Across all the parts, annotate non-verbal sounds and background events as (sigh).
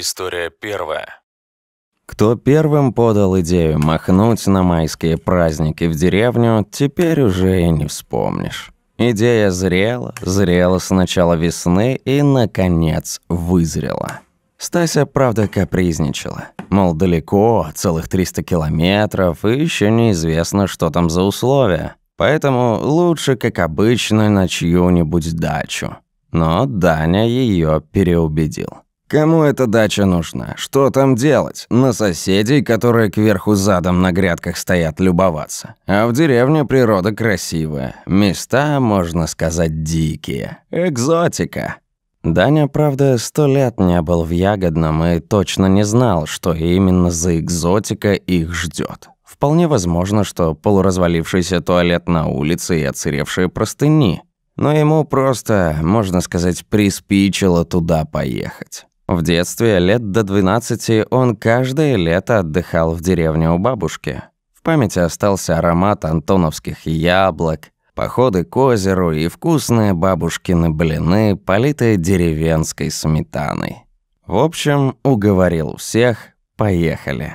История первая. Кто первым подал идею махнуть на майские праздники в деревню, теперь уже и не вспомнишь. Идея зрела, зрела с начала весны и, наконец, вызрела. Стася, правда, капризничала. Мол, далеко, целых 300 километров, и еще неизвестно, что там за условия. Поэтому лучше, как обычно, на чью-нибудь дачу. Но Даня ее переубедил. Кому эта дача нужна? Что там делать? На соседей, которые кверху задом на грядках стоят любоваться. А в деревне природа красивая. Места, можно сказать, дикие. Экзотика. Даня, правда, сто лет не был в Ягодном и точно не знал, что именно за экзотика их ждет. Вполне возможно, что полуразвалившийся туалет на улице и отсыревшие простыни. Но ему просто, можно сказать, приспичило туда поехать. В детстве, лет до 12, он каждое лето отдыхал в деревне у бабушки. В памяти остался аромат антоновских яблок, походы к озеру и вкусные бабушкины блины, политые деревенской сметаной. В общем, уговорил всех, поехали.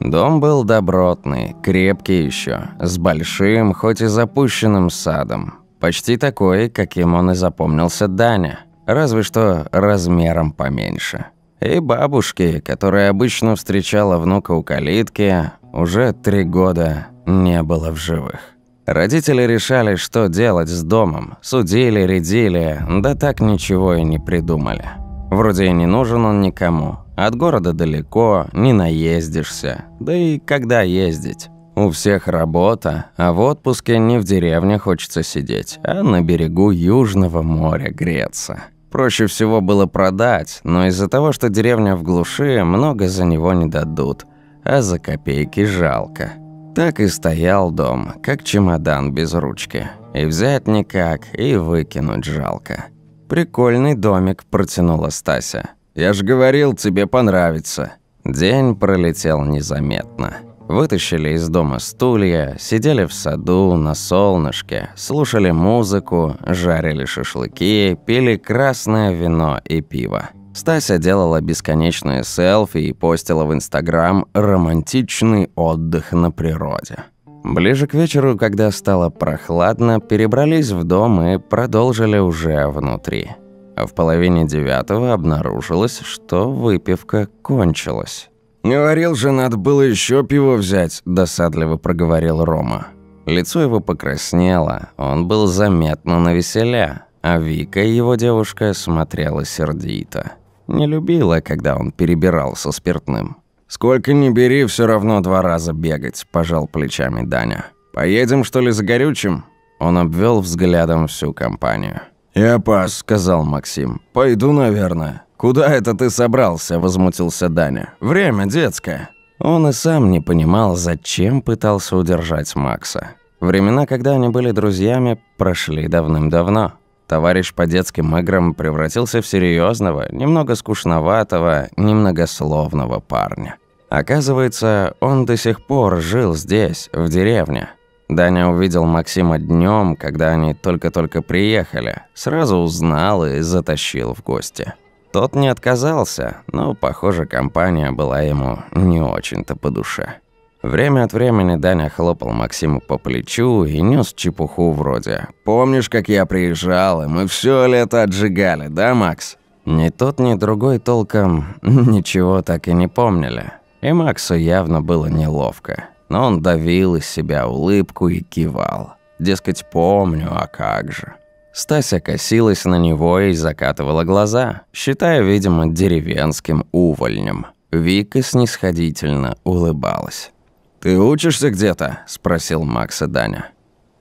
Дом был добротный, крепкий еще, с большим, хоть и запущенным садом. Почти такой, каким он и запомнился Даня, разве что размером поменьше. И бабушки, которая обычно встречала внука у калитки, уже три года не было в живых. Родители решали, что делать с домом, судили, рядили, да так ничего и не придумали. Вроде и не нужен он никому, от города далеко, не наездишься, да и когда ездить. У всех работа, а в отпуске не в деревне хочется сидеть, а на берегу Южного моря греться. Проще всего было продать, но из-за того, что деревня в глуши, много за него не дадут, а за копейки жалко. Так и стоял дом, как чемодан без ручки. И взять никак, и выкинуть жалко. «Прикольный домик», – протянула Стася. «Я же говорил, тебе понравится». День пролетел незаметно. Вытащили из дома стулья, сидели в саду на солнышке, слушали музыку, жарили шашлыки, пили красное вино и пиво. Стася делала бесконечные селфи и постила в Инстаграм романтичный отдых на природе. Ближе к вечеру, когда стало прохладно, перебрались в дом и продолжили уже внутри. В половине девятого обнаружилось, что выпивка кончилась. «Говорил же, надо было еще пиво взять», – досадливо проговорил Рома. Лицо его покраснело, он был заметно навеселя, а Вика, его девушка, смотрела сердито. Не любила, когда он перебирал со спиртным. «Сколько ни бери, все равно два раза бегать», – пожал плечами Даня. «Поедем, что ли, за горючим?» Он обвел взглядом всю компанию. «Я пас», – сказал Максим. «Пойду, наверное». «Куда это ты собрался?» – возмутился Даня. «Время детское». Он и сам не понимал, зачем пытался удержать Макса. Времена, когда они были друзьями, прошли давным-давно. Товарищ по детским играм превратился в серьезного, немного скучноватого, немногословного парня. Оказывается, он до сих пор жил здесь, в деревне. Даня увидел Максима днем, когда они только-только приехали. Сразу узнал и затащил в гости. Тот не отказался, но, похоже, компания была ему не очень-то по душе. Время от времени Даня хлопал Максиму по плечу и нес чепуху вроде «Помнишь, как я приезжал, и мы все лето отжигали, да, Макс?» Ни тот, ни другой толком (laughs) ничего так и не помнили. И Максу явно было неловко. Но он давил из себя улыбку и кивал. Дескать, помню, а как же. Стася косилась на него и закатывала глаза, считая, видимо, деревенским увольнем. Вика снисходительно улыбалась. «Ты учишься где-то?» – спросил Макса Даня.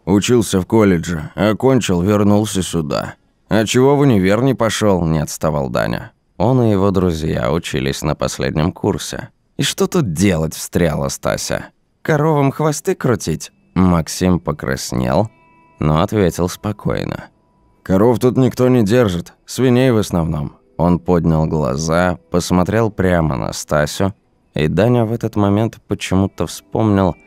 «Учился в колледже, окончил, вернулся сюда». «А чего в универ не пошел? не отставал Даня. Он и его друзья учились на последнем курсе. «И что тут делать?» – встряла Стася. «Коровам хвосты крутить?» Максим покраснел, но ответил спокойно. Коров тут никто не держит, свиней в основном. Он поднял глаза, посмотрел прямо на Стасю, и Даня в этот момент почему-то вспомнил,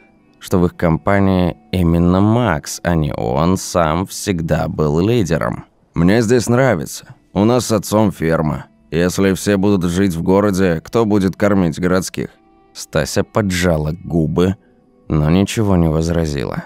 что в их компании именно Макс, а не он сам всегда был лидером. «Мне здесь нравится. У нас с отцом ферма. Если все будут жить в городе, кто будет кормить городских?» Стася поджала губы, но ничего не возразила.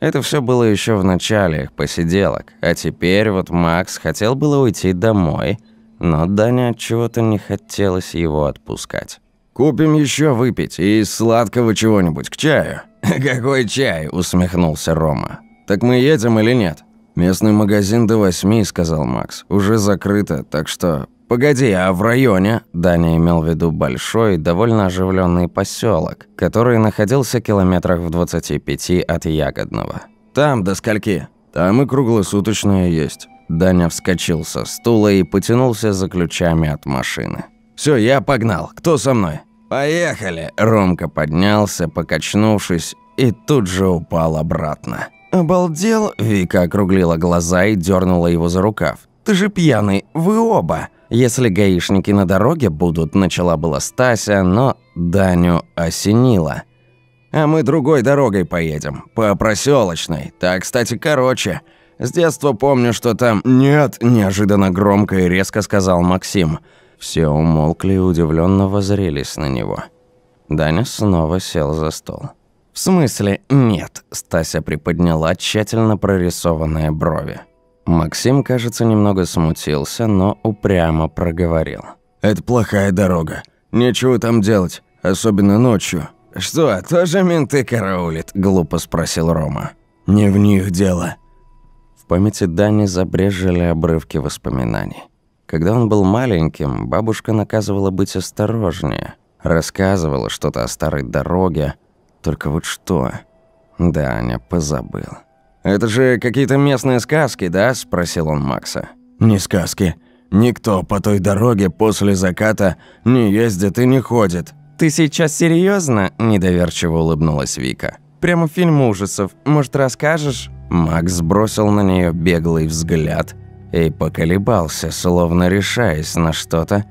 Это все было еще в начале их посиделок, а теперь вот Макс хотел было уйти домой, но Даня от чего-то не хотелось его отпускать. «Купим еще выпить и сладкого чего-нибудь к чаю». (laughs) «Какой чай?» – усмехнулся Рома. «Так мы едем или нет?» «Местный магазин до восьми», – сказал Макс. «Уже закрыто, так что «Погоди, а в районе?» Даня имел в виду большой, довольно оживленный поселок, который находился километрах в 25 от Ягодного. «Там до скольки?» «Там и круглосуточное есть». Даня вскочил со стула и потянулся за ключами от машины. Все, я погнал. Кто со мной?» «Поехали!» Ромка поднялся, покачнувшись, и тут же упал обратно. «Обалдел?» Вика округлила глаза и дернула его за рукав. «Ты же пьяный, вы оба!» Если гаишники на дороге будут, начала была Стася, но Даню осенило. А мы другой дорогой поедем, по проселочной. Так, кстати, короче. С детства помню, что там... Нет, неожиданно громко и резко сказал Максим. Все умолкли и удивленно воззрелись на него. Даня снова сел за стол. «В смысле нет?» Стася приподняла тщательно прорисованные брови. Максим, кажется, немного смутился, но упрямо проговорил. «Это плохая дорога. Нечего там делать, особенно ночью». «Что, тоже менты караулят?» – глупо спросил Рома. «Не в них дело». В памяти Дани забрежили обрывки воспоминаний. Когда он был маленьким, бабушка наказывала быть осторожнее. Рассказывала что-то о старой дороге. Только вот что? Даня позабыл. «Это же какие-то местные сказки, да?» – спросил он Макса. «Не сказки. Никто по той дороге после заката не ездит и не ходит». «Ты сейчас серьезно? недоверчиво улыбнулась Вика. «Прямо фильм ужасов. Может, расскажешь?» Макс бросил на нее беглый взгляд и поколебался, словно решаясь на что-то,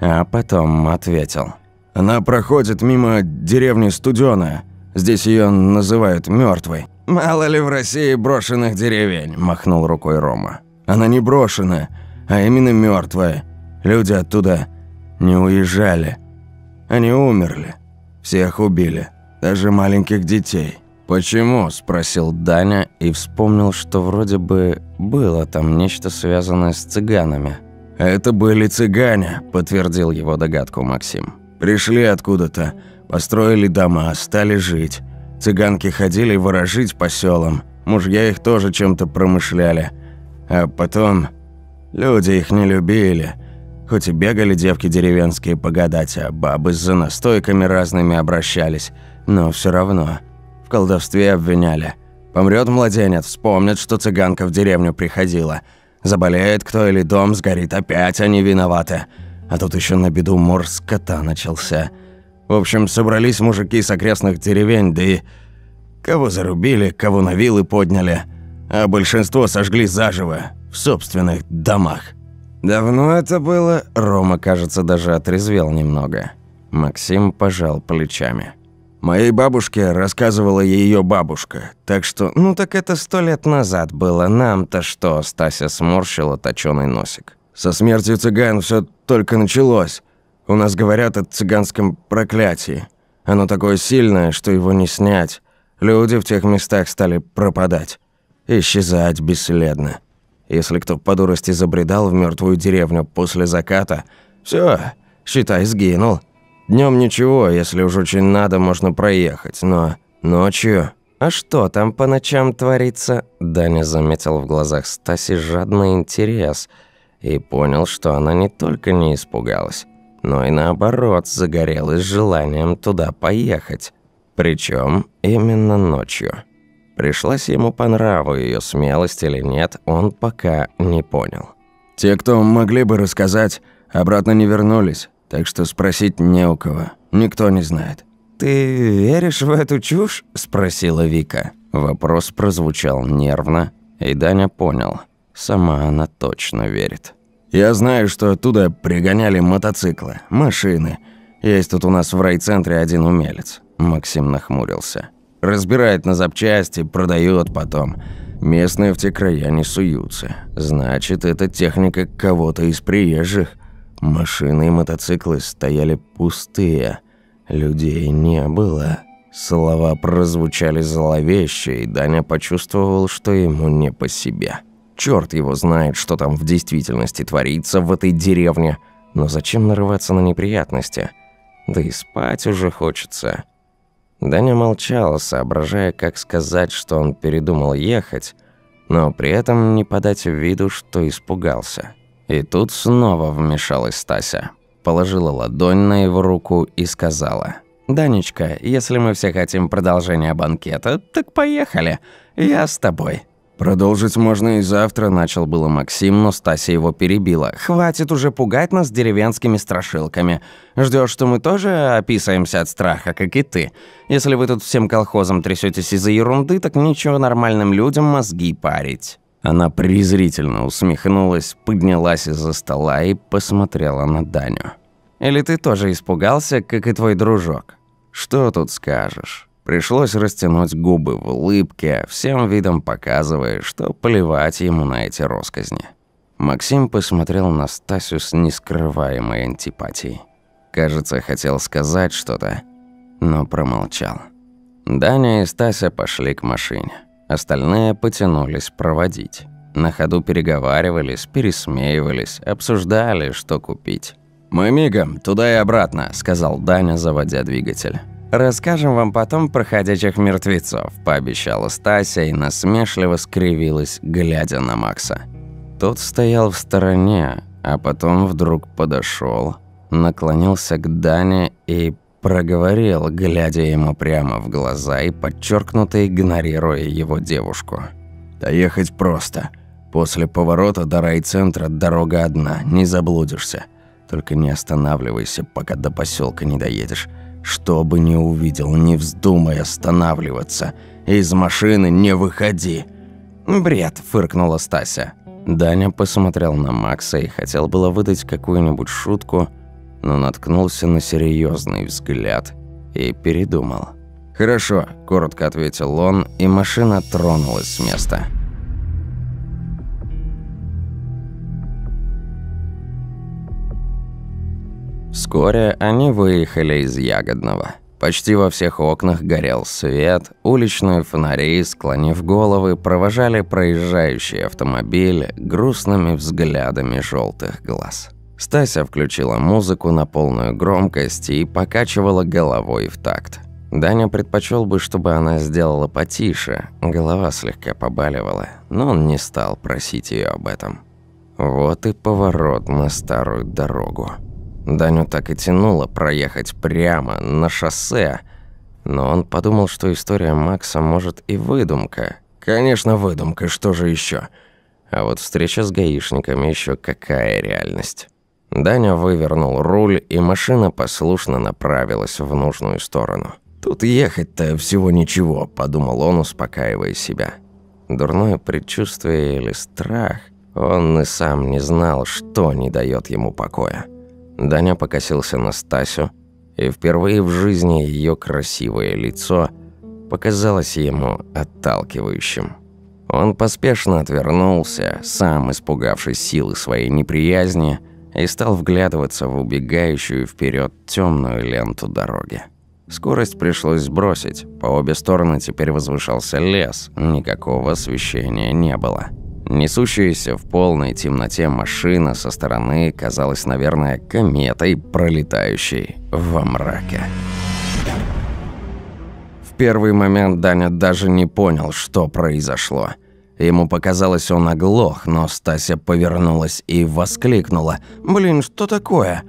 а потом ответил. «Она проходит мимо деревни Студёная. Здесь ее называют мертвой. «Мало ли в России брошенных деревень», – махнул рукой Рома. «Она не брошенная, а именно мертвая. Люди оттуда не уезжали. Они умерли. Всех убили. Даже маленьких детей». «Почему?» – спросил Даня и вспомнил, что вроде бы было там нечто связанное с цыганами. «Это были цыгане», – подтвердил его догадку Максим. «Пришли откуда-то, построили дома, стали жить. Цыганки ходили ворожить по селам, мужья их тоже чем-то промышляли. А потом люди их не любили. Хоть и бегали девки деревенские погадать, а бабы с настойками разными обращались, но все равно в колдовстве обвиняли. Помрет младенец, вспомнят, что цыганка в деревню приходила. Заболеет кто или дом сгорит, опять они виноваты. А тут еще на беду мор скота начался – в общем, собрались мужики с окрестных деревень, да и... Кого зарубили, кого на вилы подняли, а большинство сожгли заживо, в собственных домах. Давно это было, Рома, кажется, даже отрезвел немного. Максим пожал плечами. Моей бабушке рассказывала ее бабушка, так что... Ну так это сто лет назад было, нам-то что? Стася сморщила точёный носик. Со смертью цыган все только началось. У нас говорят о цыганском проклятии. Оно такое сильное, что его не снять. Люди в тех местах стали пропадать. Исчезать бесследно. Если кто по дурости забредал в мертвую деревню после заката, все, считай, сгинул. Днем ничего, если уж очень надо, можно проехать, но ночью... «А что там по ночам творится?» Даня заметил в глазах Стаси жадный интерес и понял, что она не только не испугалась, но и наоборот загорелась желанием туда поехать. Причем именно ночью. Пришлась ему по нраву ее смелость или нет, он пока не понял. Те, кто могли бы рассказать, обратно не вернулись, так что спросить не у кого. Никто не знает. «Ты веришь в эту чушь?» – спросила Вика. Вопрос прозвучал нервно, и Даня понял. Сама она точно верит. Я знаю, что оттуда пригоняли мотоциклы, машины. Есть тут у нас в райцентре один умелец. Максим нахмурился. Разбирает на запчасти, продает потом. Местные в те края не суются. Значит, это техника кого-то из приезжих. Машины и мотоциклы стояли пустые. Людей не было. Слова прозвучали зловеще, и Даня почувствовал, что ему не по себе. Черт его знает, что там в действительности творится в этой деревне. Но зачем нарываться на неприятности? Да и спать уже хочется. Даня молчал, соображая, как сказать, что он передумал ехать, но при этом не подать в виду, что испугался. И тут снова вмешалась Стася. Положила ладонь на его руку и сказала. «Данечка, если мы все хотим продолжения банкета, так поехали. Я с тобой». «Продолжить можно и завтра», – начал было Максим, но Стася его перебила. «Хватит уже пугать нас деревенскими страшилками. Ждешь, что мы тоже описаемся от страха, как и ты. Если вы тут всем колхозом трясетесь из-за ерунды, так ничего нормальным людям мозги парить». Она презрительно усмехнулась, поднялась из-за стола и посмотрела на Даню. «Или ты тоже испугался, как и твой дружок?» «Что тут скажешь?» Пришлось растянуть губы в улыбке, всем видом показывая, что плевать ему на эти росказни. Максим посмотрел на Стасю с нескрываемой антипатией. Кажется, хотел сказать что-то, но промолчал. Даня и Стася пошли к машине. Остальные потянулись проводить. На ходу переговаривались, пересмеивались, обсуждали, что купить. «Мы мигом, туда и обратно», – сказал Даня, заводя двигатель. «Расскажем вам потом про ходячих мертвецов», – пообещала Стася и насмешливо скривилась, глядя на Макса. Тот стоял в стороне, а потом вдруг подошел, наклонился к Дане и проговорил, глядя ему прямо в глаза и подчеркнуто игнорируя его девушку. «Доехать просто. После поворота до райцентра дорога одна, не заблудишься. Только не останавливайся, пока до поселка не доедешь. Что бы ни увидел, не вздумай останавливаться. Из машины не выходи. «Бред», – фыркнула Стася. Даня посмотрел на Макса и хотел было выдать какую-нибудь шутку, но наткнулся на серьезный взгляд и передумал. «Хорошо», – коротко ответил он, и машина тронулась с места. Вскоре они выехали из Ягодного. Почти во всех окнах горел свет, уличные фонари, склонив головы, провожали проезжающий автомобиль грустными взглядами желтых глаз. Стася включила музыку на полную громкость и покачивала головой в такт. Даня предпочел бы, чтобы она сделала потише, голова слегка побаливала, но он не стал просить ее об этом. Вот и поворот на старую дорогу. Даню так и тянуло проехать прямо на шоссе, но он подумал, что история Макса может и выдумка. Конечно, выдумка, что же еще? А вот встреча с гаишниками еще какая реальность. Даня вывернул руль, и машина послушно направилась в нужную сторону. «Тут ехать-то всего ничего», – подумал он, успокаивая себя. Дурное предчувствие или страх, он и сам не знал, что не дает ему покоя. Даня покосился на Стасю, и впервые в жизни ее красивое лицо показалось ему отталкивающим. Он поспешно отвернулся, сам испугавшись силы своей неприязни, и стал вглядываться в убегающую вперед темную ленту дороги. Скорость пришлось сбросить, по обе стороны теперь возвышался лес, никакого освещения не было. Несущаяся в полной темноте машина со стороны казалась, наверное, кометой, пролетающей во мраке. В первый момент Даня даже не понял, что произошло. Ему показалось, он оглох, но Стася повернулась и воскликнула. «Блин, что такое?»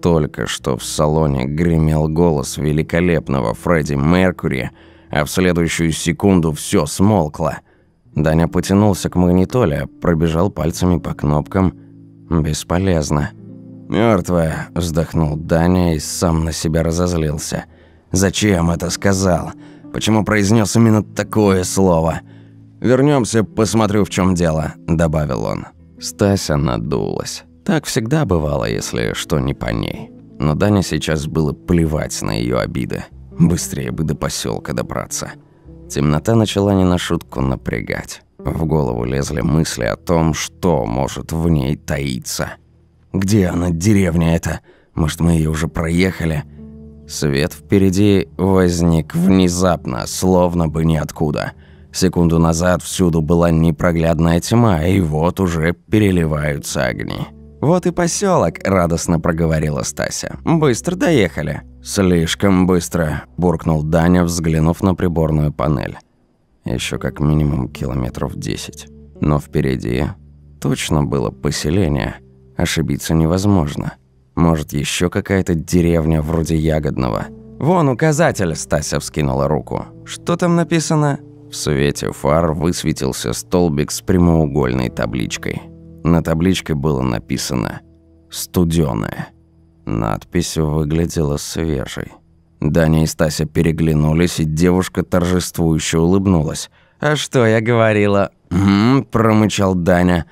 Только что в салоне гремел голос великолепного Фредди Меркури, а в следующую секунду все смолкло – Даня потянулся к магнитоле, пробежал пальцами по кнопкам. Бесполезно. Мертвая, вздохнул Даня и сам на себя разозлился. «Зачем это сказал? Почему произнес именно такое слово?» Вернемся, посмотрю, в чем дело», – добавил он. Стася надулась. Так всегда бывало, если что не по ней. Но Даня сейчас было плевать на ее обиды. Быстрее бы до поселка добраться. Темнота начала не на шутку напрягать. В голову лезли мысли о том, что может в ней таиться. Где она, деревня эта? Может, мы ее уже проехали? Свет впереди возник внезапно, словно бы ниоткуда. Секунду назад всюду была непроглядная тьма, и вот уже переливаются огни. «Вот и поселок, радостно проговорила Стася. «Быстро доехали». «Слишком быстро», – буркнул Даня, взглянув на приборную панель. Еще как минимум километров десять. Но впереди точно было поселение. Ошибиться невозможно. Может, еще какая-то деревня вроде Ягодного. «Вон указатель!» – Стася вскинула руку. «Что там написано?» В свете фар высветился столбик с прямоугольной табличкой. На табличке было написано «Студёная». Надпись выглядела свежей. Даня и Стася переглянулись, и девушка торжествующе улыбнулась. «А что я говорила?» «М-м-м», промычал Даня.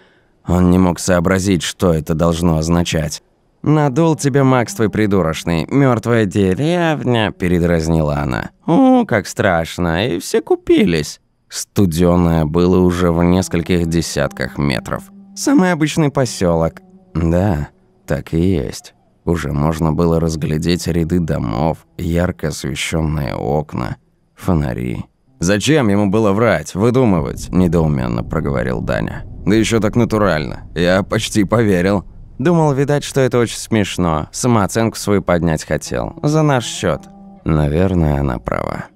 Он не мог сообразить, что это должно означать. «Надул тебе Макс твой придурочный. Мертвая деревня», – передразнила она. «О, как страшно, и все купились». Студёное было уже в нескольких десятках метров. Самый обычный поселок. Да, так и есть. Уже можно было разглядеть ряды домов, ярко освещенные окна, фонари. «Зачем ему было врать, выдумывать?» – недоуменно проговорил Даня. «Да еще так натурально. Я почти поверил». Думал, видать, что это очень смешно. Самооценку свою поднять хотел. За наш счет. Наверное, она права.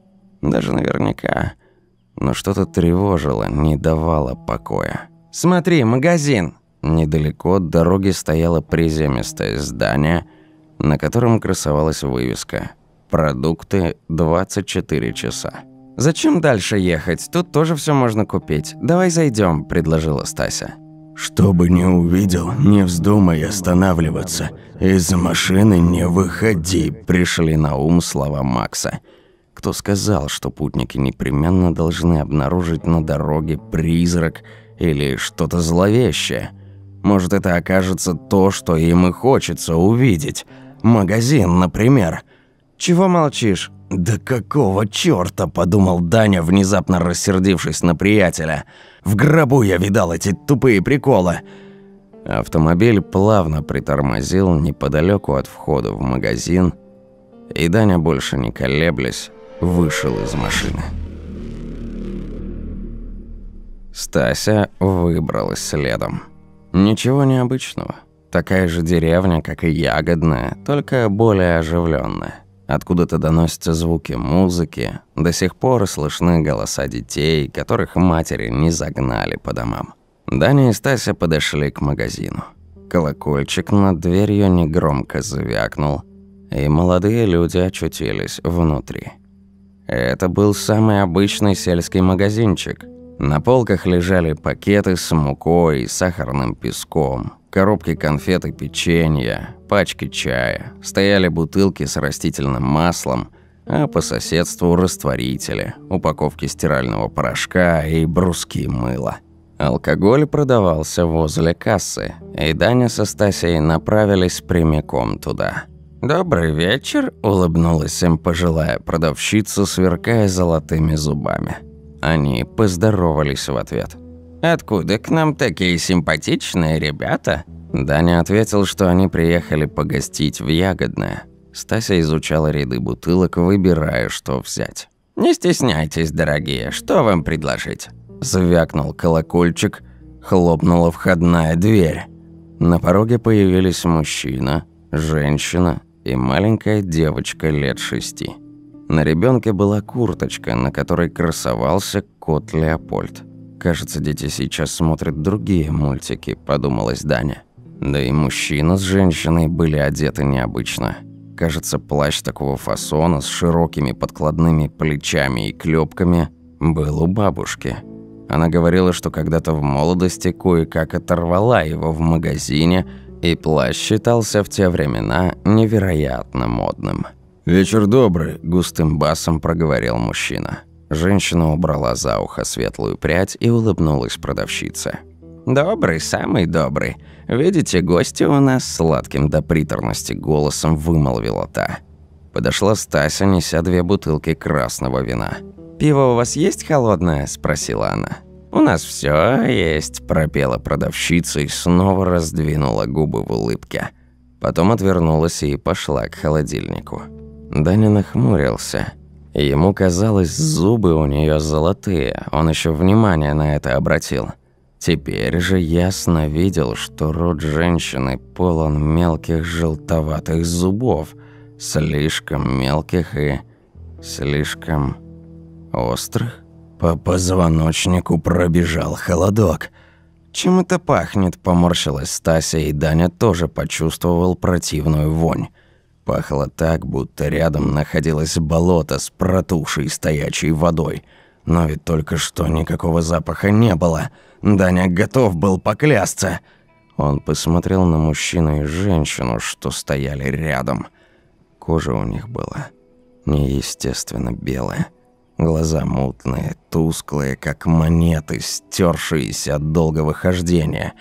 Даже наверняка. Но что-то тревожило, не давало покоя. «Смотри, магазин!» Недалеко от дороги стояло приземистое здание, на котором красовалась вывеска «Продукты 24 часа». «Зачем дальше ехать? Тут тоже все можно купить. Давай зайдем, предложила Стася. «Что бы не увидел, не вздумай останавливаться. Из машины не выходи», – пришли на ум слова Макса. Кто сказал, что путники непременно должны обнаружить на дороге призрак или что-то зловещее? Может, это окажется то, что им и хочется увидеть. Магазин, например. «Чего молчишь?» «Да какого чёрта?» – подумал Даня, внезапно рассердившись на приятеля. «В гробу я видал эти тупые приколы!» Автомобиль плавно притормозил неподалеку от входа в магазин, и Даня, больше не колеблясь, вышел из машины. Стася выбралась следом. Ничего необычного. Такая же деревня, как и Ягодная, только более оживленная. Откуда-то доносятся звуки музыки, до сих пор слышны голоса детей, которых матери не загнали по домам. Даня и Стася подошли к магазину. Колокольчик над дверью негромко звякнул, и молодые люди очутились внутри. Это был самый обычный сельский магазинчик – на полках лежали пакеты с мукой и сахарным песком, коробки конфет и печенья, пачки чая, стояли бутылки с растительным маслом, а по соседству растворители, упаковки стирального порошка и бруски мыла. Алкоголь продавался возле кассы, и Даня со Стасей направились прямиком туда. «Добрый вечер», – улыбнулась им пожилая продавщица, сверкая золотыми зубами. Они поздоровались в ответ. «Откуда к нам такие симпатичные ребята?» Даня ответил, что они приехали погостить в Ягодное. Стася изучала ряды бутылок, выбирая, что взять. «Не стесняйтесь, дорогие, что вам предложить?» Звякнул колокольчик, хлопнула входная дверь. На пороге появились мужчина, женщина и маленькая девочка лет шести. На ребенке была курточка, на которой красовался кот Леопольд. «Кажется, дети сейчас смотрят другие мультики», – подумалась Даня. Да и мужчина с женщиной были одеты необычно. Кажется, плащ такого фасона с широкими подкладными плечами и клепками был у бабушки. Она говорила, что когда-то в молодости кое-как оторвала его в магазине, и плащ считался в те времена невероятно модным. «Вечер добрый», – густым басом проговорил мужчина. Женщина убрала за ухо светлую прядь и улыбнулась продавщице. «Добрый, самый добрый. Видите, гости у нас сладким до приторности голосом вымолвила та. Подошла Стася, неся две бутылки красного вина. «Пиво у вас есть холодное?» – спросила она. «У нас все есть», – пропела продавщица и снова раздвинула губы в улыбке. Потом отвернулась и пошла к холодильнику. Даня нахмурился. Ему казалось, зубы у нее золотые, он еще внимание на это обратил. Теперь же ясно видел, что рот женщины полон мелких желтоватых зубов, слишком мелких и слишком острых. По позвоночнику пробежал холодок. Чем это пахнет, поморщилась Стася, и Даня тоже почувствовал противную вонь. Пахло так, будто рядом находилось болото с протухшей стоячей водой. Но ведь только что никакого запаха не было. Даня готов был поклясться. Он посмотрел на мужчину и женщину, что стояли рядом. Кожа у них была неестественно белая. Глаза мутные, тусклые, как монеты, стершиеся от долгого хождения.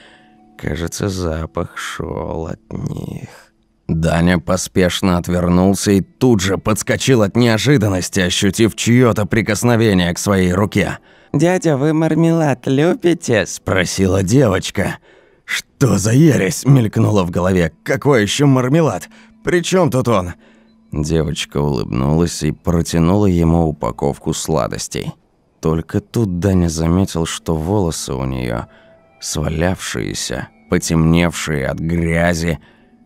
Кажется, запах шел от них. Даня поспешно отвернулся и тут же подскочил от неожиданности, ощутив чьё-то прикосновение к своей руке. «Дядя, вы мармелад любите?» – спросила девочка. «Что за ересь?» – мелькнуло в голове. «Какой еще мармелад? При чем тут он?» Девочка улыбнулась и протянула ему упаковку сладостей. Только тут Даня заметил, что волосы у нее свалявшиеся, потемневшие от грязи,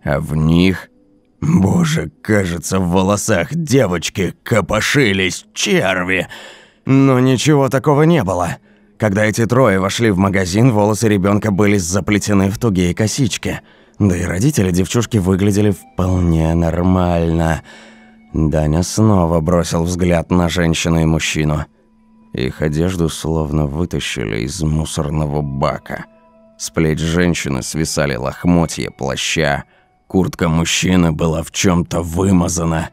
а в них... Боже, кажется, в волосах девочки копошились черви. Но ничего такого не было. Когда эти трое вошли в магазин, волосы ребенка были заплетены в тугие косички. Да и родители девчушки выглядели вполне нормально. Даня снова бросил взгляд на женщину и мужчину. Их одежду словно вытащили из мусорного бака. С плеч женщины свисали лохмотья плаща, Куртка мужчины была в чем то вымазана.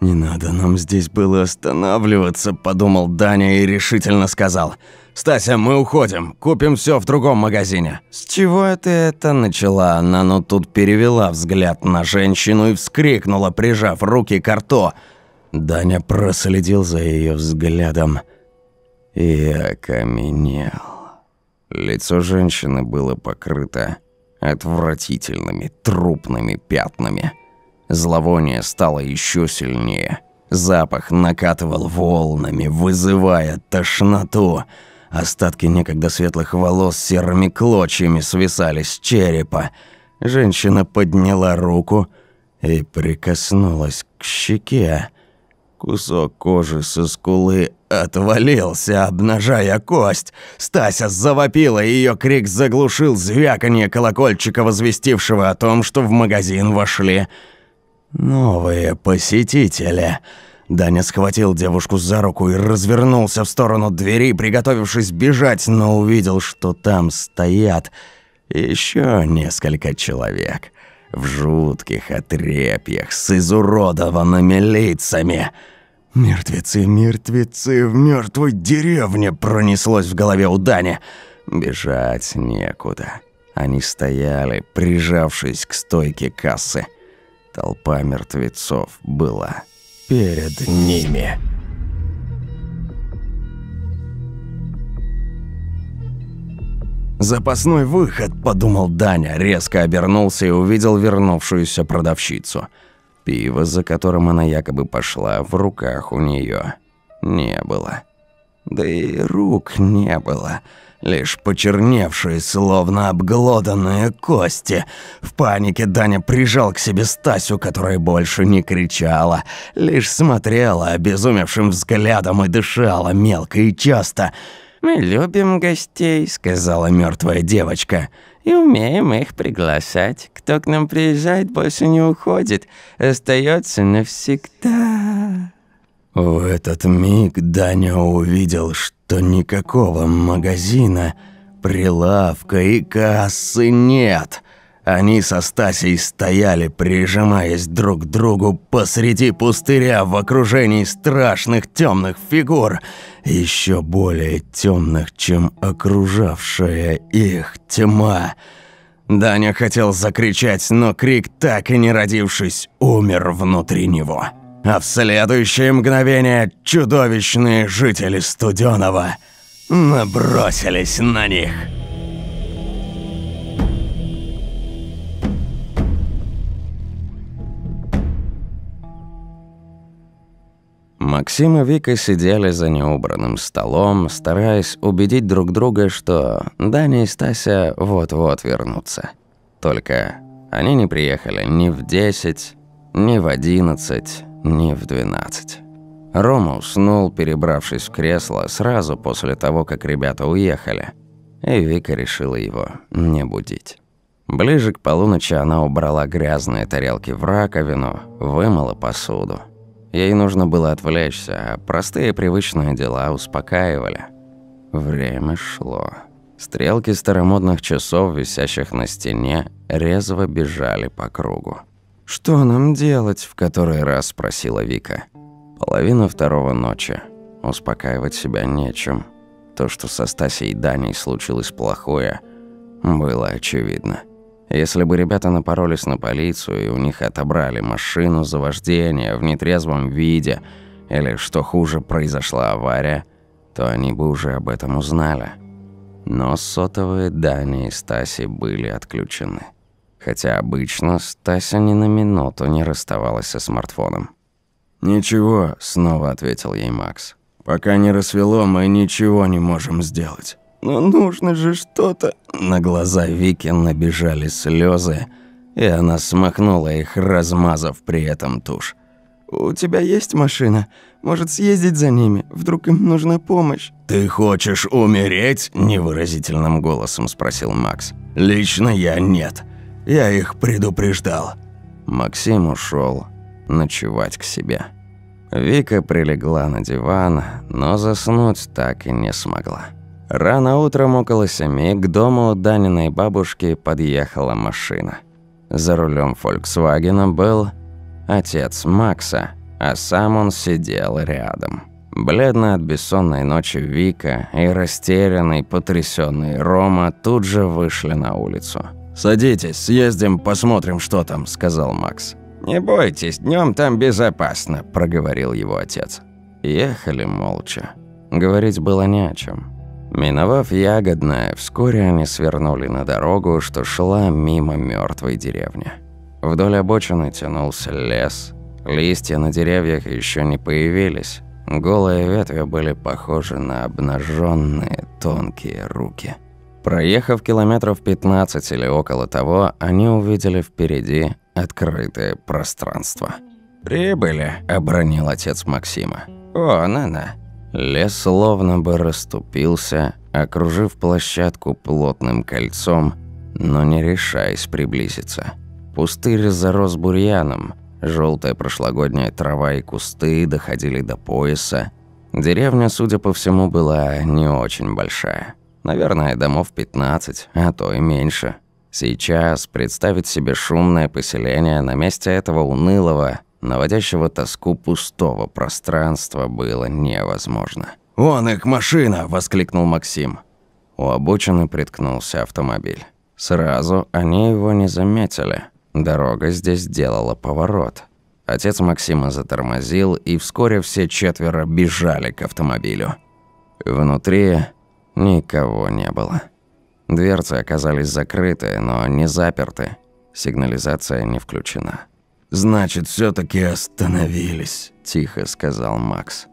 «Не надо нам здесь было останавливаться», – подумал Даня и решительно сказал. «Стася, мы уходим, купим все в другом магазине». «С чего это это?» – начала она, но тут перевела взгляд на женщину и вскрикнула, прижав руки к рту. Даня проследил за ее взглядом и окаменел. Лицо женщины было покрыто отвратительными трупными пятнами. Зловоние стало еще сильнее. Запах накатывал волнами, вызывая тошноту. Остатки некогда светлых волос серыми клочьями свисали с черепа. Женщина подняла руку и прикоснулась к щеке. Кусок кожи со скулы отвалился, обнажая кость. Стася завопила, и ее крик заглушил звяканье колокольчика, возвестившего о том, что в магазин вошли новые посетители. Даня схватил девушку за руку и развернулся в сторону двери, приготовившись бежать, но увидел, что там стоят еще несколько человек в жутких отрепьях с изуродованными лицами. «Мертвецы, мертвецы в мертвой деревне!» пронеслось в голове у Дани. Бежать некуда. Они стояли, прижавшись к стойке кассы. Толпа мертвецов была перед ними. «Запасной выход», – подумал Даня, резко обернулся и увидел вернувшуюся продавщицу. Пиво, за которым она якобы пошла, в руках у нее не было. Да и рук не было, лишь почерневшие, словно обглоданные кости. В панике Даня прижал к себе Стасю, которая больше не кричала, лишь смотрела обезумевшим взглядом и дышала мелко и часто – «Мы любим гостей», — сказала мертвая девочка, «и умеем их приглашать. Кто к нам приезжает, больше не уходит, остается навсегда». В этот миг Даня увидел, что никакого магазина, прилавка и кассы нет — они со Стасей стояли, прижимаясь друг к другу посреди пустыря в окружении страшных темных фигур, еще более темных, чем окружавшая их тьма. Даня хотел закричать, но крик, так и не родившись, умер внутри него. а в следующее мгновение чудовищные жители Студенова набросились на них. Максим и Вика сидели за неубранным столом, стараясь убедить друг друга, что Даня и Стася вот-вот вернутся. Только они не приехали ни в 10, ни в 11, ни в 12. Рома уснул, перебравшись в кресло сразу после того, как ребята уехали, и Вика решила его не будить. Ближе к полуночи она убрала грязные тарелки в раковину, вымыла посуду. Ей нужно было отвлечься, а простые привычные дела успокаивали. Время шло. Стрелки старомодных часов, висящих на стене, резво бежали по кругу. «Что нам делать?» – в который раз спросила Вика. Половина второго ночи. Успокаивать себя нечем. То, что со Стасей и Даней случилось плохое, было очевидно. Если бы ребята напоролись на полицию и у них отобрали машину за вождение в нетрезвом виде, или, что хуже, произошла авария, то они бы уже об этом узнали. Но сотовые Дани и Стаси были отключены. Хотя обычно Стася ни на минуту не расставалась со смартфоном. «Ничего», — снова ответил ей Макс. «Пока не рассвело, мы ничего не можем сделать». Но нужно же что-то. На глаза Вики набежали слезы, и она смахнула их, размазав при этом тушь. «У тебя есть машина? Может, съездить за ними? Вдруг им нужна помощь?» «Ты хочешь умереть?» – невыразительным голосом спросил Макс. «Лично я нет. Я их предупреждал». Максим ушел ночевать к себе. Вика прилегла на диван, но заснуть так и не смогла. Рано утром около семи к дому Даниной бабушки подъехала машина. За рулем Фольксвагена был отец Макса, а сам он сидел рядом. Бледная от бессонной ночи Вика и растерянный, потрясенный Рома тут же вышли на улицу. «Садитесь, съездим, посмотрим, что там», – сказал Макс. «Не бойтесь, днем там безопасно», – проговорил его отец. Ехали молча. Говорить было не о чем. Миновав Ягодное, вскоре они свернули на дорогу, что шла мимо мертвой деревни. Вдоль обочины тянулся лес. Листья на деревьях еще не появились. Голые ветви были похожи на обнаженные тонкие руки. Проехав километров 15 или около того, они увидели впереди открытое пространство. «Прибыли», – обронил отец Максима. «О, она-на». Лес словно бы расступился, окружив площадку плотным кольцом, но не решаясь приблизиться. Пустырь зарос бурьяном, желтая прошлогодняя трава и кусты доходили до пояса. Деревня, судя по всему, была не очень большая. Наверное, домов 15, а то и меньше. Сейчас представить себе шумное поселение на месте этого унылого, наводящего тоску пустого пространства было невозможно. «Вон их машина!» – воскликнул Максим. У обочины приткнулся автомобиль. Сразу они его не заметили. Дорога здесь делала поворот. Отец Максима затормозил, и вскоре все четверо бежали к автомобилю. Внутри никого не было. Дверцы оказались закрыты, но не заперты. Сигнализация не включена. «Значит, все таки остановились», – тихо сказал Макс.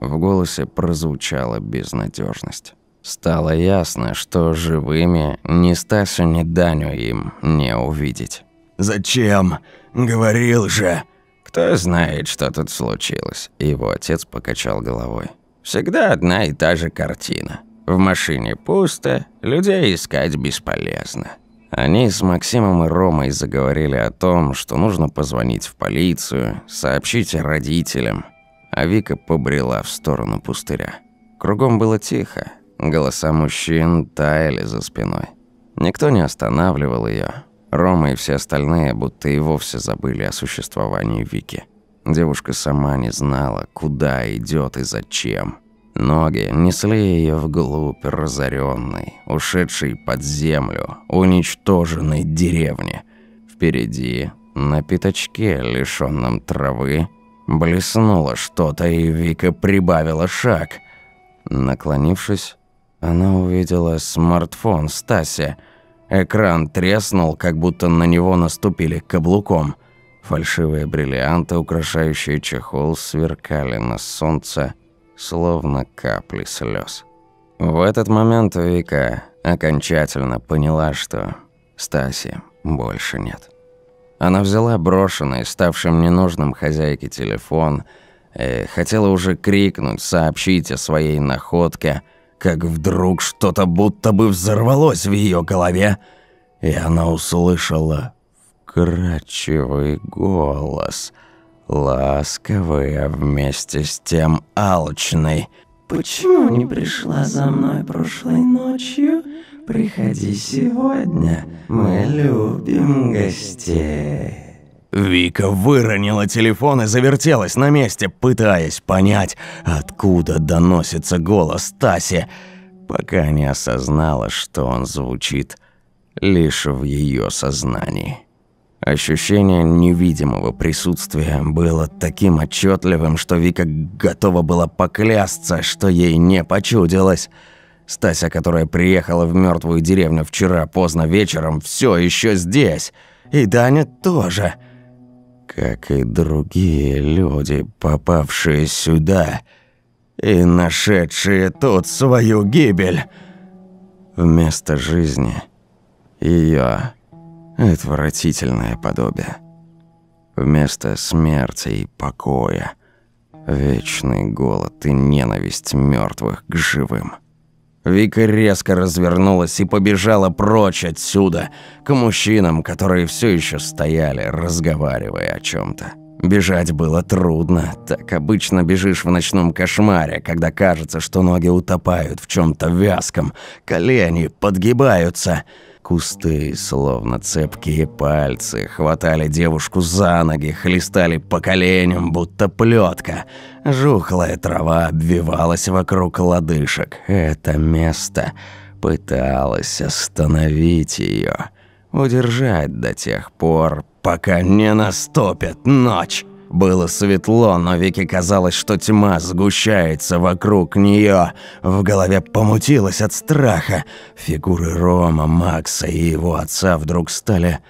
В голосе прозвучала безнадежность. Стало ясно, что живыми ни Стасю, ни Даню им не увидеть. «Зачем? Говорил же!» «Кто знает, что тут случилось?» Его отец покачал головой. «Всегда одна и та же картина. В машине пусто, людей искать бесполезно. Они с Максимом и Ромой заговорили о том, что нужно позвонить в полицию, сообщить родителям. А Вика побрела в сторону пустыря. Кругом было тихо. Голоса мужчин таяли за спиной. Никто не останавливал ее. Рома и все остальные будто и вовсе забыли о существовании Вики. Девушка сама не знала, куда идет и зачем. Ноги несли ее вглубь разоренной, ушедшей под землю, уничтоженной деревни. Впереди, на пятачке, лишенном травы, Блеснуло что-то, и Вика прибавила шаг. Наклонившись, она увидела смартфон Стаси. Экран треснул, как будто на него наступили каблуком. Фальшивые бриллианты, украшающие чехол, сверкали на солнце, словно капли слез. В этот момент Вика окончательно поняла, что Стаси больше нет. Она взяла брошенный, ставшим ненужным хозяйке телефон и хотела уже крикнуть, сообщить о своей находке, как вдруг что-то будто бы взорвалось в ее голове, и она услышала вкрадчивый голос, ласковый, а вместе с тем алчный. «Почему не пришла за мной прошлой ночью?» Приходи сегодня, мы любим гостей. Вика выронила телефон и завертелась на месте, пытаясь понять, откуда доносится голос Таси, пока не осознала, что он звучит лишь в ее сознании. Ощущение невидимого присутствия было таким отчетливым, что Вика готова была поклясться, что ей не почудилось – Стася, которая приехала в мертвую деревню вчера поздно вечером, все еще здесь. И Даня тоже. Как и другие люди, попавшие сюда и нашедшие тут свою гибель. Вместо жизни ее отвратительное подобие. Вместо смерти и покоя вечный голод и ненависть мертвых к живым. Вика резко развернулась и побежала прочь отсюда, к мужчинам, которые все еще стояли, разговаривая о чем то Бежать было трудно. Так обычно бежишь в ночном кошмаре, когда кажется, что ноги утопают в чем то вязком, колени подгибаются – Кусты, словно цепкие пальцы, хватали девушку за ноги, хлестали по коленям, будто плетка. Жухлая трава обвивалась вокруг лодыжек. Это место пыталось остановить ее, удержать до тех пор, пока не наступит ночь. Было светло, но Вике казалось, что тьма сгущается вокруг нее. В голове помутилось от страха. Фигуры Рома, Макса и его отца вдруг стали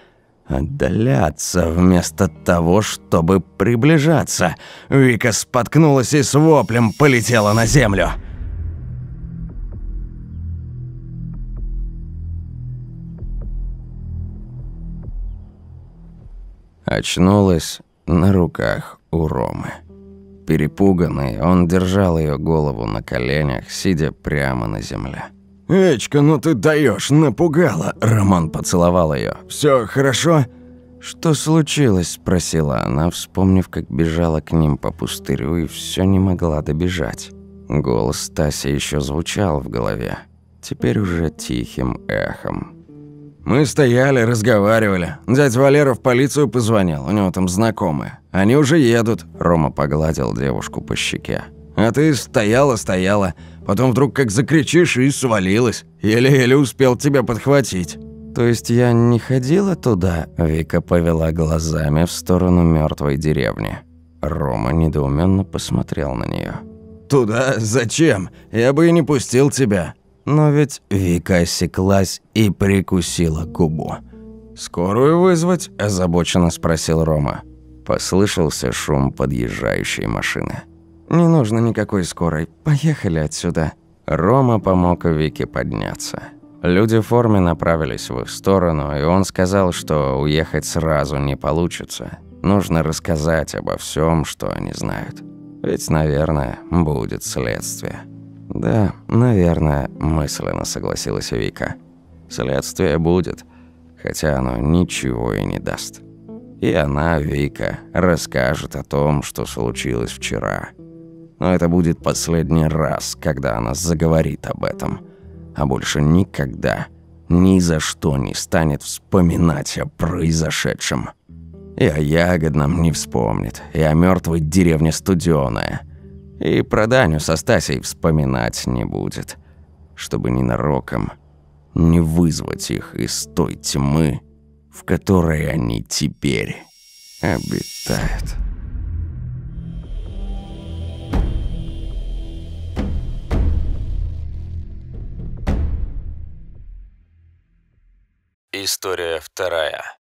отдаляться вместо того, чтобы приближаться. Вика споткнулась и с воплем полетела на землю. Очнулась на руках у Ромы. Перепуганный, он держал ее голову на коленях, сидя прямо на земле. «Эчка, ну ты даешь, напугала!» Роман поцеловал ее. Все хорошо?» «Что случилось?» – спросила она, вспомнив, как бежала к ним по пустырю и все не могла добежать. Голос Стаси еще звучал в голове, теперь уже тихим эхом. Мы стояли, разговаривали. Дядь Валера в полицию позвонил, у него там знакомые. Они уже едут. Рома погладил девушку по щеке. А ты стояла, стояла. Потом вдруг как закричишь и свалилась. Еле-еле успел тебя подхватить. То есть я не ходила туда? Вика повела глазами в сторону мертвой деревни. Рома недоуменно посмотрел на нее. Туда? Зачем? Я бы и не пустил тебя. Но ведь Вика осеклась и прикусила губу. «Скорую вызвать?» – озабоченно спросил Рома. Послышался шум подъезжающей машины. «Не нужно никакой скорой. Поехали отсюда». Рома помог Вике подняться. Люди в форме направились в их сторону, и он сказал, что уехать сразу не получится. Нужно рассказать обо всем, что они знают. Ведь, наверное, будет следствие. «Да, наверное», – мысленно согласилась Вика. «Следствие будет, хотя оно ничего и не даст». И она, Вика, расскажет о том, что случилось вчера. Но это будет последний раз, когда она заговорит об этом. А больше никогда, ни за что не станет вспоминать о произошедшем. И о Ягодном не вспомнит, и о мертвой деревне Студёная – и про Даню со Стасей вспоминать не будет, чтобы ненароком не вызвать их из той тьмы, в которой они теперь обитают. История вторая.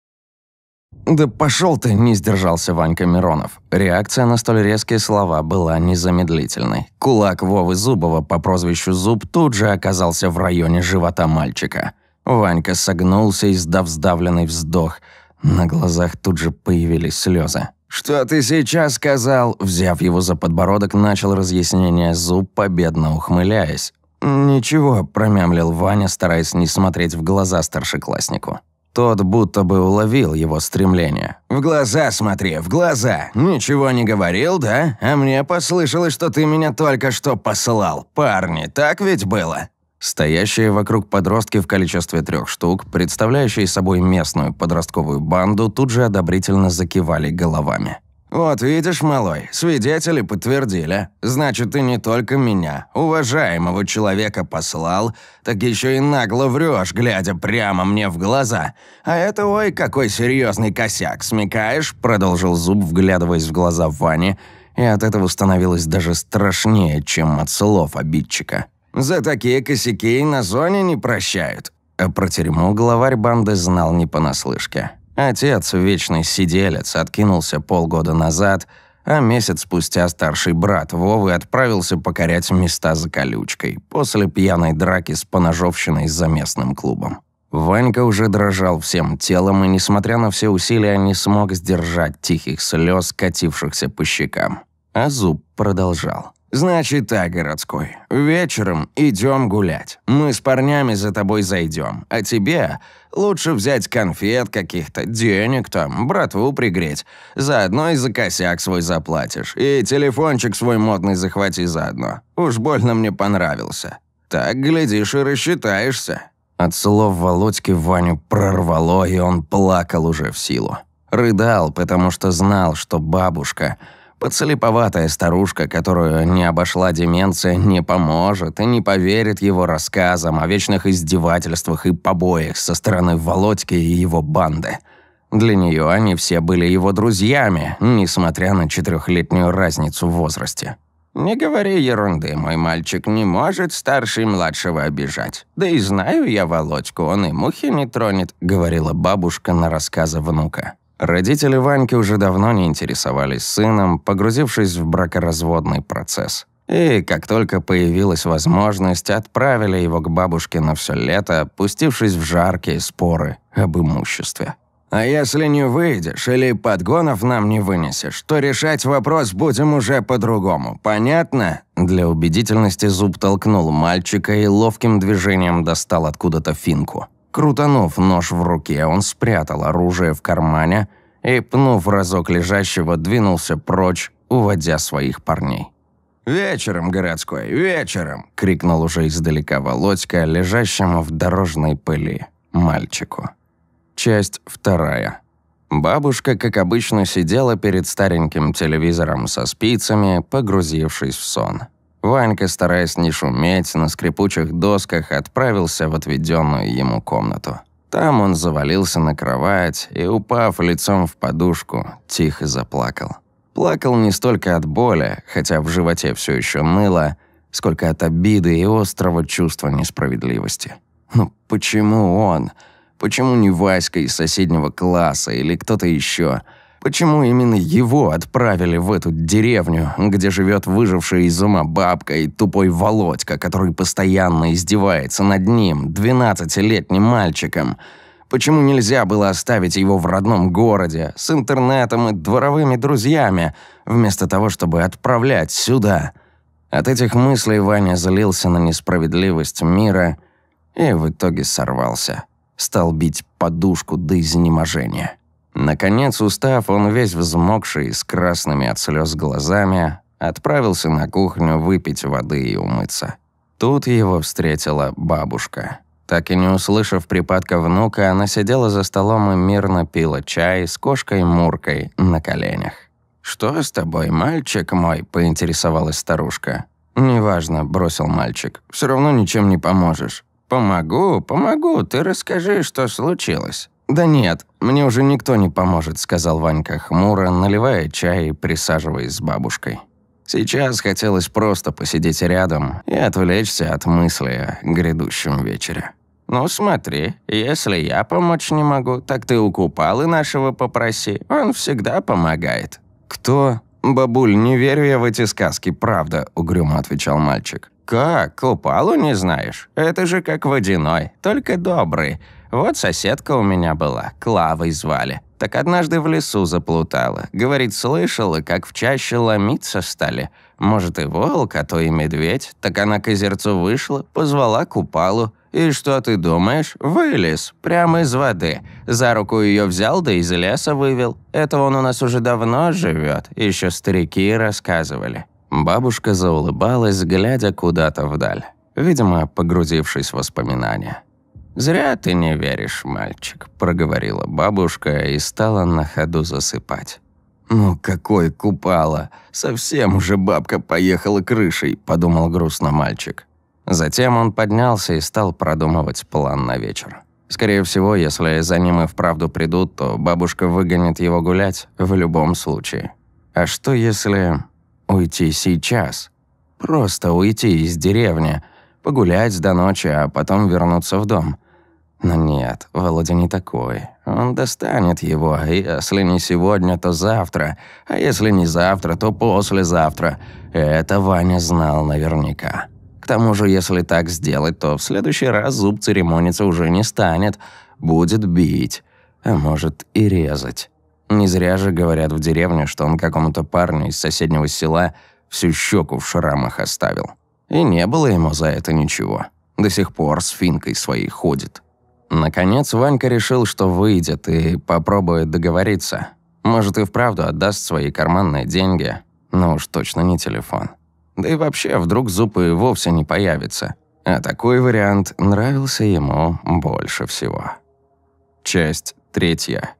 «Да пошел ты!» – не сдержался Ванька Миронов. Реакция на столь резкие слова была незамедлительной. Кулак Вовы Зубова по прозвищу Зуб тут же оказался в районе живота мальчика. Ванька согнулся, издав сдавленный вздох. На глазах тут же появились слезы. «Что ты сейчас сказал?» Взяв его за подбородок, начал разъяснение Зуб, победно ухмыляясь. «Ничего», – промямлил Ваня, стараясь не смотреть в глаза старшекласснику. Тот будто бы уловил его стремление. «В глаза смотри, в глаза! Ничего не говорил, да? А мне послышалось, что ты меня только что посылал. Парни, так ведь было?» Стоящие вокруг подростки в количестве трех штук, представляющие собой местную подростковую банду, тут же одобрительно закивали головами. «Вот видишь, малой, свидетели подтвердили. Значит, ты не только меня, уважаемого человека послал, так еще и нагло врешь, глядя прямо мне в глаза. А это, ой, какой серьезный косяк, смекаешь?» Продолжил Зуб, вглядываясь в глаза Вани, и от этого становилось даже страшнее, чем от слов обидчика. «За такие косяки на зоне не прощают». А про тюрьму главарь банды знал не понаслышке. Отец, вечный сиделец, откинулся полгода назад, а месяц спустя старший брат Вовы отправился покорять места за колючкой после пьяной драки с поножовщиной за местным клубом. Ванька уже дрожал всем телом и, несмотря на все усилия, не смог сдержать тихих слез, катившихся по щекам. А зуб продолжал. «Значит так, городской. Вечером идем гулять. Мы с парнями за тобой зайдем. А тебе лучше взять конфет каких-то, денег там, братву пригреть. Заодно и за косяк свой заплатишь. И телефончик свой модный захвати заодно. Уж больно мне понравился. Так, глядишь, и рассчитаешься». От слов Володьки Ваню прорвало, и он плакал уже в силу. Рыдал, потому что знал, что бабушка – Подслеповатая старушка, которую не обошла деменция, не поможет и не поверит его рассказам о вечных издевательствах и побоях со стороны Володьки и его банды. Для нее они все были его друзьями, несмотря на четырехлетнюю разницу в возрасте. «Не говори ерунды, мой мальчик не может старший младшего обижать. Да и знаю я Володьку, он и мухи не тронет», — говорила бабушка на рассказы внука. Родители Ваньки уже давно не интересовались сыном, погрузившись в бракоразводный процесс. И как только появилась возможность, отправили его к бабушке на все лето, пустившись в жаркие споры об имуществе. «А если не выйдешь или подгонов нам не вынесешь, то решать вопрос будем уже по-другому, понятно?» Для убедительности зуб толкнул мальчика и ловким движением достал откуда-то финку. Крутанув нож в руке, он спрятал оружие в кармане и, пнув разок лежащего, двинулся прочь, уводя своих парней. «Вечером, городской, вечером!» – крикнул уже издалека Володька, лежащему в дорожной пыли, мальчику. Часть вторая. Бабушка, как обычно, сидела перед стареньким телевизором со спицами, погрузившись в сон. Ванька, стараясь не шуметь, на скрипучих досках отправился в отведенную ему комнату. Там он завалился на кровать и, упав лицом в подушку, тихо заплакал. Плакал не столько от боли, хотя в животе все еще ныло, сколько от обиды и острого чувства несправедливости. Ну почему он? Почему не Васька из соседнего класса или кто-то еще? Почему именно его отправили в эту деревню, где живет выжившая из ума бабка и тупой Володька, который постоянно издевается над ним, двенадцатилетним мальчиком? Почему нельзя было оставить его в родном городе, с интернетом и дворовыми друзьями, вместо того, чтобы отправлять сюда? От этих мыслей Ваня злился на несправедливость мира и в итоге сорвался. Стал бить подушку до изнеможения. Наконец, устав, он весь взмокший, с красными от слез глазами, отправился на кухню выпить воды и умыться. Тут его встретила бабушка. Так и не услышав припадка внука, она сидела за столом и мирно пила чай с кошкой Муркой на коленях. «Что с тобой, мальчик мой?» – поинтересовалась старушка. «Неважно», – бросил мальчик. «Все равно ничем не поможешь». «Помогу, помогу, ты расскажи, что случилось». «Да нет, мне уже никто не поможет», — сказал Ванька хмуро, наливая чай и присаживаясь с бабушкой. Сейчас хотелось просто посидеть рядом и отвлечься от мысли о грядущем вечере. «Ну смотри, если я помочь не могу, так ты у Купалы нашего попроси, он всегда помогает». «Кто?» «Бабуль, не верю я в эти сказки, правда», – угрюмо отвечал мальчик. «Как? Купалу не знаешь? Это же как водяной, только добрый. Вот соседка у меня была, Клавой звали. Так однажды в лесу заплутала. Говорит, слышала, как в чаще ломиться стали. Может, и волк, а то и медведь. Так она к озерцу вышла, позвала Купалу. И что ты думаешь? Вылез, прямо из воды. За руку ее взял, да из леса вывел. Это он у нас уже давно живет. Еще старики рассказывали. Бабушка заулыбалась, глядя куда-то вдаль. Видимо, погрузившись в воспоминания. «Зря ты не веришь, мальчик», – проговорила бабушка и стала на ходу засыпать. «Ну какой купала? Совсем уже бабка поехала крышей», – подумал грустно мальчик. Затем он поднялся и стал продумывать план на вечер. Скорее всего, если за ним и вправду придут, то бабушка выгонит его гулять в любом случае. А что если уйти сейчас? Просто уйти из деревни, погулять до ночи, а потом вернуться в дом. Но нет, Володя не такой. Он достанет его, если не сегодня, то завтра. А если не завтра, то послезавтра. Это Ваня знал наверняка. К тому же, если так сделать, то в следующий раз зуб церемониться уже не станет. Будет бить, а может и резать. Не зря же говорят в деревне, что он какому-то парню из соседнего села всю щеку в шрамах оставил. И не было ему за это ничего. До сих пор с финкой своей ходит. Наконец Ванька решил, что выйдет и попробует договориться. Может и вправду отдаст свои карманные деньги, но уж точно не телефон. Да и вообще, вдруг зуб и вовсе не появится. А такой вариант нравился ему больше всего. Часть третья.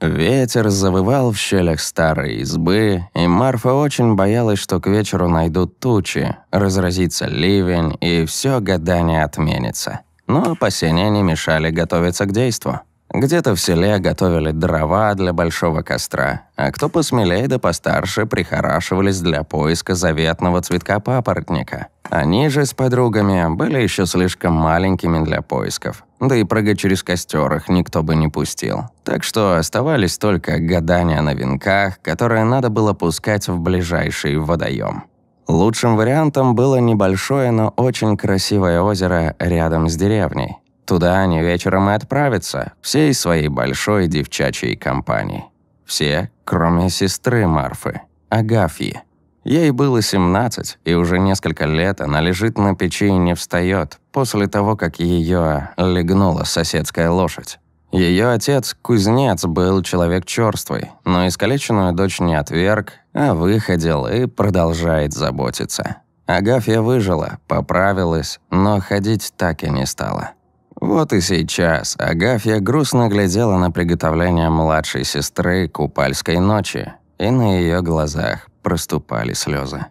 Ветер завывал в щелях старой избы, и Марфа очень боялась, что к вечеру найдут тучи, разразится ливень, и все гадание отменится. Но опасения не мешали готовиться к действу. Где-то в селе готовили дрова для большого костра, а кто посмелее да постарше прихорашивались для поиска заветного цветка папоротника. Они же с подругами были еще слишком маленькими для поисков. Да и прыгать через костер их никто бы не пустил. Так что оставались только гадания на венках, которые надо было пускать в ближайший водоем. Лучшим вариантом было небольшое, но очень красивое озеро рядом с деревней. Туда они вечером и отправятся, всей своей большой девчачьей компанией. Все, кроме сестры Марфы, Агафьи. Ей было 17, и уже несколько лет она лежит на печи и не встает, после того, как ее легнула соседская лошадь. Ее отец, кузнец, был человек черствый, но искалеченную дочь не отверг, а выходил и продолжает заботиться. Агафья выжила, поправилась, но ходить так и не стала. Вот и сейчас Агафья грустно глядела на приготовление младшей сестры купальской ночи, и на ее глазах проступали слезы.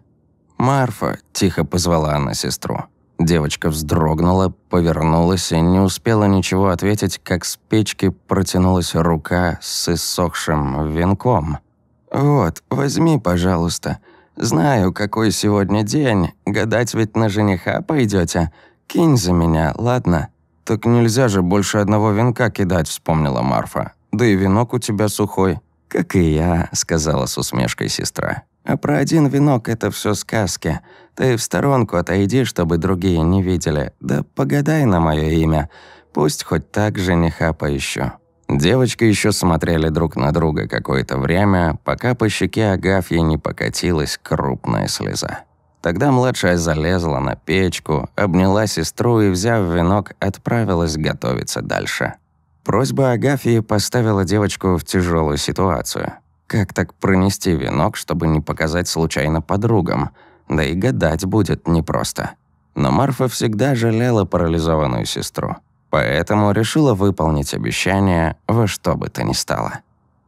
«Марфа», – тихо позвала она сестру. Девочка вздрогнула, повернулась и не успела ничего ответить, как с печки протянулась рука с иссохшим венком. «Вот, возьми, пожалуйста. Знаю, какой сегодня день. Гадать ведь на жениха пойдете. Кинь за меня, ладно?» «Так нельзя же больше одного венка кидать», — вспомнила Марфа. «Да и венок у тебя сухой». «Как и я», — сказала с усмешкой сестра. «А про один венок это все сказки. Ты в сторонку отойди, чтобы другие не видели. Да погадай на мое имя. Пусть хоть так жениха поищу». Девочки еще смотрели друг на друга какое-то время, пока по щеке Агафьи не покатилась крупная слеза. Тогда младшая залезла на печку, обняла сестру и, взяв венок, отправилась готовиться дальше. Просьба Агафьи поставила девочку в тяжелую ситуацию. Как так пронести венок, чтобы не показать случайно подругам? Да и гадать будет непросто. Но Марфа всегда жалела парализованную сестру. Поэтому решила выполнить обещание во что бы то ни стало.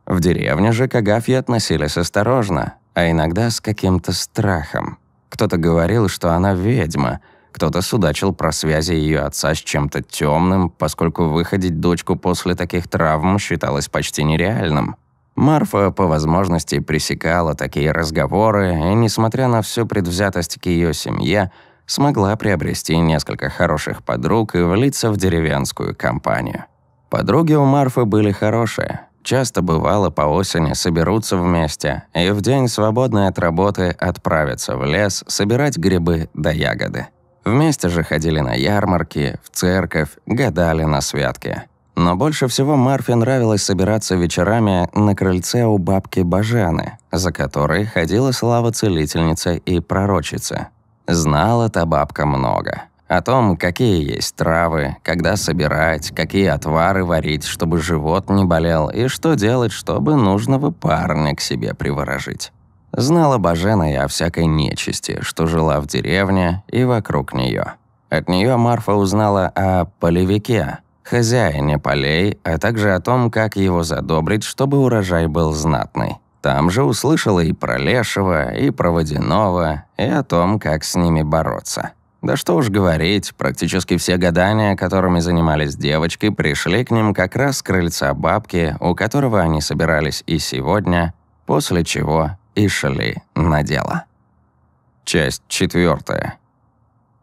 В деревне же к Агафье относились осторожно, а иногда с каким-то страхом. Кто-то говорил, что она ведьма, кто-то судачил про связи ее отца с чем-то темным, поскольку выходить дочку после таких травм считалось почти нереальным. Марфа по возможности пресекала такие разговоры, и, несмотря на всю предвзятость к ее семье, смогла приобрести несколько хороших подруг и влиться в деревенскую компанию. Подруги у Марфы были хорошие. Часто бывало по осени соберутся вместе и в день, свободный от работы, отправятся в лес собирать грибы да ягоды. Вместе же ходили на ярмарки, в церковь, гадали на святки. Но больше всего Марфе нравилось собираться вечерами на крыльце у бабки Бажаны, за которой ходила слава целительница и пророчица. Знала та бабка много. О том, какие есть травы, когда собирать, какие отвары варить, чтобы живот не болел, и что делать, чтобы нужного парня к себе приворожить. Знала Бажена и о всякой нечисти, что жила в деревне и вокруг нее. От нее Марфа узнала о полевике, хозяине полей, а также о том, как его задобрить, чтобы урожай был знатный. Там же услышала и про лешего, и про водяного, и о том, как с ними бороться. Да что уж говорить, практически все гадания, которыми занимались девочки, пришли к ним как раз с крыльца бабки, у которого они собирались и сегодня, после чего и шли на дело. Часть четвертая.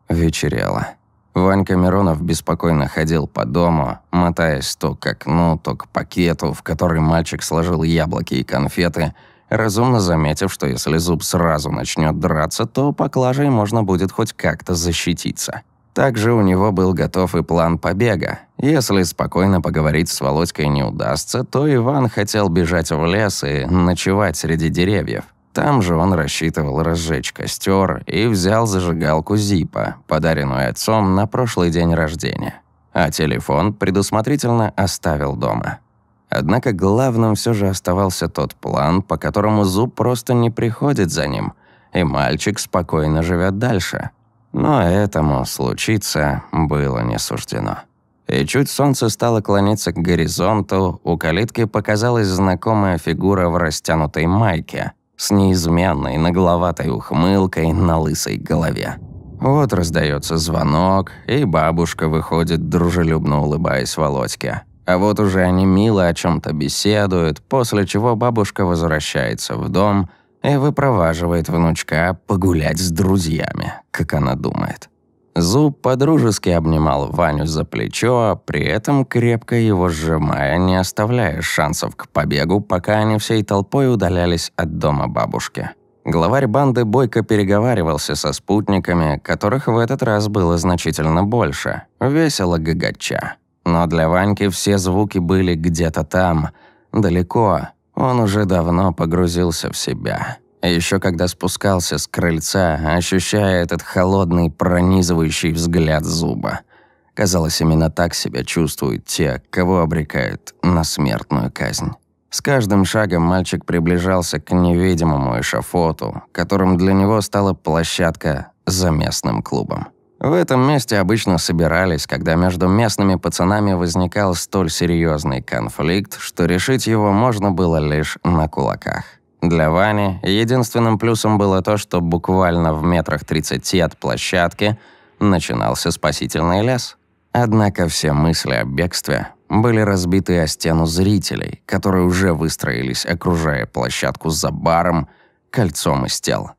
Вечерело. Ванька Миронов беспокойно ходил по дому, мотаясь то к окну, то к пакету, в который мальчик сложил яблоки и конфеты – разумно заметив, что если зуб сразу начнет драться, то поклажей можно будет хоть как-то защититься. Также у него был готов и план побега. Если спокойно поговорить с Володькой не удастся, то Иван хотел бежать в лес и ночевать среди деревьев. Там же он рассчитывал разжечь костер и взял зажигалку Зипа, подаренную отцом на прошлый день рождения. А телефон предусмотрительно оставил дома. Однако главным все же оставался тот план, по которому зуб просто не приходит за ним, и мальчик спокойно живет дальше. Но этому случиться было не суждено. И чуть солнце стало клониться к горизонту, у калитки показалась знакомая фигура в растянутой майке с неизменной нагловатой ухмылкой на лысой голове. Вот раздается звонок, и бабушка выходит, дружелюбно улыбаясь Володьке. А вот уже они мило о чем то беседуют, после чего бабушка возвращается в дом и выпроваживает внучка погулять с друзьями, как она думает. Зуб подружески обнимал Ваню за плечо, при этом крепко его сжимая, не оставляя шансов к побегу, пока они всей толпой удалялись от дома бабушки. Главарь банды бойко переговаривался со спутниками, которых в этот раз было значительно больше, весело гагача. Но для Ваньки все звуки были где-то там, далеко. Он уже давно погрузился в себя. И еще когда спускался с крыльца, ощущая этот холодный, пронизывающий взгляд зуба. Казалось, именно так себя чувствуют те, кого обрекают на смертную казнь. С каждым шагом мальчик приближался к невидимому эшафоту, которым для него стала площадка за местным клубом. В этом месте обычно собирались, когда между местными пацанами возникал столь серьезный конфликт, что решить его можно было лишь на кулаках. Для Вани единственным плюсом было то, что буквально в метрах 30 от площадки начинался спасительный лес. Однако все мысли о бегстве были разбиты о стену зрителей, которые уже выстроились, окружая площадку за баром, кольцом из тел.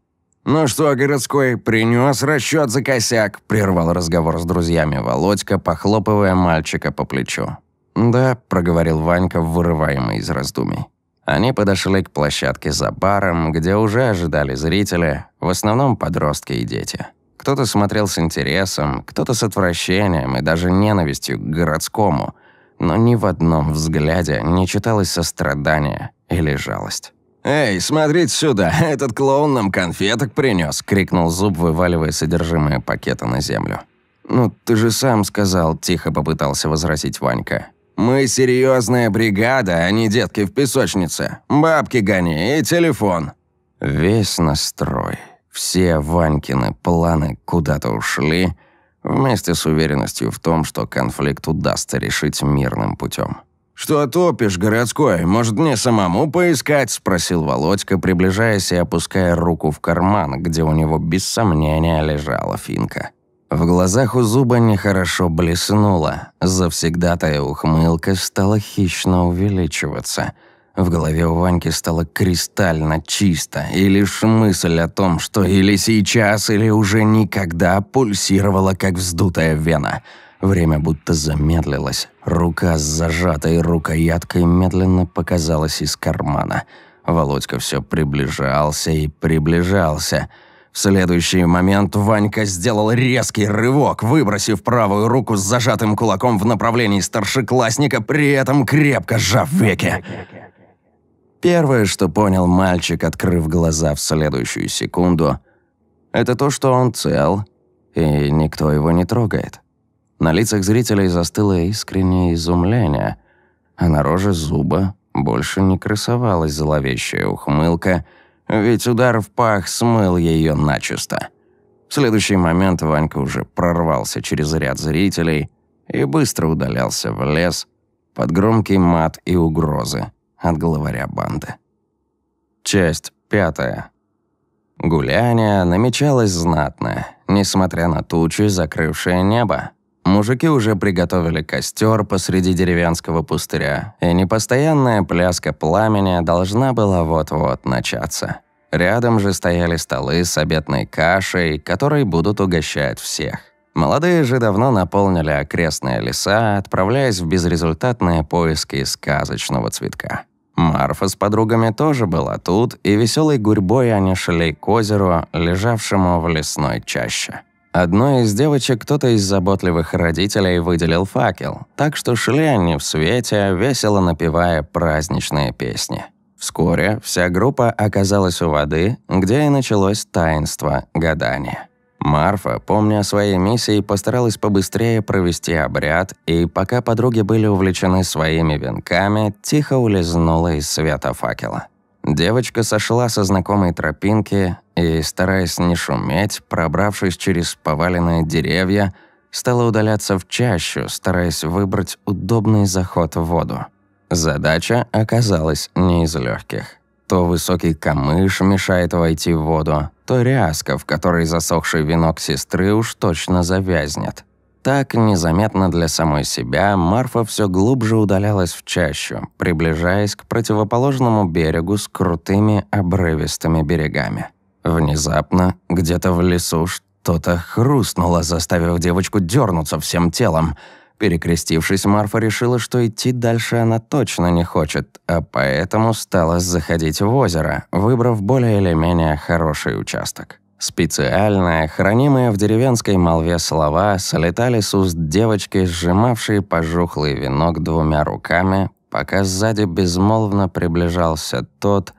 «Ну что, городской, принес расчет за косяк», – прервал разговор с друзьями Володька, похлопывая мальчика по плечу. «Да», – проговорил Ванька, вырываемый из раздумий. Они подошли к площадке за баром, где уже ожидали зрители, в основном подростки и дети. Кто-то смотрел с интересом, кто-то с отвращением и даже ненавистью к городскому, но ни в одном взгляде не читалось сострадание или жалость. «Эй, смотрите сюда, (laughs) этот клоун нам конфеток принес, крикнул Зуб, вываливая содержимое пакета на землю. «Ну, ты же сам сказал», – тихо попытался возразить Ванька. «Мы серьезная бригада, а не детки в песочнице. Бабки гони и телефон». Весь настрой, все Ванькины планы куда-то ушли, вместе с уверенностью в том, что конфликт удастся решить мирным путем. «Что топишь, городской? Может, мне самому поискать?» – спросил Володька, приближаясь и опуская руку в карман, где у него без сомнения лежала финка. В глазах у зуба нехорошо блеснуло. Завсегдатая ухмылка стала хищно увеличиваться. В голове у Ваньки стало кристально чисто, и лишь мысль о том, что или сейчас, или уже никогда пульсировала, как вздутая вена. Время будто замедлилось. Рука с зажатой рукояткой медленно показалась из кармана. Володька все приближался и приближался – в следующий момент Ванька сделал резкий рывок, выбросив правую руку с зажатым кулаком в направлении старшеклассника, при этом крепко сжав веки. Первое, что понял мальчик, открыв глаза в следующую секунду, это то, что он цел, и никто его не трогает. На лицах зрителей застыло искреннее изумление, а на роже зуба больше не красовалась зловещая ухмылка – ведь удар в пах смыл ее начисто. В следующий момент Ванька уже прорвался через ряд зрителей и быстро удалялся в лес под громкий мат и угрозы от главаря банды. Часть пятая. Гуляние намечалось знатное, несмотря на тучи, закрывшие небо. Мужики уже приготовили костер посреди деревенского пустыря, и непостоянная пляска пламени должна была вот-вот начаться. Рядом же стояли столы с обетной кашей, которой будут угощать всех. Молодые же давно наполнили окрестные леса, отправляясь в безрезультатные поиски сказочного цветка. Марфа с подругами тоже была тут, и веселой гурьбой они шли к озеру, лежавшему в лесной чаще. Одной из девочек кто-то из заботливых родителей выделил факел, так что шли они в свете, весело напевая праздничные песни. Вскоре вся группа оказалась у воды, где и началось таинство гадания. Марфа, помня о своей миссии, постаралась побыстрее провести обряд, и пока подруги были увлечены своими венками, тихо улизнула из света факела. Девочка сошла со знакомой тропинки и, стараясь не шуметь, пробравшись через поваленные деревья, стала удаляться в чащу, стараясь выбрать удобный заход в воду. Задача оказалась не из легких. То высокий камыш мешает войти в воду, то ряска, в которой засохший венок сестры уж точно завязнет. Так, незаметно для самой себя, Марфа все глубже удалялась в чащу, приближаясь к противоположному берегу с крутыми обрывистыми берегами. Внезапно, где-то в лесу что-то хрустнуло, заставив девочку дернуться всем телом. Перекрестившись, Марфа решила, что идти дальше она точно не хочет, а поэтому стала заходить в озеро, выбрав более или менее хороший участок. Специальные, хранимые в деревенской молве слова, солетали с уст девочки, сжимавшей пожухлый венок двумя руками, пока сзади безмолвно приближался тот,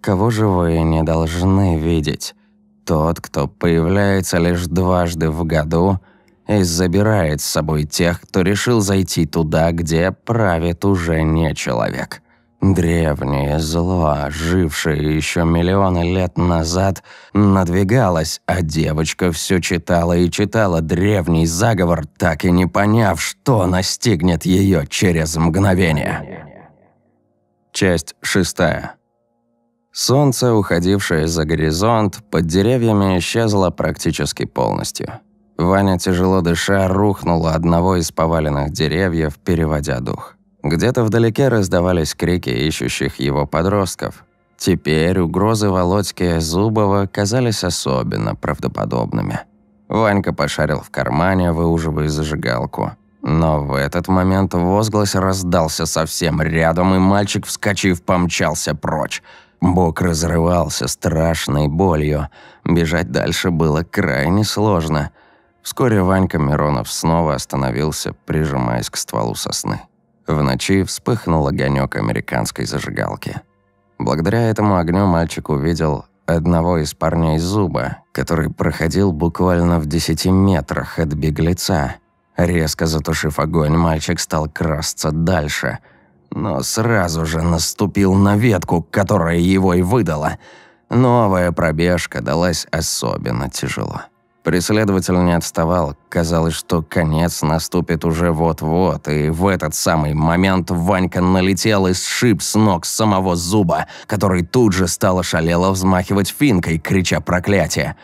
кого живые не должны видеть. Тот, кто появляется лишь дважды в году и забирает с собой тех, кто решил зайти туда, где правит уже не человек. Древнее зло, жившее еще миллионы лет назад, надвигалось, а девочка все читала и читала древний заговор, так и не поняв, что настигнет ее через мгновение. Часть шестая. Солнце, уходившее за горизонт, под деревьями исчезло практически полностью. Ваня, тяжело дыша, рухнул одного из поваленных деревьев, переводя дух. Где-то вдалеке раздавались крики ищущих его подростков. Теперь угрозы Володьки Зубова казались особенно правдоподобными. Ванька пошарил в кармане, выуживая зажигалку. Но в этот момент возглас раздался совсем рядом, и мальчик, вскочив, помчался прочь. Бок разрывался страшной болью. Бежать дальше было крайне сложно. Вскоре Ванька Миронов снова остановился, прижимаясь к стволу сосны. В ночи вспыхнул огонек американской зажигалки. Благодаря этому огню мальчик увидел одного из парней Зуба, который проходил буквально в десяти метрах от беглеца. Резко затушив огонь, мальчик стал красться дальше, но сразу же наступил на ветку, которая его и выдала. Новая пробежка далась особенно тяжело. Преследователь не отставал. Казалось, что конец наступит уже вот-вот, и в этот самый момент Ванька налетел и сшиб с ног самого зуба, который тут же стал ошалело взмахивать финкой, крича проклятие.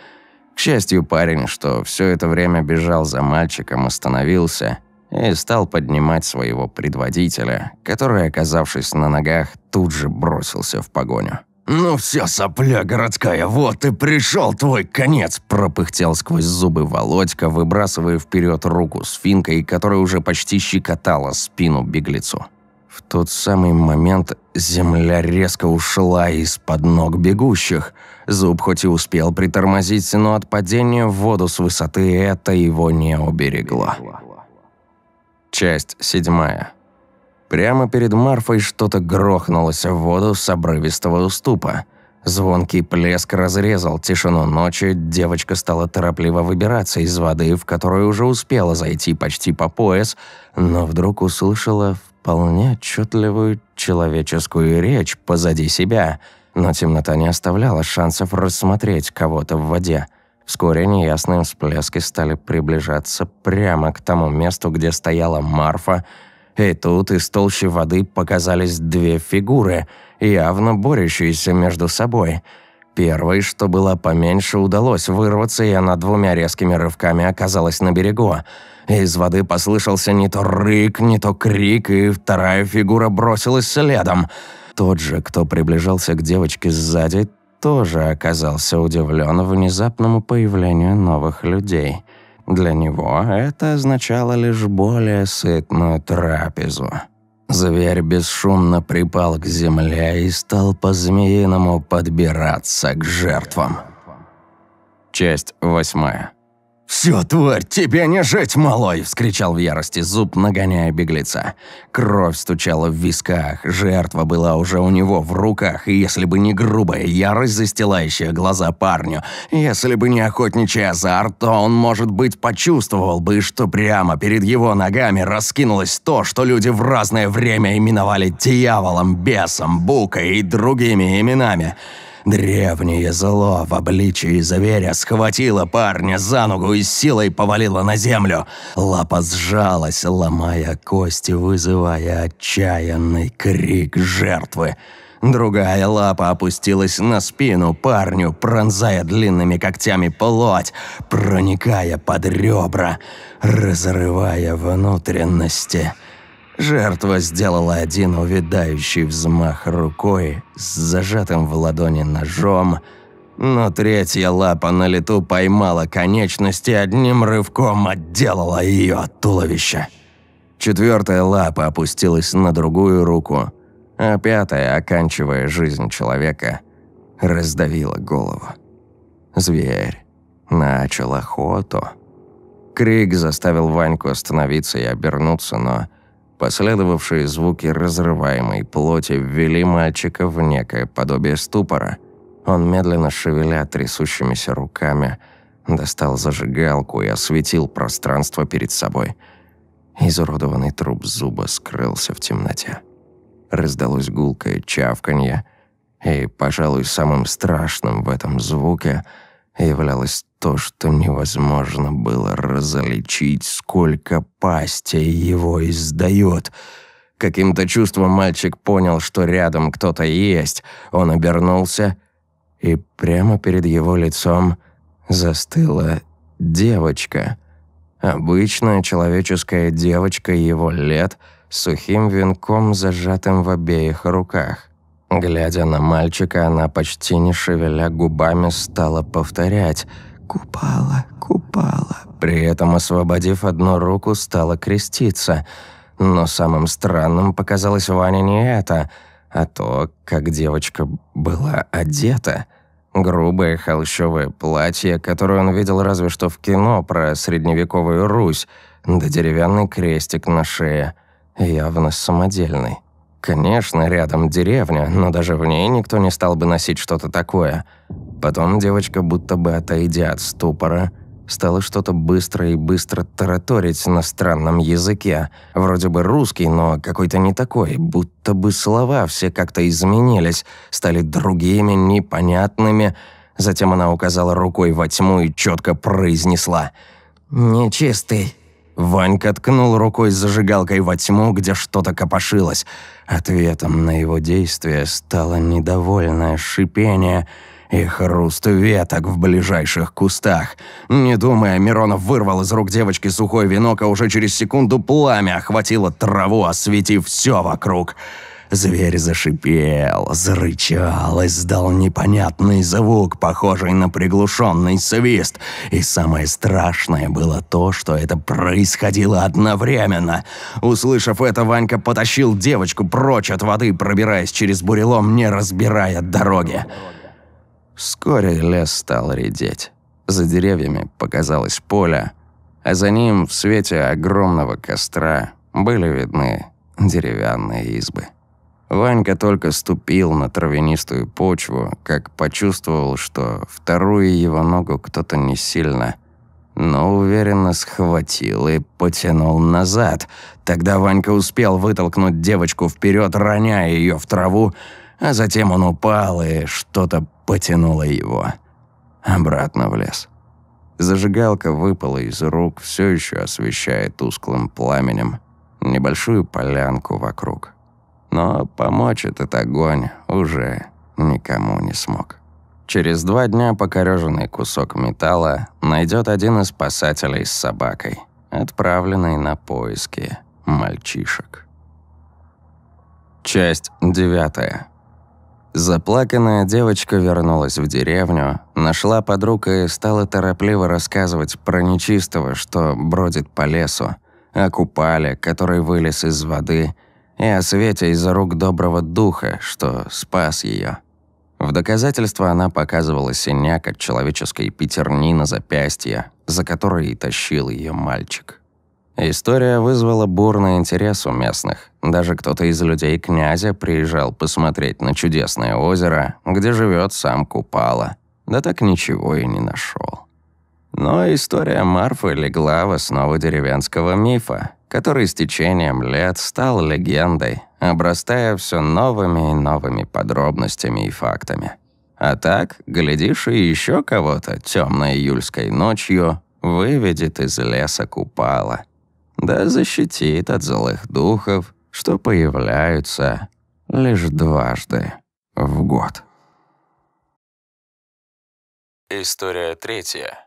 К счастью, парень, что все это время бежал за мальчиком, остановился и стал поднимать своего предводителя, который, оказавшись на ногах, тут же бросился в погоню. «Ну все, сопля городская, вот и пришел твой конец!» Пропыхтел сквозь зубы Володька, выбрасывая вперед руку с финкой, которая уже почти щекотала спину беглецу. В тот самый момент земля резко ушла из-под ног бегущих. Зуб хоть и успел притормозить, но от падения в воду с высоты это его не уберегло. Часть седьмая. Прямо перед Марфой что-то грохнулось в воду с обрывистого уступа. Звонкий плеск разрезал тишину ночи, девочка стала торопливо выбираться из воды, в которую уже успела зайти почти по пояс, но вдруг услышала вполне отчетливую человеческую речь позади себя, но темнота не оставляла шансов рассмотреть кого-то в воде. Вскоре неясные всплески стали приближаться прямо к тому месту, где стояла Марфа, и тут из толщи воды показались две фигуры, явно борющиеся между собой. Первой, что было поменьше, удалось вырваться, и она двумя резкими рывками оказалась на берегу. Из воды послышался не то рык, не то крик, и вторая фигура бросилась следом. Тот же, кто приближался к девочке сзади, тоже оказался удивлен внезапному появлению новых людей. Для него это означало лишь более сытную трапезу. Зверь бесшумно припал к земле и стал по-змеиному подбираться к жертвам. Часть восьмая. «Всё, тварь, тебе не жить, малой!» – вскричал в ярости зуб, нагоняя беглеца. Кровь стучала в висках, жертва была уже у него в руках, и если бы не грубая ярость, застилающая глаза парню, если бы не охотничий азарт, то он, может быть, почувствовал бы, что прямо перед его ногами раскинулось то, что люди в разное время именовали дьяволом, бесом, букой и другими именами – Древнее зло в обличии зверя схватило парня за ногу и силой повалило на землю. Лапа сжалась, ломая кости, вызывая отчаянный крик жертвы. Другая лапа опустилась на спину парню, пронзая длинными когтями плоть, проникая под ребра, разрывая внутренности. Жертва сделала один увядающий взмах рукой с зажатым в ладони ножом, но третья лапа на лету поймала конечность и одним рывком отделала ее от туловища. Четвертая лапа опустилась на другую руку, а пятая, оканчивая жизнь человека, раздавила голову. Зверь начал охоту. Крик заставил Ваньку остановиться и обернуться, но Последовавшие звуки разрываемой плоти ввели мальчика в некое подобие ступора. Он медленно шевеля трясущимися руками, достал зажигалку и осветил пространство перед собой. Изуродованный труп зуба скрылся в темноте. Раздалось гулкое чавканье, и, пожалуй, самым страшным в этом звуке являлось то, что невозможно было различить, сколько пастей его издает. Каким-то чувством мальчик понял, что рядом кто-то есть. Он обернулся, и прямо перед его лицом застыла девочка. Обычная человеческая девочка его лет сухим венком, зажатым в обеих руках. Глядя на мальчика, она почти не шевеля губами стала повторять – Купала, купала. При этом, освободив одну руку, стала креститься. Но самым странным показалось Ване не это, а то, как девочка была одета. Грубое холщовое платье, которое он видел разве что в кино про средневековую Русь, да деревянный крестик на шее, явно самодельный. Конечно, рядом деревня, но даже в ней никто не стал бы носить что-то такое. Потом девочка, будто бы отойдя от ступора, стала что-то быстро и быстро тараторить на странном языке. Вроде бы русский, но какой-то не такой, будто бы слова все как-то изменились, стали другими, непонятными. Затем она указала рукой во тьму и четко произнесла «Нечистый». Ванька ткнул рукой с зажигалкой во тьму, где что-то копошилось. Ответом на его действие стало недовольное шипение, и хруст веток в ближайших кустах. Не думая, Миронов вырвал из рук девочки сухой венок, а уже через секунду пламя охватило траву, осветив все вокруг. Зверь зашипел, зарычал, издал непонятный звук, похожий на приглушенный свист. И самое страшное было то, что это происходило одновременно. Услышав это, Ванька потащил девочку прочь от воды, пробираясь через бурелом, не разбирая дороги. Вскоре лес стал редеть. За деревьями показалось поле, а за ним в свете огромного костра были видны деревянные избы. Ванька только ступил на травянистую почву, как почувствовал, что вторую его ногу кто-то не сильно, но уверенно схватил и потянул назад. Тогда Ванька успел вытолкнуть девочку вперед, роняя ее в траву, а затем он упал, и что-то потянуло его обратно в лес. Зажигалка выпала из рук, все еще освещая тусклым пламенем небольшую полянку вокруг но помочь этот огонь уже никому не смог. Через два дня покореженный кусок металла найдет один из спасателей с собакой, отправленный на поиски мальчишек. Часть девятая. Заплаканная девочка вернулась в деревню, нашла подруг и стала торопливо рассказывать про нечистого, что бродит по лесу, о купале, который вылез из воды – и о свете из-за рук доброго духа, что спас ее. В доказательство она показывала синяк от человеческой пятерни на запястье, за который и тащил ее мальчик. История вызвала бурный интерес у местных. Даже кто-то из людей князя приезжал посмотреть на чудесное озеро, где живет сам Купала. Да так ничего и не нашел. Но история Марфы легла в основу деревенского мифа, который с течением лет стал легендой, обрастая все новыми и новыми подробностями и фактами. А так, глядишь, и еще кого-то темной июльской ночью выведет из леса купала. Да защитит от злых духов, что появляются лишь дважды в год. История третья.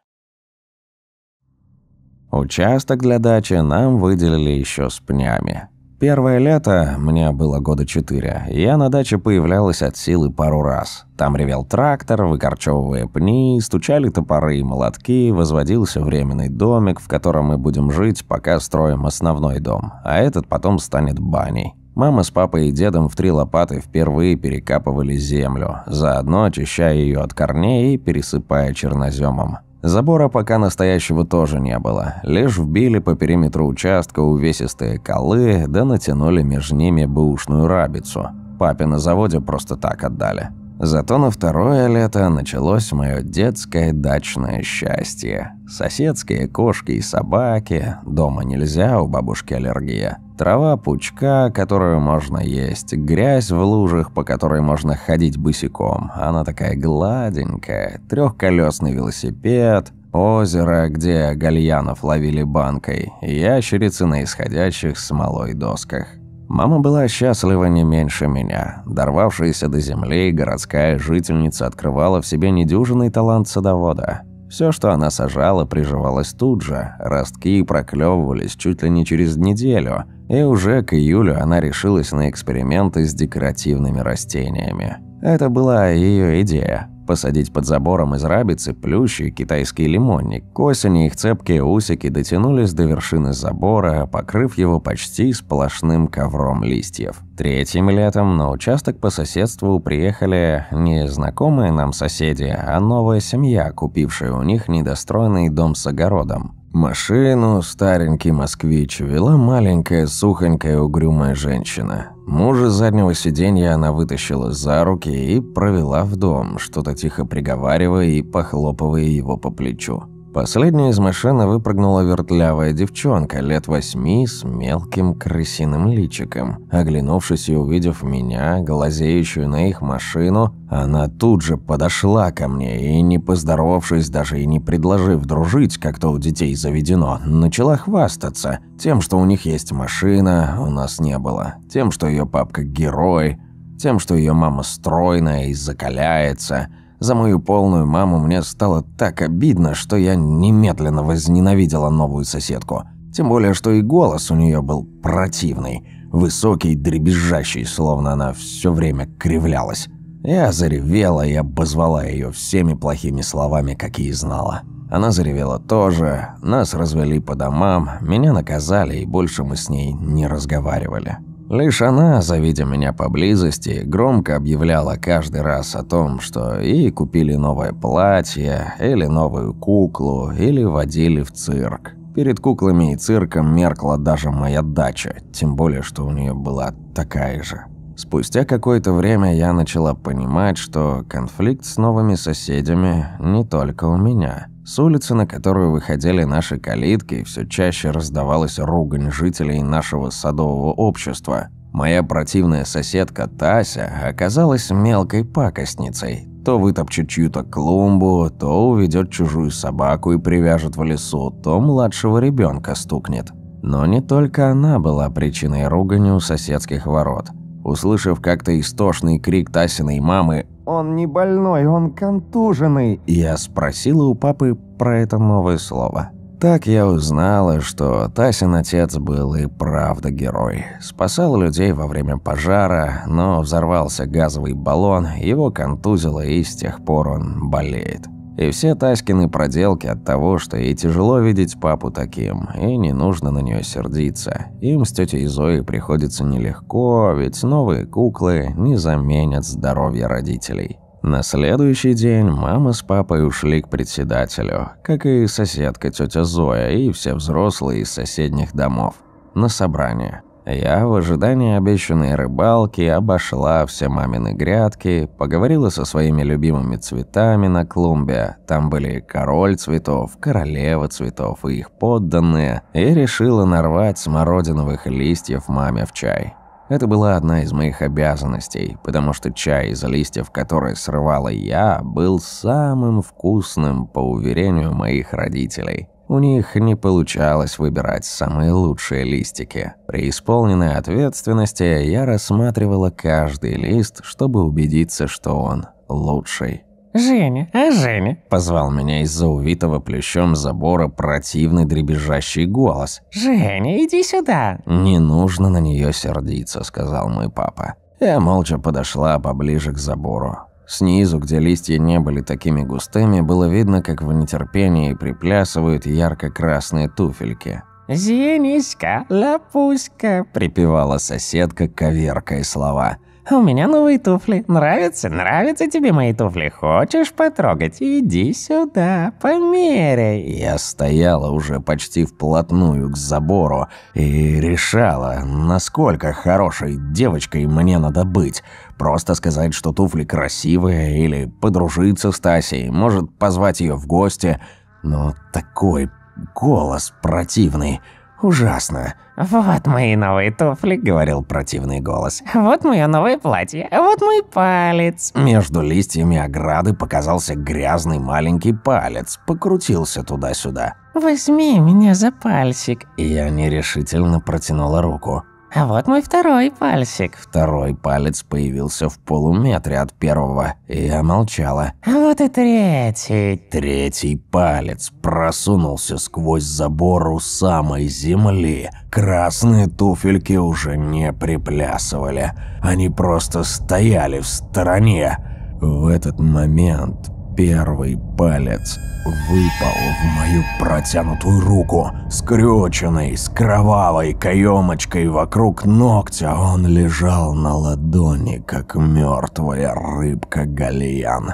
Участок для дачи нам выделили еще с пнями. Первое лето, мне было года четыре, я на даче появлялась от силы пару раз. Там ревел трактор, выкорчевывая пни, стучали топоры и молотки, возводился временный домик, в котором мы будем жить, пока строим основной дом, а этот потом станет баней. Мама с папой и дедом в три лопаты впервые перекапывали землю, заодно очищая ее от корней и пересыпая черноземом. Забора пока настоящего тоже не было. Лишь вбили по периметру участка увесистые колы, да натянули между ними бэушную рабицу. Папе на заводе просто так отдали. Зато на второе лето началось мое детское дачное счастье. Соседские кошки и собаки, дома нельзя, у бабушки аллергия. Трава пучка, которую можно есть, грязь в лужах, по которой можно ходить босиком. Она такая гладенькая, трехколесный велосипед, озеро, где гальянов ловили банкой, ящерицы на исходящих смолой досках. Мама была счастлива не меньше меня. Дорвавшаяся до земли городская жительница открывала в себе недюжинный талант садовода. Все, что она сажала, приживалось тут же. Ростки проклевывались чуть ли не через неделю. И уже к июлю она решилась на эксперименты с декоративными растениями. Это была ее идея. Посадить под забором из рабицы плющ и китайский лимонник. К осени их цепкие усики дотянулись до вершины забора, покрыв его почти сплошным ковром листьев. Третьим летом на участок по соседству приехали не знакомые нам соседи, а новая семья, купившая у них недостроенный дом с огородом. Машину, старенький москвич, вела маленькая, сухонькая, угрюмая женщина. Мужа заднего сиденья она вытащила за руки и провела в дом, что-то тихо приговаривая и похлопывая его по плечу. Последняя из машины выпрыгнула вертлявая девчонка лет восьми с мелким крысиным личиком. Оглянувшись и увидев меня, глазеющую на их машину, она тут же подошла ко мне и, не поздоровавшись, даже и не предложив дружить, как то у детей заведено, начала хвастаться тем, что у них есть машина, у нас не было, тем, что ее папка герой, тем, что ее мама стройная и закаляется – За мою полную маму мне стало так обидно, что я немедленно возненавидела новую соседку. Тем более, что и голос у нее был противный, высокий, дребезжащий, словно она все время кривлялась. Я заревела и обозвала ее всеми плохими словами, какие знала. Она заревела тоже, нас развели по домам, меня наказали, и больше мы с ней не разговаривали. Лишь она, завидя меня поблизости, громко объявляла каждый раз о том, что ей купили новое платье, или новую куклу, или водили в цирк. Перед куклами и цирком меркла даже моя дача, тем более, что у нее была такая же. Спустя какое-то время я начала понимать, что конфликт с новыми соседями не только у меня – с улицы, на которую выходили наши калитки, все чаще раздавалась ругань жителей нашего садового общества. Моя противная соседка Тася оказалась мелкой пакостницей. То вытопчет чью-то клумбу, то уведет чужую собаку и привяжет в лесу, то младшего ребенка стукнет. Но не только она была причиной ругани у соседских ворот. Услышав как-то истошный крик Тасиной мамы «Он не больной, он контуженный!» Я спросила у папы про это новое слово. Так я узнала, что Тасин отец был и правда герой. Спасал людей во время пожара, но взорвался газовый баллон, его контузило и с тех пор он болеет. И все Таськины проделки от того, что ей тяжело видеть папу таким, и не нужно на нее сердиться. Им с тетей Зоей приходится нелегко, ведь новые куклы не заменят здоровье родителей. На следующий день мама с папой ушли к председателю, как и соседка тетя Зоя и все взрослые из соседних домов, на собрание. Я в ожидании обещанной рыбалки обошла все мамины грядки, поговорила со своими любимыми цветами на клумбе. Там были король цветов, королева цветов и их подданные, и решила нарвать смородиновых листьев маме в чай. Это была одна из моих обязанностей, потому что чай из листьев, который срывала я, был самым вкусным, по уверению моих родителей. У них не получалось выбирать самые лучшие листики. При исполненной ответственности я рассматривала каждый лист, чтобы убедиться, что он лучший. «Женя, а Женя?» – позвал меня из-за увитого плющом забора противный дребезжащий голос. «Женя, иди сюда!» «Не нужно на нее сердиться», – сказал мой папа. Я молча подошла поближе к забору. Снизу, где листья не были такими густыми, было видно, как в нетерпении приплясывают ярко-красные туфельки. «Зениська, лапуська», – припевала соседка, коверкая слова. «У меня новые туфли. Нравятся? Нравятся тебе мои туфли? Хочешь потрогать? Иди сюда, померяй». Я стояла уже почти вплотную к забору и решала, насколько хорошей девочкой мне надо быть – Просто сказать, что туфли красивые, или подружиться с Тасей, может позвать ее в гости. Но такой голос противный. Ужасно. «Вот мои новые туфли», — говорил противный голос. «Вот мое новое платье, вот мой палец». Между листьями ограды показался грязный маленький палец, покрутился туда-сюда. «Возьми меня за пальчик». Я нерешительно протянула руку. А вот мой второй пальчик. Второй палец появился в полуметре от первого, и я молчала. А вот и третий. Третий палец просунулся сквозь забор у самой земли. Красные туфельки уже не приплясывали. Они просто стояли в стороне. В этот момент Первый палец выпал в мою протянутую руку, скрюченный, с кровавой каемочкой вокруг ногтя. Он лежал на ладони, как мертвая рыбка Галиян.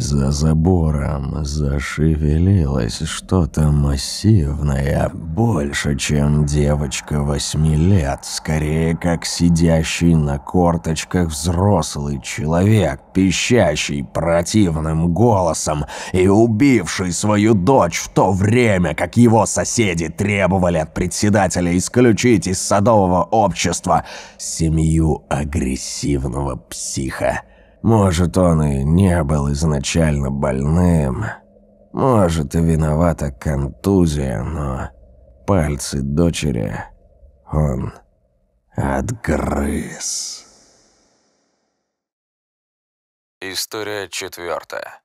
За забором зашевелилось что-то массивное, больше, чем девочка восьми лет, скорее как сидящий на корточках взрослый человек, пищащий противным голосом и убивший свою дочь в то время, как его соседи требовали от председателя исключить из садового общества семью агрессивного психа. Может, он и не был изначально больным. Может, и виновата контузия, но пальцы дочери он отгрыз. История четвертая.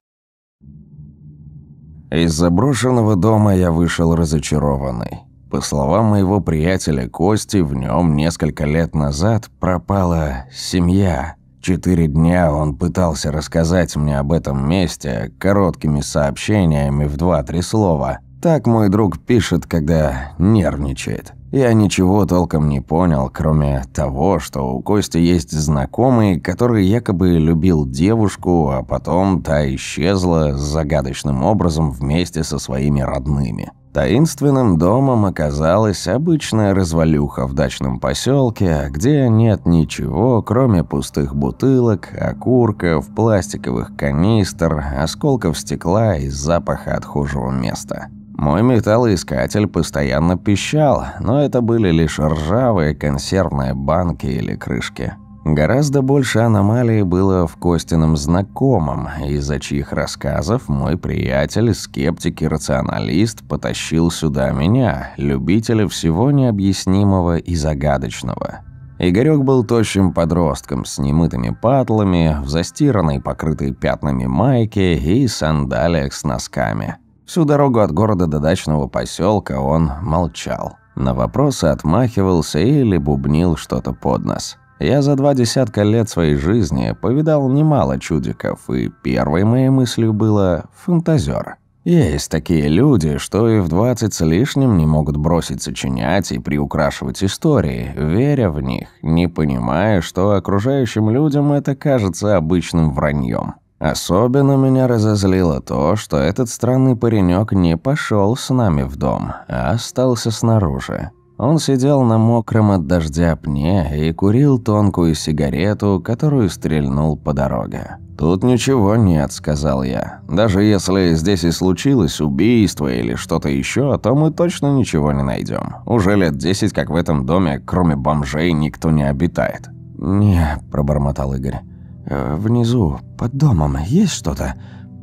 Из заброшенного дома я вышел разочарованный. По словам моего приятеля Кости, в нем несколько лет назад пропала семья. Четыре дня он пытался рассказать мне об этом месте короткими сообщениями в два-три слова. Так мой друг пишет, когда нервничает. Я ничего толком не понял, кроме того, что у Кости есть знакомый, который якобы любил девушку, а потом та исчезла загадочным образом вместе со своими родными. Таинственным домом оказалась обычная развалюха в дачном поселке, где нет ничего, кроме пустых бутылок, окурков, пластиковых канистр, осколков стекла и запаха отхожего места. Мой металлоискатель постоянно пищал, но это были лишь ржавые консервные банки или крышки. Гораздо больше аномалий было в Костином знакомом, из-за чьих рассказов мой приятель, скептик и рационалист, потащил сюда меня, любителя всего необъяснимого и загадочного. Игорёк был тощим подростком с немытыми патлами, в застиранной, покрытой пятнами майке и сандалиях с носками. Всю дорогу от города до дачного поселка он молчал. На вопросы отмахивался или бубнил что-то под нос. Я за два десятка лет своей жизни повидал немало чудиков, и первой моей мыслью было «фантазер». Есть такие люди, что и в двадцать с лишним не могут бросить сочинять и приукрашивать истории, веря в них, не понимая, что окружающим людям это кажется обычным враньем. Особенно меня разозлило то, что этот странный паренек не пошел с нами в дом, а остался снаружи. Он сидел на мокром от дождя пне и курил тонкую сигарету, которую стрельнул по дороге. «Тут ничего нет», — сказал я. «Даже если здесь и случилось убийство или что-то еще, то мы точно ничего не найдем. Уже лет десять, как в этом доме, кроме бомжей, никто не обитает». «Не», — пробормотал Игорь. «Э, «Внизу, под домом, есть что-то?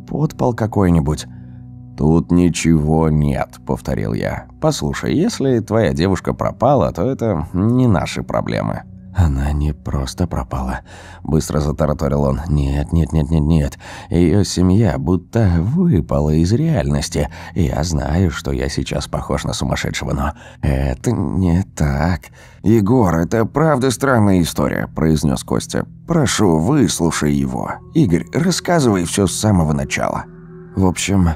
Подпол какой-нибудь?» «Тут ничего нет», — повторил я. «Послушай, если твоя девушка пропала, то это не наши проблемы». «Она не просто пропала», — быстро затараторил он. «Нет, нет, нет, нет, нет. Ее семья будто выпала из реальности. Я знаю, что я сейчас похож на сумасшедшего, но это не так». «Егор, это правда странная история», — произнес Костя. «Прошу, выслушай его. Игорь, рассказывай все с самого начала». «В общем...»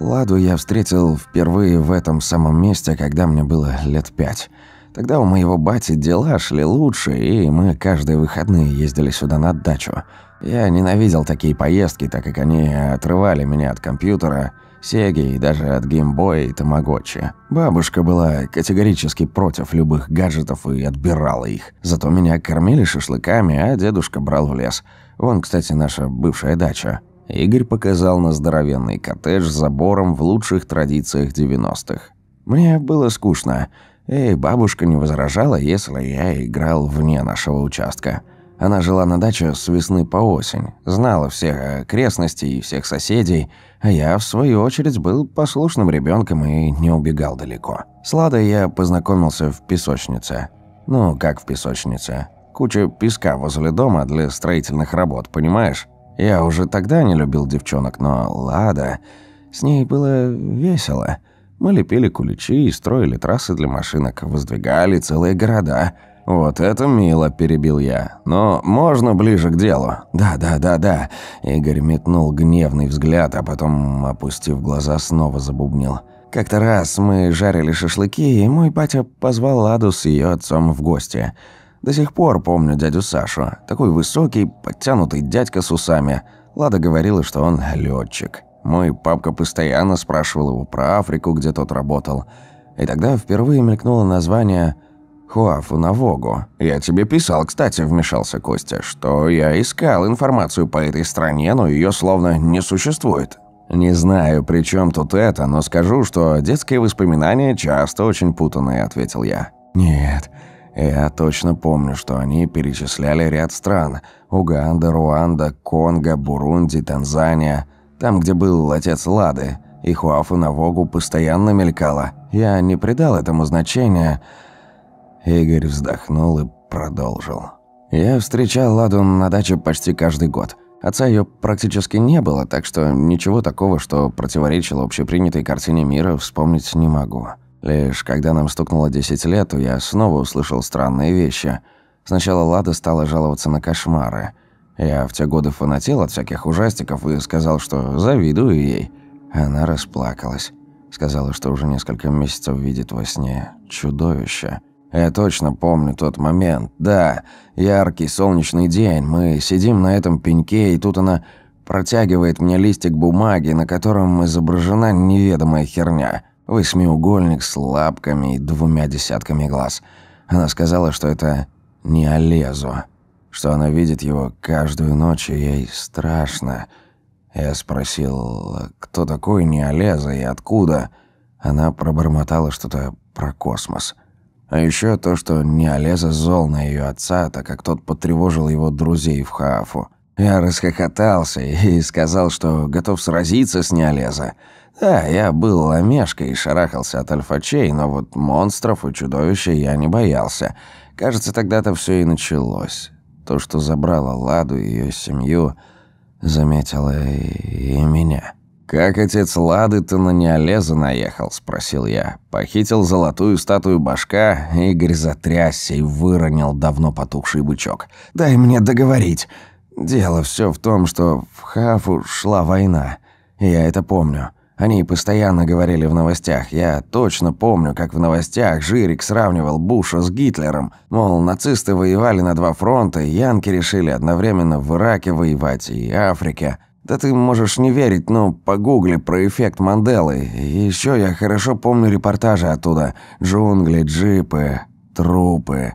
Ладу я встретил впервые в этом самом месте, когда мне было лет пять. Тогда у моего бати дела шли лучше, и мы каждые выходные ездили сюда на дачу. Я ненавидел такие поездки, так как они отрывали меня от компьютера, Сеги и даже от геймбоя и тамагочи. Бабушка была категорически против любых гаджетов и отбирала их. Зато меня кормили шашлыками, а дедушка брал в лес. Вон, кстати, наша бывшая дача. Игорь показал на здоровенный коттедж с забором в лучших традициях 90-х. Мне было скучно, и бабушка не возражала, если я играл вне нашего участка. Она жила на даче с весны по осень, знала всех окрестностей и всех соседей, а я, в свою очередь, был послушным ребенком и не убегал далеко. С Ладой я познакомился в песочнице. Ну, как в песочнице. Куча песка возле дома для строительных работ, понимаешь? Я уже тогда не любил девчонок, но Лада... С ней было весело. Мы лепили куличи и строили трассы для машинок, воздвигали целые города. «Вот это мило», – перебил я. «Но можно ближе к делу?» «Да, да, да, да». Игорь метнул гневный взгляд, а потом, опустив глаза, снова забубнил. Как-то раз мы жарили шашлыки, и мой батя позвал Ладу с ее отцом в гости – до сих пор помню дядю Сашу. Такой высокий, подтянутый дядька с усами. Лада говорила, что он летчик. Мой папка постоянно спрашивал его про Африку, где тот работал. И тогда впервые мелькнуло название Хуафу Навогу. «Я тебе писал, кстати», – вмешался Костя, что я искал информацию по этой стране, но ее словно не существует. «Не знаю, при чем тут это, но скажу, что детские воспоминания часто очень путанные», – ответил я. «Нет, я точно помню, что они перечисляли ряд стран. Уганда, Руанда, Конго, Бурунди, Танзания. Там, где был отец Лады. И Хуафу на Вогу постоянно мелькала. Я не придал этому значения. Игорь вздохнул и продолжил. Я встречал Ладу на даче почти каждый год. Отца ее практически не было, так что ничего такого, что противоречило общепринятой картине мира, вспомнить не могу. Лишь когда нам стукнуло 10 лет, я снова услышал странные вещи. Сначала Лада стала жаловаться на кошмары. Я в те годы фанател от всяких ужастиков и сказал, что завидую ей. Она расплакалась. Сказала, что уже несколько месяцев видит во сне чудовище. Я точно помню тот момент. Да, яркий солнечный день. Мы сидим на этом пеньке, и тут она протягивает мне листик бумаги, на котором изображена неведомая херня. Восьмиугольник с лапками и двумя десятками глаз. Она сказала, что это не Олезу, что она видит его каждую ночь, и ей страшно. Я спросил, кто такой Неолеза и откуда? Она пробормотала что-то про космос. А еще то, что Неолеза зол на ее отца, так как тот потревожил его друзей в Хаафу. Я расхохотался и сказал, что готов сразиться с Неолеза. Да, я был ломешкой и шарахался от альфачей, но вот монстров и чудовища я не боялся. Кажется, тогда-то все и началось. То, что забрало Ладу и ее семью, заметила и, меня. «Как отец Лады-то на Неолеза наехал?» – спросил я. Похитил золотую статую башка, Игорь затрясся и выронил давно потухший бычок. «Дай мне договорить!» Дело все в том, что в Хафу шла война. Я это помню. Они постоянно говорили в новостях. Я точно помню, как в новостях Жирик сравнивал Буша с Гитлером. Мол, нацисты воевали на два фронта, янки решили одновременно в Ираке воевать и Африке. Да ты можешь не верить, но погугли про эффект Манделы. Еще я хорошо помню репортажи оттуда. Джунгли, джипы, трупы.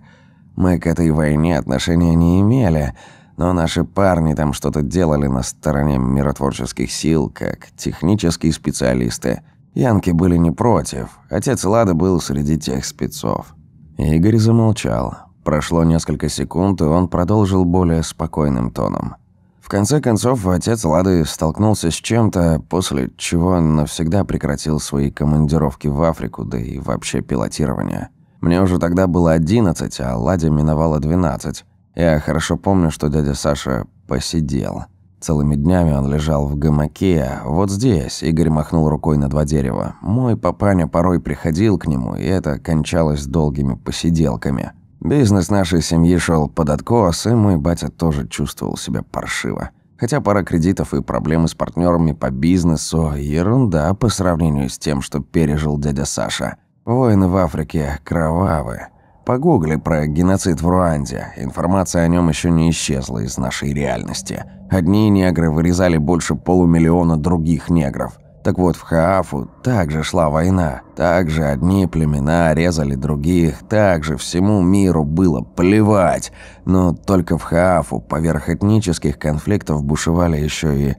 Мы к этой войне отношения не имели, но наши парни там что-то делали на стороне миротворческих сил, как технические специалисты. Янки были не против. Отец Лада был среди тех спецов. Игорь замолчал. Прошло несколько секунд, и он продолжил более спокойным тоном. В конце концов, отец Лады столкнулся с чем-то, после чего он навсегда прекратил свои командировки в Африку, да и вообще пилотирование. Мне уже тогда было 11, а Ладе миновало 12. Я хорошо помню, что дядя Саша посидел. Целыми днями он лежал в гамаке, вот здесь, Игорь махнул рукой на два дерева. Мой папаня порой приходил к нему, и это кончалось долгими посиделками. Бизнес нашей семьи шел под откос, и мой батя тоже чувствовал себя паршиво. Хотя пара кредитов и проблемы с партнерами по бизнесу – ерунда по сравнению с тем, что пережил дядя Саша. Войны в Африке кровавые. Погугли про геноцид в Руанде. Информация о нем еще не исчезла из нашей реальности. Одни негры вырезали больше полумиллиона других негров – так вот, в Хаафу также шла война. Также одни племена резали других, также всему миру было плевать. Но только в Хаафу поверх этнических конфликтов бушевали еще и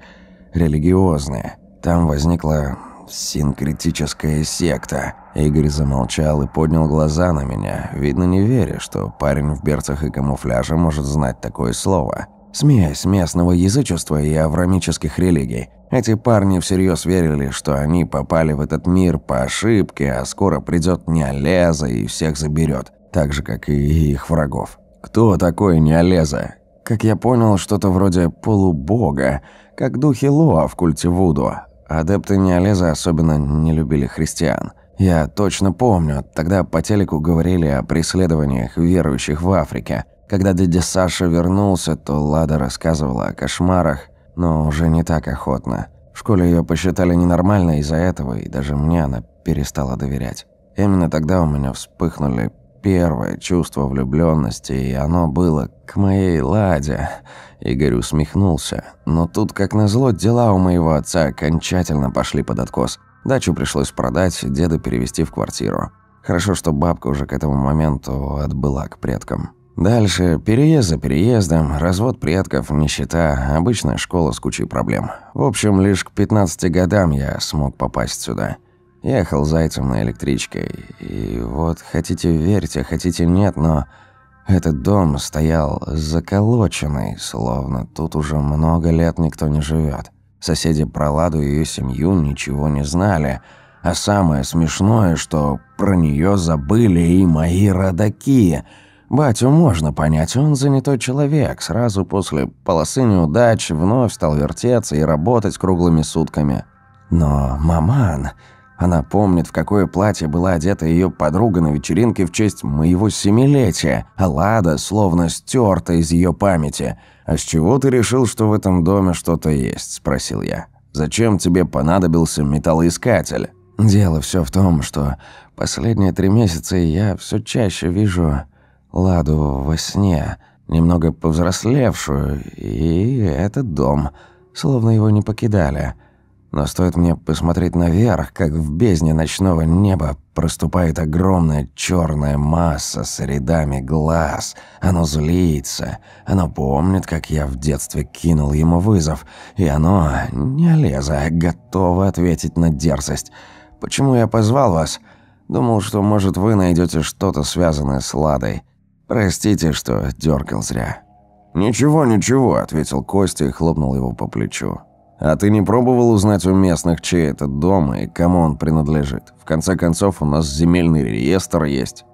религиозные. Там возникла синкретическая секта. Игорь замолчал и поднял глаза на меня, видно не веря, что парень в берцах и камуфляже может знать такое слово. Смесь местного язычества и аврамических религий. Эти парни всерьез верили, что они попали в этот мир по ошибке, а скоро придет Неолеза и всех заберет, так же, как и их врагов. Кто такой Неолеза? Как я понял, что-то вроде полубога, как духи Лоа в культе Вуду. Адепты Неолеза особенно не любили христиан. Я точно помню, тогда по телеку говорили о преследованиях верующих в Африке – когда дядя Саша вернулся, то Лада рассказывала о кошмарах, но уже не так охотно. В школе ее посчитали ненормальной из-за этого, и даже мне она перестала доверять. Именно тогда у меня вспыхнули первое чувство влюбленности, и оно было к моей Ладе. Игорь усмехнулся. Но тут, как назло, дела у моего отца окончательно пошли под откос. Дачу пришлось продать, деда перевести в квартиру. Хорошо, что бабка уже к этому моменту отбыла к предкам. Дальше переезд за переездом, развод предков, нищета, обычная школа с кучей проблем. В общем, лишь к 15 годам я смог попасть сюда. Ехал зайцем на электричке, и вот хотите верьте, хотите нет, но этот дом стоял заколоченный, словно тут уже много лет никто не живет. Соседи про Ладу и ее семью ничего не знали, а самое смешное, что про нее забыли и мои родаки – Батю можно понять, он занятой человек. Сразу после полосы неудач вновь стал вертеться и работать круглыми сутками. Но маман... Она помнит, в какое платье была одета ее подруга на вечеринке в честь моего семилетия, а Лада словно стерта из ее памяти. «А с чего ты решил, что в этом доме что-то есть?» – спросил я. «Зачем тебе понадобился металлоискатель?» Дело все в том, что последние три месяца я все чаще вижу Ладу во сне, немного повзрослевшую, и этот дом, словно его не покидали. Но стоит мне посмотреть наверх, как в бездне ночного неба проступает огромная черная масса с рядами глаз. Оно злится, оно помнит, как я в детстве кинул ему вызов, и оно, не леза, готово ответить на дерзость. Почему я позвал вас? Думал, что, может, вы найдете что-то связанное с Ладой. Простите, что дергал зря». «Ничего, ничего», — ответил Костя и хлопнул его по плечу. «А ты не пробовал узнать у местных, чей этот дом и кому он принадлежит? В конце концов, у нас земельный реестр есть».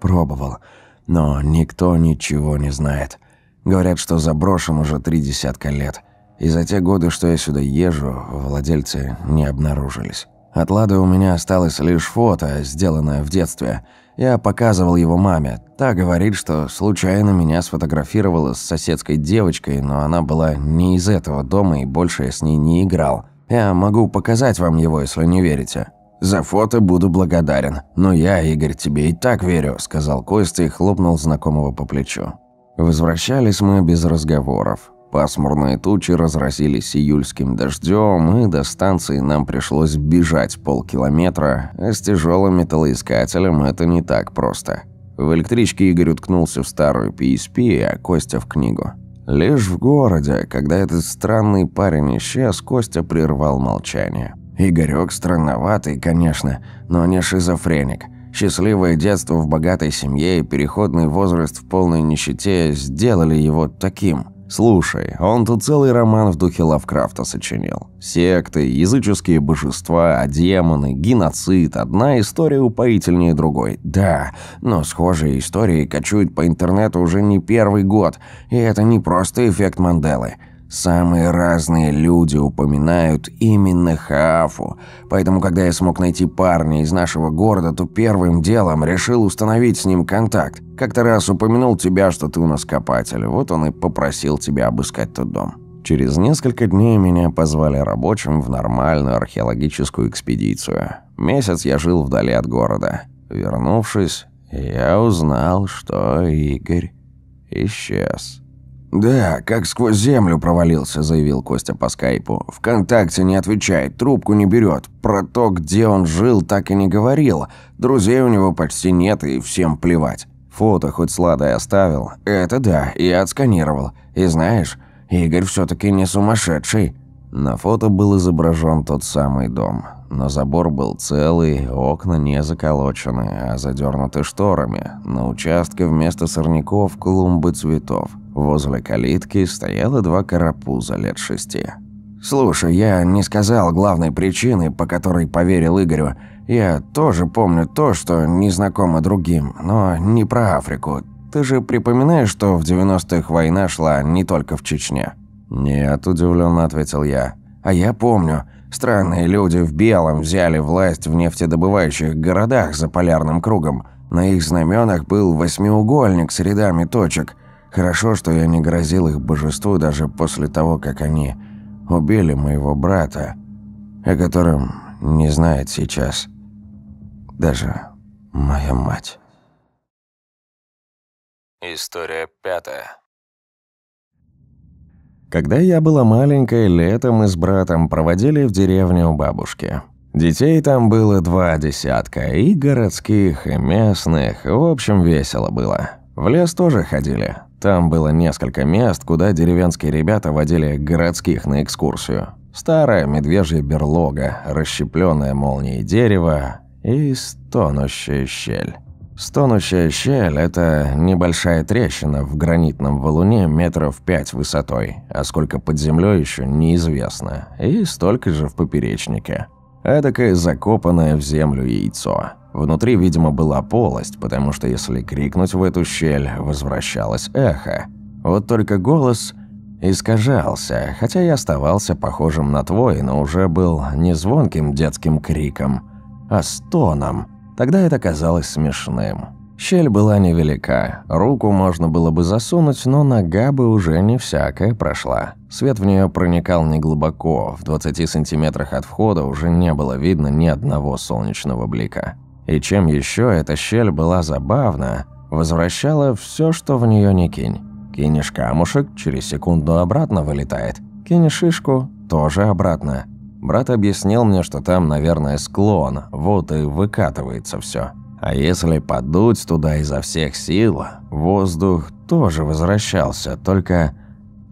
«Пробовал, но никто ничего не знает. Говорят, что заброшен уже три десятка лет. И за те годы, что я сюда езжу, владельцы не обнаружились. От Лады у меня осталось лишь фото, сделанное в детстве — я показывал его маме. Та говорит, что случайно меня сфотографировала с соседской девочкой, но она была не из этого дома и больше я с ней не играл. Я могу показать вам его, если не верите. За фото буду благодарен. Но я, Игорь, тебе и так верю, сказал Костя и хлопнул знакомого по плечу. Возвращались мы без разговоров. Пасмурные тучи разразились июльским дождем, и до станции нам пришлось бежать полкилометра, а с тяжелым металлоискателем это не так просто. В электричке Игорь уткнулся в старую PSP, а Костя в книгу. Лишь в городе, когда этот странный парень исчез, Костя прервал молчание. Игорёк странноватый, конечно, но не шизофреник. Счастливое детство в богатой семье и переходный возраст в полной нищете сделали его таким – Слушай, он тут целый роман в духе Лавкрафта сочинил. Секты, языческие божества, демоны, геноцид. Одна история упоительнее другой. Да, но схожие истории кочуют по интернету уже не первый год. И это не просто эффект Манделы. Самые разные люди упоминают именно Хаафу, поэтому когда я смог найти парня из нашего города, то первым делом решил установить с ним контакт. Как-то раз упомянул тебя, что ты у нас копатель, вот он и попросил тебя обыскать тот дом. Через несколько дней меня позвали рабочим в нормальную археологическую экспедицию. Месяц я жил вдали от города. Вернувшись, я узнал, что Игорь исчез. «Да, как сквозь землю провалился», – заявил Костя по скайпу. «Вконтакте не отвечает, трубку не берет. Про то, где он жил, так и не говорил. Друзей у него почти нет, и всем плевать. Фото хоть сладое оставил. Это да, я отсканировал. И знаешь, Игорь все таки не сумасшедший». На фото был изображен тот самый дом. Но забор был целый, окна не заколочены, а задернуты шторами. На участке вместо сорняков клумбы цветов. Возле калитки стояло два карапуза лет шести. «Слушай, я не сказал главной причины, по которой поверил Игорю. Я тоже помню то, что не знакомо другим, но не про Африку. Ты же припоминаешь, что в 90-х война шла не только в Чечне?» «Нет», – удивленно ответил я. «А я помню. Странные люди в белом взяли власть в нефтедобывающих городах за полярным кругом. На их знаменах был восьмиугольник с рядами точек – Хорошо, что я не грозил их божеству даже после того, как они убили моего брата, о котором не знает сейчас даже моя мать. История пятая. Когда я была маленькой, летом мы с братом проводили в деревне у бабушки. Детей там было два десятка, и городских, и местных. В общем, весело было. В лес тоже ходили. Там было несколько мест, куда деревенские ребята водили городских на экскурсию. Старая медвежья берлога, расщепленная молнией дерево и стонущая щель. Стонущая щель – это небольшая трещина в гранитном валуне метров пять высотой, а сколько под землей еще неизвестно, и столько же в поперечнике. Эдакое закопанное в землю яйцо. Внутри, видимо, была полость, потому что если крикнуть в эту щель, возвращалось эхо. Вот только голос искажался, хотя и оставался похожим на твой, но уже был не звонким детским криком, а стоном. Тогда это казалось смешным. Щель была невелика, руку можно было бы засунуть, но нога бы уже не всякая прошла. Свет в нее проникал неглубоко, в 20 сантиметрах от входа уже не было видно ни одного солнечного блика. И чем еще эта щель была забавна, возвращала все, что в нее не кинь. Кинешь камушек, через секунду обратно вылетает. Кинешь шишку, тоже обратно. Брат объяснил мне, что там, наверное, склон, вот и выкатывается все. А если подуть туда изо всех сил, воздух тоже возвращался, только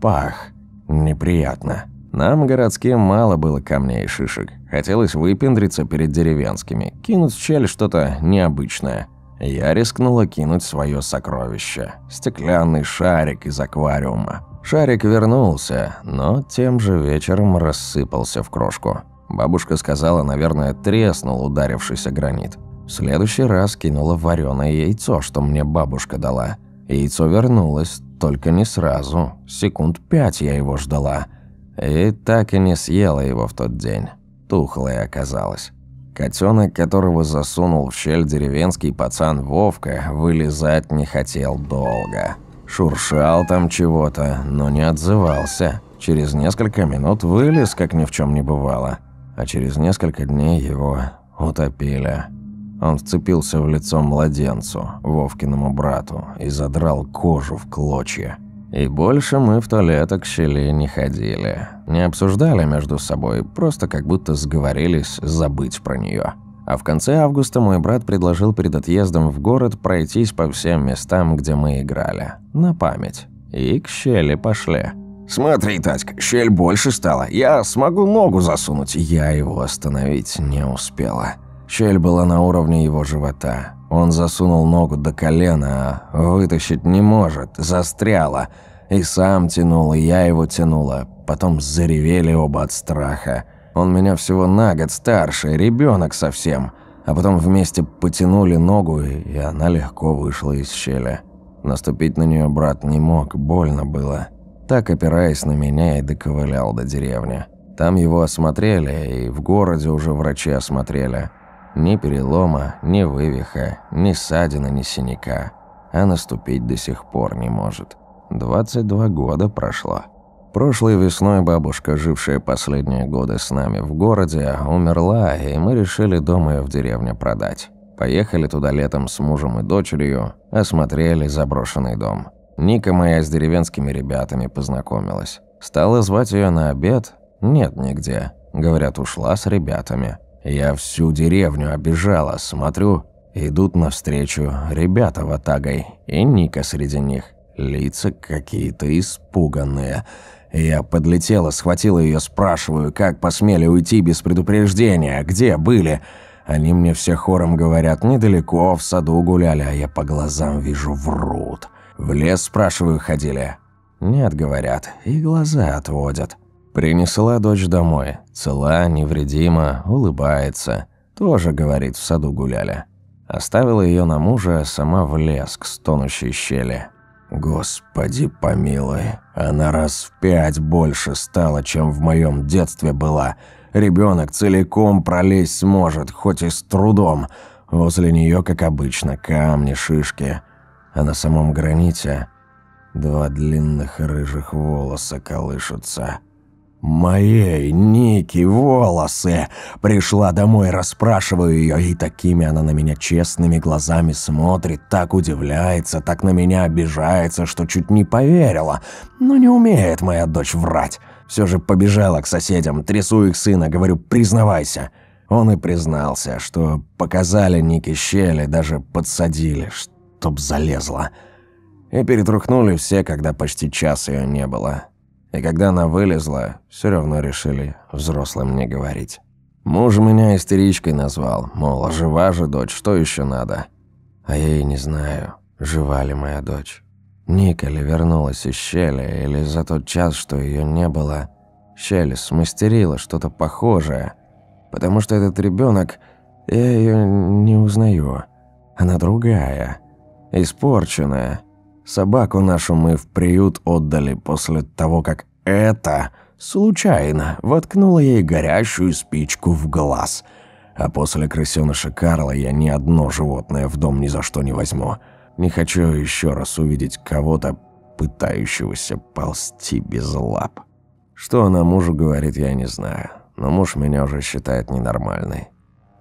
пах неприятно. Нам, городским, мало было камней и шишек. Хотелось выпендриться перед деревенскими, кинуть в щель что-то необычное. Я рискнула кинуть свое сокровище – стеклянный шарик из аквариума. Шарик вернулся, но тем же вечером рассыпался в крошку. Бабушка сказала, наверное, треснул ударившийся гранит. В следующий раз кинула вареное яйцо, что мне бабушка дала. Яйцо вернулось, только не сразу. Секунд пять я его ждала. И так и не съела его в тот день. Тухлое оказалось. Котенок, которого засунул в щель деревенский пацан Вовка, вылезать не хотел долго. Шуршал там чего-то, но не отзывался. Через несколько минут вылез, как ни в чем не бывало. А через несколько дней его утопили. Он вцепился в лицо младенцу, Вовкиному брату, и задрал кожу в клочья. И больше мы в туалет к щели не ходили. Не обсуждали между собой, просто как будто сговорились забыть про нее. А в конце августа мой брат предложил перед отъездом в город пройтись по всем местам, где мы играли. На память. И к щели пошли. «Смотри, Татька, щель больше стала. Я смогу ногу засунуть». Я его остановить не успела. Щель была на уровне его живота. Он засунул ногу до колена, а вытащить не может, застряла. И сам тянул, и я его тянула. Потом заревели оба от страха. Он меня всего на год старше, ребенок совсем. А потом вместе потянули ногу, и она легко вышла из щели. Наступить на нее брат не мог, больно было. Так, опираясь на меня, и доковылял до деревни. Там его осмотрели, и в городе уже врачи осмотрели. Ни перелома, ни вывиха, ни ссадины, ни синяка. А наступить до сих пор не может. 22 года прошло. Прошлой весной бабушка, жившая последние годы с нами в городе, умерла, и мы решили дом ее в деревне продать. Поехали туда летом с мужем и дочерью, осмотрели заброшенный дом. Ника моя с деревенскими ребятами познакомилась. Стала звать ее на обед? Нет нигде. Говорят, ушла с ребятами. Я всю деревню обижала, смотрю, идут навстречу ребята в Атагой, и Ника среди них. Лица какие-то испуганные. Я подлетела, схватила ее, спрашиваю, как посмели уйти без предупреждения, где были. Они мне все хором говорят, недалеко, в саду гуляли, а я по глазам вижу, врут. В лес, спрашиваю, ходили? Нет, говорят, и глаза отводят. Принесла дочь домой. Цела, невредима, улыбается. Тоже, говорит, в саду гуляли. Оставила ее на мужа, сама в лес к стонущей щели. Господи помилуй, она раз в пять больше стала, чем в моем детстве была. Ребенок целиком пролезть сможет, хоть и с трудом. Возле нее, как обычно, камни, шишки. А на самом граните два длинных рыжих волоса колышутся. «Моей Ники волосы!» Пришла домой, расспрашиваю ее, и такими она на меня честными глазами смотрит, так удивляется, так на меня обижается, что чуть не поверила. Но не умеет моя дочь врать. Все же побежала к соседям, трясу их сына, говорю «признавайся». Он и признался, что показали Нике щели, даже подсадили, чтоб залезла. И перетрухнули все, когда почти час ее не было. И когда она вылезла, все равно решили взрослым не говорить. Муж меня истеричкой назвал, мол, жива же дочь, что еще надо? А я и не знаю, жива ли моя дочь. Ника ли вернулась из щели, или за тот час, что ее не было, щель смастерила что-то похожее. Потому что этот ребенок Я ее не узнаю. Она другая, испорченная. Собаку нашу мы в приют отдали после того, как это случайно воткнула ей горящую спичку в глаз. А после крысёныша Карла я ни одно животное в дом ни за что не возьму. Не хочу еще раз увидеть кого-то, пытающегося ползти без лап. Что она мужу говорит, я не знаю. Но муж меня уже считает ненормальной.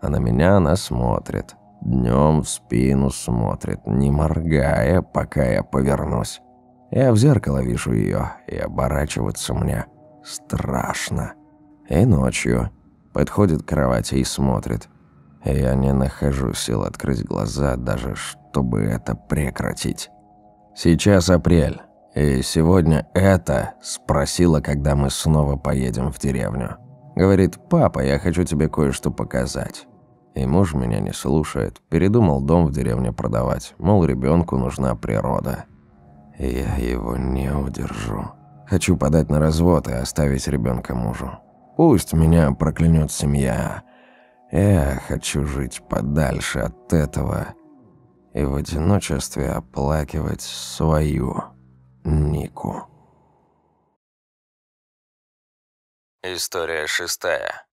А на меня она смотрит. Днем в спину смотрит, не моргая, пока я повернусь. Я в зеркало вижу ее, и оборачиваться мне страшно. И ночью подходит к кровати и смотрит. Я не нахожу сил открыть глаза, даже чтобы это прекратить. Сейчас апрель, и сегодня это спросила, когда мы снова поедем в деревню. Говорит, папа, я хочу тебе кое-что показать. И муж меня не слушает. Передумал дом в деревне продавать. Мол, ребенку нужна природа. Я его не удержу. Хочу подать на развод и оставить ребенка мужу. Пусть меня проклянет семья. Я хочу жить подальше от этого и в одиночестве оплакивать свою Нику. История шестая.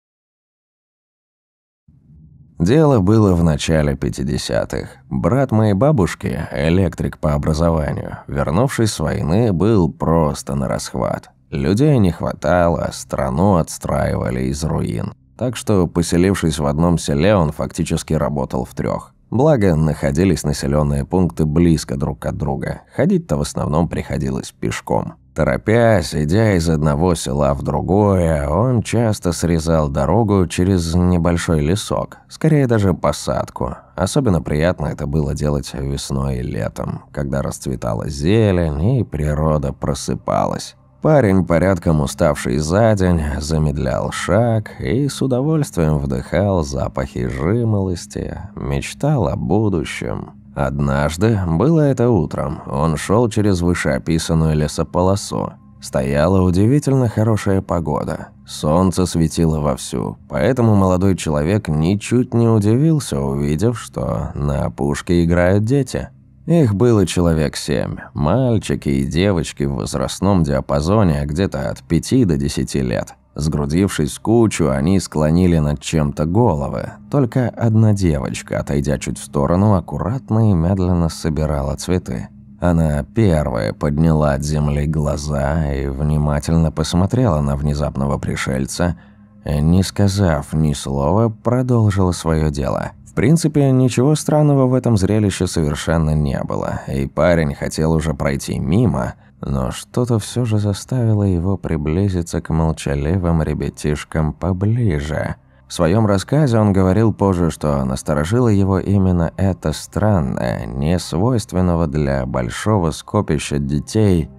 Дело было в начале 50-х. Брат моей бабушки, электрик по образованию, вернувшись с войны, был просто на расхват. Людей не хватало, страну отстраивали из руин. Так что, поселившись в одном селе, он фактически работал в трех. Благо, находились населенные пункты близко друг от друга. Ходить-то в основном приходилось пешком. Торопясь, идя из одного села в другое, он часто срезал дорогу через небольшой лесок, скорее даже посадку. Особенно приятно это было делать весной и летом, когда расцветала зелень и природа просыпалась. Парень, порядком уставший за день, замедлял шаг и с удовольствием вдыхал запахи жимолости, мечтал о будущем. Однажды, было это утром, он шел через вышеописанную лесополосу. Стояла удивительно хорошая погода. Солнце светило вовсю, поэтому молодой человек ничуть не удивился, увидев, что на опушке играют дети. Их было человек семь. Мальчики и девочки в возрастном диапазоне где-то от пяти до десяти лет. Сгрудившись в кучу, они склонили над чем-то головы. Только одна девочка, отойдя чуть в сторону, аккуратно и медленно собирала цветы. Она первая подняла от земли глаза и внимательно посмотрела на внезапного пришельца, не сказав ни слова, продолжила свое дело – в принципе, ничего странного в этом зрелище совершенно не было, и парень хотел уже пройти мимо, но что-то все же заставило его приблизиться к молчаливым ребятишкам поближе. В своем рассказе он говорил позже, что насторожило его именно это странное, не свойственного для большого скопища детей,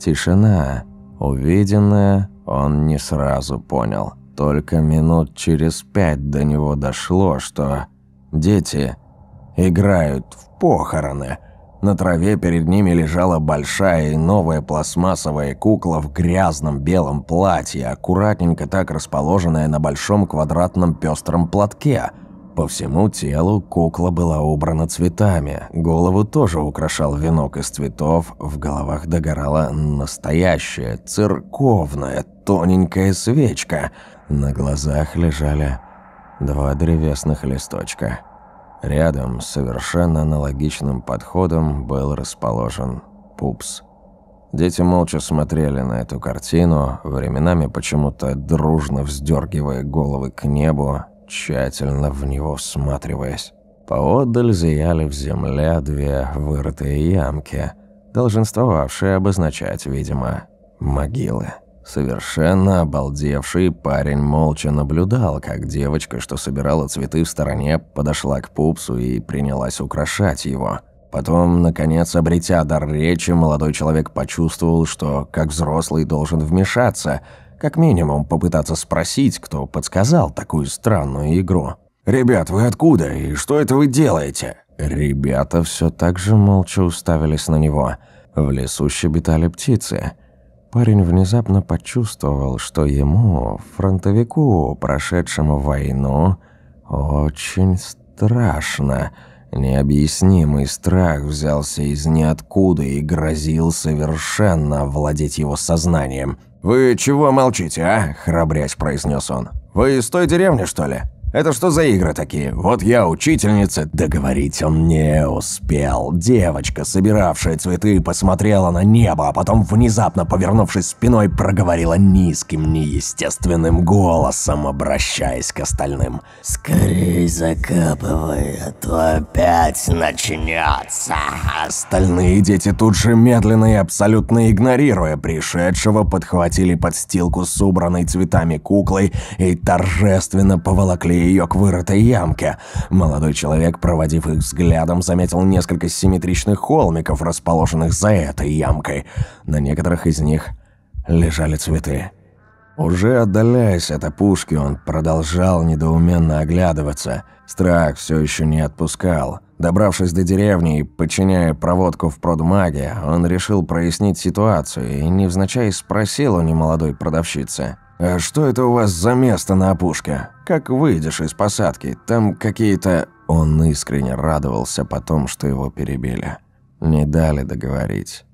тишина. Увиденное он не сразу понял. Только минут через пять до него дошло, что Дети играют в похороны. На траве перед ними лежала большая и новая пластмассовая кукла в грязном белом платье, аккуратненько так расположенная на большом квадратном пестром платке. По всему телу кукла была убрана цветами, голову тоже украшал венок из цветов, в головах догорала настоящая церковная тоненькая свечка. На глазах лежали два древесных листочка. Рядом с совершенно аналогичным подходом был расположен пупс. Дети молча смотрели на эту картину, временами почему-то дружно вздергивая головы к небу, тщательно в него всматриваясь. Поодаль зияли в земле две вырытые ямки, долженствовавшие обозначать, видимо, могилы. Совершенно обалдевший парень молча наблюдал, как девочка, что собирала цветы в стороне, подошла к пупсу и принялась украшать его. Потом, наконец, обретя дар речи, молодой человек почувствовал, что, как взрослый, должен вмешаться, как минимум попытаться спросить, кто подсказал такую странную игру. «Ребят, вы откуда? И что это вы делаете?» Ребята все так же молча уставились на него. В лесу щебетали птицы – Парень внезапно почувствовал, что ему, фронтовику, прошедшему войну, Очень страшно. Необъяснимый страх взялся из ниоткуда и грозил совершенно владеть его сознанием. «Вы чего молчите, а?» – храбрясь произнес он. «Вы из той деревни, что ли?» Это что за игры такие? Вот я учительница. Договорить он не успел. Девочка, собиравшая цветы, посмотрела на небо, а потом, внезапно повернувшись спиной, проговорила низким, неестественным голосом, обращаясь к остальным. «Скорей закапывай, а то опять начнется». Остальные дети тут же медленно и абсолютно игнорируя пришедшего, подхватили подстилку с убранной цветами куклой и торжественно поволокли ее к вырытой ямке. Молодой человек, проводив их взглядом, заметил несколько симметричных холмиков, расположенных за этой ямкой. На некоторых из них лежали цветы. Уже отдаляясь от опушки, он продолжал недоуменно оглядываться. Страх все еще не отпускал. Добравшись до деревни и подчиняя проводку в продмаге, он решил прояснить ситуацию и невзначай спросил у немолодой продавщицы. «А что это у вас за место на опушке? Как выйдешь из посадки? Там какие-то...» Он искренне радовался потом, что его перебили. Не дали договорить.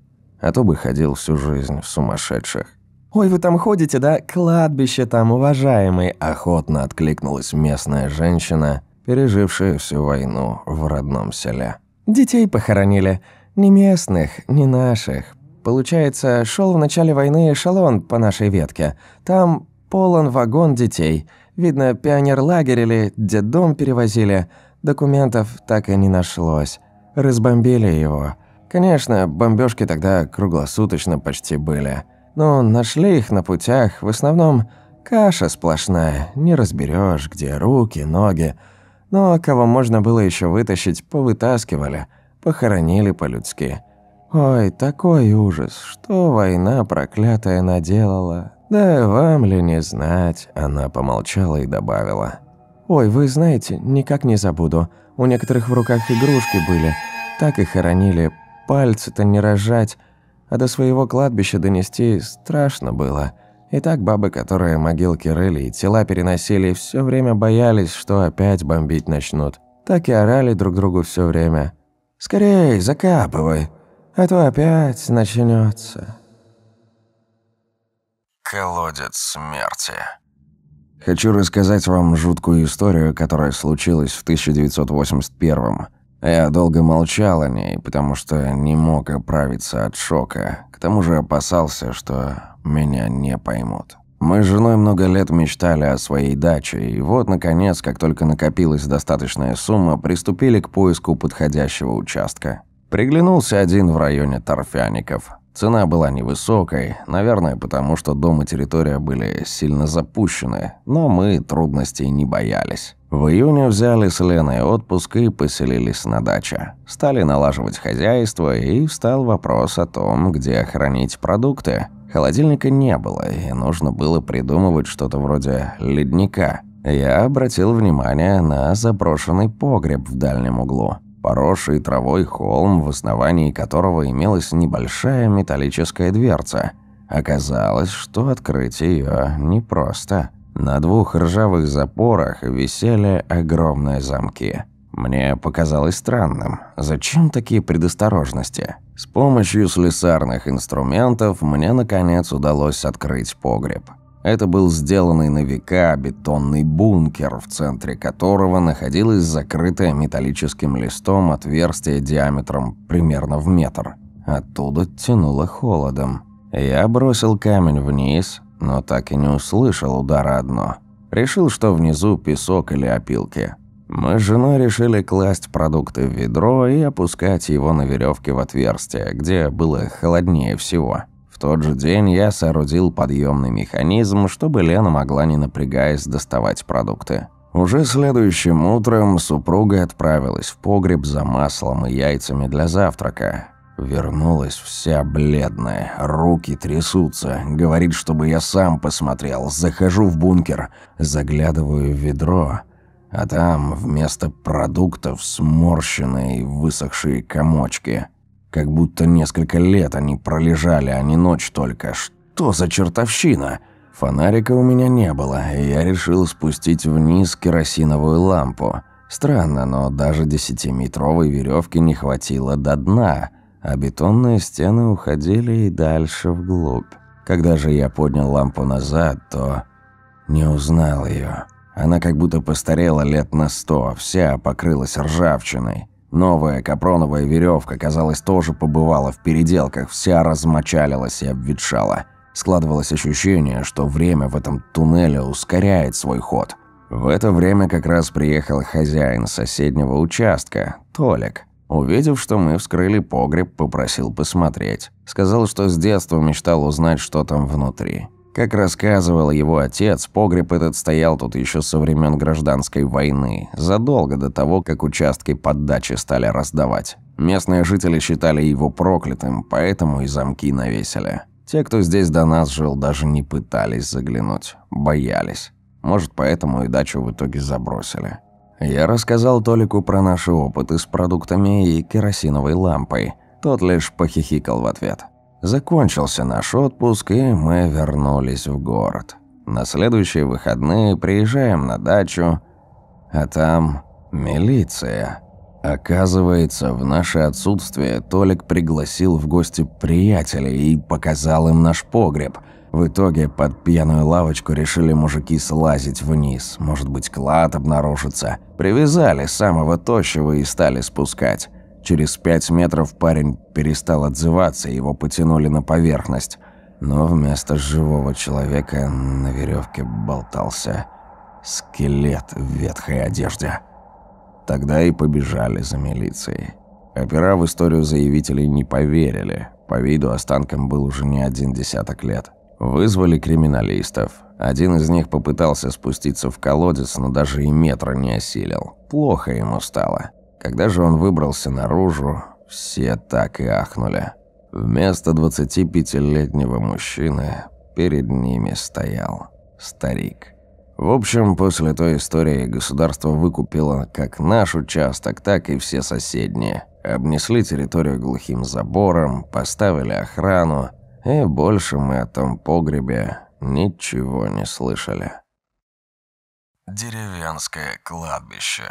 А то бы ходил всю жизнь в сумасшедших. «Ой, вы там ходите, да? Кладбище там, уважаемый!» Охотно откликнулась местная женщина, пережившая всю войну в родном селе. «Детей похоронили. Не местных, не наших. Получается, шел в начале войны эшелон по нашей ветке. Там полон вагон детей. Видно, пионерлагерь или детдом перевозили. Документов так и не нашлось. Разбомбили его. Конечно, бомбежки тогда круглосуточно почти были. Но нашли их на путях, в основном каша сплошная, не разберешь, где руки, ноги. Но кого можно было еще вытащить, повытаскивали, похоронили по-людски. Ой, такой ужас, что война проклятая наделала. Да вам ли не знать, она помолчала и добавила. Ой, вы знаете, никак не забуду. У некоторых в руках игрушки были, так и хоронили, пальцы-то не рожать, а до своего кладбища донести страшно было. И так бабы, которые могилки рыли и тела переносили, все время боялись, что опять бомбить начнут. Так и орали друг другу все время. «Скорей, закапывай!» А то опять начнется. Колодец смерти. Хочу рассказать вам жуткую историю, которая случилась в 1981-м. Я долго молчал о ней, потому что не мог оправиться от шока. К тому же опасался, что меня не поймут. Мы с женой много лет мечтали о своей даче, и вот, наконец, как только накопилась достаточная сумма, приступили к поиску подходящего участка. Приглянулся один в районе торфяников. Цена была невысокой, наверное, потому что дом и территория были сильно запущены, но мы трудностей не боялись. В июне взяли с Леной отпуск и поселились на даче. Стали налаживать хозяйство, и встал вопрос о том, где хранить продукты. Холодильника не было, и нужно было придумывать что-то вроде ледника. Я обратил внимание на заброшенный погреб в дальнем углу поросший травой холм, в основании которого имелась небольшая металлическая дверца. Оказалось, что открыть ее непросто. На двух ржавых запорах висели огромные замки. Мне показалось странным. Зачем такие предосторожности? С помощью слесарных инструментов мне, наконец, удалось открыть погреб. Это был сделанный на века бетонный бункер, в центре которого находилось закрытое металлическим листом отверстие диаметром примерно в метр. Оттуда тянуло холодом. Я бросил камень вниз, но так и не услышал удара одно. Решил, что внизу песок или опилки. Мы с женой решили класть продукты в ведро и опускать его на веревке в отверстие, где было холоднее всего тот же день я соорудил подъемный механизм, чтобы Лена могла не напрягаясь доставать продукты. Уже следующим утром супруга отправилась в погреб за маслом и яйцами для завтрака. Вернулась вся бледная, руки трясутся, говорит, чтобы я сам посмотрел. Захожу в бункер, заглядываю в ведро, а там вместо продуктов сморщенные высохшие комочки – как будто несколько лет они пролежали, а не ночь только. Что за чертовщина? Фонарика у меня не было, и я решил спустить вниз керосиновую лампу. Странно, но даже десятиметровой веревки не хватило до дна, а бетонные стены уходили и дальше вглубь. Когда же я поднял лампу назад, то не узнал ее. Она как будто постарела лет на сто, вся покрылась ржавчиной. Новая капроновая веревка, казалось, тоже побывала в переделках, вся размочалилась и обветшала. Складывалось ощущение, что время в этом туннеле ускоряет свой ход. В это время как раз приехал хозяин соседнего участка, Толик. Увидев, что мы вскрыли погреб, попросил посмотреть. Сказал, что с детства мечтал узнать, что там внутри. Как рассказывал его отец, погреб этот стоял тут еще со времен гражданской войны, задолго до того, как участки под дачи стали раздавать. Местные жители считали его проклятым, поэтому и замки навесили. Те, кто здесь до нас жил, даже не пытались заглянуть. Боялись. Может, поэтому и дачу в итоге забросили. Я рассказал Толику про наши опыты с продуктами и керосиновой лампой. Тот лишь похихикал в ответ. Закончился наш отпуск, и мы вернулись в город. На следующие выходные приезжаем на дачу, а там милиция. Оказывается, в наше отсутствие Толик пригласил в гости приятелей и показал им наш погреб. В итоге под пьяную лавочку решили мужики слазить вниз. Может быть, клад обнаружится. Привязали самого тощего и стали спускать. Через пять метров парень перестал отзываться, его потянули на поверхность. Но вместо живого человека на веревке болтался скелет в ветхой одежде. Тогда и побежали за милицией. Опера в историю заявителей не поверили. По виду останкам был уже не один десяток лет. Вызвали криминалистов. Один из них попытался спуститься в колодец, но даже и метра не осилил. Плохо ему стало. Когда же он выбрался наружу, все так и ахнули. Вместо 25-летнего мужчины перед ними стоял старик. В общем, после той истории государство выкупило как наш участок, так и все соседние. Обнесли территорию глухим забором, поставили охрану, и больше мы о том погребе ничего не слышали. Деревенское кладбище.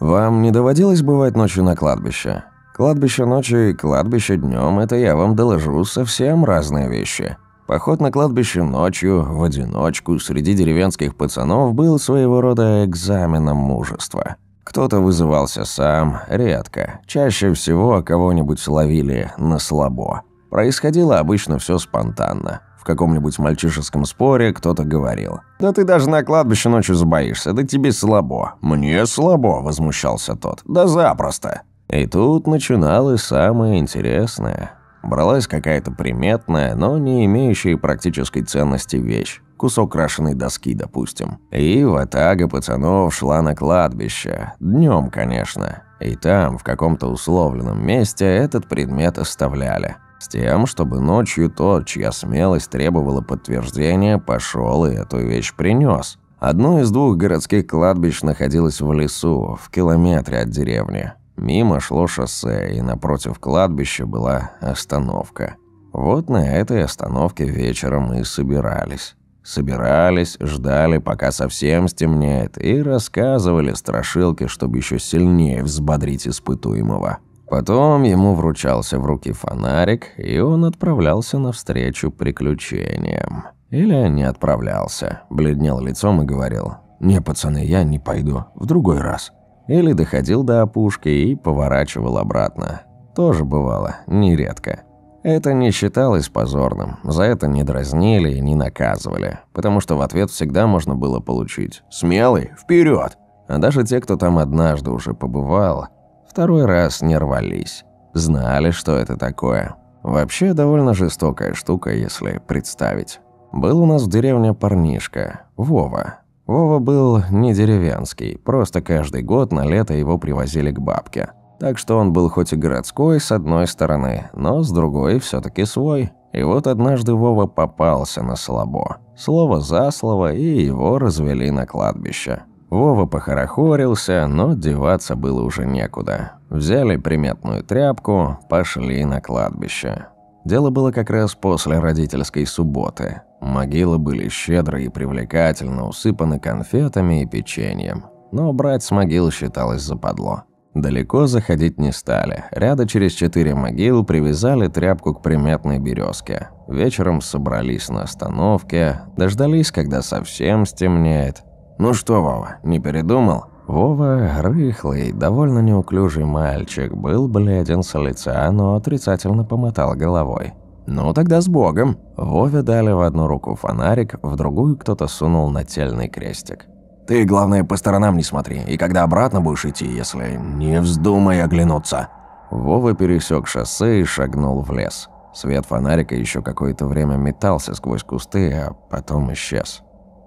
Вам не доводилось бывать ночью на кладбище? Кладбище ночью и кладбище днем – это я вам доложу совсем разные вещи. Поход на кладбище ночью, в одиночку, среди деревенских пацанов был своего рода экзаменом мужества. Кто-то вызывался сам, редко. Чаще всего кого-нибудь ловили на слабо. Происходило обычно все спонтанно. Каком-нибудь мальчишеском споре кто-то говорил. «Да ты даже на кладбище ночью забоишься, да тебе слабо». «Мне слабо», – возмущался тот. «Да запросто». И тут начиналось самое интересное. Бралась какая-то приметная, но не имеющая практической ценности вещь. Кусок крашеной доски, допустим. И ватага пацанов шла на кладбище. Днем, конечно. И там, в каком-то условленном месте, этот предмет оставляли. С тем, чтобы ночью тот, чья смелость требовала подтверждения, пошел и эту вещь принес. Одно из двух городских кладбищ находилось в лесу, в километре от деревни. Мимо шло шоссе, и напротив кладбища была остановка. Вот на этой остановке вечером и собирались. Собирались, ждали, пока совсем стемнеет, и рассказывали страшилки, чтобы еще сильнее взбодрить испытуемого. Потом ему вручался в руки фонарик, и он отправлялся навстречу приключениям. Или не отправлялся, бледнел лицом и говорил «Не, пацаны, я не пойду, в другой раз». Или доходил до опушки и поворачивал обратно. Тоже бывало, нередко. Это не считалось позорным, за это не дразнили и не наказывали, потому что в ответ всегда можно было получить «Смелый, вперед! А даже те, кто там однажды уже побывал, второй раз не рвались. Знали, что это такое. Вообще довольно жестокая штука, если представить. Был у нас в деревне парнишка, Вова. Вова был не деревенский, просто каждый год на лето его привозили к бабке. Так что он был хоть и городской с одной стороны, но с другой все таки свой. И вот однажды Вова попался на слабо. Слово за слово, и его развели на кладбище. Вова похорохорился, но деваться было уже некуда. Взяли приметную тряпку, пошли на кладбище. Дело было как раз после родительской субботы. Могилы были щедро и привлекательно усыпаны конфетами и печеньем. Но брать с могил считалось западло. Далеко заходить не стали. Ряда через четыре могил привязали тряпку к приметной березке. Вечером собрались на остановке, дождались, когда совсем стемнеет. «Ну что, Вова, не передумал?» Вова, рыхлый, довольно неуклюжий мальчик, был бледен с лица, но отрицательно помотал головой. «Ну тогда с Богом!» Вове дали в одну руку фонарик, в другую кто-то сунул нательный крестик. Ты, главное, по сторонам не смотри, и когда обратно будешь идти, если не вздумай оглянуться». Вова пересек шоссе и шагнул в лес. Свет фонарика еще какое-то время метался сквозь кусты, а потом исчез.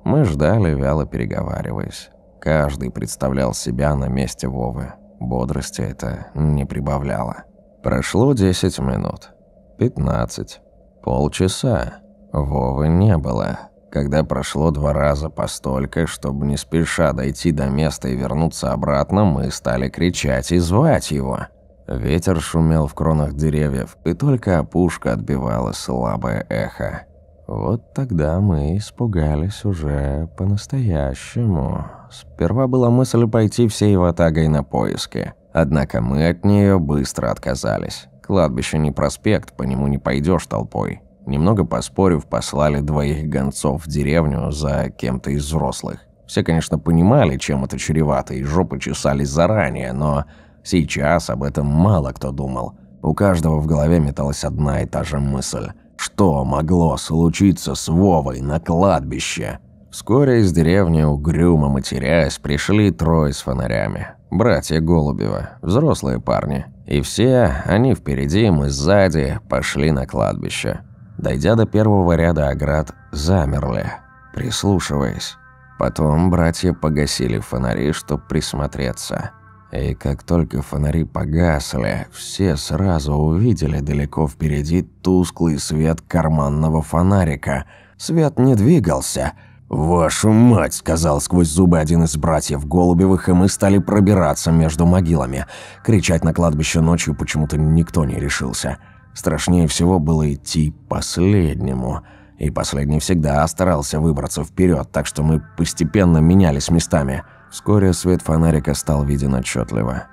Мы ждали, вяло переговариваясь. Каждый представлял себя на месте Вовы. Бодрости это не прибавляло. Прошло 10 минут. 15. Полчаса. Вовы не было. Когда прошло два раза по столько, чтобы не спеша дойти до места и вернуться обратно, мы стали кричать и звать его. Ветер шумел в кронах деревьев, и только опушка отбивала слабое эхо. Вот тогда мы испугались уже по-настоящему. Сперва была мысль пойти всей ватагой на поиски. Однако мы от нее быстро отказались. Кладбище не проспект, по нему не пойдешь толпой. Немного поспорив, послали двоих гонцов в деревню за кем-то из взрослых. Все, конечно, понимали, чем это чревато, и жопы чесались заранее, но сейчас об этом мало кто думал. У каждого в голове металась одна и та же мысль. Что могло случиться с Вовой на кладбище? Вскоре из деревни, угрюмо матерясь, пришли трое с фонарями. Братья Голубева, взрослые парни. И все, они впереди, мы сзади, пошли на кладбище. Дойдя до первого ряда оград, замерли, прислушиваясь. Потом братья погасили фонари, чтобы присмотреться. И как только фонари погасли, все сразу увидели далеко впереди тусклый свет карманного фонарика. Свет не двигался. «Вашу мать!» – сказал сквозь зубы один из братьев Голубевых, и мы стали пробираться между могилами. Кричать на кладбище ночью почему-то никто не решился. Страшнее всего было идти последнему. И последний всегда старался выбраться вперед, так что мы постепенно менялись местами. Вскоре свет фонарика стал виден отчетливо.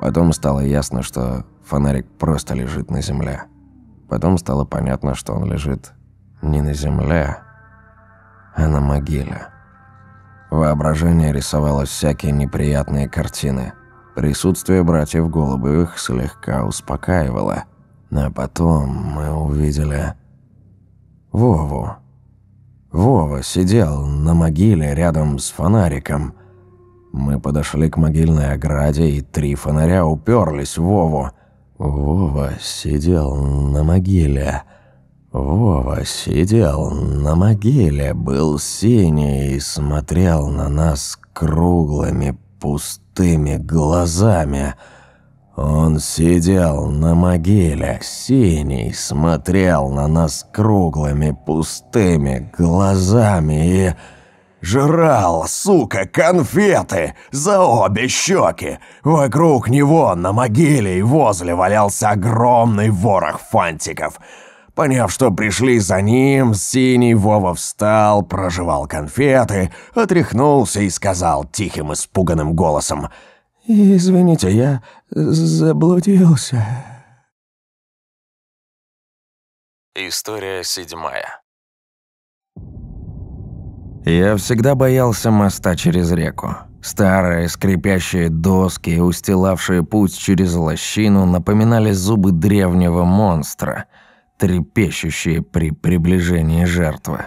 Потом стало ясно, что фонарик просто лежит на земле. Потом стало понятно, что он лежит не на земле, а на могиле. Воображение рисовало всякие неприятные картины. Присутствие братьев Голубых слегка успокаивало – а потом мы увидели Вову. Вова сидел на могиле рядом с фонариком. Мы подошли к могильной ограде, и три фонаря уперлись в Вову. Вова сидел на могиле. Вова сидел на могиле, был синий и смотрел на нас круглыми пустыми глазами – он сидел на могиле, синий, смотрел на нас круглыми пустыми глазами и... Жрал, сука, конфеты за обе щеки. Вокруг него на могиле и возле валялся огромный ворох фантиков. Поняв, что пришли за ним, синий Вова встал, прожевал конфеты, отряхнулся и сказал тихим испуганным голосом — «Извините, я заблудился». История седьмая. Я всегда боялся моста через реку. Старые скрипящие доски, устилавшие путь через лощину, напоминали зубы древнего монстра, трепещущие при приближении жертвы.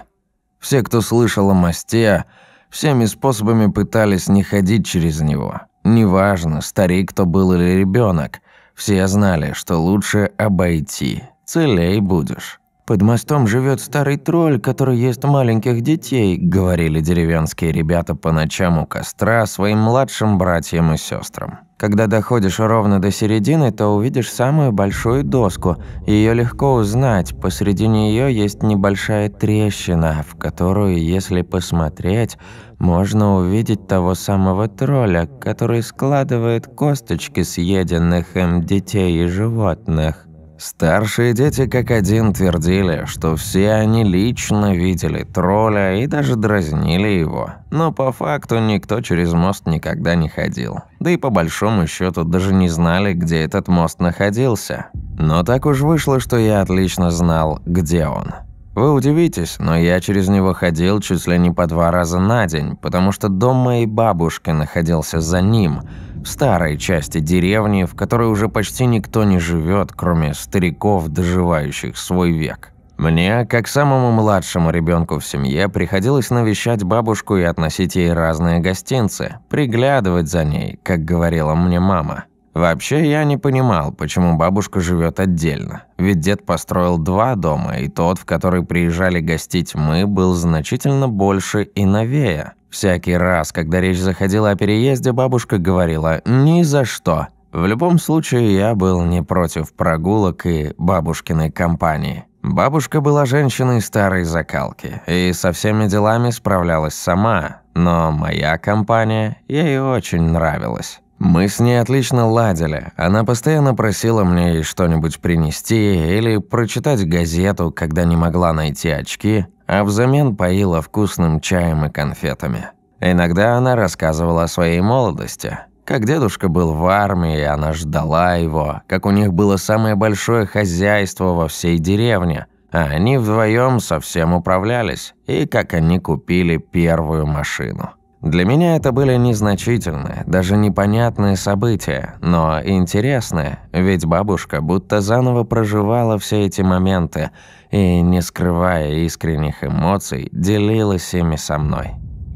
Все, кто слышал о мосте, всеми способами пытались не ходить через него – Неважно, старик то был или ребенок, все знали, что лучше обойти, целей будешь. «Под мостом живет старый тролль, который ест маленьких детей», — говорили деревенские ребята по ночам у костра своим младшим братьям и сестрам. Когда доходишь ровно до середины, то увидишь самую большую доску. Ее легко узнать. Посреди нее есть небольшая трещина, в которую, если посмотреть, можно увидеть того самого тролля, который складывает косточки съеденных им детей и животных. Старшие дети как один твердили, что все они лично видели тролля и даже дразнили его. Но по факту никто через мост никогда не ходил. Да и по большому счету даже не знали, где этот мост находился. Но так уж вышло, что я отлично знал, где он. Вы удивитесь, но я через него ходил чуть ли не по два раза на день, потому что дом моей бабушки находился за ним, старой части деревни, в которой уже почти никто не живет, кроме стариков, доживающих свой век. Мне, как самому младшему ребенку в семье, приходилось навещать бабушку и относить ей разные гостинцы, приглядывать за ней, как говорила мне мама. Вообще, я не понимал, почему бабушка живет отдельно. Ведь дед построил два дома, и тот, в который приезжали гостить мы, был значительно больше и новее. Всякий раз, когда речь заходила о переезде, бабушка говорила «ни за что». В любом случае, я был не против прогулок и бабушкиной компании. Бабушка была женщиной старой закалки и со всеми делами справлялась сама, но моя компания ей очень нравилась. Мы с ней отлично ладили. Она постоянно просила мне ей что-нибудь принести или прочитать газету, когда не могла найти очки, а взамен поила вкусным чаем и конфетами. Иногда она рассказывала о своей молодости. Как дедушка был в армии, она ждала его, как у них было самое большое хозяйство во всей деревне, а они вдвоем совсем управлялись, и как они купили первую машину. Для меня это были незначительные, даже непонятные события, но интересные, ведь бабушка будто заново проживала все эти моменты и, не скрывая искренних эмоций, делилась ими со мной.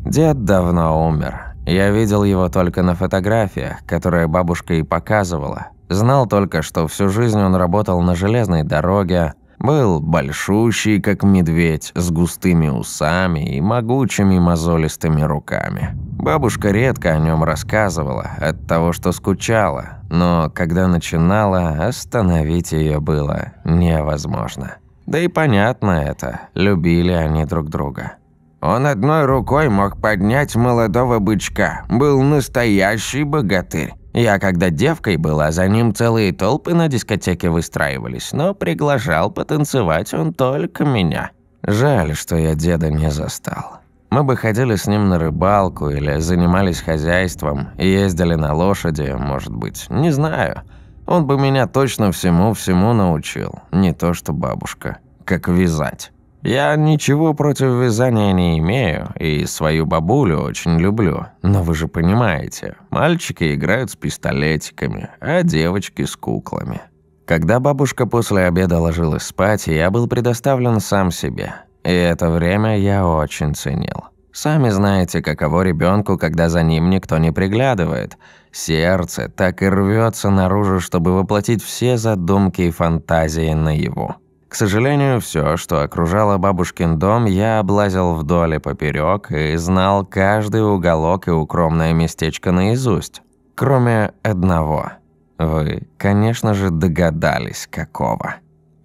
Дед давно умер. Я видел его только на фотографиях, которые бабушка и показывала. Знал только, что всю жизнь он работал на железной дороге, был большущий, как медведь, с густыми усами и могучими мозолистыми руками. Бабушка редко о нем рассказывала, от того, что скучала, но когда начинала, остановить ее было невозможно. Да и понятно это, любили они друг друга. Он одной рукой мог поднять молодого бычка, был настоящий богатырь. Я когда девкой была, за ним целые толпы на дискотеке выстраивались, но приглашал потанцевать он только меня. Жаль, что я деда не застал. Мы бы ходили с ним на рыбалку или занимались хозяйством, ездили на лошади, может быть, не знаю. Он бы меня точно всему-всему научил, не то что бабушка, как вязать. Я ничего против вязания не имею и свою бабулю очень люблю. Но вы же понимаете, мальчики играют с пистолетиками, а девочки с куклами. Когда бабушка после обеда ложилась спать, я был предоставлен сам себе. И это время я очень ценил. Сами знаете, каково ребенку, когда за ним никто не приглядывает. Сердце так и рвется наружу, чтобы воплотить все задумки и фантазии на его. К сожалению, все, что окружало бабушкин дом, я облазил вдоль и поперек и знал каждый уголок и укромное местечко наизусть. Кроме одного. Вы, конечно же, догадались, какого.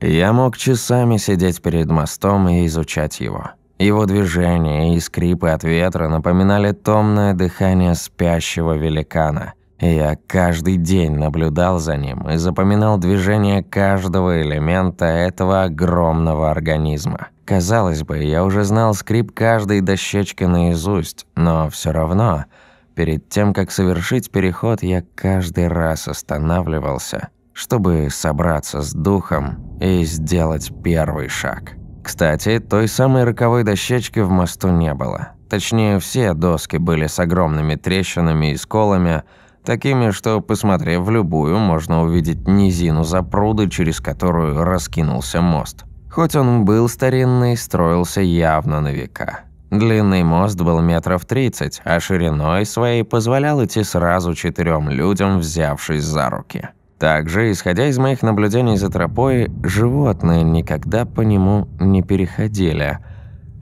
Я мог часами сидеть перед мостом и изучать его. Его движения и скрипы от ветра напоминали томное дыхание спящего великана – я каждый день наблюдал за ним и запоминал движение каждого элемента этого огромного организма. Казалось бы, я уже знал скрип каждой дощечки наизусть, но все равно, перед тем, как совершить переход, я каждый раз останавливался, чтобы собраться с духом и сделать первый шаг. Кстати, той самой роковой дощечки в мосту не было. Точнее, все доски были с огромными трещинами и сколами, Такими, что, посмотрев в любую, можно увидеть низину запруды, через которую раскинулся мост. Хоть он был старинный, строился явно на века. Длинный мост был метров 30, а шириной своей позволял идти сразу четырем людям, взявшись за руки. Также, исходя из моих наблюдений за тропой, животные никогда по нему не переходили.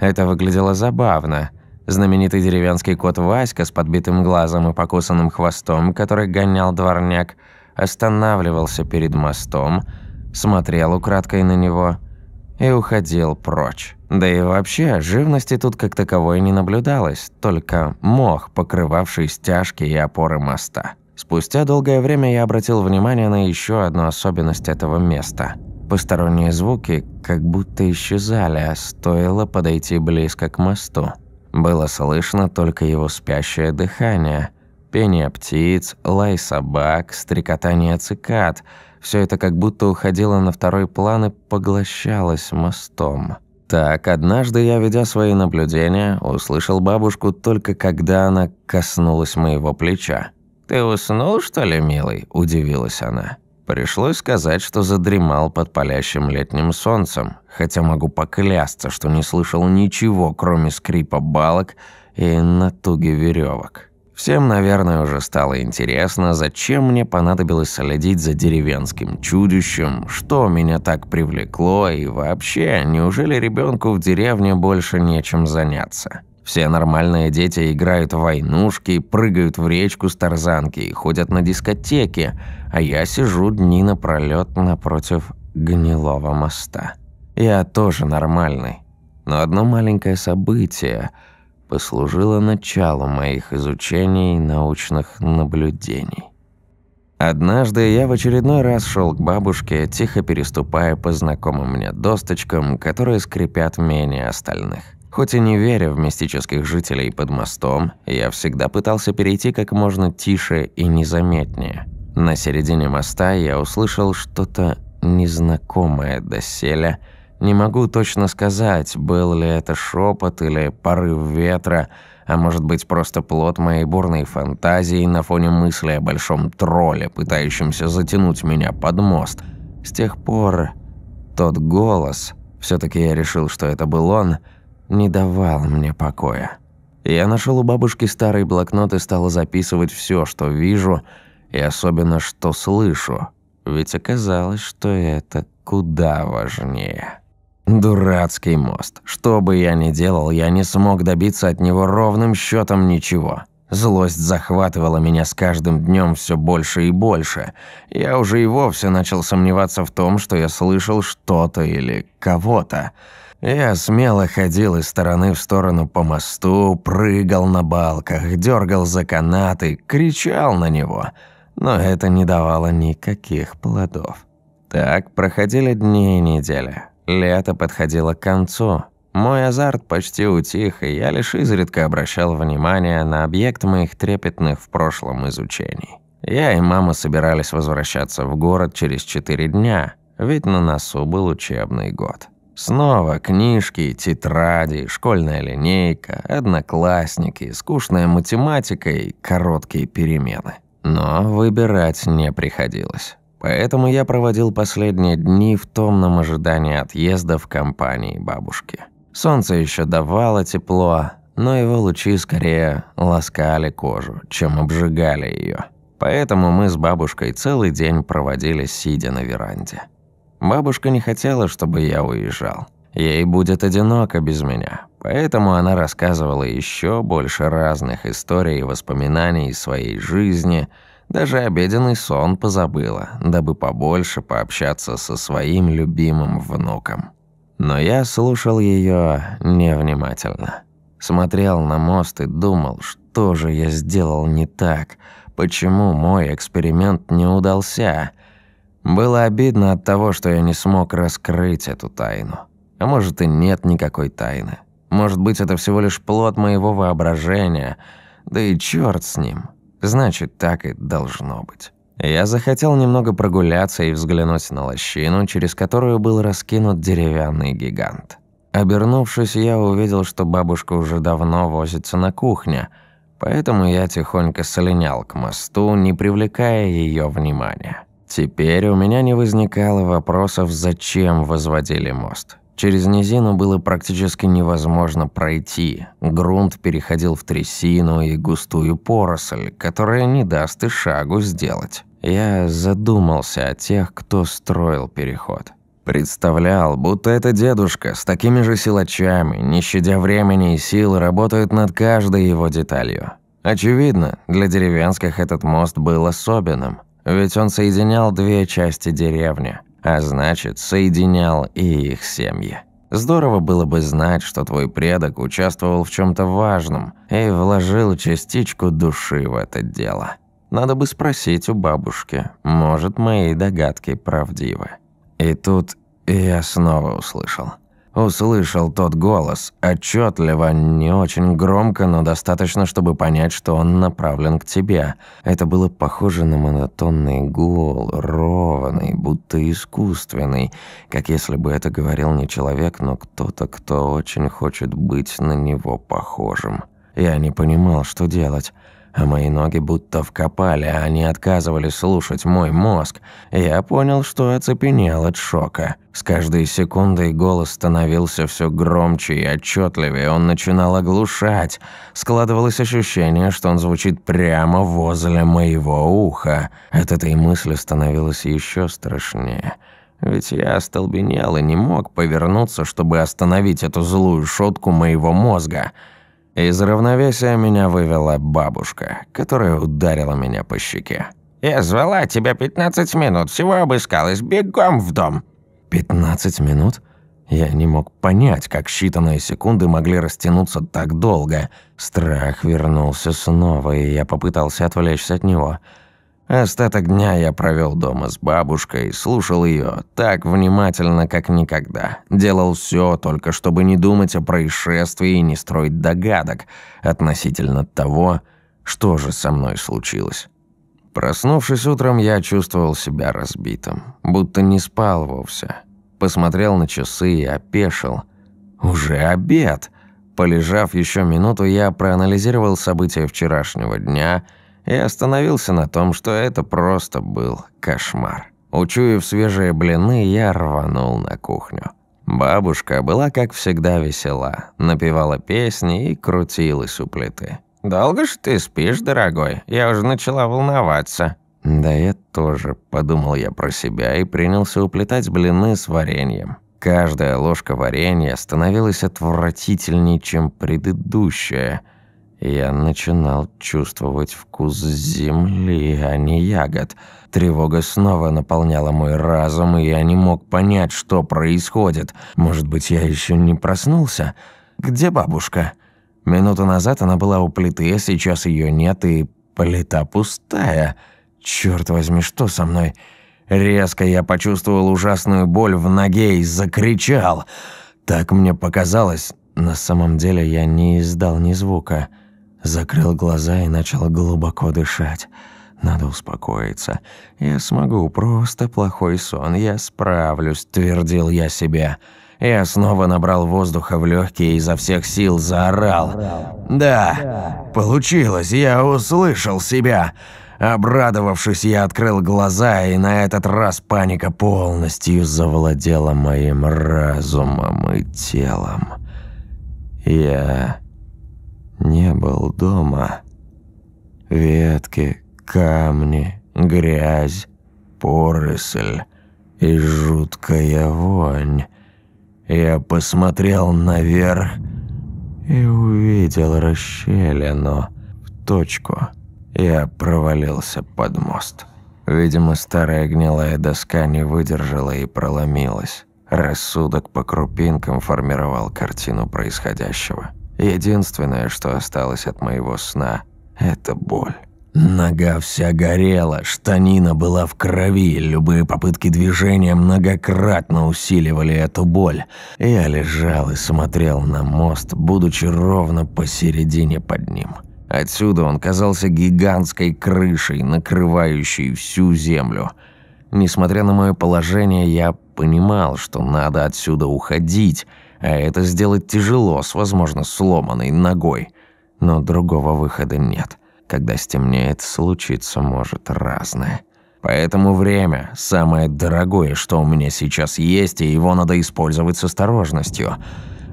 Это выглядело забавно – Знаменитый деревенский кот Васька с подбитым глазом и покусанным хвостом, который гонял дворняк, останавливался перед мостом, смотрел украдкой на него и уходил прочь. Да и вообще, живности тут как таковой не наблюдалось, только мох, покрывавший стяжки и опоры моста. Спустя долгое время я обратил внимание на еще одну особенность этого места. Посторонние звуки как будто исчезали, а стоило подойти близко к мосту. Было слышно только его спящее дыхание, пение птиц, лай собак, стрекотание цикад. Все это как будто уходило на второй план и поглощалось мостом. Так, однажды я, ведя свои наблюдения, услышал бабушку только когда она коснулась моего плеча. «Ты уснул, что ли, милый?» – удивилась она. Пришлось сказать, что задремал под палящим летним солнцем, хотя могу поклясться, что не слышал ничего, кроме скрипа балок и натуги веревок. Всем, наверное, уже стало интересно, зачем мне понадобилось следить за деревенским чудищем, что меня так привлекло и вообще, неужели ребенку в деревне больше нечем заняться? Все нормальные дети играют в войнушки, прыгают в речку с тарзанки и ходят на дискотеки, а я сижу дни напролёт напротив гнилого моста. Я тоже нормальный. Но одно маленькое событие послужило началу моих изучений научных наблюдений. Однажды я в очередной раз шел к бабушке, тихо переступая по знакомым мне досточкам, которые скрипят менее остальных. Хоть и не веря в мистических жителей под мостом, я всегда пытался перейти как можно тише и незаметнее. На середине моста я услышал что-то незнакомое доселе. Не могу точно сказать, был ли это шепот или порыв ветра, а может быть просто плод моей бурной фантазии на фоне мысли о большом тролле, пытающемся затянуть меня под мост. С тех пор тот голос, все таки я решил, что это был он – не давал мне покоя. Я нашел у бабушки старый блокнот и стал записывать все, что вижу, и особенно что слышу, ведь оказалось, что это куда важнее. Дурацкий мост. Что бы я ни делал, я не смог добиться от него ровным счетом ничего. Злость захватывала меня с каждым днем все больше и больше. Я уже и вовсе начал сомневаться в том, что я слышал что-то или кого-то. Я смело ходил из стороны в сторону по мосту, прыгал на балках, дергал за канаты, кричал на него. Но это не давало никаких плодов. Так проходили дни и недели. Лето подходило к концу. Мой азарт почти утих, и я лишь изредка обращал внимание на объект моих трепетных в прошлом изучений. Я и мама собирались возвращаться в город через четыре дня, ведь на носу был учебный год. Снова книжки, тетради, школьная линейка, одноклассники, скучная математика и короткие перемены. Но выбирать не приходилось. Поэтому я проводил последние дни в томном ожидании отъезда в компании бабушки. Солнце еще давало тепло, но его лучи скорее ласкали кожу, чем обжигали ее. Поэтому мы с бабушкой целый день проводили сидя на веранде. Бабушка не хотела, чтобы я уезжал. Ей будет одиноко без меня. Поэтому она рассказывала еще больше разных историй и воспоминаний из своей жизни. Даже обеденный сон позабыла, дабы побольше пообщаться со своим любимым внуком. Но я слушал ее невнимательно. Смотрел на мост и думал, что же я сделал не так, почему мой эксперимент не удался – было обидно от того, что я не смог раскрыть эту тайну. А может и нет никакой тайны. Может быть, это всего лишь плод моего воображения. Да и черт с ним. Значит, так и должно быть. Я захотел немного прогуляться и взглянуть на лощину, через которую был раскинут деревянный гигант. Обернувшись, я увидел, что бабушка уже давно возится на кухне, поэтому я тихонько слинял к мосту, не привлекая ее внимания. Теперь у меня не возникало вопросов, зачем возводили мост. Через низину было практически невозможно пройти. Грунт переходил в трясину и густую поросль, которая не даст и шагу сделать. Я задумался о тех, кто строил переход. Представлял, будто это дедушка с такими же силачами, не щадя времени и сил, работает над каждой его деталью. Очевидно, для деревенских этот мост был особенным. Ведь он соединял две части деревни, а значит, соединял и их семьи. Здорово было бы знать, что твой предок участвовал в чем то важном и вложил частичку души в это дело. Надо бы спросить у бабушки. Может, мои догадки правдивы. И тут я снова услышал. Услышал тот голос, отчетливо, не очень громко, но достаточно, чтобы понять, что он направлен к тебе. Это было похоже на монотонный гул, ровный, будто искусственный, как если бы это говорил не человек, но кто-то, кто очень хочет быть на него похожим. Я не понимал, что делать а мои ноги будто вкопали, а они отказывались слушать мой мозг. Я понял, что оцепенел от шока. С каждой секундой голос становился все громче и отчетливее, он начинал оглушать. Складывалось ощущение, что он звучит прямо возле моего уха. От этой мысли становилось еще страшнее. Ведь я остолбенел и не мог повернуться, чтобы остановить эту злую шутку моего мозга – из равновесия меня вывела бабушка, которая ударила меня по щеке. «Я звала тебя 15 минут, всего обыскалась, бегом в дом!» «15 минут?» Я не мог понять, как считанные секунды могли растянуться так долго. Страх вернулся снова, и я попытался отвлечься от него – Остаток дня я провел дома с бабушкой, слушал ее так внимательно, как никогда. Делал все только чтобы не думать о происшествии и не строить догадок относительно того, что же со мной случилось. Проснувшись утром, я чувствовал себя разбитым, будто не спал вовсе. Посмотрел на часы и опешил. Уже обед. Полежав еще минуту, я проанализировал события вчерашнего дня – и остановился на том, что это просто был кошмар. Учуяв свежие блины, я рванул на кухню. Бабушка была, как всегда, весела, напевала песни и крутилась у плиты. «Долго ж ты спишь, дорогой? Я уже начала волноваться». «Да я тоже», – подумал я про себя и принялся уплетать блины с вареньем. Каждая ложка варенья становилась отвратительнее, чем предыдущая – я начинал чувствовать вкус земли, а не ягод. Тревога снова наполняла мой разум, и я не мог понять, что происходит. Может быть, я еще не проснулся? Где бабушка? Минуту назад она была у плиты, а сейчас ее нет, и плита пустая. Черт возьми, что со мной? Резко я почувствовал ужасную боль в ноге и закричал. Так мне показалось. На самом деле я не издал ни звука. Закрыл глаза и начал глубоко дышать. Надо успокоиться. Я смогу, просто плохой сон, я справлюсь, твердил я себе. Я снова набрал воздуха в легкие и изо всех сил заорал. Да, получилось, я услышал себя. Обрадовавшись, я открыл глаза, и на этот раз паника полностью завладела моим разумом и телом. Я не был дома. Ветки, камни, грязь, поросль и жуткая вонь. Я посмотрел наверх и увидел расщелину в точку. Я провалился под мост. Видимо, старая гнилая доска не выдержала и проломилась. Рассудок по крупинкам формировал картину происходящего. Единственное, что осталось от моего сна – это боль. Нога вся горела, штанина была в крови, любые попытки движения многократно усиливали эту боль. Я лежал и смотрел на мост, будучи ровно посередине под ним. Отсюда он казался гигантской крышей, накрывающей всю землю. Несмотря на мое положение, я понимал, что надо отсюда уходить – а это сделать тяжело с, возможно, сломанной ногой. Но другого выхода нет. Когда стемнеет, случиться может разное. Поэтому время – самое дорогое, что у меня сейчас есть, и его надо использовать с осторожностью.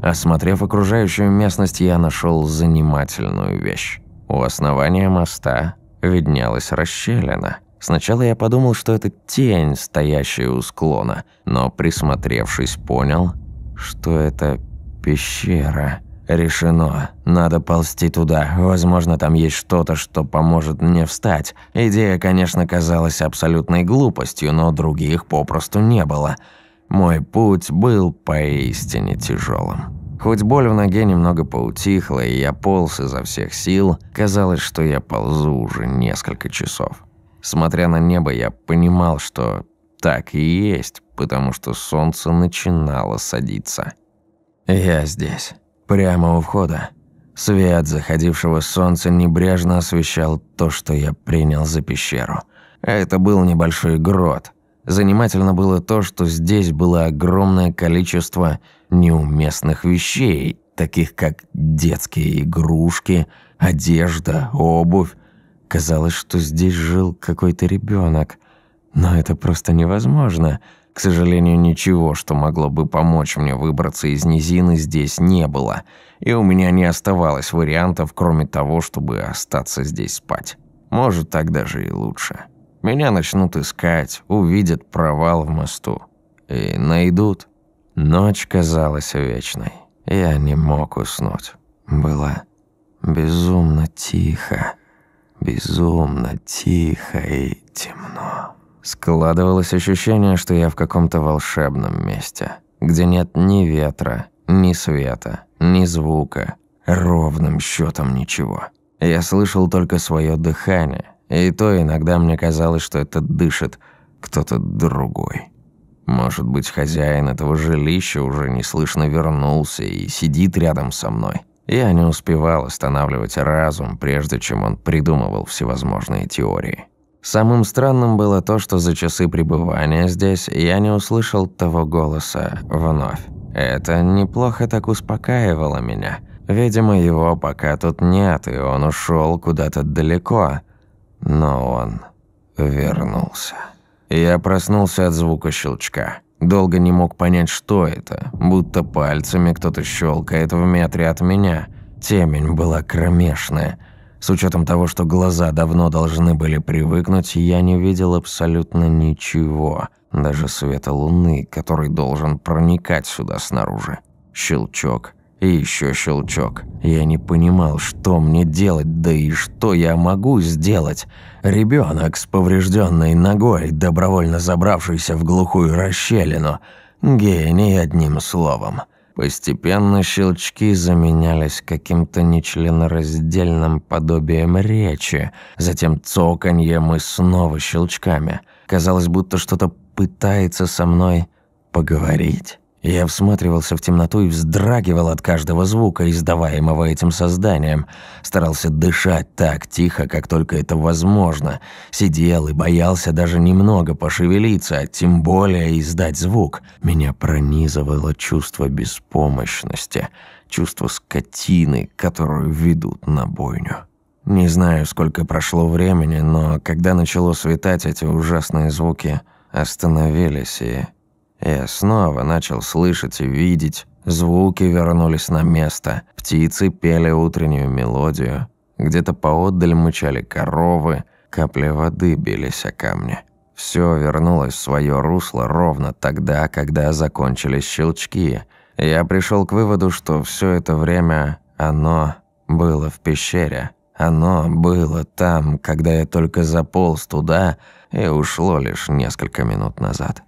Осмотрев окружающую местность, я нашел занимательную вещь. У основания моста виднелась расщелина. Сначала я подумал, что это тень, стоящая у склона, но присмотревшись, понял – что это пещера. Решено. Надо ползти туда. Возможно, там есть что-то, что поможет мне встать. Идея, конечно, казалась абсолютной глупостью, но других попросту не было. Мой путь был поистине тяжелым. Хоть боль в ноге немного поутихла, и я полз изо всех сил, казалось, что я ползу уже несколько часов. Смотря на небо, я понимал, что так и есть, потому что солнце начинало садиться. Я здесь, прямо у входа. Свет заходившего солнца небрежно освещал то, что я принял за пещеру. Это был небольшой грот. Занимательно было то, что здесь было огромное количество неуместных вещей, таких как детские игрушки, одежда, обувь. Казалось, что здесь жил какой-то ребенок, но это просто невозможно. К сожалению, ничего, что могло бы помочь мне выбраться из низины, здесь не было, и у меня не оставалось вариантов, кроме того, чтобы остаться здесь спать. Может, так даже и лучше. Меня начнут искать, увидят провал в мосту. И найдут. Ночь казалась вечной. Я не мог уснуть. Было безумно тихо. Безумно тихо и темно. Складывалось ощущение, что я в каком-то волшебном месте, где нет ни ветра, ни света, ни звука, ровным счетом ничего. Я слышал только свое дыхание, и то иногда мне казалось, что это дышит кто-то другой. Может быть, хозяин этого жилища уже неслышно вернулся и сидит рядом со мной. Я не успевал останавливать разум, прежде чем он придумывал всевозможные теории. Самым странным было то, что за часы пребывания здесь я не услышал того голоса вновь. Это неплохо так успокаивало меня. Видимо, его пока тут нет, и он ушел куда-то далеко. Но он вернулся. Я проснулся от звука щелчка. Долго не мог понять, что это. Будто пальцами кто-то щелкает в метре от меня. Темень была кромешная. С учетом того, что глаза давно должны были привыкнуть, я не видел абсолютно ничего. Даже света луны, который должен проникать сюда снаружи. Щелчок. И еще щелчок. Я не понимал, что мне делать, да и что я могу сделать. Ребенок с поврежденной ногой, добровольно забравшийся в глухую расщелину. Гений одним словом. Постепенно щелчки заменялись каким-то нечленораздельным подобием речи, затем цоканьем и снова щелчками. Казалось, будто что-то пытается со мной поговорить. Я всматривался в темноту и вздрагивал от каждого звука, издаваемого этим созданием. Старался дышать так тихо, как только это возможно. Сидел и боялся даже немного пошевелиться, а тем более издать звук. Меня пронизывало чувство беспомощности, чувство скотины, которую ведут на бойню. Не знаю, сколько прошло времени, но когда начало светать, эти ужасные звуки остановились и я снова начал слышать и видеть. Звуки вернулись на место. Птицы пели утреннюю мелодию. Где-то поотдаль мычали коровы. Капли воды бились о камни. Все вернулось в свое русло ровно тогда, когда закончились щелчки. Я пришел к выводу, что все это время оно было в пещере. Оно было там, когда я только заполз туда и ушло лишь несколько минут назад.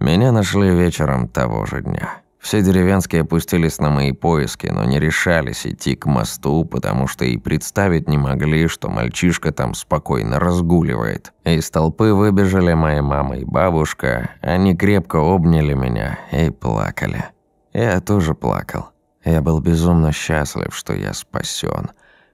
Меня нашли вечером того же дня. Все деревенские опустились на мои поиски, но не решались идти к мосту, потому что и представить не могли, что мальчишка там спокойно разгуливает. Из толпы выбежали моя мама и бабушка, они крепко обняли меня и плакали. Я тоже плакал. Я был безумно счастлив, что я спасен,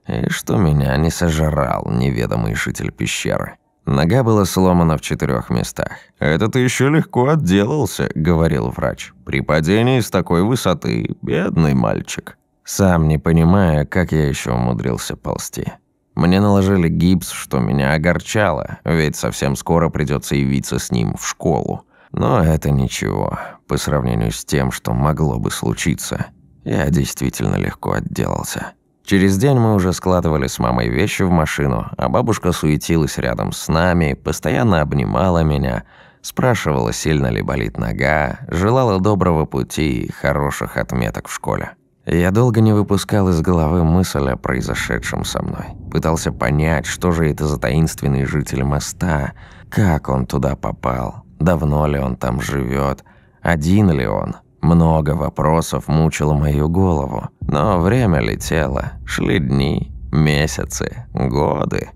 и что меня не сожрал неведомый житель пещеры. Нога была сломана в четырех местах. «Это ты еще легко отделался», — говорил врач. «При падении с такой высоты, бедный мальчик». Сам не понимая, как я еще умудрился ползти. Мне наложили гипс, что меня огорчало, ведь совсем скоро придется явиться с ним в школу. Но это ничего, по сравнению с тем, что могло бы случиться. Я действительно легко отделался. Через день мы уже складывали с мамой вещи в машину, а бабушка суетилась рядом с нами, постоянно обнимала меня, спрашивала, сильно ли болит нога, желала доброго пути и хороших отметок в школе. Я долго не выпускал из головы мысль о произошедшем со мной. Пытался понять, что же это за таинственный житель моста, как он туда попал, давно ли он там живет, один ли он – Много вопросов мучило мою голову, но время летело, шли дни, месяцы, годы.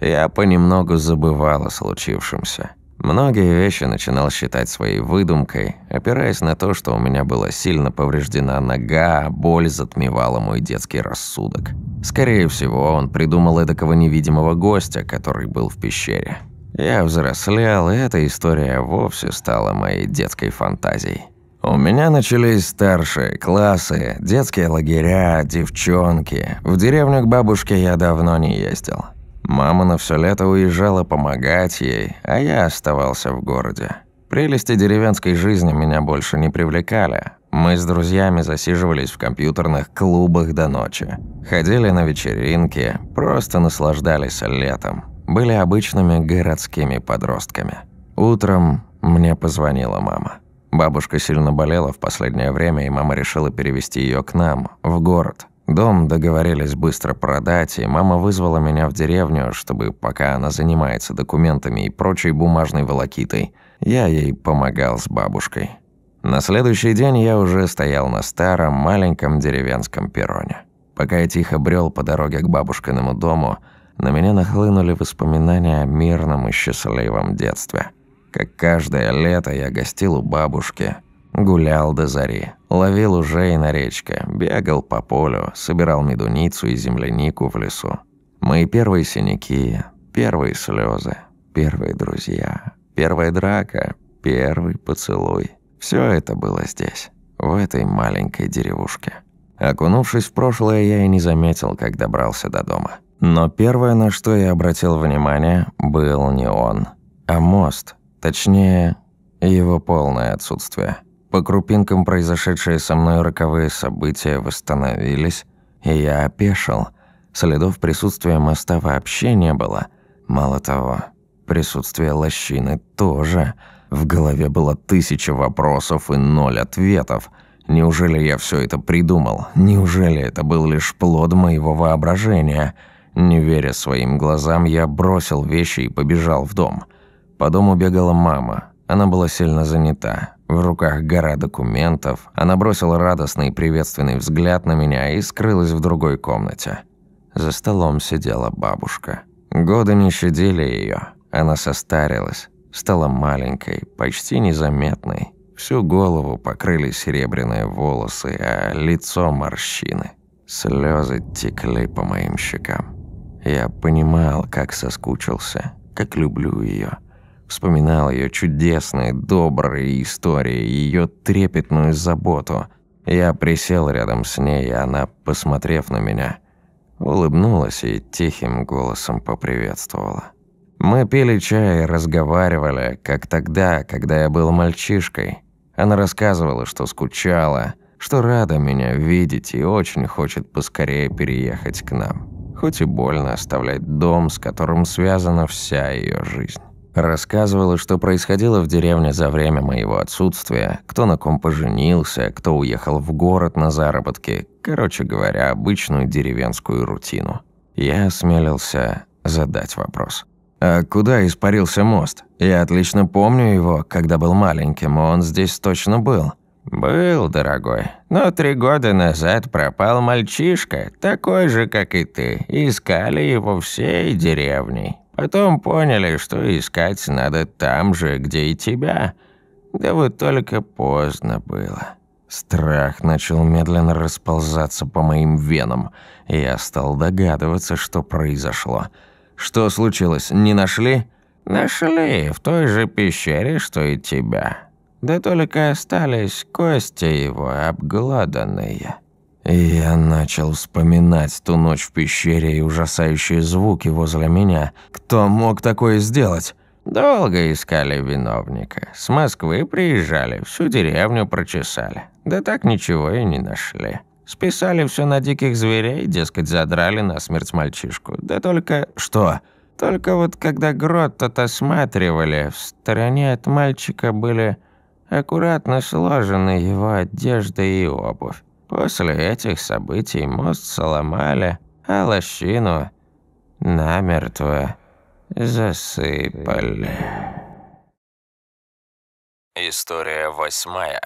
Я понемногу забывал о случившемся. Многие вещи начинал считать своей выдумкой, опираясь на то, что у меня была сильно повреждена нога, а боль затмевала мой детский рассудок. Скорее всего, он придумал эдакого невидимого гостя, который был в пещере. Я взрослел, и эта история вовсе стала моей детской фантазией. У меня начались старшие классы, детские лагеря, девчонки. В деревню к бабушке я давно не ездил. Мама на все лето уезжала помогать ей, а я оставался в городе. Прелести деревенской жизни меня больше не привлекали. Мы с друзьями засиживались в компьютерных клубах до ночи. Ходили на вечеринки, просто наслаждались летом. Были обычными городскими подростками. Утром мне позвонила мама. Бабушка сильно болела в последнее время, и мама решила перевести ее к нам, в город. Дом договорились быстро продать, и мама вызвала меня в деревню, чтобы пока она занимается документами и прочей бумажной волокитой, я ей помогал с бабушкой. На следующий день я уже стоял на старом, маленьком деревенском перроне. Пока я тихо брел по дороге к бабушкиному дому, на меня нахлынули воспоминания о мирном и счастливом детстве. Как каждое лето я гостил у бабушки, Гулял до зари, ловил ужей на речке, бегал по полю, собирал медуницу и землянику в лесу. Мои первые синяки, первые слезы, первые друзья, первая драка, первый поцелуй. Все это было здесь, в этой маленькой деревушке. Окунувшись в прошлое, я и не заметил, как добрался до дома. Но первое, на что я обратил внимание, был не он, а мост. Точнее, его полное отсутствие. По крупинкам произошедшие со мной роковые события восстановились, и я опешил. Следов присутствия моста вообще не было. Мало того, присутствие лощины тоже. В голове было тысяча вопросов и ноль ответов. Неужели я все это придумал? Неужели это был лишь плод моего воображения? Не веря своим глазам, я бросил вещи и побежал в дом. По дому бегала мама. Она была сильно занята. В руках гора документов. Она бросила радостный приветственный взгляд на меня и скрылась в другой комнате. За столом сидела бабушка. Годы не щадили ее. Она состарилась, стала маленькой, почти незаметной. Всю голову покрыли серебряные волосы, а лицо морщины. Слезы текли по моим щекам. Я понимал, как соскучился, как люблю ее. Вспоминал ее чудесные, добрые истории, ее трепетную заботу. Я присел рядом с ней, и она, посмотрев на меня, улыбнулась и тихим голосом поприветствовала. Мы пили чай и разговаривали, как тогда, когда я был мальчишкой. Она рассказывала, что скучала, что рада меня видеть и очень хочет поскорее переехать к нам. Хоть и больно оставлять дом, с которым связана вся ее жизнь. Рассказывала, что происходило в деревне за время моего отсутствия, кто на ком поженился, кто уехал в город на заработки, короче говоря, обычную деревенскую рутину. Я осмелился задать вопрос. «А куда испарился мост? Я отлично помню его, когда был маленьким, он здесь точно был». «Был, дорогой. Но три года назад пропал мальчишка, такой же, как и ты. Искали его всей деревней. Потом поняли, что искать надо там же, где и тебя. Да вот только поздно было. Страх начал медленно расползаться по моим венам, и я стал догадываться, что произошло. Что случилось, не нашли? Нашли, в той же пещере, что и тебя. Да только остались кости его обглоданные. Я начал вспоминать ту ночь в пещере и ужасающие звуки возле меня. Кто мог такое сделать? Долго искали виновника. С Москвы приезжали, всю деревню прочесали. Да так ничего и не нашли. Списали все на диких зверей, дескать, задрали на смерть мальчишку. Да только... Что? Только вот когда грот тот осматривали, в стороне от мальчика были аккуратно сложены его одежда и обувь. После этих событий мост сломали, а лощину намертво засыпали. История восьмая.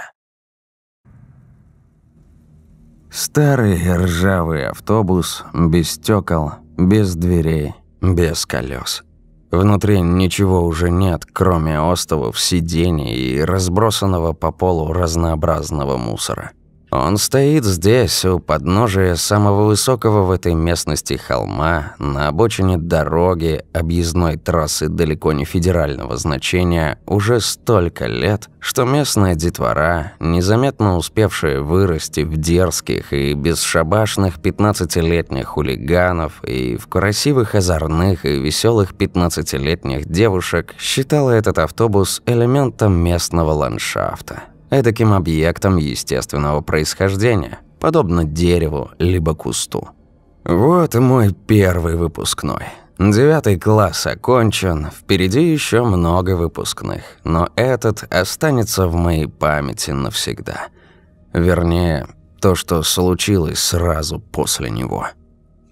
Старый ржавый автобус, без стекол, без дверей, без колес. Внутри ничего уже нет, кроме остовов, сидений и разбросанного по полу разнообразного мусора. Он стоит здесь, у подножия самого высокого в этой местности холма, на обочине дороги, объездной трассы далеко не федерального значения, уже столько лет, что местная детвора, незаметно успевшая вырасти в дерзких и бесшабашных 15-летних хулиганов и в красивых озорных и веселых 15-летних девушек, считала этот автобус элементом местного ландшафта эдаким объектом естественного происхождения, подобно дереву либо кусту. Вот мой первый выпускной. Девятый класс окончен, впереди еще много выпускных, но этот останется в моей памяти навсегда. Вернее, то, что случилось сразу после него.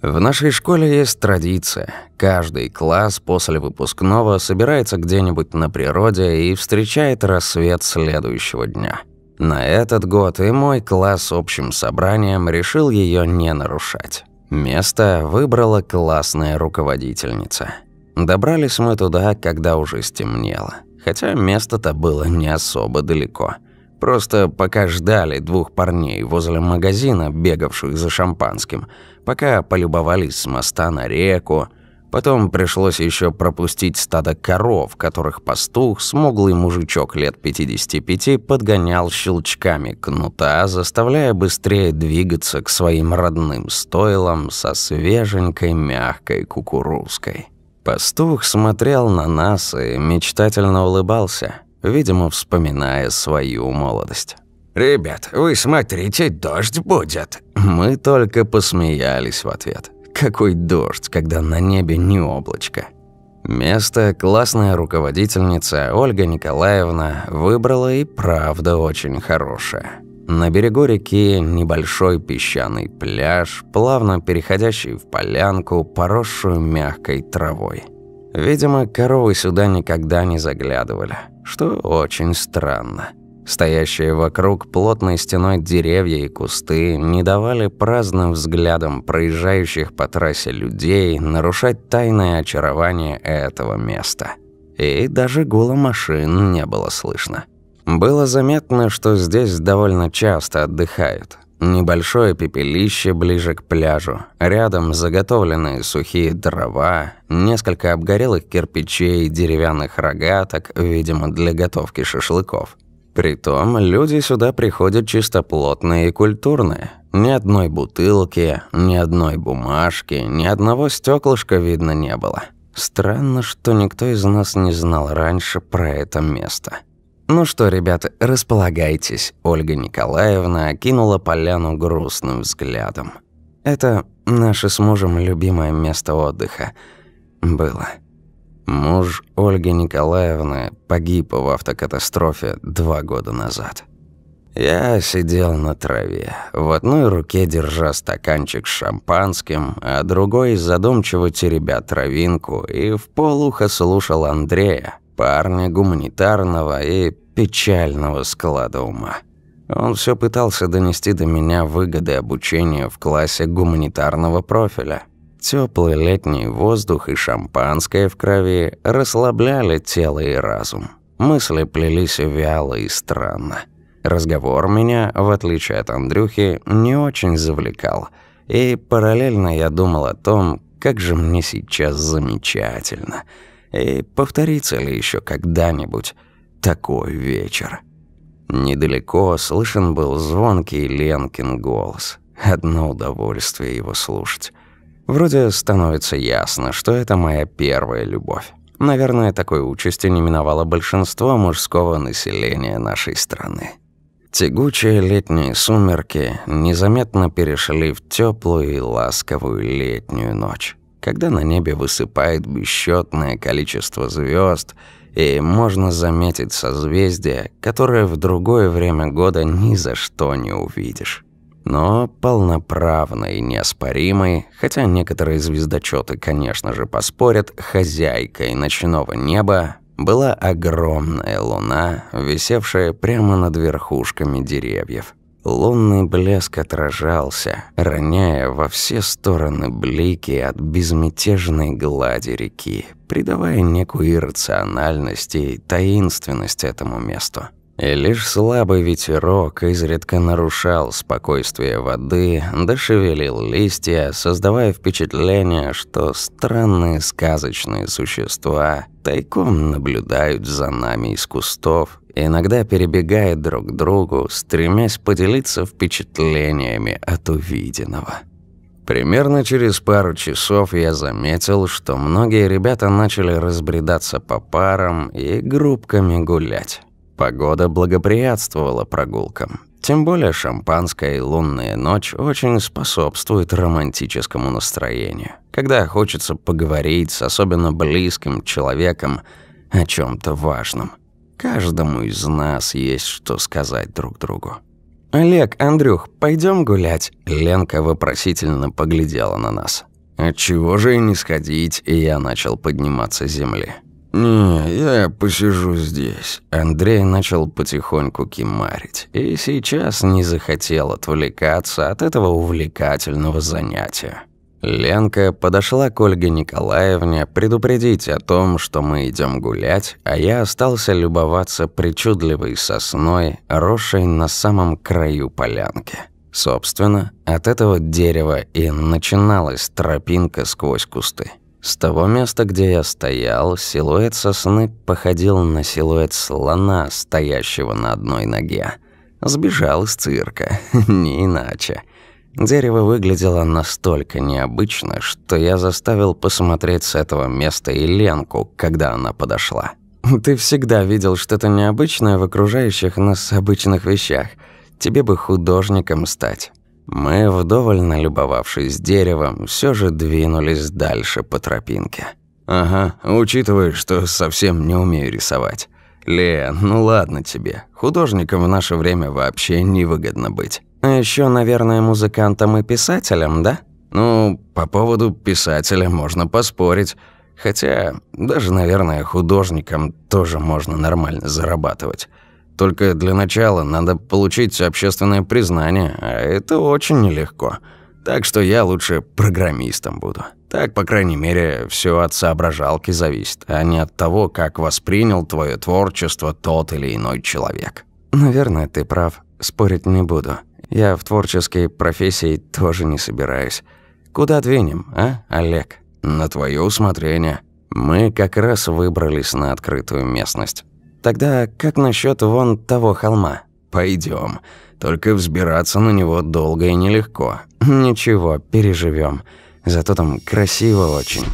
В нашей школе есть традиция. Каждый класс после выпускного собирается где-нибудь на природе и встречает рассвет следующего дня. На этот год и мой класс общим собранием решил ее не нарушать. Место выбрала классная руководительница. Добрались мы туда, когда уже стемнело. Хотя место-то было не особо далеко. Просто пока ждали двух парней возле магазина, бегавших за шампанским – пока полюбовались с моста на реку. Потом пришлось еще пропустить стадо коров, которых пастух, смуглый мужичок лет 55, подгонял щелчками кнута, заставляя быстрее двигаться к своим родным стойлам со свеженькой мягкой кукурузкой. Пастух смотрел на нас и мечтательно улыбался, видимо, вспоминая свою молодость. «Ребят, вы смотрите, дождь будет!» Мы только посмеялись в ответ. Какой дождь, когда на небе не облачко. Место классная руководительница Ольга Николаевна выбрала и правда очень хорошее. На берегу реки небольшой песчаный пляж, плавно переходящий в полянку, поросшую мягкой травой. Видимо, коровы сюда никогда не заглядывали, что очень странно. Стоящие вокруг плотной стеной деревья и кусты не давали праздным взглядам проезжающих по трассе людей нарушать тайное очарование этого места. И даже гула машин не было слышно. Было заметно, что здесь довольно часто отдыхают. Небольшое пепелище ближе к пляжу, рядом заготовленные сухие дрова, несколько обгорелых кирпичей деревянных рогаток, видимо, для готовки шашлыков – Притом, люди сюда приходят чистоплотные и культурные. Ни одной бутылки, ни одной бумажки, ни одного стеклышка видно не было. Странно, что никто из нас не знал раньше про это место. «Ну что, ребята, располагайтесь», – Ольга Николаевна окинула поляну грустным взглядом. «Это наше с мужем любимое место отдыха. Было». Муж Ольги Николаевны погиб в автокатастрофе два года назад. Я сидел на траве, в одной руке держа стаканчик с шампанским, а другой задумчиво теребя травинку и в полухо слушал Андрея, парня гуманитарного и печального склада ума. Он все пытался донести до меня выгоды обучения в классе гуманитарного профиля – Теплый летний воздух и шампанское в крови расслабляли тело и разум. Мысли плелись вяло и странно. Разговор меня, в отличие от Андрюхи, не очень завлекал. И параллельно я думал о том, как же мне сейчас замечательно. И повторится ли еще когда-нибудь такой вечер? Недалеко слышен был звонкий Ленкин голос. Одно удовольствие его слушать. Вроде становится ясно, что это моя первая любовь. Наверное, такой участи не миновало большинство мужского населения нашей страны. Тягучие летние сумерки незаметно перешли в теплую и ласковую летнюю ночь, когда на небе высыпает бесчетное количество звезд, и можно заметить созвездие, которое в другое время года ни за что не увидишь но полноправной неоспоримой, хотя некоторые звездочеты, конечно же, поспорят, хозяйкой ночного неба была огромная луна, висевшая прямо над верхушками деревьев. Лунный блеск отражался, роняя во все стороны блики от безмятежной глади реки, придавая некую иррациональность и таинственность этому месту. И лишь слабый ветерок изредка нарушал спокойствие воды, дошевелил листья, создавая впечатление, что странные сказочные существа тайком наблюдают за нами из кустов, иногда перебегая друг к другу, стремясь поделиться впечатлениями от увиденного. Примерно через пару часов я заметил, что многие ребята начали разбредаться по парам и группками гулять. Погода благоприятствовала прогулкам. Тем более шампанское и лунная ночь очень способствуют романтическому настроению, когда хочется поговорить с особенно близким человеком о чем то важном. Каждому из нас есть что сказать друг другу. «Олег, Андрюх, пойдем гулять?» Ленка вопросительно поглядела на нас. «Отчего же и не сходить?» И я начал подниматься с земли. «Не, я посижу здесь». Андрей начал потихоньку кимарить. И сейчас не захотел отвлекаться от этого увлекательного занятия. Ленка подошла к Ольге Николаевне предупредить о том, что мы идем гулять, а я остался любоваться причудливой сосной, росшей на самом краю полянки. Собственно, от этого дерева и начиналась тропинка сквозь кусты. С того места, где я стоял, силуэт сосны походил на силуэт слона, стоящего на одной ноге. Сбежал из цирка, (laughs) не иначе. Дерево выглядело настолько необычно, что я заставил посмотреть с этого места и Ленку, когда она подошла. (laughs) «Ты всегда видел что-то необычное в окружающих нас обычных вещах. Тебе бы художником стать». Мы, вдоволь налюбовавшись деревом, все же двинулись дальше по тропинке. «Ага, учитывая, что совсем не умею рисовать. Лен, ну ладно тебе. Художником в наше время вообще невыгодно быть. А еще, наверное, музыкантом и писателем, да? Ну, по поводу писателя можно поспорить. Хотя, даже, наверное, художником тоже можно нормально зарабатывать. Только для начала надо получить общественное признание, а это очень нелегко. Так что я лучше программистом буду. Так, по крайней мере, все от соображалки зависит, а не от того, как воспринял твое творчество тот или иной человек. Наверное, ты прав. Спорить не буду. Я в творческой профессии тоже не собираюсь. Куда двинем, а, Олег? На твое усмотрение. Мы как раз выбрались на открытую местность. Тогда как насчет вон того холма? Пойдем. Только взбираться на него долго и нелегко. Ничего, переживем. Зато там красиво очень.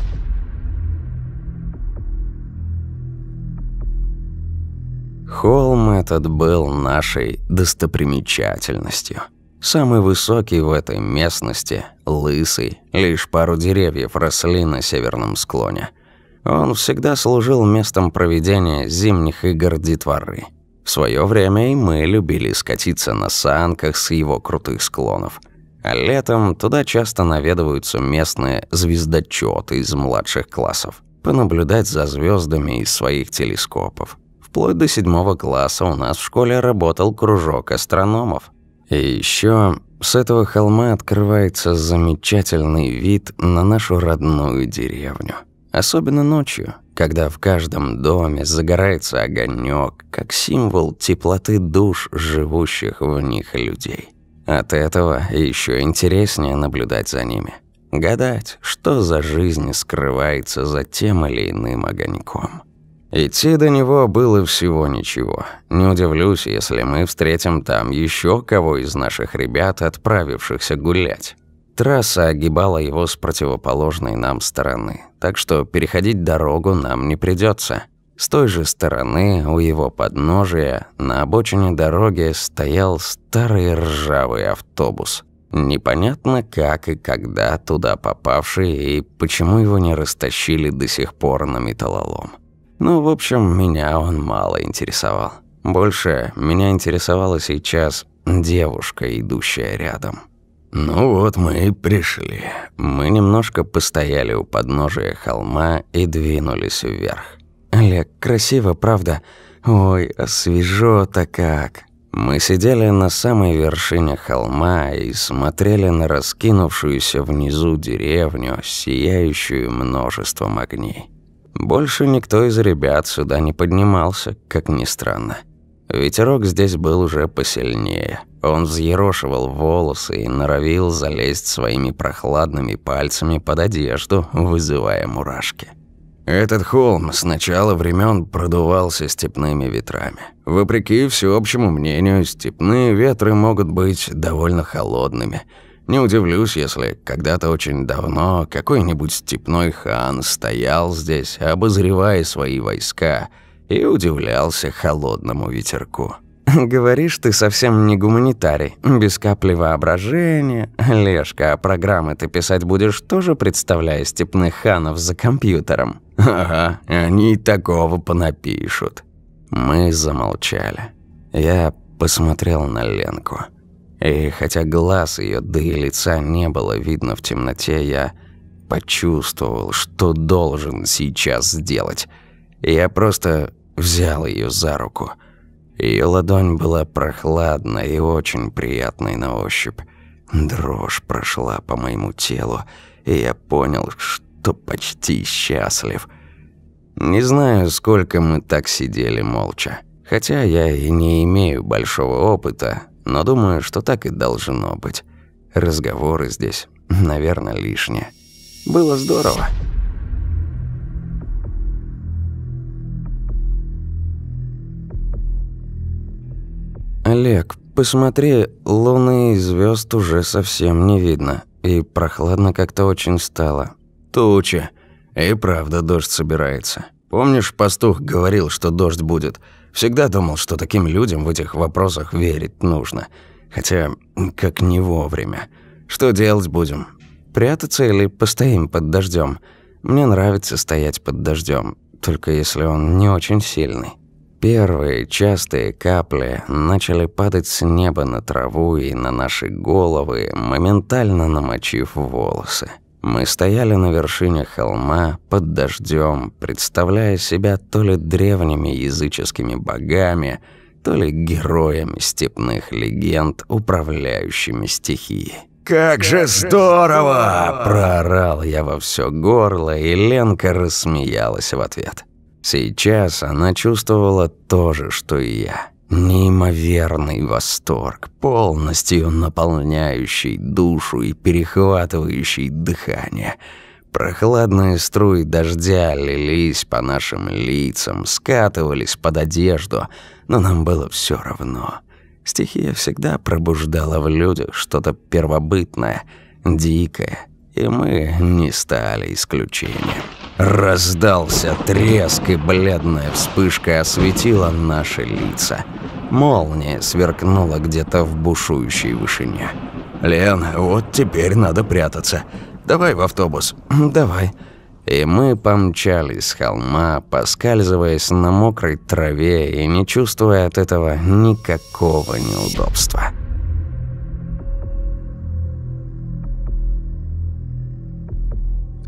Холм этот был нашей достопримечательностью. Самый высокий в этой местности, лысый, лишь пару деревьев росли на северном склоне – он всегда служил местом проведения зимних игр детворы. В свое время и мы любили скатиться на санках с его крутых склонов. А летом туда часто наведываются местные звездочеты из младших классов, понаблюдать за звездами из своих телескопов. Вплоть до седьмого класса у нас в школе работал кружок астрономов. И еще с этого холма открывается замечательный вид на нашу родную деревню. Особенно ночью, когда в каждом доме загорается огонек, как символ теплоты душ живущих в них людей. От этого еще интереснее наблюдать за ними. Гадать, что за жизнь скрывается за тем или иным огоньком. Идти до него было всего ничего. Не удивлюсь, если мы встретим там еще кого из наших ребят, отправившихся гулять. Трасса огибала его с противоположной нам стороны, так что переходить дорогу нам не придется. С той же стороны, у его подножия, на обочине дороги стоял старый ржавый автобус. Непонятно как и когда туда попавший, и почему его не растащили до сих пор на металлолом. Ну, в общем, меня он мало интересовал. Больше меня интересовала сейчас девушка, идущая рядом. «Ну вот мы и пришли». Мы немножко постояли у подножия холма и двинулись вверх. «Олег, красиво, правда? Ой, а свежо-то как!» Мы сидели на самой вершине холма и смотрели на раскинувшуюся внизу деревню, сияющую множеством огней. Больше никто из ребят сюда не поднимался, как ни странно. Ветерок здесь был уже посильнее. Он взъерошивал волосы и норовил залезть своими прохладными пальцами под одежду, вызывая мурашки. Этот холм с начала времен продувался степными ветрами. Вопреки всеобщему мнению, степные ветры могут быть довольно холодными. Не удивлюсь, если когда-то очень давно какой-нибудь степной хан стоял здесь, обозревая свои войска, и удивлялся холодному ветерку. (laughs) «Говоришь, ты совсем не гуманитарий, без капли воображения. Лешка, а программы ты писать будешь тоже, представляя степных ханов за компьютером?» (laughs) Ага, они такого понапишут. Мы замолчали. Я посмотрел на Ленку. И хотя глаз ее да и лица не было видно в темноте, я почувствовал, что должен сейчас сделать. Я просто взял ее за руку. Ее ладонь была прохладной и очень приятной на ощупь. Дрожь прошла по моему телу, и я понял, что то почти счастлив. Не знаю, сколько мы так сидели молча. Хотя я и не имею большого опыта, но думаю, что так и должно быть. Разговоры здесь, наверное, лишние. Было здорово. «Олег, посмотри, луны и звезд уже совсем не видно, и прохладно как-то очень стало. Туча. И правда дождь собирается. Помнишь, пастух говорил, что дождь будет? Всегда думал, что таким людям в этих вопросах верить нужно. Хотя, как не вовремя. Что делать будем? Прятаться или постоим под дождем? Мне нравится стоять под дождем, только если он не очень сильный. Первые частые капли начали падать с неба на траву и на наши головы, моментально намочив волосы. Мы стояли на вершине холма под дождем, представляя себя то ли древними языческими богами, то ли героями степных легенд, управляющими стихией. «Как же здорово!» – проорал я во все горло, и Ленка рассмеялась в ответ. Сейчас она чувствовала то же, что и я. Неимоверный восторг, полностью наполняющий душу и перехватывающий дыхание. Прохладные струи дождя лились по нашим лицам, скатывались под одежду, но нам было все равно. Стихия всегда пробуждала в людях что-то первобытное, дикое, и мы не стали исключением. Раздался треск, и бледная вспышка осветила наши лица. Молния сверкнула где-то в бушующей вышине. «Лен, вот теперь надо прятаться. Давай в автобус». «Давай». И мы помчались с холма, поскальзываясь на мокрой траве и не чувствуя от этого никакого неудобства.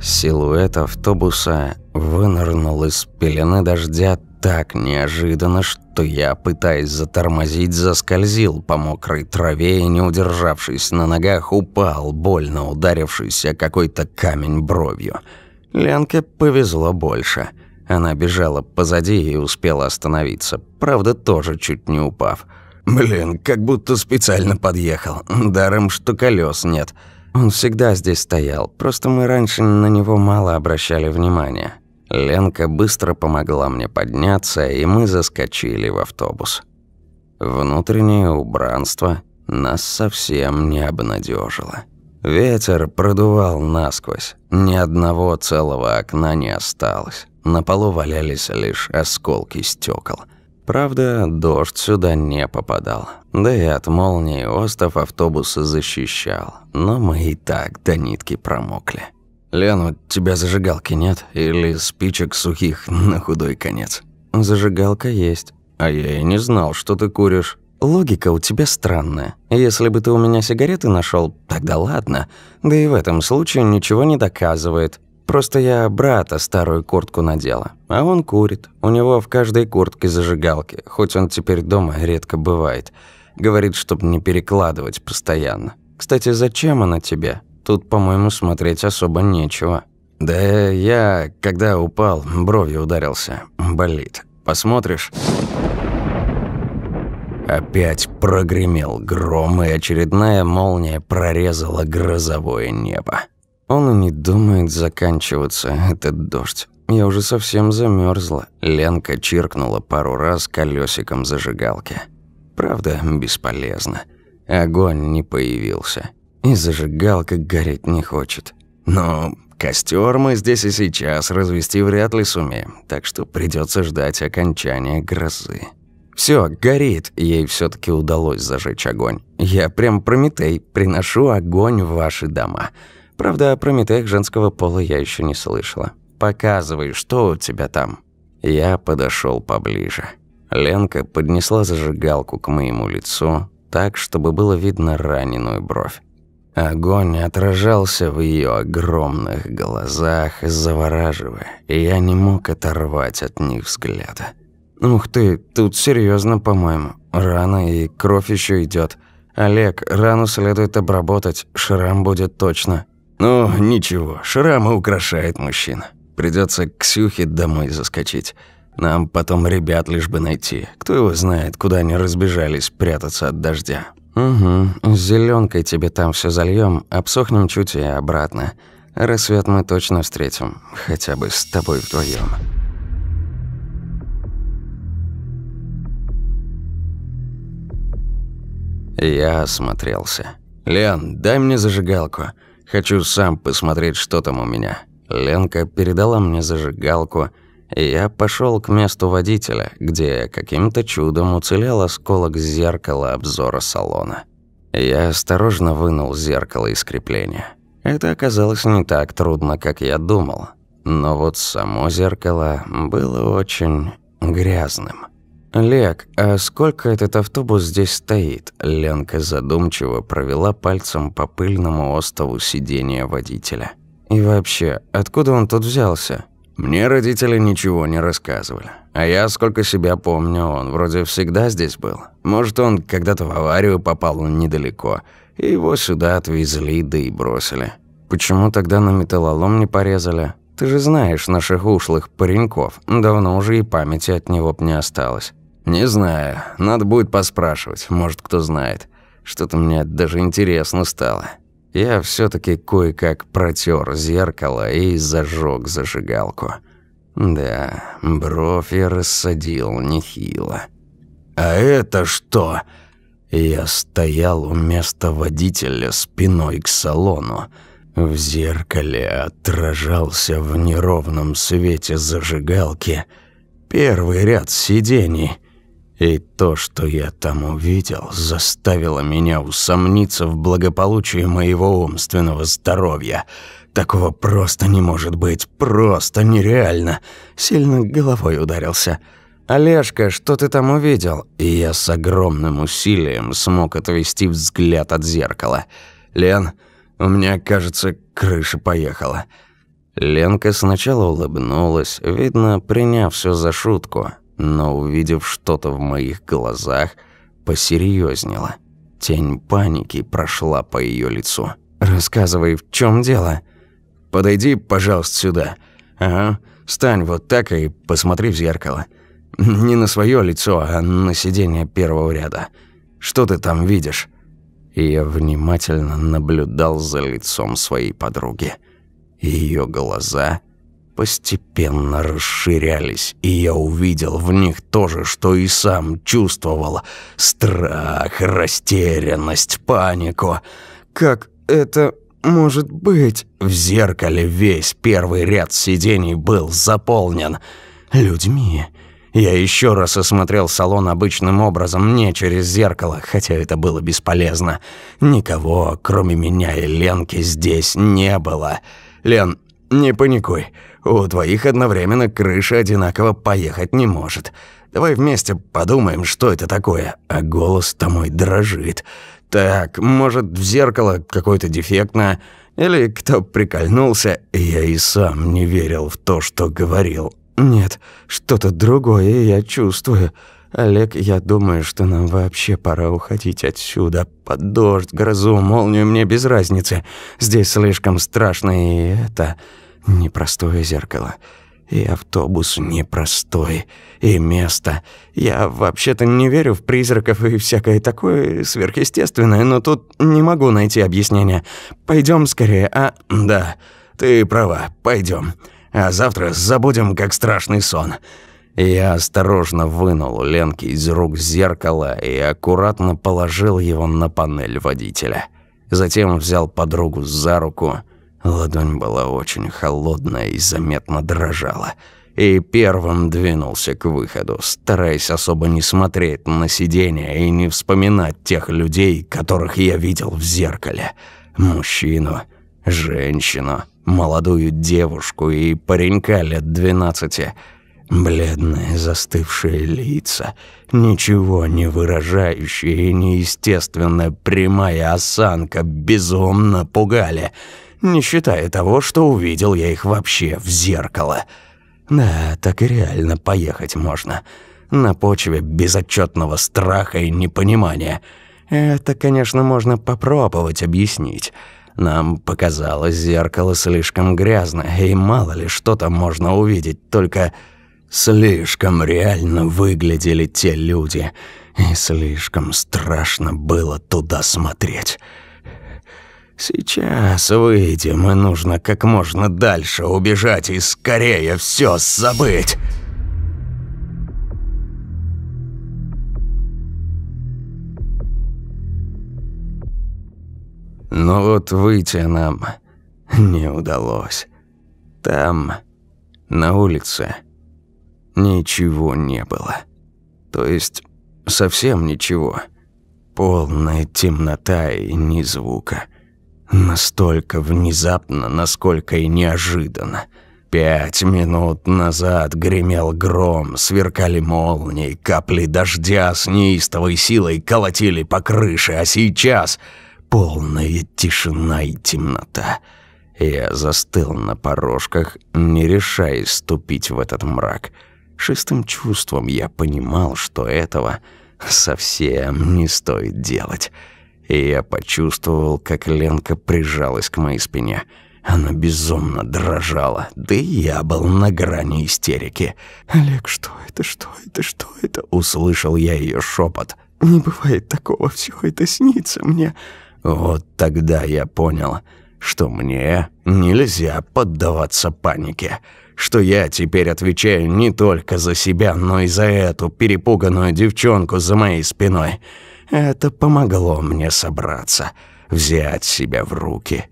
Силуэт автобуса вынырнул из пелены дождя так неожиданно, что я, пытаясь затормозить, заскользил по мокрой траве и, не удержавшись на ногах, упал, больно ударившись о какой-то камень бровью. Ленке повезло больше. Она бежала позади и успела остановиться, правда, тоже чуть не упав. «Блин, как будто специально подъехал. Даром, что колес нет». Он всегда здесь стоял, просто мы раньше на него мало обращали внимания. Ленка быстро помогла мне подняться, и мы заскочили в автобус. Внутреннее убранство нас совсем не обнадежило. Ветер продувал насквозь, ни одного целого окна не осталось. На полу валялись лишь осколки стекол. Правда, дождь сюда не попадал. Да и от молнии остов автобуса защищал. Но мы и так до нитки промокли. «Лен, у тебя зажигалки нет? Или спичек сухих (laughs) на худой конец?» «Зажигалка есть. А я и не знал, что ты куришь». «Логика у тебя странная. Если бы ты у меня сигареты нашел, тогда ладно. Да и в этом случае ничего не доказывает. Просто я брата старую куртку надела, а он курит. У него в каждой куртке зажигалки, хоть он теперь дома редко бывает. Говорит, чтобы не перекладывать постоянно. Кстати, зачем она тебе? Тут, по-моему, смотреть особо нечего. Да я, когда упал, бровью ударился. Болит. Посмотришь? Опять прогремел гром, и очередная молния прорезала грозовое небо. Он и не думает заканчиваться, этот дождь. Я уже совсем замерзла. Ленка чиркнула пару раз колесиком зажигалки. Правда, бесполезно. Огонь не появился. И зажигалка гореть не хочет. Но костер мы здесь и сейчас развести вряд ли сумеем, так что придется ждать окончания грозы. Все, горит, ей все таки удалось зажечь огонь. Я прям Прометей, приношу огонь в ваши дома. Правда, о Прометеях женского пола я еще не слышала. Показывай, что у тебя там. Я подошел поближе. Ленка поднесла зажигалку к моему лицу, так, чтобы было видно раненую бровь. Огонь отражался в ее огромных глазах, завораживая, и я не мог оторвать от них взгляда. «Ух ты, тут серьезно, по-моему. Рана и кровь еще идет. Олег, рану следует обработать, шрам будет точно». «Ну, ничего, шрамы украшает мужчин. Придется к Ксюхе домой заскочить. Нам потом ребят лишь бы найти. Кто его знает, куда они разбежались прятаться от дождя». «Угу, с зеленкой тебе там все зальем, обсохнем чуть и обратно. Рассвет мы точно встретим, хотя бы с тобой вдвоем. Я осмотрелся. «Лен, дай мне зажигалку. Хочу сам посмотреть, что там у меня». Ленка передала мне зажигалку, и я пошел к месту водителя, где каким-то чудом уцелел осколок зеркала обзора салона. Я осторожно вынул зеркало из крепления. Это оказалось не так трудно, как я думал. Но вот само зеркало было очень грязным. «Лек, а сколько этот автобус здесь стоит?» Ленка задумчиво провела пальцем по пыльному остову сидения водителя. «И вообще, откуда он тут взялся?» «Мне родители ничего не рассказывали. А я, сколько себя помню, он вроде всегда здесь был. Может, он когда-то в аварию попал недалеко, и его сюда отвезли, да и бросили». «Почему тогда на металлолом не порезали? Ты же знаешь наших ушлых пареньков. Давно уже и памяти от него б не осталось». «Не знаю. Надо будет поспрашивать. Может, кто знает. Что-то мне даже интересно стало». Я все таки кое-как протер зеркало и зажег зажигалку. Да, бровь я рассадил нехило. «А это что?» Я стоял у места водителя спиной к салону. В зеркале отражался в неровном свете зажигалки первый ряд сидений – и то, что я там увидел, заставило меня усомниться в благополучии моего умственного здоровья. Такого просто не может быть, просто нереально. Сильно головой ударился. «Олежка, что ты там увидел?» И я с огромным усилием смог отвести взгляд от зеркала. «Лен, у меня, кажется, крыша поехала». Ленка сначала улыбнулась, видно, приняв все за шутку, но, увидев что-то в моих глазах, посерьезнела. Тень паники прошла по ее лицу. «Рассказывай, в чем дело?» «Подойди, пожалуйста, сюда. Ага, стань вот так и посмотри в зеркало. Не на свое лицо, а на сиденье первого ряда. Что ты там видишь?» И я внимательно наблюдал за лицом своей подруги. Ее глаза постепенно расширялись, и я увидел в них то же, что и сам чувствовал. Страх, растерянность, панику. Как это может быть? В зеркале весь первый ряд сидений был заполнен людьми. Я еще раз осмотрел салон обычным образом, не через зеркало, хотя это было бесполезно. Никого, кроме меня и Ленки, здесь не было. Лен, не паникуй. У двоих одновременно крыша одинаково поехать не может. Давай вместе подумаем, что это такое. А голос-то мой дрожит. Так, может, в зеркало какое-то дефектное? Или кто прикольнулся, я и сам не верил в то, что говорил. Нет, что-то другое я чувствую. Олег, я думаю, что нам вообще пора уходить отсюда. Под дождь, грозу, молнию мне без разницы. Здесь слишком страшно, и это непростое зеркало. И автобус непростой, и место. Я вообще-то не верю в призраков и всякое такое сверхъестественное, но тут не могу найти объяснения. Пойдем скорее, а? Да, ты права, пойдем. А завтра забудем, как страшный сон. Я осторожно вынул Ленке из рук зеркало и аккуратно положил его на панель водителя. Затем взял подругу за руку – Ладонь была очень холодная и заметно дрожала. И первым двинулся к выходу, стараясь особо не смотреть на сиденье и не вспоминать тех людей, которых я видел в зеркале. Мужчину, женщину, молодую девушку и паренька лет двенадцати. Бледные застывшие лица, ничего не выражающие и неестественная прямая осанка безумно пугали – не считая того, что увидел я их вообще в зеркало. Да, так и реально поехать можно. На почве безотчетного страха и непонимания. Это, конечно, можно попробовать объяснить. Нам показалось зеркало слишком грязно, и мало ли что там можно увидеть, только слишком реально выглядели те люди, и слишком страшно было туда смотреть. Сейчас выйдем, и нужно как можно дальше убежать и скорее все забыть. Но вот выйти нам не удалось. Там, на улице, ничего не было. То есть, совсем ничего. Полная темнота и ни звука. Настолько внезапно, насколько и неожиданно. Пять минут назад гремел гром, сверкали молнии, капли дождя с неистовой силой колотили по крыше, а сейчас полная тишина и темнота. Я застыл на порожках, не решаясь ступить в этот мрак. Шестым чувством я понимал, что этого совсем не стоит делать и я почувствовал, как Ленка прижалась к моей спине. Она безумно дрожала, да и я был на грани истерики. «Олег, что это, что это, что это?» Услышал я ее шепот. «Не бывает такого, все это снится мне». Вот тогда я понял, что мне нельзя поддаваться панике, что я теперь отвечаю не только за себя, но и за эту перепуганную девчонку за моей спиной. Это помогло мне собраться, взять себя в руки.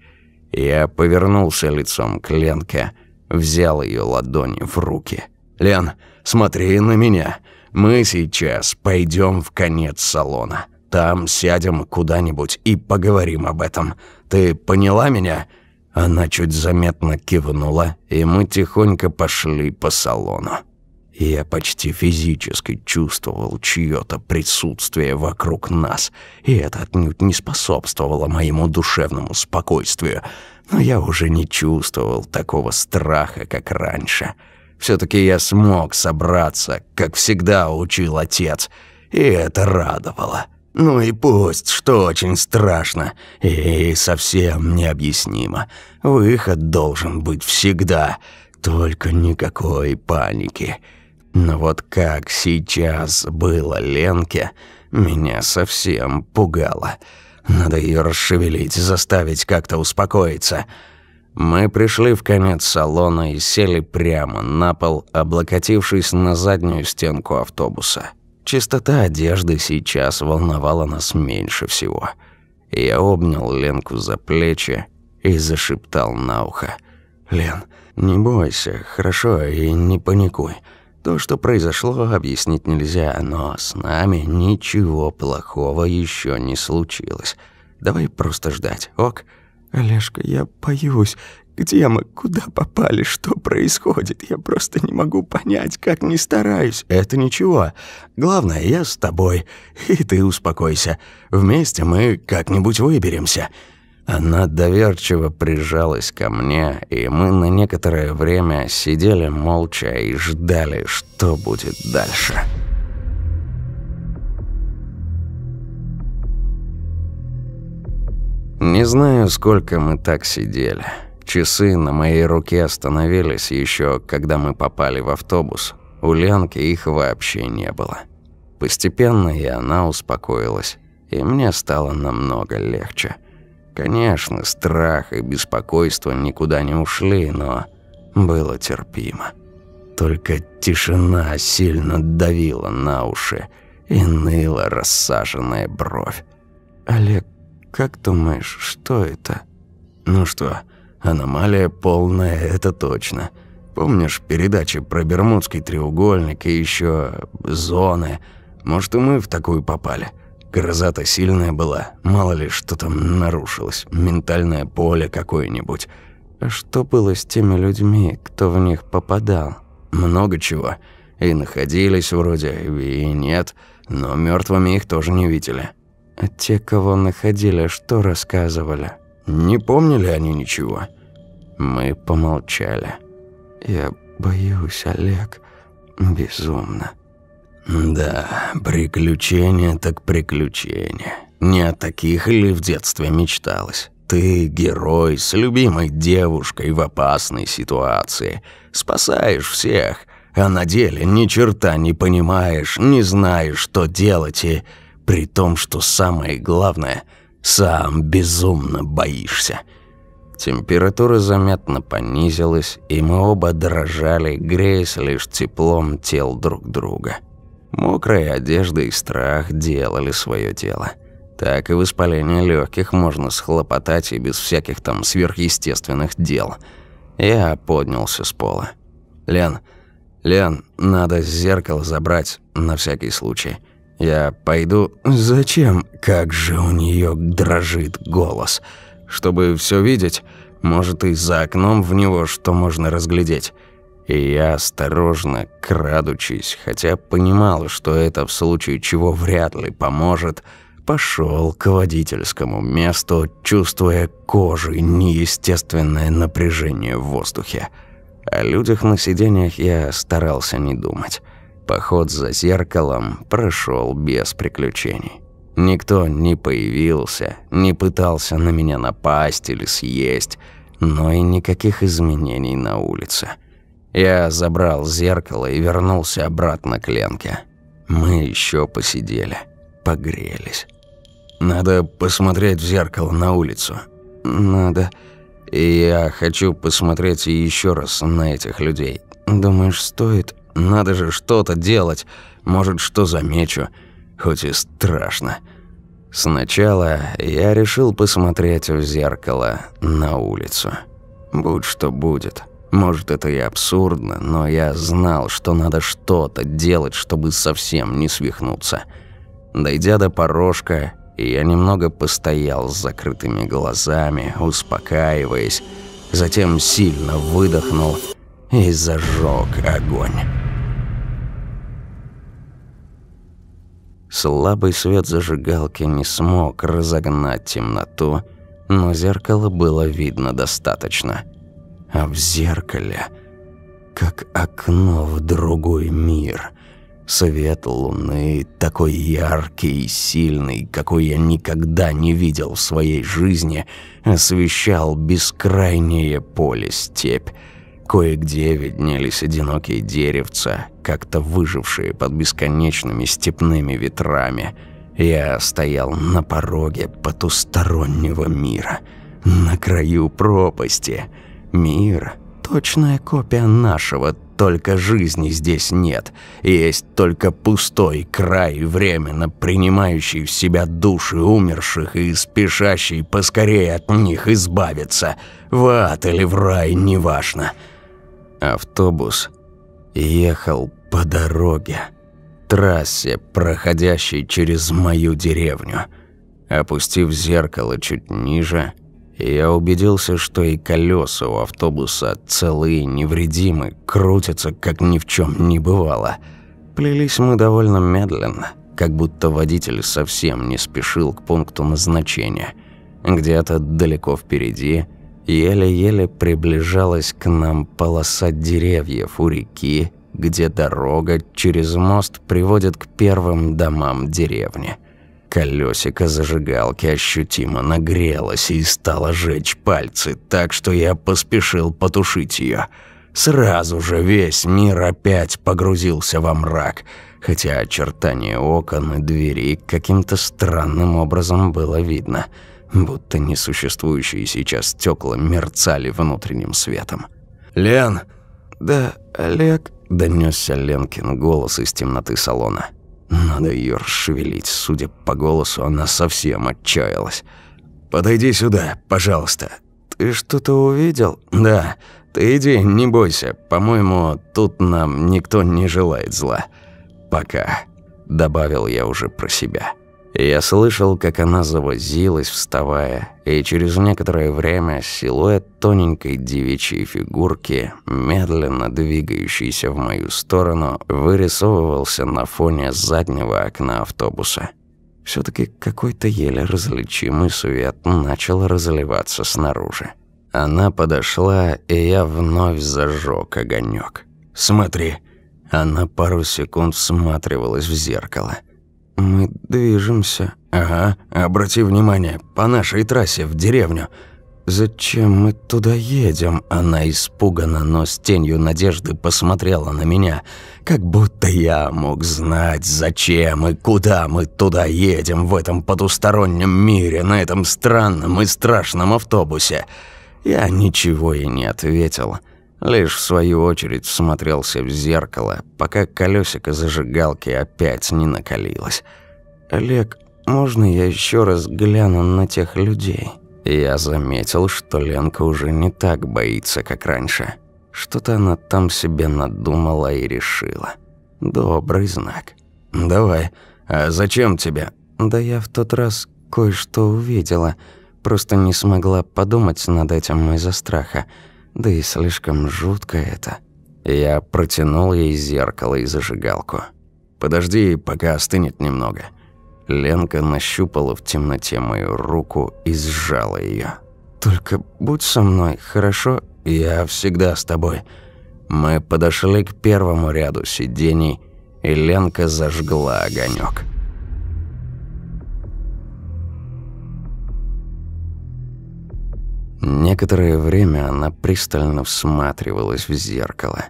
Я повернулся лицом к Ленке, взял ее ладони в руки. «Лен, смотри на меня. Мы сейчас пойдем в конец салона. Там сядем куда-нибудь и поговорим об этом. Ты поняла меня?» Она чуть заметно кивнула, и мы тихонько пошли по салону я почти физически чувствовал чьё-то присутствие вокруг нас, и это отнюдь не способствовало моему душевному спокойствию. Но я уже не чувствовал такого страха, как раньше. все таки я смог собраться, как всегда учил отец, и это радовало. Ну и пусть, что очень страшно и совсем необъяснимо. Выход должен быть всегда, только никакой паники. Но вот как сейчас было Ленке, меня совсем пугало. Надо ее расшевелить, заставить как-то успокоиться. Мы пришли в конец салона и сели прямо на пол, облокотившись на заднюю стенку автобуса. Чистота одежды сейчас волновала нас меньше всего. Я обнял Ленку за плечи и зашептал на ухо. «Лен, не бойся, хорошо, и не паникуй. То, что произошло, объяснить нельзя, но с нами ничего плохого еще не случилось. Давай просто ждать, ок? Олежка, я боюсь. Где мы? Куда попали? Что происходит? Я просто не могу понять, как не стараюсь. Это ничего. Главное, я с тобой. И ты успокойся. Вместе мы как-нибудь выберемся. Она доверчиво прижалась ко мне, и мы на некоторое время сидели молча и ждали, что будет дальше. Не знаю, сколько мы так сидели. Часы на моей руке остановились еще, когда мы попали в автобус. У Ленки их вообще не было. Постепенно и она успокоилась, и мне стало намного легче. Конечно, страх и беспокойство никуда не ушли, но было терпимо. Только тишина сильно давила на уши и ныла рассаженная бровь. «Олег, как думаешь, что это?» «Ну что, аномалия полная, это точно. Помнишь передачи про Бермудский треугольник и еще зоны? Может, и мы в такую попали?» Гроза-то сильная была, мало ли что там нарушилось, ментальное поле какое-нибудь. А что было с теми людьми, кто в них попадал? Много чего. И находились вроде, и нет, но мертвыми их тоже не видели. А те, кого находили, что рассказывали? Не помнили они ничего. Мы помолчали. Я боюсь, Олег, безумно. Да, приключения так приключения. Не о таких ли в детстве мечталось? Ты герой с любимой девушкой в опасной ситуации. Спасаешь всех, а на деле ни черта не понимаешь, не знаешь, что делать, и при том, что самое главное, сам безумно боишься. Температура заметно понизилась, и мы оба дрожали, греясь лишь теплом тел друг друга. Мокрая одежда и страх делали свое дело. Так и воспаление легких можно схлопотать и без всяких там сверхъестественных дел. Я поднялся с пола. «Лен, Лен, надо зеркало забрать на всякий случай. Я пойду...» «Зачем? Как же у нее дрожит голос. Чтобы все видеть, может и за окном в него что можно разглядеть». И я осторожно, крадучись, хотя понимал, что это в случае чего вряд ли поможет, пошел к водительскому месту, чувствуя кожей неестественное напряжение в воздухе. О людях на сиденьях я старался не думать. Поход за зеркалом прошел без приключений. Никто не появился, не пытался на меня напасть или съесть, но и никаких изменений на улице. Я забрал зеркало и вернулся обратно к Ленке. Мы еще посидели, погрелись. Надо посмотреть в зеркало на улицу. Надо. И я хочу посмотреть еще раз на этих людей. Думаешь, стоит? Надо же что-то делать. Может, что замечу. Хоть и страшно. Сначала я решил посмотреть в зеркало на улицу. Будь что будет. Может, это и абсурдно, но я знал, что надо что-то делать, чтобы совсем не свихнуться. Дойдя до порожка, я немного постоял с закрытыми глазами, успокаиваясь, затем сильно выдохнул и зажег огонь. Слабый свет зажигалки не смог разогнать темноту, но зеркало было видно достаточно – а в зеркале, как окно в другой мир. Свет луны такой яркий и сильный, какой я никогда не видел в своей жизни, освещал бескрайнее поле степь. Кое-где виднелись одинокие деревца, как-то выжившие под бесконечными степными ветрами. Я стоял на пороге потустороннего мира, на краю пропасти — Мир – точная копия нашего, только жизни здесь нет. Есть только пустой край, временно принимающий в себя души умерших и спешащий поскорее от них избавиться. В ад или в рай, неважно. Автобус ехал по дороге, трассе, проходящей через мою деревню. Опустив зеркало чуть ниже – я убедился, что и колеса у автобуса целые, невредимы, крутятся, как ни в чем не бывало. Плелись мы довольно медленно, как будто водитель совсем не спешил к пункту назначения. Где-то далеко впереди еле-еле приближалась к нам полоса деревьев у реки, где дорога через мост приводит к первым домам деревни. Колесико зажигалки ощутимо нагрелось и стало жечь пальцы, так что я поспешил потушить ее. Сразу же весь мир опять погрузился во мрак, хотя очертания окон и дверей каким-то странным образом было видно, будто несуществующие сейчас стекла мерцали внутренним светом. «Лен!» «Да, Олег...» – донесся Ленкин голос из темноты салона. Надо ее расшевелить, судя по голосу, она совсем отчаялась. «Подойди сюда, пожалуйста». «Ты что-то увидел?» «Да. Ты иди, не бойся. По-моему, тут нам никто не желает зла. Пока», – добавил я уже про себя. Я слышал, как она завозилась, вставая, и через некоторое время силуэт тоненькой девичьей фигурки, медленно двигающейся в мою сторону, вырисовывался на фоне заднего окна автобуса. все таки какой-то еле различимый свет начал разливаться снаружи. Она подошла, и я вновь зажег огонек. «Смотри». Она пару секунд всматривалась в зеркало – «Мы движемся». «Ага, обрати внимание, по нашей трассе в деревню». «Зачем мы туда едем?» Она испуганно, но с тенью надежды посмотрела на меня, как будто я мог знать, зачем и куда мы туда едем в этом потустороннем мире, на этом странном и страшном автобусе. Я ничего и не ответил. Лишь в свою очередь всмотрелся в зеркало, пока колесико зажигалки опять не накалилось. «Олег, можно я еще раз гляну на тех людей?» Я заметил, что Ленка уже не так боится, как раньше. Что-то она там себе надумала и решила. Добрый знак. «Давай. А зачем тебе?» «Да я в тот раз кое-что увидела. Просто не смогла подумать над этим из-за страха. Да и слишком жутко это. Я протянул ей зеркало и зажигалку. «Подожди, пока остынет немного». Ленка нащупала в темноте мою руку и сжала ее. «Только будь со мной, хорошо? Я всегда с тобой». Мы подошли к первому ряду сидений, и Ленка зажгла огонек. Некоторое время она пристально всматривалась в зеркало.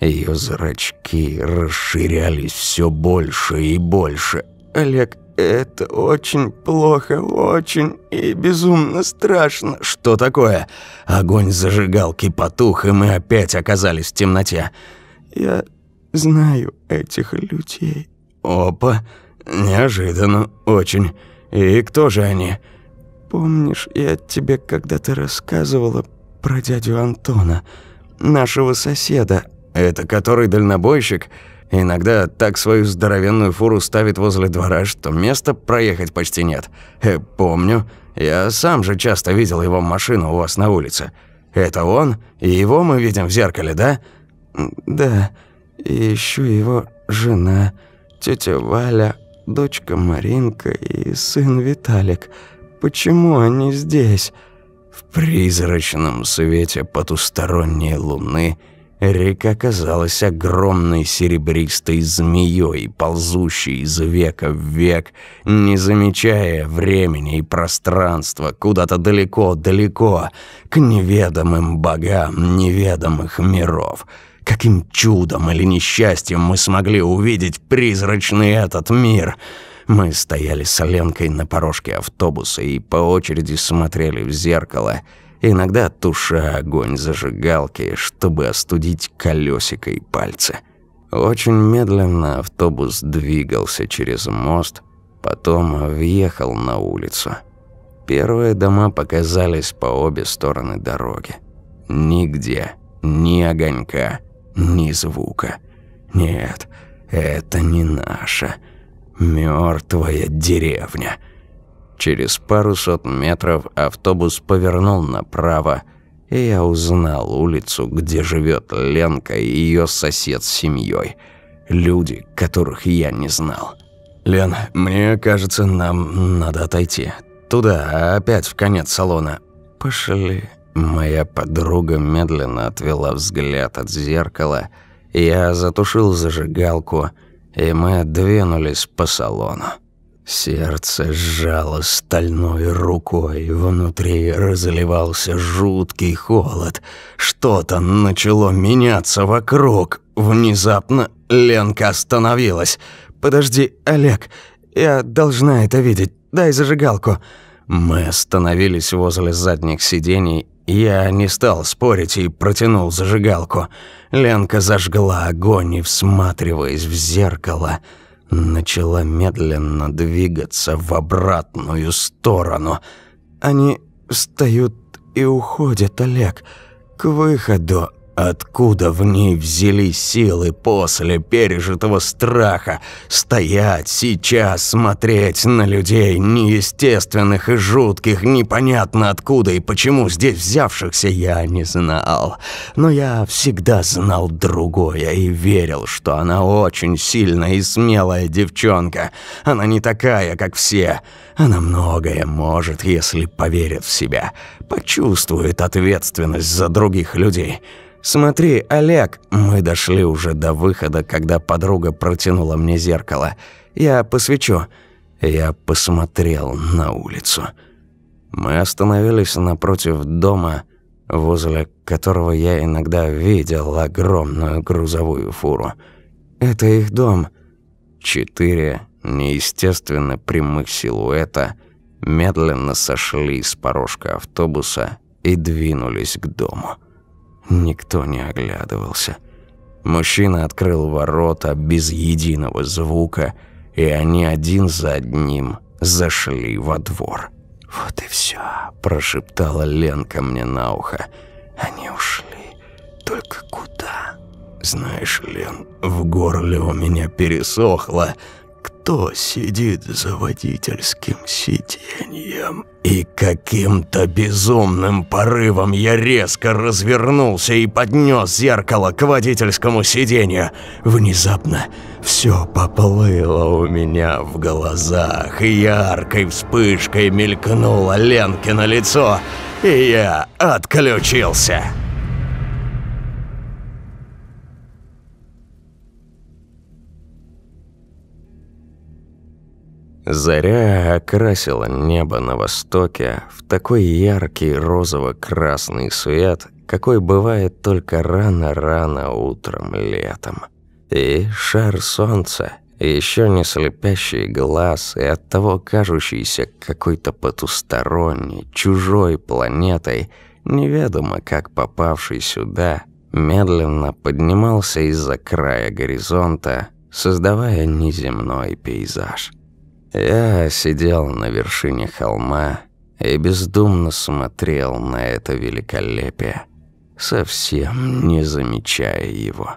Ее зрачки расширялись все больше и больше. «Олег, это очень плохо, очень и безумно страшно». «Что такое?» Огонь зажигалки потух, и мы опять оказались в темноте. «Я знаю этих людей». «Опа, неожиданно, очень. И кто же они?» Помнишь, я тебе когда-то рассказывала про дядю Антона, нашего соседа? Это который дальнобойщик? Иногда так свою здоровенную фуру ставит возле двора, что места проехать почти нет. Э, помню. Я сам же часто видел его машину у вас на улице. Это он? И его мы видим в зеркале, да? Да. И еще его жена, тетя Валя, дочка Маринка и сын Виталик – Почему они здесь? В призрачном свете потусторонней луны река казалась огромной серебристой змеей, ползущей из века в век, не замечая времени и пространства, куда-то далеко-далеко, к неведомым богам неведомых миров. Каким чудом или несчастьем мы смогли увидеть призрачный этот мир — мы стояли с Ленкой на порожке автобуса и по очереди смотрели в зеркало, иногда туша огонь зажигалки, чтобы остудить колесико и пальцы. Очень медленно автобус двигался через мост, потом въехал на улицу. Первые дома показались по обе стороны дороги. Нигде ни огонька, ни звука. Нет, это не наше. Мертвая деревня. Через пару сот метров автобус повернул направо, и я узнал улицу, где живет Ленка и ее сосед с семьей. Люди, которых я не знал. «Лен, мне кажется, нам надо отойти. туда, опять в конец салона». «Пошли». Моя подруга медленно отвела взгляд от зеркала. Я затушил зажигалку, и мы двинулись по салону. Сердце сжало стальной рукой, внутри разливался жуткий холод. Что-то начало меняться вокруг. Внезапно Ленка остановилась. «Подожди, Олег, я должна это видеть. Дай зажигалку». Мы остановились возле задних сидений. Я не стал спорить и протянул зажигалку. Ленка зажгла огонь и, всматриваясь в зеркало, начала медленно двигаться в обратную сторону. Они встают и уходят, Олег, к выходу. Откуда в ней взялись силы после пережитого страха стоять сейчас, смотреть на людей неестественных и жутких, непонятно откуда и почему здесь взявшихся я не знал. Но я всегда знал другое и верил, что она очень сильная и смелая девчонка. Она не такая, как все. Она многое может, если поверит в себя, почувствует ответственность за других людей». «Смотри, Олег!» Мы дошли уже до выхода, когда подруга протянула мне зеркало. «Я посвечу». Я посмотрел на улицу. Мы остановились напротив дома, возле которого я иногда видел огромную грузовую фуру. Это их дом. Четыре неестественно прямых силуэта медленно сошли с порожка автобуса и двинулись к дому. Никто не оглядывался. Мужчина открыл ворота без единого звука, и они один за одним зашли во двор. «Вот и все, прошептала Ленка мне на ухо. «Они ушли. Только куда?» «Знаешь, Лен, в горле у меня пересохло кто сидит за водительским сиденьем. И каким-то безумным порывом я резко развернулся и поднес зеркало к водительскому сиденью. Внезапно все поплыло у меня в глазах, и яркой вспышкой мелькнуло Ленкино лицо, и я отключился. Заря окрасила небо на востоке в такой яркий розово-красный свет, какой бывает только рано-рано утром летом. И шар солнца, еще не слепящий глаз и оттого кажущийся какой-то потусторонней, чужой планетой, неведомо как попавший сюда, медленно поднимался из-за края горизонта, создавая неземной пейзаж. Я сидел на вершине холма и бездумно смотрел на это великолепие, совсем не замечая его.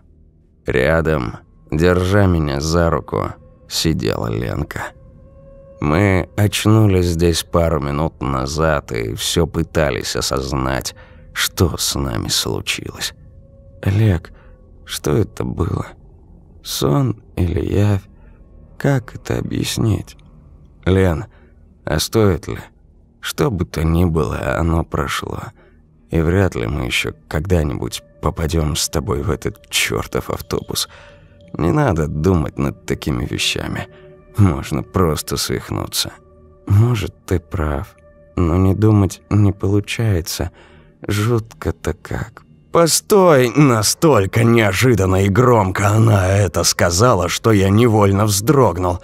Рядом, держа меня за руку, сидела Ленка. Мы очнулись здесь пару минут назад и все пытались осознать, что с нами случилось. Олег, что это было? Сон или явь? Как это объяснить? Лен, а стоит ли? Что бы то ни было, оно прошло. И вряд ли мы еще когда-нибудь попадем с тобой в этот чертов автобус. Не надо думать над такими вещами. Можно просто свихнуться. Может, ты прав. Но не думать не получается. Жутко-то как. «Постой!» Настолько неожиданно и громко она это сказала, что я невольно вздрогнул.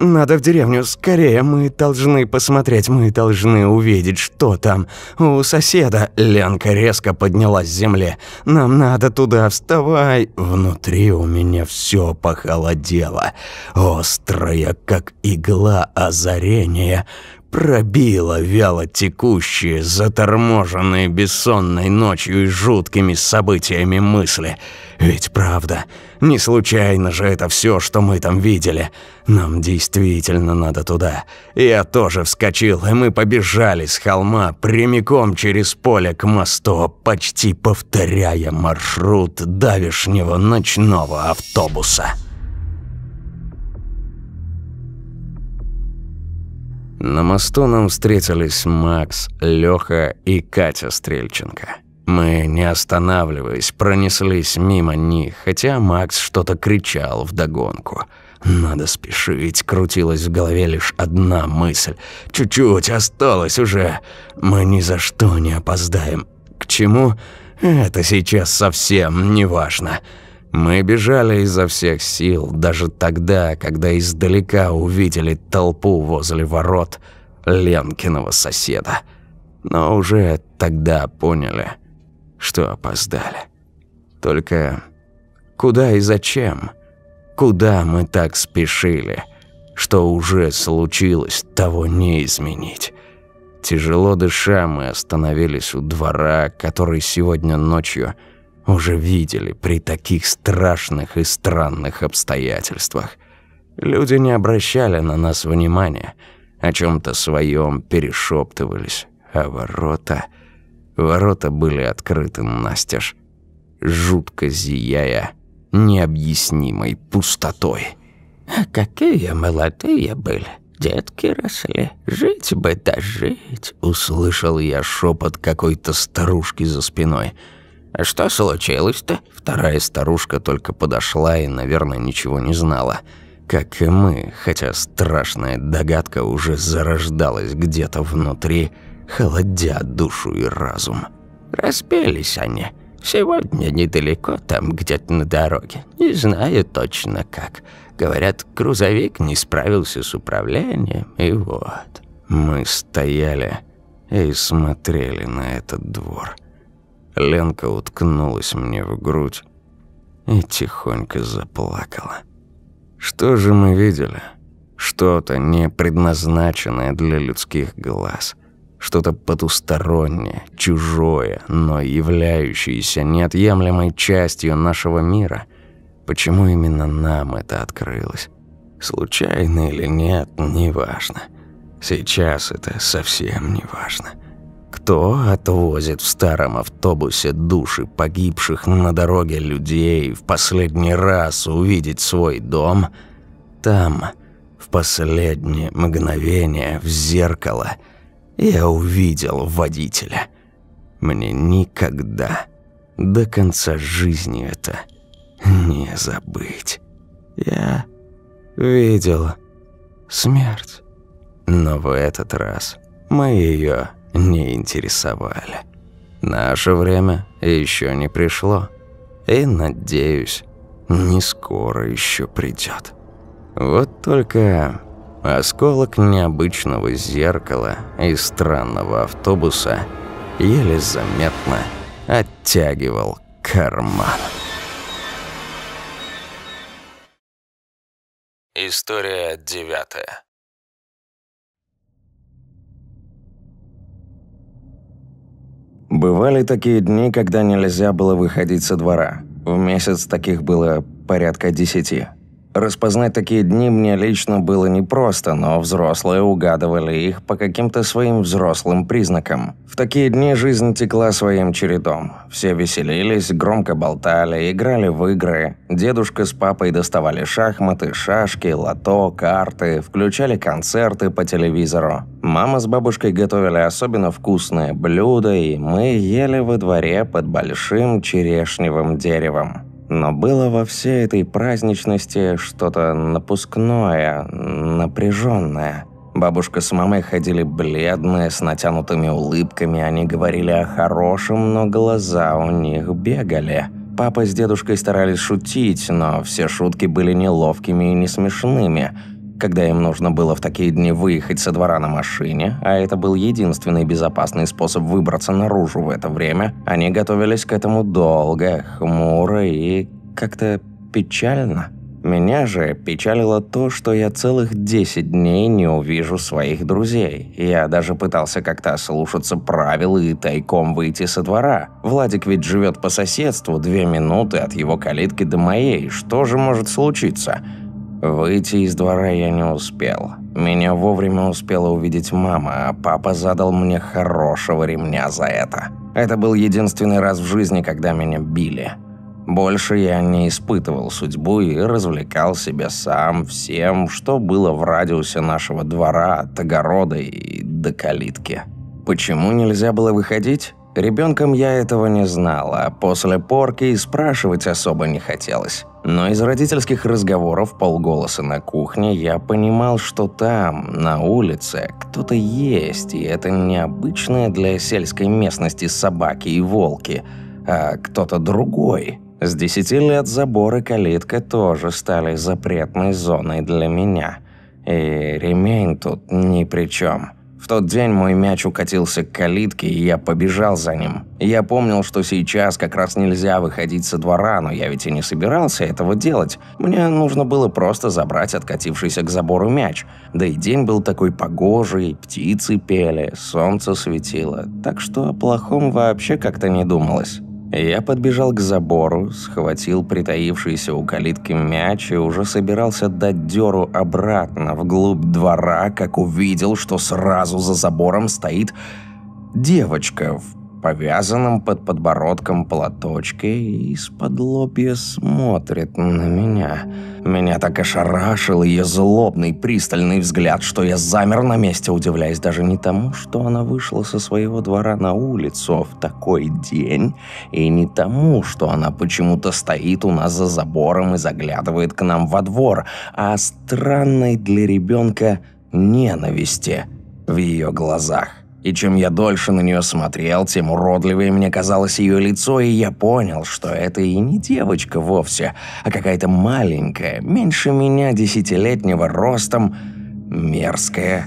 «Надо в деревню, скорее, мы должны посмотреть, мы должны увидеть, что там. У соседа...» Ленка резко поднялась с земли. «Нам надо туда, вставай!» Внутри у меня все похолодело. Острое, как игла озарение, пробило вяло текущие, заторможенные бессонной ночью и жуткими событиями мысли. Ведь правда, не случайно же это все, что мы там видели. Нам действительно надо туда. Я тоже вскочил, и мы побежали с холма прямиком через поле к мосту, почти повторяя маршрут давешнего ночного автобуса. На мосту нам встретились Макс, Лёха и Катя Стрельченко. Мы, не останавливаясь, пронеслись мимо них, хотя Макс что-то кричал вдогонку. «Надо спешить», — крутилась в голове лишь одна мысль. «Чуть-чуть осталось уже. Мы ни за что не опоздаем. К чему? Это сейчас совсем не важно». Мы бежали изо всех сил, даже тогда, когда издалека увидели толпу возле ворот Ленкиного соседа. Но уже тогда поняли, что опоздали. Только куда и зачем? Куда мы так спешили? Что уже случилось, того не изменить. Тяжело дыша, мы остановились у двора, который сегодня ночью – уже видели при таких страшных и странных обстоятельствах. Люди не обращали на нас внимания, о чем то своем перешептывались, а ворота... Ворота были открыты настежь, жутко зияя необъяснимой пустотой. А какие молодые были, детки росли, жить бы да жить, услышал я шепот какой-то старушки за спиной – «А что случилось-то?» Вторая старушка только подошла и, наверное, ничего не знала. Как и мы, хотя страшная догадка уже зарождалась где-то внутри, холодя душу и разум. «Разбились они. Сегодня недалеко, там где-то на дороге. Не знаю точно как. Говорят, грузовик не справился с управлением, и вот». Мы стояли и смотрели на этот двор – Ленка уткнулась мне в грудь и тихонько заплакала. Что же мы видели? Что-то не предназначенное для людских глаз. Что-то потустороннее, чужое, но являющееся неотъемлемой частью нашего мира. Почему именно нам это открылось? Случайно или нет, неважно. Сейчас это совсем не важно. Кто отвозит в старом автобусе души погибших на дороге людей в последний раз увидеть свой дом? Там, в последнее мгновение, в зеркало, я увидел водителя. Мне никогда, до конца жизни это не забыть. Я видел смерть. Но в этот раз мы ее не интересовали. Наше время еще не пришло. И, надеюсь, не скоро еще придет. Вот только осколок необычного зеркала и странного автобуса еле заметно оттягивал карман. История девятая. Бывали такие дни, когда нельзя было выходить со двора. В месяц таких было порядка десяти. Распознать такие дни мне лично было непросто, но взрослые угадывали их по каким-то своим взрослым признакам. В такие дни жизнь текла своим чередом. Все веселились, громко болтали, играли в игры. Дедушка с папой доставали шахматы, шашки, лото, карты, включали концерты по телевизору. Мама с бабушкой готовили особенно вкусные блюда, и мы ели во дворе под большим черешневым деревом. Но было во всей этой праздничности что-то напускное, напряженное. Бабушка с мамой ходили бледные, с натянутыми улыбками, они говорили о хорошем, но глаза у них бегали. Папа с дедушкой старались шутить, но все шутки были неловкими и не смешными – когда им нужно было в такие дни выехать со двора на машине, а это был единственный безопасный способ выбраться наружу в это время, они готовились к этому долго, хмуро и как-то печально. Меня же печалило то, что я целых 10 дней не увижу своих друзей. Я даже пытался как-то слушаться правил и тайком выйти со двора. Владик ведь живет по соседству, две минуты от его калитки до моей. Что же может случиться? Выйти из двора я не успел. Меня вовремя успела увидеть мама, а папа задал мне хорошего ремня за это. Это был единственный раз в жизни, когда меня били. Больше я не испытывал судьбу и развлекал себя сам всем, что было в радиусе нашего двора от огорода и до калитки. Почему нельзя было выходить? Ребенком я этого не знал, а после порки и спрашивать особо не хотелось. Но из родительских разговоров полголоса на кухне я понимал, что там, на улице, кто-то есть, и это необычное для сельской местности собаки и волки, а кто-то другой. С десяти лет забор и калитка тоже стали запретной зоной для меня. И ремень тут ни при чем. Тот день мой мяч укатился к калитке, и я побежал за ним. Я помнил, что сейчас как раз нельзя выходить со двора, но я ведь и не собирался этого делать. Мне нужно было просто забрать откатившийся к забору мяч. Да и день был такой погожий, птицы пели, солнце светило, так что о плохом вообще как-то не думалось. Я подбежал к забору, схватил притаившийся у калитки мяч и уже собирался дать дёру обратно вглубь двора, как увидел, что сразу за забором стоит девочка в повязанном под подбородком платочке и из-под лобья смотрит на меня. Меня так ошарашил ее злобный, пристальный взгляд, что я замер на месте, удивляясь даже не тому, что она вышла со своего двора на улицу в такой день, и не тому, что она почему-то стоит у нас за забором и заглядывает к нам во двор, а странной для ребенка ненависти в ее глазах. И чем я дольше на нее смотрел, тем уродливее мне казалось ее лицо, и я понял, что это и не девочка вовсе, а какая-то маленькая, меньше меня десятилетнего ростом, мерзкая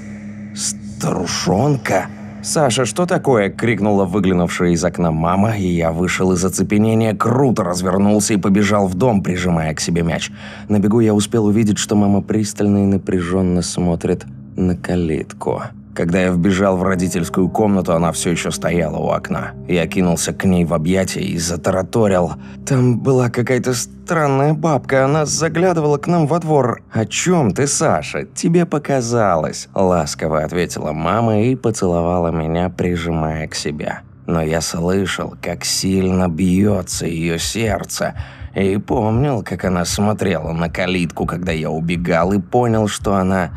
старушонка. «Саша, что такое?» – крикнула выглянувшая из окна мама, и я вышел из оцепенения, круто развернулся и побежал в дом, прижимая к себе мяч. На бегу я успел увидеть, что мама пристально и напряженно смотрит на калитку. Когда я вбежал в родительскую комнату, она все еще стояла у окна. Я кинулся к ней в объятия и затараторил. Там была какая-то странная бабка, она заглядывала к нам во двор. «О чем ты, Саша? Тебе показалось», – ласково ответила мама и поцеловала меня, прижимая к себе. Но я слышал, как сильно бьется ее сердце, и помнил, как она смотрела на калитку, когда я убегал, и понял, что она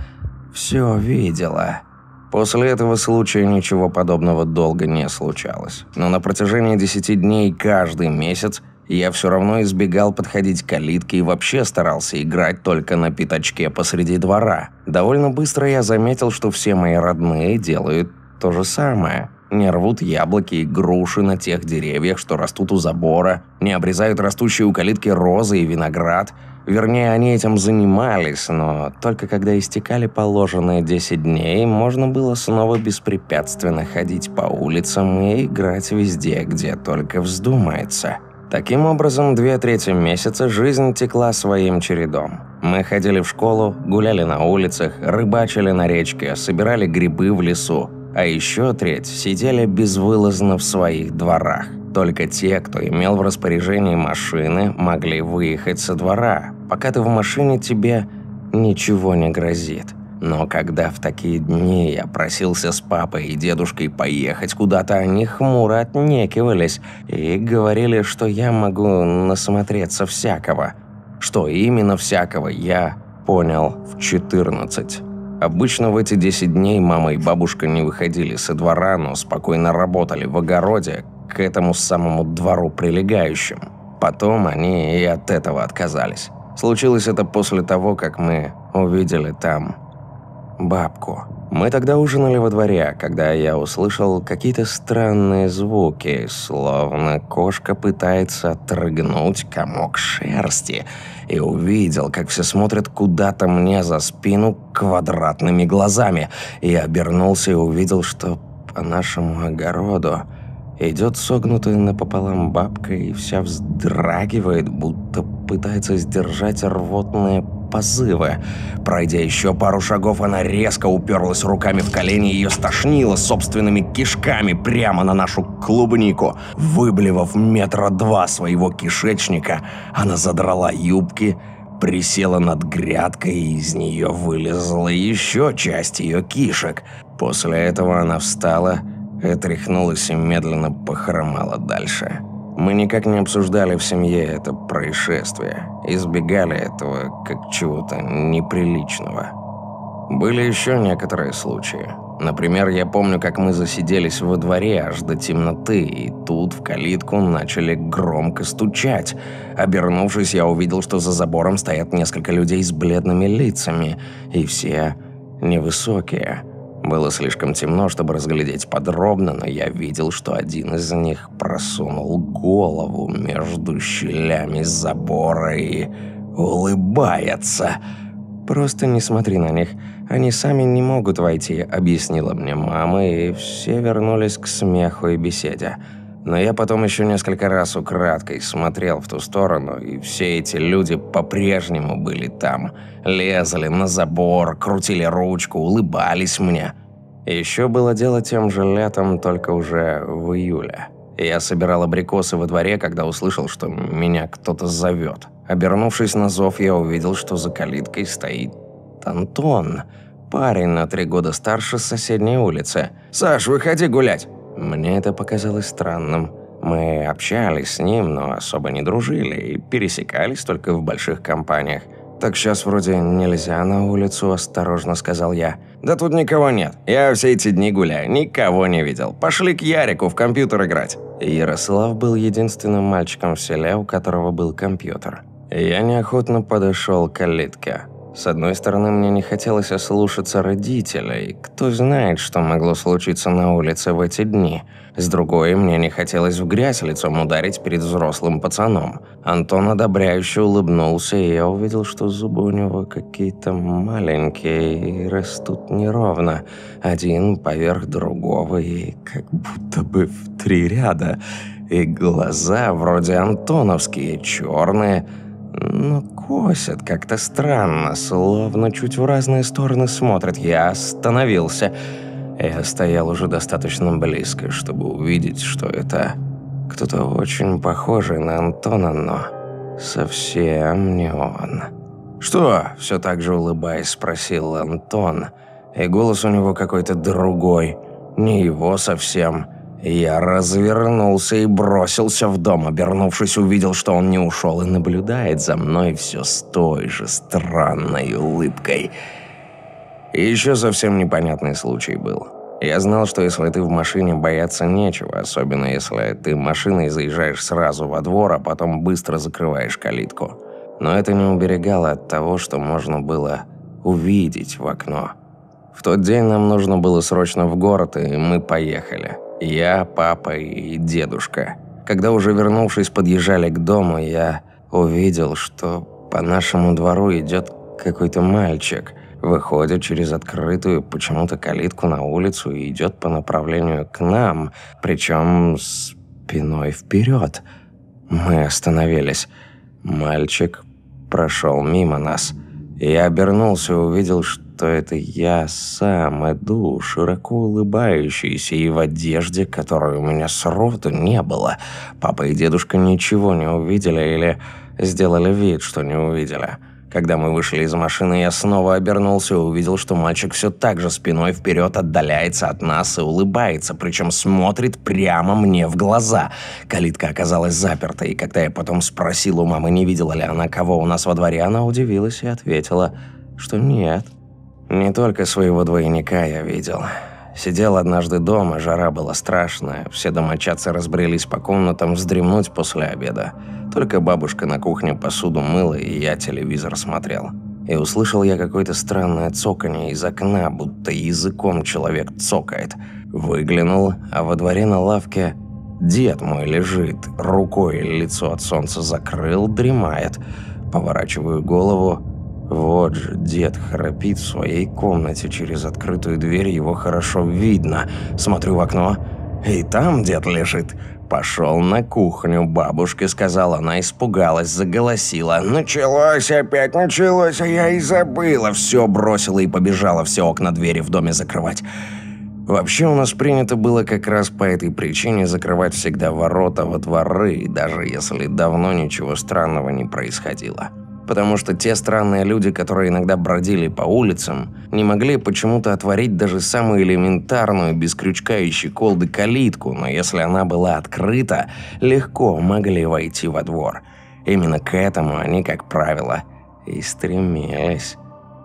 все видела. После этого случая ничего подобного долго не случалось. Но на протяжении 10 дней каждый месяц я все равно избегал подходить к калитке и вообще старался играть только на пятачке посреди двора. Довольно быстро я заметил, что все мои родные делают то же самое. Не рвут яблоки и груши на тех деревьях, что растут у забора, не обрезают растущие у калитки розы и виноград – Вернее, они этим занимались, но только когда истекали положенные 10 дней, можно было снова беспрепятственно ходить по улицам и играть везде, где только вздумается. Таким образом, две трети месяца жизнь текла своим чередом. Мы ходили в школу, гуляли на улицах, рыбачили на речке, собирали грибы в лесу, а еще треть сидели безвылазно в своих дворах. Только те, кто имел в распоряжении машины, могли выехать со двора. Пока ты в машине, тебе ничего не грозит. Но когда в такие дни я просился с папой и дедушкой поехать куда-то, они хмуро отнекивались и говорили, что я могу насмотреться всякого. Что именно всякого, я понял в 14. Обычно в эти 10 дней мама и бабушка не выходили со двора, но спокойно работали в огороде, к этому самому двору прилегающим. Потом они и от этого отказались. Случилось это после того, как мы увидели там бабку. Мы тогда ужинали во дворе, когда я услышал какие-то странные звуки, словно кошка пытается отрыгнуть комок шерсти, и увидел, как все смотрят куда-то мне за спину квадратными глазами. Я обернулся и увидел, что по нашему огороду Идет согнутая напополам бабка и вся вздрагивает, будто пытается сдержать рвотные позывы. Пройдя еще пару шагов, она резко уперлась руками в колени, и ее стошнило собственными кишками прямо на нашу клубнику. Выблевав метра два своего кишечника, она задрала юбки, присела над грядкой, и из нее вылезла еще часть ее кишек. После этого она встала Отряхнулась и медленно похромала дальше. Мы никак не обсуждали в семье это происшествие, избегали этого как чего-то неприличного. Были еще некоторые случаи. Например, я помню, как мы засиделись во дворе аж до темноты, и тут в калитку начали громко стучать. Обернувшись, я увидел, что за забором стоят несколько людей с бледными лицами, и все невысокие – было слишком темно, чтобы разглядеть подробно, но я видел, что один из них просунул голову между щелями забора и улыбается. «Просто не смотри на них. Они сами не могут войти», — объяснила мне мама, и все вернулись к смеху и беседе. Но я потом еще несколько раз украдкой смотрел в ту сторону, и все эти люди по-прежнему были там. Лезали на забор, крутили ручку, улыбались мне. Еще было дело тем же летом, только уже в июле. Я собирал абрикосы во дворе, когда услышал, что меня кто-то зовет. Обернувшись на зов, я увидел, что за калиткой стоит Антон. Парень на три года старше с соседней улицы. «Саш, выходи гулять!» Мне это показалось странным. Мы общались с ним, но особо не дружили и пересекались только в больших компаниях. «Так сейчас вроде нельзя на улицу», – осторожно сказал я. «Да тут никого нет. Я все эти дни гуляю, никого не видел. Пошли к Ярику в компьютер играть». Ярослав был единственным мальчиком в селе, у которого был компьютер. Я неохотно подошел к калитке. С одной стороны, мне не хотелось ослушаться родителей. Кто знает, что могло случиться на улице в эти дни. С другой, мне не хотелось в грязь лицом ударить перед взрослым пацаном. Антон одобряюще улыбнулся, и я увидел, что зубы у него какие-то маленькие и растут неровно. Один поверх другого и как будто бы в три ряда. И глаза вроде антоновские, черные, но косят как-то странно, словно чуть в разные стороны смотрят. Я остановился. Я стоял уже достаточно близко, чтобы увидеть, что это кто-то очень похожий на Антона, но совсем не он. «Что?» – все так же улыбаясь спросил Антон. И голос у него какой-то другой, не его совсем – я развернулся и бросился в дом. Обернувшись, увидел, что он не ушел и наблюдает за мной все с той же странной улыбкой. И еще совсем непонятный случай был. Я знал, что если ты в машине, бояться нечего, особенно если ты машиной заезжаешь сразу во двор, а потом быстро закрываешь калитку. Но это не уберегало от того, что можно было увидеть в окно. В тот день нам нужно было срочно в город, и мы поехали. Я, папа и дедушка. Когда уже вернувшись подъезжали к дому, я увидел, что по нашему двору идет какой-то мальчик. Выходит через открытую почему-то калитку на улицу и идет по направлению к нам, причем спиной вперед. Мы остановились. Мальчик прошел мимо нас. Я обернулся и увидел, что то это я сам иду, широко улыбающийся и в одежде, которой у меня сроду не было. Папа и дедушка ничего не увидели или сделали вид, что не увидели. Когда мы вышли из машины, я снова обернулся и увидел, что мальчик все так же спиной вперед отдаляется от нас и улыбается, причем смотрит прямо мне в глаза. Калитка оказалась заперта, и когда я потом спросил у мамы, не видела ли она кого у нас во дворе, она удивилась и ответила, что нет. Не только своего двойника я видел. Сидел однажды дома, жара была страшная, все домочадцы разбрелись по комнатам вздремнуть после обеда. Только бабушка на кухне посуду мыла, и я телевизор смотрел. И услышал я какое-то странное цоканье из окна, будто языком человек цокает. Выглянул, а во дворе на лавке дед мой лежит, рукой лицо от солнца закрыл, дремает. Поворачиваю голову, вот же, дед храпит в своей комнате. Через открытую дверь его хорошо видно. Смотрю в окно, и там дед лежит. Пошел на кухню, бабушка сказала, она испугалась, заголосила. «Началось опять, началось, а я и забыла». Все бросила и побежала все окна двери в доме закрывать. Вообще у нас принято было как раз по этой причине закрывать всегда ворота во дворы, даже если давно ничего странного не происходило. Потому что те странные люди, которые иногда бродили по улицам, не могли почему-то отворить даже самую элементарную, без крючка и щеколды калитку, но если она была открыта, легко могли войти во двор. Именно к этому они, как правило, и стремились.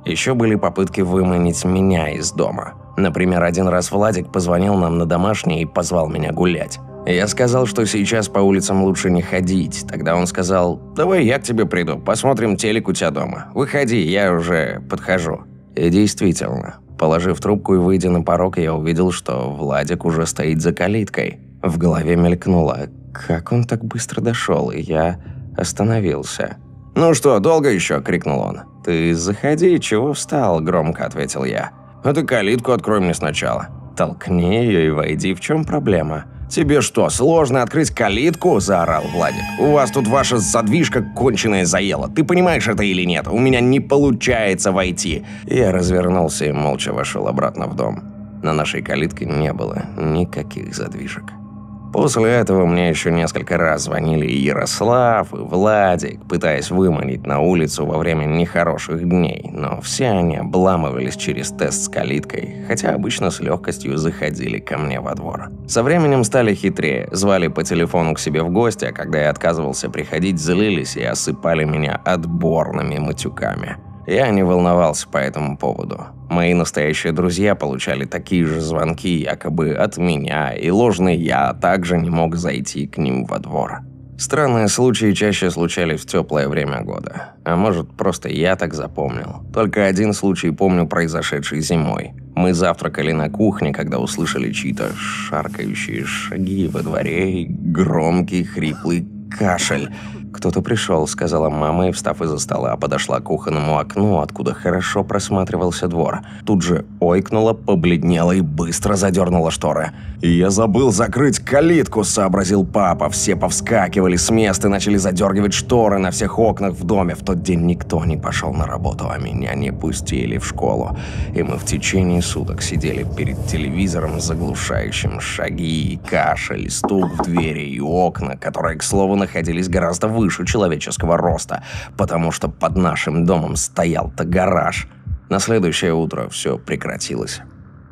Еще были попытки выманить меня из дома. Например, один раз Владик позвонил нам на домашний и позвал меня гулять. Я сказал, что сейчас по улицам лучше не ходить. Тогда он сказал, давай я к тебе приду, посмотрим телек у тебя дома. Выходи, я уже подхожу. И действительно, положив трубку и выйдя на порог, я увидел, что Владик уже стоит за калиткой. В голове мелькнуло, как он так быстро дошел, и я остановился. «Ну что, долго еще?» – крикнул он. «Ты заходи, чего встал?» – громко ответил я. «А ты калитку открой мне сначала». «Толкни ее и войди, в чем проблема?» «Тебе что, сложно открыть калитку?» – заорал Владик. «У вас тут ваша задвижка конченая заела. Ты понимаешь это или нет? У меня не получается войти». Я развернулся и молча вошел обратно в дом. На нашей калитке не было никаких задвижек. После этого мне еще несколько раз звонили и Ярослав, и Владик, пытаясь выманить на улицу во время нехороших дней, но все они обламывались через тест с калиткой, хотя обычно с легкостью заходили ко мне во двор. Со временем стали хитрее, звали по телефону к себе в гости, а когда я отказывался приходить, злились и осыпали меня отборными матюками. Я не волновался по этому поводу. Мои настоящие друзья получали такие же звонки якобы от меня, и ложный я также не мог зайти к ним во двор. Странные случаи чаще случались в теплое время года. А может, просто я так запомнил. Только один случай помню, произошедший зимой. Мы завтракали на кухне, когда услышали чьи-то шаркающие шаги во дворе и громкий хриплый кашель. «Кто-то пришел», — сказала мама и, встав из-за стола, подошла к кухонному окну, откуда хорошо просматривался двор. Тут же ойкнула, побледнела и быстро задернула шторы. «Я забыл закрыть калитку», — сообразил папа. Все повскакивали с места и начали задергивать шторы на всех окнах в доме. В тот день никто не пошел на работу, а меня не пустили в школу. И мы в течение суток сидели перед телевизором, заглушающим шаги, кашель, стук в двери и окна, которые, к слову, находились гораздо выше выше человеческого роста, потому что под нашим домом стоял-то гараж. На следующее утро все прекратилось.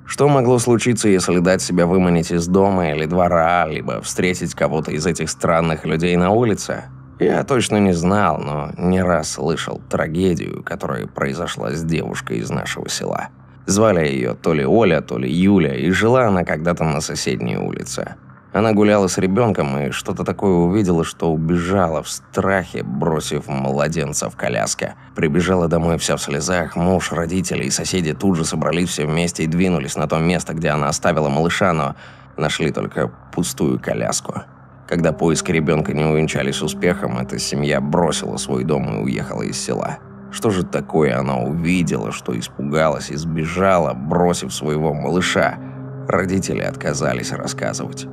Что могло случиться, если дать себя выманить из дома или двора, либо встретить кого-то из этих странных людей на улице? Я точно не знал, но не раз слышал трагедию, которая произошла с девушкой из нашего села. Звали ее то ли Оля, то ли Юля, и жила она когда-то на соседней улице. Она гуляла с ребенком и что-то такое увидела, что убежала в страхе, бросив младенца в коляске. Прибежала домой вся в слезах, муж, родители и соседи тут же собрались все вместе и двинулись на то место, где она оставила малыша, но нашли только пустую коляску. Когда поиски ребенка не увенчались успехом, эта семья бросила свой дом и уехала из села. Что же такое она увидела, что испугалась и сбежала, бросив своего малыша? Родители отказались рассказывать.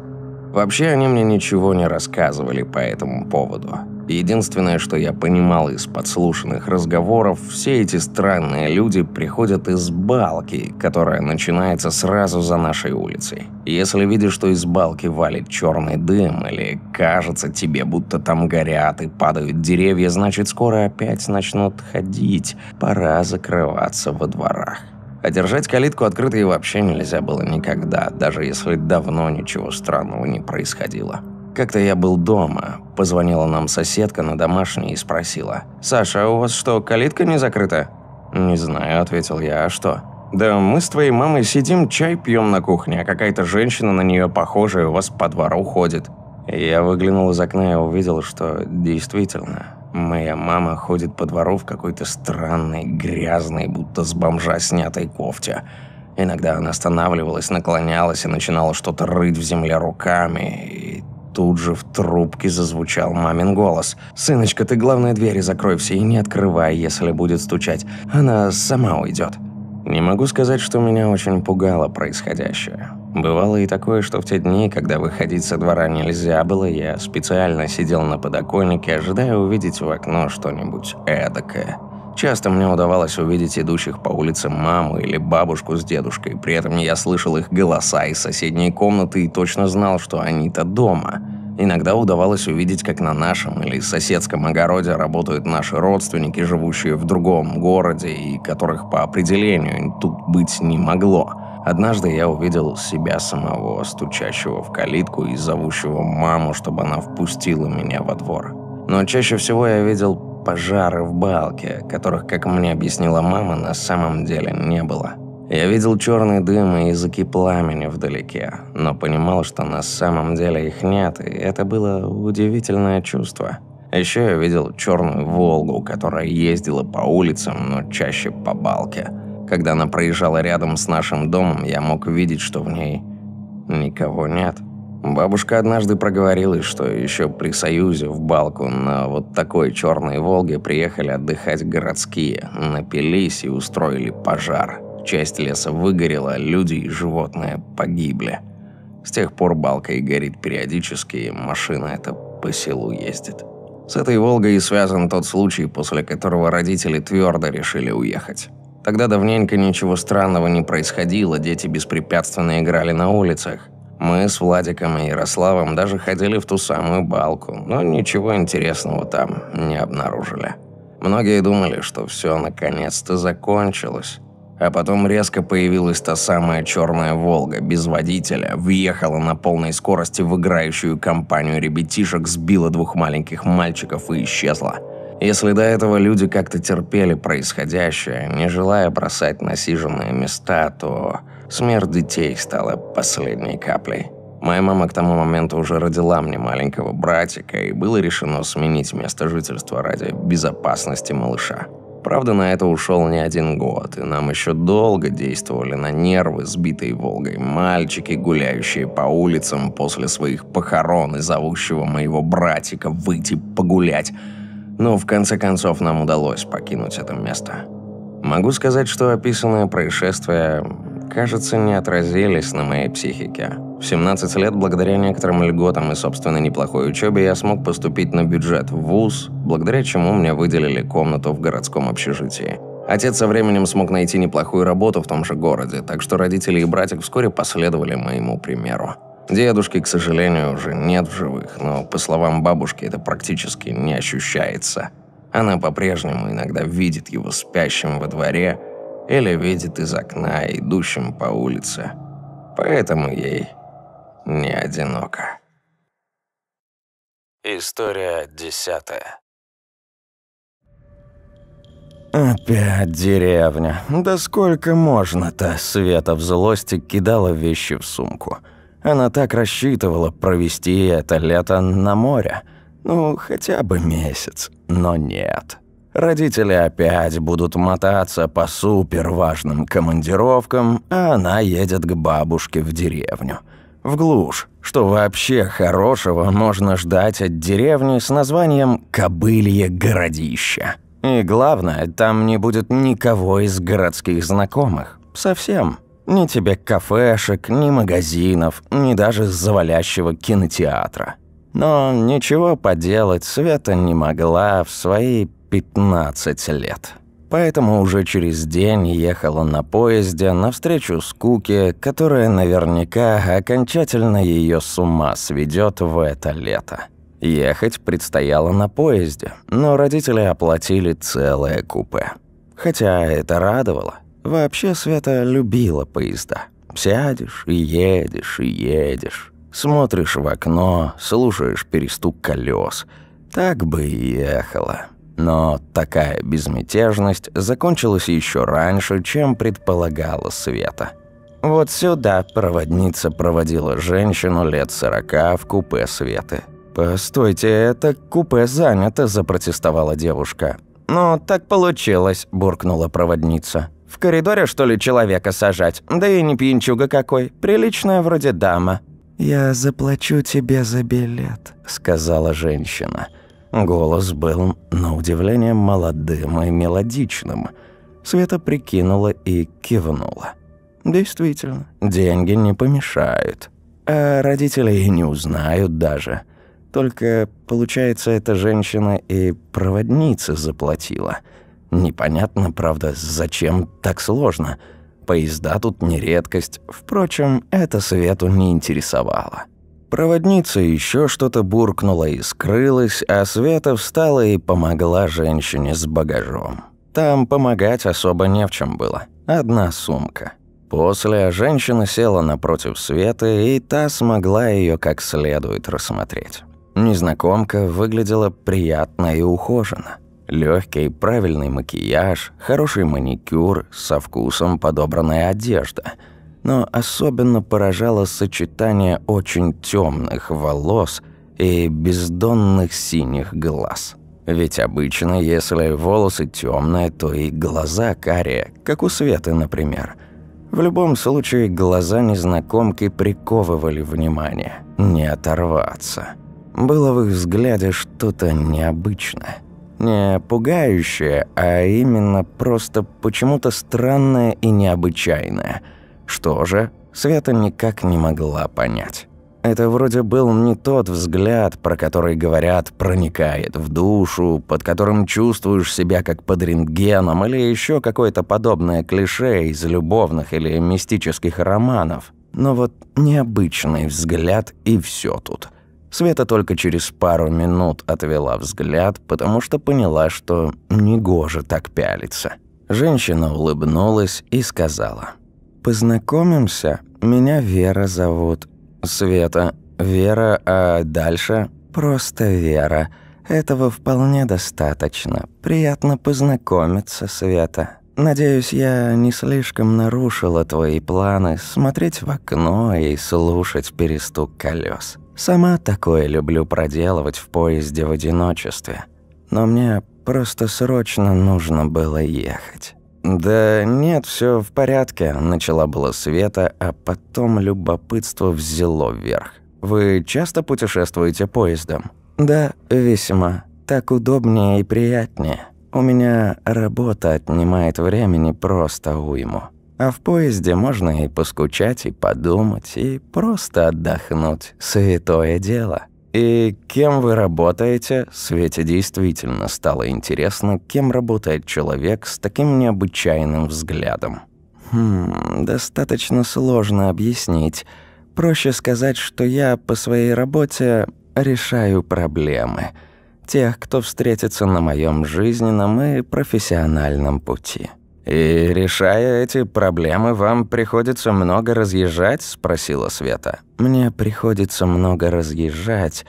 Вообще они мне ничего не рассказывали по этому поводу. Единственное, что я понимал из подслушанных разговоров, все эти странные люди приходят из балки, которая начинается сразу за нашей улицей. Если видишь, что из балки валит черный дым, или кажется тебе, будто там горят и падают деревья, значит скоро опять начнут ходить. Пора закрываться во дворах. А держать калитку открытой вообще нельзя было никогда, даже если давно ничего странного не происходило. Как-то я был дома. Позвонила нам соседка на домашний и спросила. «Саша, а у вас что, калитка не закрыта?» «Не знаю», — ответил я. «А что?» «Да мы с твоей мамой сидим, чай пьем на кухне, а какая-то женщина на нее похожая у вас по двору ходит». Я выглянул из окна и увидел, что действительно Моя мама ходит по двору в какой-то странной, грязной, будто с бомжа снятой кофте. Иногда она останавливалась, наклонялась и начинала что-то рыть в земле руками. И тут же в трубке зазвучал мамин голос. «Сыночка, ты главное двери закрой все и не открывай, если будет стучать. Она сама уйдет». Не могу сказать, что меня очень пугало происходящее. Бывало и такое, что в те дни, когда выходить со двора нельзя было, я специально сидел на подоконнике, ожидая увидеть в окно что-нибудь эдакое. Часто мне удавалось увидеть идущих по улице маму или бабушку с дедушкой, при этом я слышал их голоса из соседней комнаты и точно знал, что они-то дома. Иногда удавалось увидеть, как на нашем или соседском огороде работают наши родственники, живущие в другом городе и которых по определению тут быть не могло. Однажды я увидел себя самого, стучащего в калитку и зовущего маму, чтобы она впустила меня во двор. Но чаще всего я видел пожары в балке, которых, как мне объяснила мама, на самом деле не было. Я видел черный дым и языки пламени вдалеке, но понимал, что на самом деле их нет, и это было удивительное чувство. Еще я видел черную «Волгу», которая ездила по улицам, но чаще по балке. Когда она проезжала рядом с нашим домом, я мог видеть, что в ней никого нет. Бабушка однажды проговорилась, что еще при Союзе в Балку на вот такой черной «Волге» приехали отдыхать городские, напились и устроили пожар. Часть леса выгорела, люди и животные погибли. С тех пор балка и горит периодически, и машина эта по селу ездит. С этой «Волгой» и связан тот случай, после которого родители твердо решили уехать. Тогда давненько ничего странного не происходило, дети беспрепятственно играли на улицах. Мы с Владиком и Ярославом даже ходили в ту самую балку, но ничего интересного там не обнаружили. Многие думали, что все наконец-то закончилось. А потом резко появилась та самая черная «Волга» без водителя, въехала на полной скорости в играющую компанию ребятишек, сбила двух маленьких мальчиков и исчезла. Если до этого люди как-то терпели происходящее, не желая бросать насиженные места, то смерть детей стала последней каплей. Моя мама к тому моменту уже родила мне маленького братика, и было решено сменить место жительства ради безопасности малыша. Правда, на это ушел не один год, и нам еще долго действовали на нервы сбитой Волгой мальчики, гуляющие по улицам после своих похорон и зовущего моего братика выйти погулять. Но в конце концов нам удалось покинуть это место. Могу сказать, что описанные происшествия, кажется, не отразились на моей психике. В 17 лет, благодаря некоторым льготам и, собственно, неплохой учебе, я смог поступить на бюджет в ВУЗ, благодаря чему мне выделили комнату в городском общежитии. Отец со временем смог найти неплохую работу в том же городе, так что родители и братик вскоре последовали моему примеру. Дедушки, к сожалению, уже нет в живых, но, по словам бабушки, это практически не ощущается. Она по-прежнему иногда видит его спящим во дворе или видит из окна, идущим по улице. Поэтому ей не одиноко. История десятая. Опять деревня. Да сколько можно-то? Света в злости кидала вещи в сумку. Она так рассчитывала провести это лето на море. Ну, хотя бы месяц. Но нет. Родители опять будут мотаться по суперважным командировкам, а она едет к бабушке в деревню в глушь. Что вообще хорошего можно ждать от деревни с названием «Кобылье городище». И главное, там не будет никого из городских знакомых. Совсем. Ни тебе кафешек, ни магазинов, ни даже завалящего кинотеатра. Но ничего поделать Света не могла в свои 15 лет. Поэтому уже через день ехала на поезде навстречу скуке, которая наверняка окончательно ее с ума сведет в это лето. Ехать предстояло на поезде, но родители оплатили целое купе. Хотя это радовало. Вообще Света любила поезда. Сядешь и едешь, и едешь. Смотришь в окно, слушаешь перестук колес. Так бы и ехала. Но такая безмятежность закончилась еще раньше, чем предполагала Света. Вот сюда проводница проводила женщину лет сорока в купе Светы. «Постойте, это купе занято», – запротестовала девушка. «Ну, так получилось», – буркнула проводница. «В коридоре, что ли, человека сажать? Да и не пьянчуга какой. Приличная вроде дама». «Я заплачу тебе за билет», – сказала женщина. Голос был, на удивление, молодым и мелодичным. Света прикинула и кивнула. Действительно, деньги не помешают. А родители и не узнают даже. Только, получается, эта женщина и проводница заплатила. Непонятно, правда, зачем так сложно. Поезда тут не редкость. Впрочем, это Свету не интересовало. Проводница еще что-то буркнула и скрылась, а Света встала и помогла женщине с багажом. Там помогать особо не в чем было. Одна сумка. После женщина села напротив Светы, и та смогла ее как следует рассмотреть. Незнакомка выглядела приятно и ухоженно. Легкий правильный макияж, хороший маникюр, со вкусом подобранная одежда. Но особенно поражало сочетание очень темных волос и бездонных синих глаз. Ведь обычно, если волосы темные, то и глаза карие, как у Светы, например. В любом случае, глаза незнакомки приковывали внимание, не оторваться. Было в их взгляде что-то необычное. Не пугающее, а именно просто почему-то странное и необычайное. Что же, Света никак не могла понять. Это вроде был не тот взгляд, про который говорят «проникает в душу», под которым чувствуешь себя как под рентгеном или еще какое-то подобное клише из любовных или мистических романов. Но вот необычный взгляд и все тут – Света только через пару минут отвела взгляд, потому что поняла, что негоже так пялиться. Женщина улыбнулась и сказала. «Познакомимся? Меня Вера зовут. Света. Вера, а дальше? Просто Вера. Этого вполне достаточно. Приятно познакомиться, Света. Надеюсь, я не слишком нарушила твои планы смотреть в окно и слушать перестук колес. Сама такое люблю проделывать в поезде в одиночестве. Но мне просто срочно нужно было ехать. «Да нет, все в порядке», – начала была Света, а потом любопытство взяло вверх. «Вы часто путешествуете поездом?» «Да, весьма. Так удобнее и приятнее. У меня работа отнимает времени просто уйму. А в поезде можно и поскучать, и подумать, и просто отдохнуть. Святое дело. И кем вы работаете? Свете действительно стало интересно, кем работает человек с таким необычайным взглядом. Хм, достаточно сложно объяснить. Проще сказать, что я по своей работе решаю проблемы тех, кто встретится на моем жизненном и профессиональном пути. «И решая эти проблемы, вам приходится много разъезжать?» – спросила Света. «Мне приходится много разъезжать,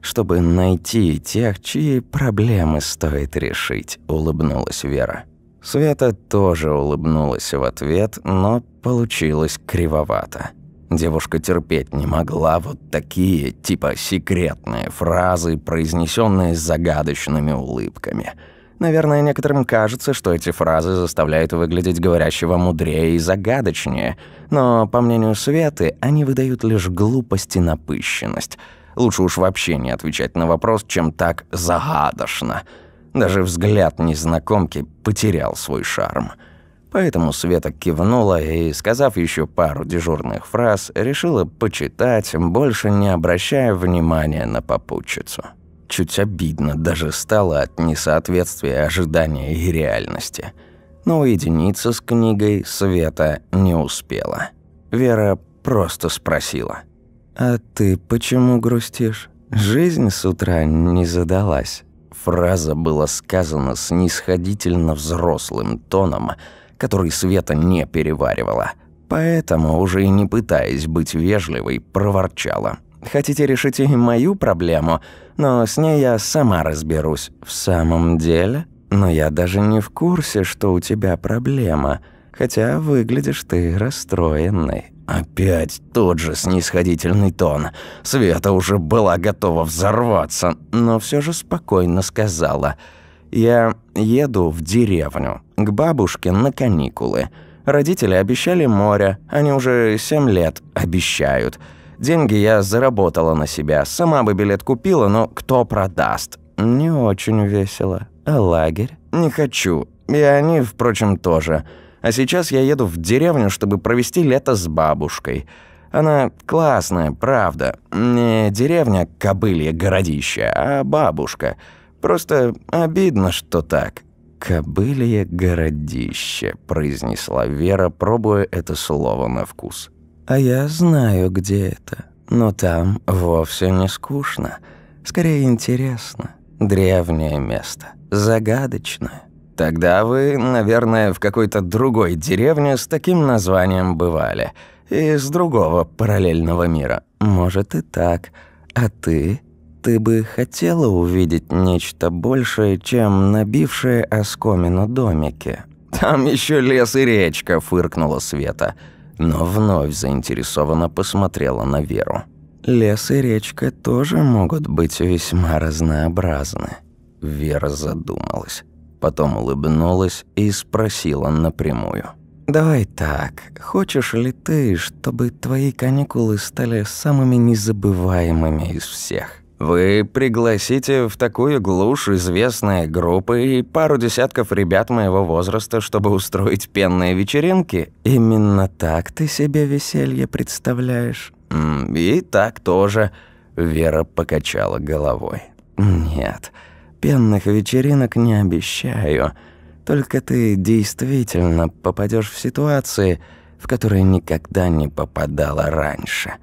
чтобы найти тех, чьи проблемы стоит решить», – улыбнулась Вера. Света тоже улыбнулась в ответ, но получилось кривовато. Девушка терпеть не могла вот такие, типа секретные фразы, произнесенные с загадочными улыбками – Наверное, некоторым кажется, что эти фразы заставляют выглядеть говорящего мудрее и загадочнее, но, по мнению Светы, они выдают лишь глупость и напыщенность. Лучше уж вообще не отвечать на вопрос, чем так загадочно. Даже взгляд незнакомки потерял свой шарм. Поэтому Света кивнула и, сказав еще пару дежурных фраз, решила почитать, больше не обращая внимания на попутчицу. Чуть обидно даже стало от несоответствия ожидания и реальности. Но уединиться с книгой Света не успела. Вера просто спросила. «А ты почему грустишь? Жизнь с утра не задалась». Фраза была сказана с нисходительно взрослым тоном, который Света не переваривала. Поэтому, уже и не пытаясь быть вежливой, проворчала. Хотите решить и мою проблему, но с ней я сама разберусь. В самом деле? Но я даже не в курсе, что у тебя проблема, хотя выглядишь ты расстроенной. Опять тот же снисходительный тон. Света уже была готова взорваться, но все же спокойно сказала. «Я еду в деревню, к бабушке на каникулы. Родители обещали море, они уже семь лет обещают». Деньги я заработала на себя. Сама бы билет купила, но кто продаст? Не очень весело. А лагерь? Не хочу. И они, впрочем, тоже. А сейчас я еду в деревню, чтобы провести лето с бабушкой. Она классная, правда. Не деревня кобылье городище, а бабушка. Просто обидно, что так. «Кобылье городище», – произнесла Вера, пробуя это слово на вкус. А я знаю, где это. Но там вовсе не скучно. Скорее интересно. Древнее место. Загадочное. Тогда вы, наверное, в какой-то другой деревне с таким названием бывали. Из другого параллельного мира. Может и так. А ты? Ты бы хотела увидеть нечто большее, чем набившие оскомину домики? Там еще лес и речка, фыркнула Света. Но вновь заинтересованно посмотрела на Веру. Лес и речка тоже могут быть весьма разнообразны. Вера задумалась потом улыбнулась и спросила напрямую. «Давай так, хочешь ли ты, чтобы твои каникулы стали самыми незабываемыми из всех? Вы пригласите в такую глушь известные группы и пару десятков ребят моего возраста, чтобы устроить пенные вечеринки? Именно так ты себе веселье представляешь? И так тоже». Вера покачала головой. «Нет». Пенных вечеринок не обещаю. Только ты действительно попадешь в ситуации, в которые никогда не попадала раньше.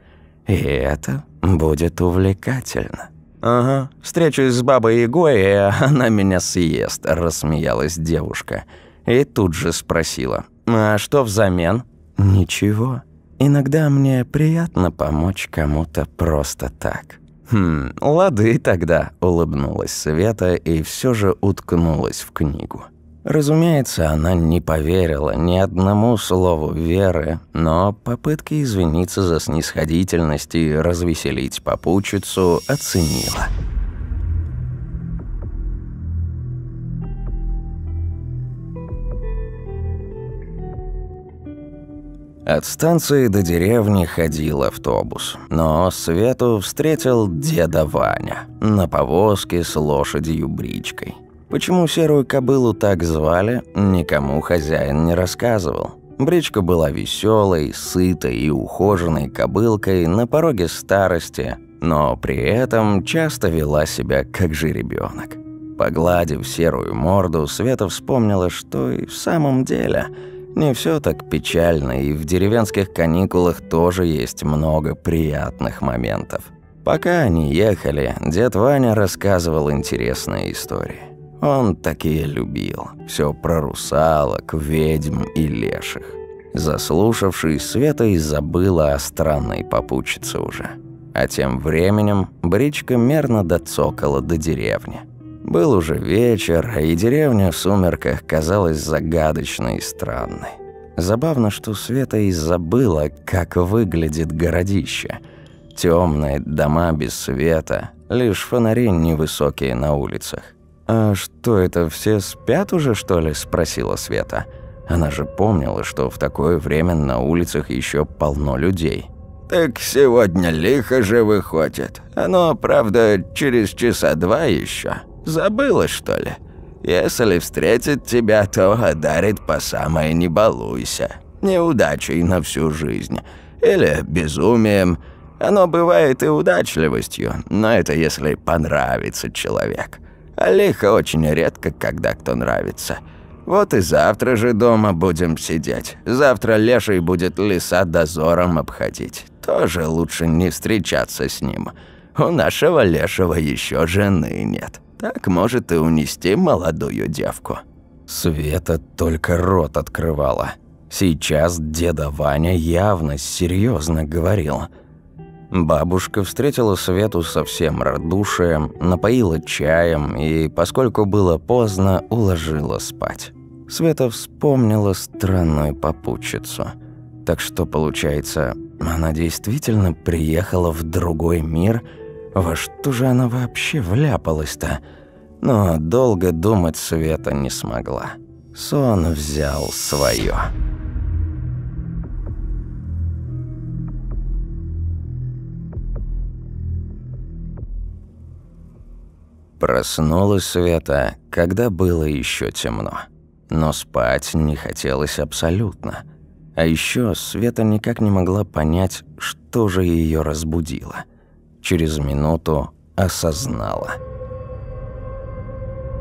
И это будет увлекательно. «Ага, встречусь с бабой Егой, и она меня съест», – рассмеялась девушка. И тут же спросила, «А что взамен?» «Ничего. Иногда мне приятно помочь кому-то просто так». «Хм, лады тогда», — улыбнулась Света и все же уткнулась в книгу. Разумеется, она не поверила ни одному слову Веры, но попытки извиниться за снисходительность и развеселить попутчицу оценила. От станции до деревни ходил автобус, но Свету встретил деда Ваня на повозке с лошадью-бричкой. Почему серую кобылу так звали, никому хозяин не рассказывал. Бричка была веселой, сытой и ухоженной кобылкой на пороге старости, но при этом часто вела себя как жеребенок. Погладив серую морду, Света вспомнила, что и в самом деле – не все так печально, и в деревенских каникулах тоже есть много приятных моментов. Пока они ехали, дед Ваня рассказывал интересные истории. Он такие любил. Все про русалок, ведьм и леших. Заслушавшись, Света и забыла о странной попутчице уже. А тем временем бричка мерно доцокала до деревни. Был уже вечер, и деревня в сумерках казалась загадочной и странной. Забавно, что Света и забыла, как выглядит городище. Темные дома без света, лишь фонари невысокие на улицах. «А что это, все спят уже, что ли?» – спросила Света. Она же помнила, что в такое время на улицах еще полно людей. «Так сегодня лихо же выходит. Оно, правда, через часа два еще. Забыла, что ли? Если встретит тебя, то одарит по самое не балуйся. Неудачей на всю жизнь. Или безумием. Оно бывает и удачливостью, но это если понравится человек. Лихо очень редко, когда кто нравится. Вот и завтра же дома будем сидеть. Завтра Леший будет леса дозором обходить. Тоже лучше не встречаться с ним. У нашего Лешего еще жены нет. Так может и унести молодую девку». Света только рот открывала. Сейчас деда Ваня явно серьезно говорил. Бабушка встретила Свету совсем радушием, напоила чаем и, поскольку было поздно, уложила спать. Света вспомнила странную попутчицу. Так что, получается, она действительно приехала в другой мир – во что же она вообще вляпалась-то? Но долго думать Света не смогла. Сон взял свое. Проснулась Света, когда было еще темно. Но спать не хотелось абсолютно. А еще Света никак не могла понять, что же ее разбудило – через минуту осознала.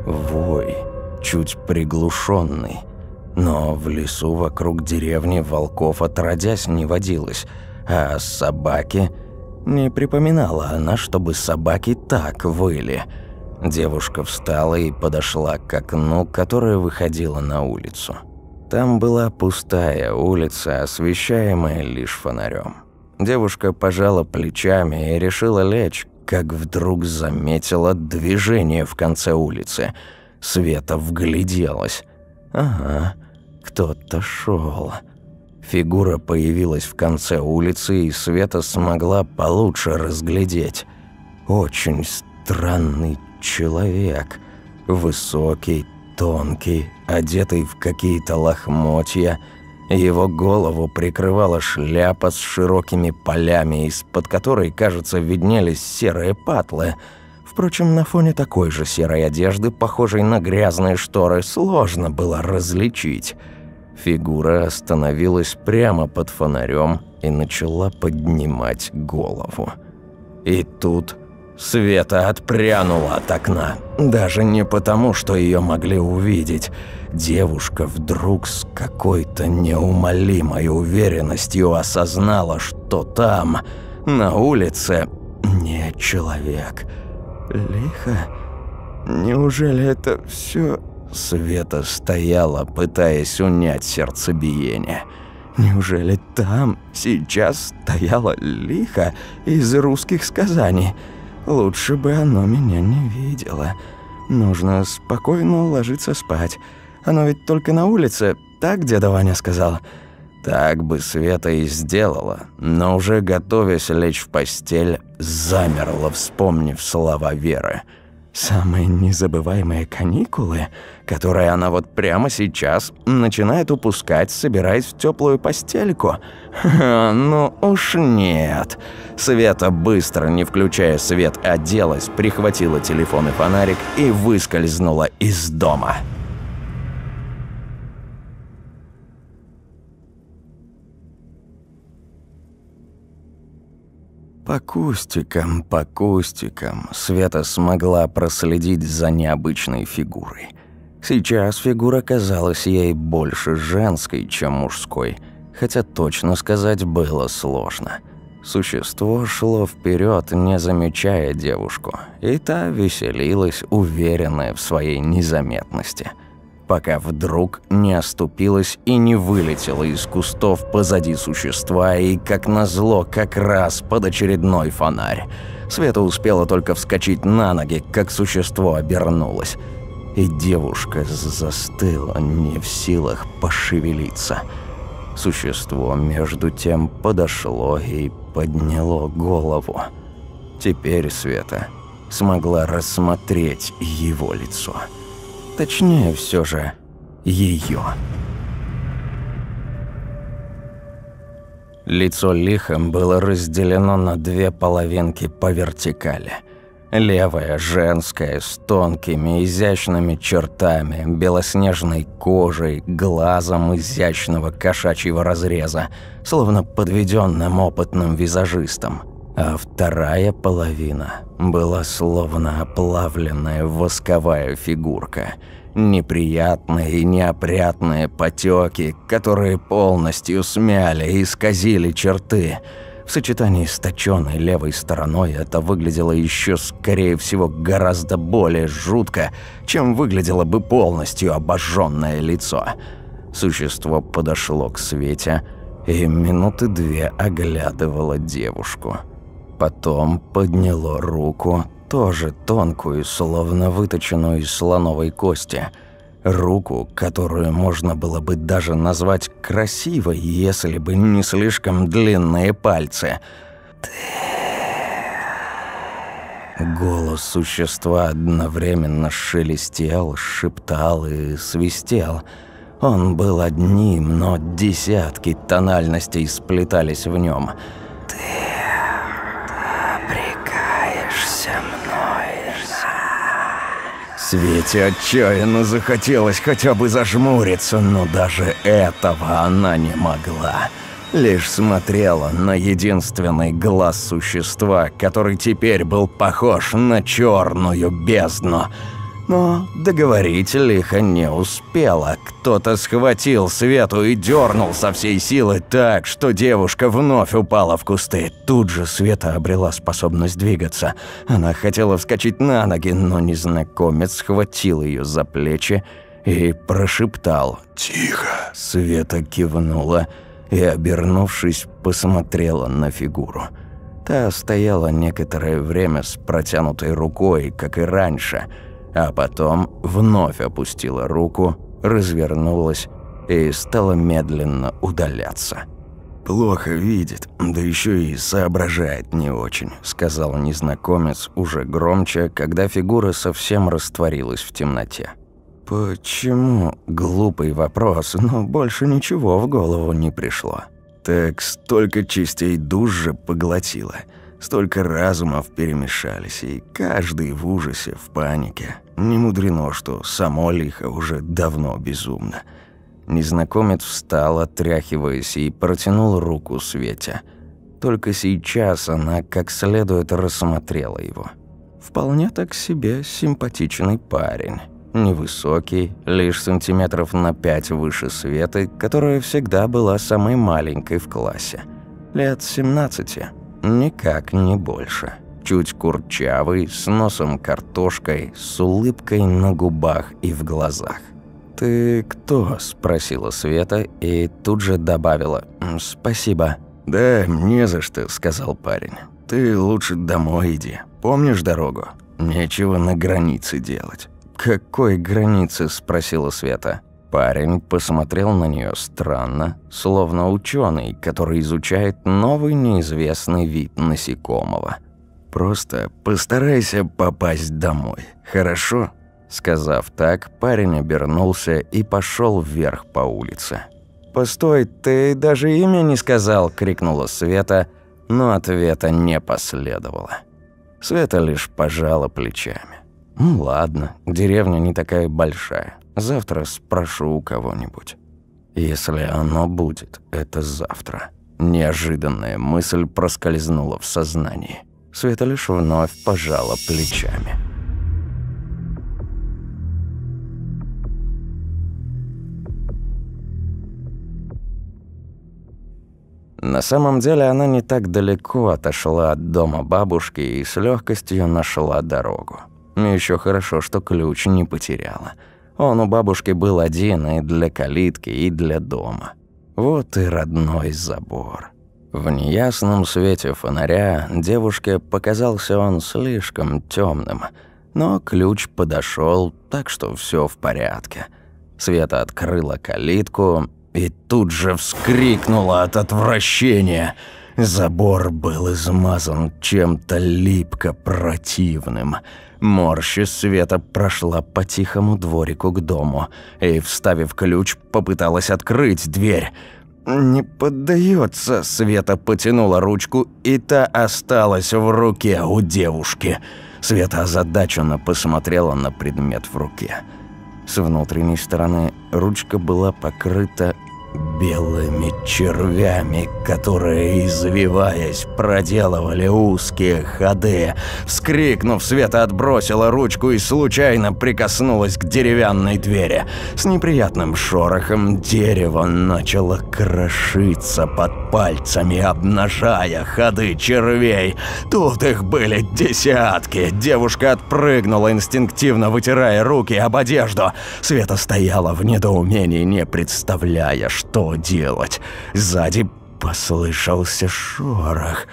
Вой, чуть приглушенный, но в лесу вокруг деревни волков отродясь не водилось, а собаки Не припоминала она, чтобы собаки так выли. Девушка встала и подошла к окну, которое выходило на улицу. Там была пустая улица, освещаемая лишь фонарем. Девушка пожала плечами и решила лечь, как вдруг заметила движение в конце улицы. Света вгляделась. Ага, кто-то шел. Фигура появилась в конце улицы, и Света смогла получше разглядеть. Очень странный человек. Высокий, тонкий, одетый в какие-то лохмотья. Его голову прикрывала шляпа с широкими полями, из-под которой, кажется, виднелись серые патлы. Впрочем, на фоне такой же серой одежды, похожей на грязные шторы, сложно было различить. Фигура остановилась прямо под фонарем и начала поднимать голову. И тут Света отпрянула от окна. Даже не потому, что ее могли увидеть. Девушка вдруг с какой-то неумолимой уверенностью осознала, что там, на улице, не человек. Лихо? Неужели это все? Света стояла, пытаясь унять сердцебиение. Неужели там сейчас стояла лихо из русских сказаний? Лучше бы оно меня не видело. Нужно спокойно ложиться спать. Оно ведь только на улице, так дядя Ваня сказал. Так бы Света и сделала, но уже готовясь лечь в постель, замерла, вспомнив слова Веры – Самые незабываемые каникулы, которые она вот прямо сейчас начинает упускать, собираясь в теплую постельку. Ха, (laughs) ну уж нет. Света быстро, не включая свет, оделась, прихватила телефон и фонарик и выскользнула из дома. По кустикам, по кустикам Света смогла проследить за необычной фигурой. Сейчас фигура казалась ей больше женской, чем мужской, хотя точно сказать было сложно. Существо шло вперед, не замечая девушку, и та веселилась, уверенная в своей незаметности – пока вдруг не оступилась и не вылетела из кустов позади существа и, как назло, как раз под очередной фонарь. Света успела только вскочить на ноги, как существо обернулось. И девушка застыла, не в силах пошевелиться. Существо, между тем, подошло и подняло голову. Теперь Света смогла рассмотреть его лицо. Точнее, все же, ее. Лицо лихом было разделено на две половинки по вертикали. Левая, женская, с тонкими, изящными чертами, белоснежной кожей, глазом изящного кошачьего разреза, словно подведенным опытным визажистом – а вторая половина была словно оплавленная восковая фигурка. Неприятные и неопрятные потеки, которые полностью смяли и исказили черты. В сочетании с точенной левой стороной это выглядело еще, скорее всего, гораздо более жутко, чем выглядело бы полностью обожженное лицо. Существо подошло к Свете и минуты две оглядывало девушку. Потом подняло руку, тоже тонкую, словно выточенную из слоновой кости. Руку, которую можно было бы даже назвать красивой, если бы не слишком длинные пальцы. «Ты...» Голос существа одновременно шелестел, шептал и свистел. Он был одним, но десятки тональностей сплетались в нем. «Ты...» Свете отчаянно захотелось хотя бы зажмуриться, но даже этого она не могла. Лишь смотрела на единственный глаз существа, который теперь был похож на черную бездну. Но договорить лихо не успела. Кто-то схватил Свету и дернул со всей силы так, что девушка вновь упала в кусты. Тут же Света обрела способность двигаться. Она хотела вскочить на ноги, но незнакомец схватил ее за плечи и прошептал «Тихо». Света кивнула и, обернувшись, посмотрела на фигуру. Та стояла некоторое время с протянутой рукой, как и раньше – а потом вновь опустила руку, развернулась и стала медленно удаляться. «Плохо видит, да еще и соображает не очень», – сказал незнакомец уже громче, когда фигура совсем растворилась в темноте. «Почему?» – глупый вопрос, но больше ничего в голову не пришло. Так столько частей душ же поглотила, столько разумов перемешались, и каждый в ужасе, в панике. Не мудрено, что само лихо уже давно безумно. Незнакомец встал, отряхиваясь, и протянул руку Свете. Только сейчас она как следует рассмотрела его. Вполне так себе симпатичный парень. Невысокий, лишь сантиметров на пять выше Светы, которая всегда была самой маленькой в классе. Лет 17, никак не больше чуть курчавый, с носом картошкой, с улыбкой на губах и в глазах. «Ты кто?» – спросила Света и тут же добавила «Спасибо». «Да, не за что», – сказал парень. «Ты лучше домой иди. Помнишь дорогу? Нечего на границе делать». «Какой границе?» – спросила Света. Парень посмотрел на нее странно, словно ученый, который изучает новый неизвестный вид насекомого – Просто постарайся попасть домой, хорошо?» Сказав так, парень обернулся и пошел вверх по улице. «Постой, ты даже имя не сказал!» – крикнула Света, но ответа не последовало. Света лишь пожала плечами. «Ну ладно, деревня не такая большая. Завтра спрошу у кого-нибудь. Если оно будет, это завтра». Неожиданная мысль проскользнула в сознании. Света лишь вновь пожала плечами. На самом деле она не так далеко отошла от дома бабушки и с легкостью нашла дорогу. Еще хорошо, что ключ не потеряла. Он у бабушки был один и для калитки, и для дома. Вот и родной забор. В неясном свете фонаря девушке показался он слишком темным, но ключ подошел, так что все в порядке. Света открыла калитку и тут же вскрикнула от отвращения. Забор был измазан чем-то липко противным. Морщи Света прошла по тихому дворику к дому и, вставив ключ, попыталась открыть дверь – «Не поддается. Света потянула ручку, и та осталась в руке у девушки. Света озадаченно посмотрела на предмет в руке. С внутренней стороны ручка была покрыта белыми червями, которые, извиваясь, проделывали узкие ходы. Вскрикнув, Света отбросила ручку и случайно прикоснулась к деревянной двери. С неприятным шорохом дерево начало крошиться под пальцами, обнажая ходы червей. Тут их были десятки. Девушка отпрыгнула, инстинктивно вытирая руки об одежду. Света стояла в недоумении, не представляя, что делать. Сзади послышался шорох.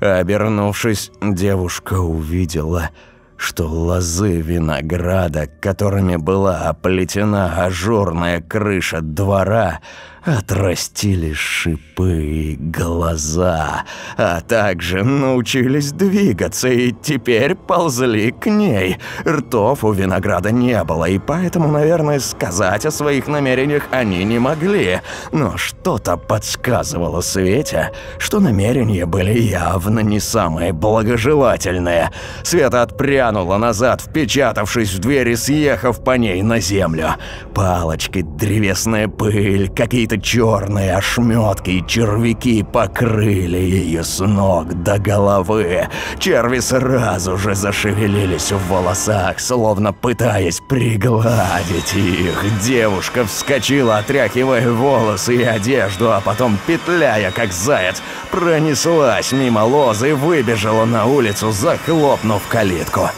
Обернувшись, девушка увидела, что лозы винограда, которыми была оплетена ажурная крыша двора, отрастили шипы и глаза, а также научились двигаться и теперь ползли к ней. Ртов у винограда не было, и поэтому, наверное, сказать о своих намерениях они не могли. Но что-то подсказывало Свете, что намерения были явно не самые благожелательные. Света отпрянула назад, впечатавшись в дверь и съехав по ней на землю. Палочки, древесная пыль, какие-то черные ошметки и червяки покрыли ее с ног до головы. Черви сразу же зашевелились в волосах, словно пытаясь пригладить их. Девушка вскочила, отряхивая волосы и одежду, а потом, петляя как заяц, пронеслась мимо лозы и выбежала на улицу, захлопнув калитку.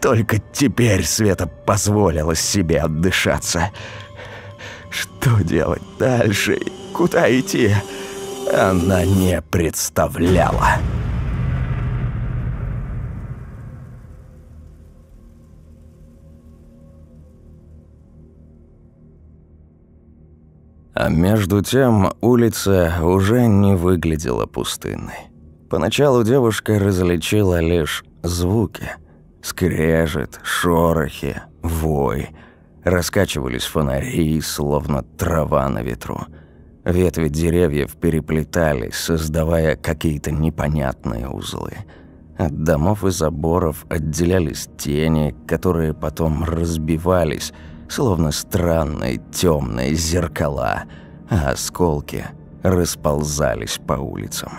Только теперь Света позволила себе отдышаться. Что делать дальше? Куда идти? Она не представляла. А между тем улица уже не выглядела пустынной. Поначалу девушка различила лишь звуки. Скрежет, шорохи, вой. Раскачивались фонари, словно трава на ветру. Ветви деревьев переплетались, создавая какие-то непонятные узлы. От домов и заборов отделялись тени, которые потом разбивались, словно странные темные зеркала, а осколки расползались по улицам.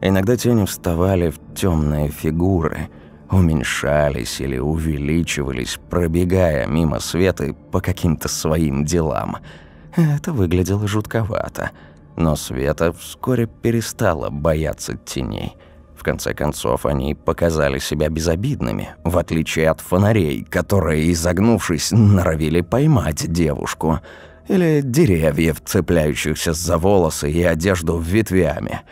Иногда тени вставали в темные фигуры, уменьшались или увеличивались, пробегая мимо Светы по каким-то своим делам. Это выглядело жутковато, но Света вскоре перестала бояться теней. В конце концов, они показали себя безобидными, в отличие от фонарей, которые, изогнувшись, норовили поймать девушку. Или деревьев, цепляющихся за волосы и одежду ветвями –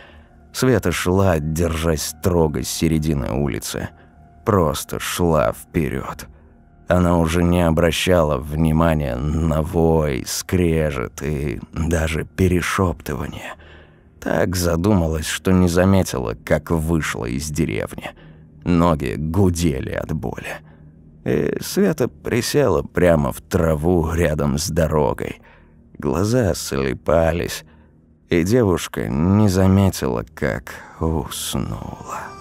Света шла, держась строго с середины улицы. Просто шла вперед. Она уже не обращала внимания на вой, скрежет и даже перешептывание. Так задумалась, что не заметила, как вышла из деревни. Ноги гудели от боли. И Света присела прямо в траву рядом с дорогой. Глаза слепались, и девушка не заметила, как уснула.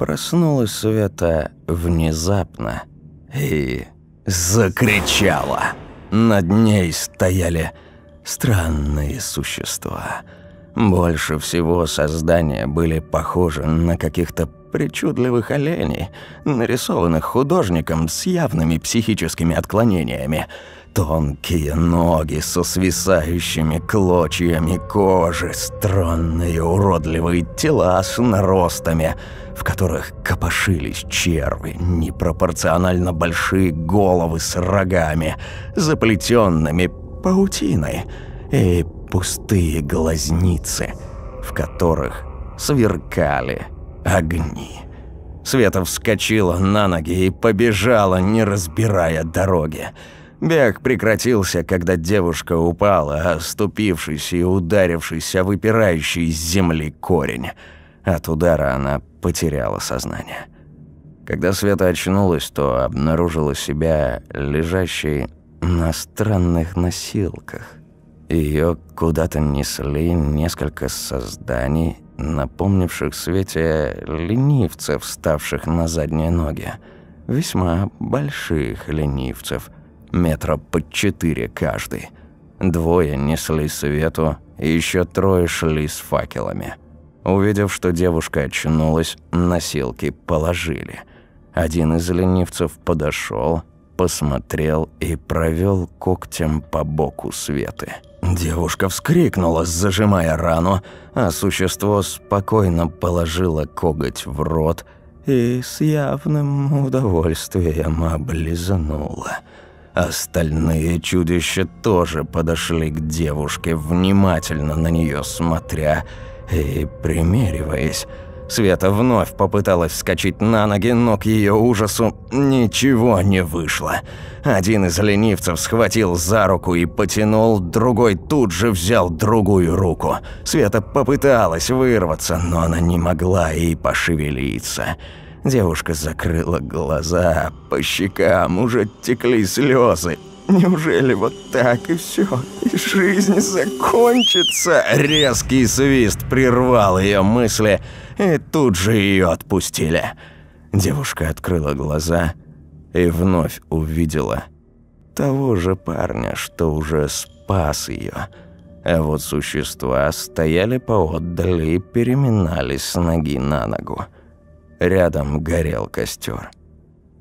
Проснулась Света внезапно и закричала. Над ней стояли странные существа. Больше всего создания были похожи на каких-то причудливых оленей, нарисованных художником с явными психическими отклонениями. Тонкие ноги со свисающими клочьями кожи, странные уродливые тела с наростами, в которых копошились черви, непропорционально большие головы с рогами, заплетенными паутиной, и пустые глазницы, в которых сверкали огни. Света вскочила на ноги и побежала, не разбирая дороги. Бег прекратился, когда девушка упала, оступившись и ударившись о выпирающий из земли корень. От удара она потеряла сознание. Когда Света очнулась, то обнаружила себя лежащей на странных носилках. Ее куда-то несли несколько созданий, напомнивших Свете ленивцев, вставших на задние ноги. Весьма больших ленивцев, метра под четыре каждый. Двое несли Свету, и еще трое шли с факелами. Увидев, что девушка очнулась, носилки положили. Один из ленивцев подошел, посмотрел и провел когтем по боку Светы. Девушка вскрикнула, зажимая рану, а существо спокойно положило коготь в рот и с явным удовольствием облизнуло. Остальные чудища тоже подошли к девушке, внимательно на нее смотря и примериваясь. Света вновь попыталась вскочить на ноги, но к ее ужасу ничего не вышло. Один из ленивцев схватил за руку и потянул, другой тут же взял другую руку. Света попыталась вырваться, но она не могла и пошевелиться. Девушка закрыла глаза, по щекам уже текли слезы. Неужели вот так и все? И жизнь закончится? Резкий свист прервал ее мысли, и тут же ее отпустили. Девушка открыла глаза и вновь увидела того же парня, что уже спас ее. А вот существа стояли поотдали и переминались с ноги на ногу. Рядом горел костер.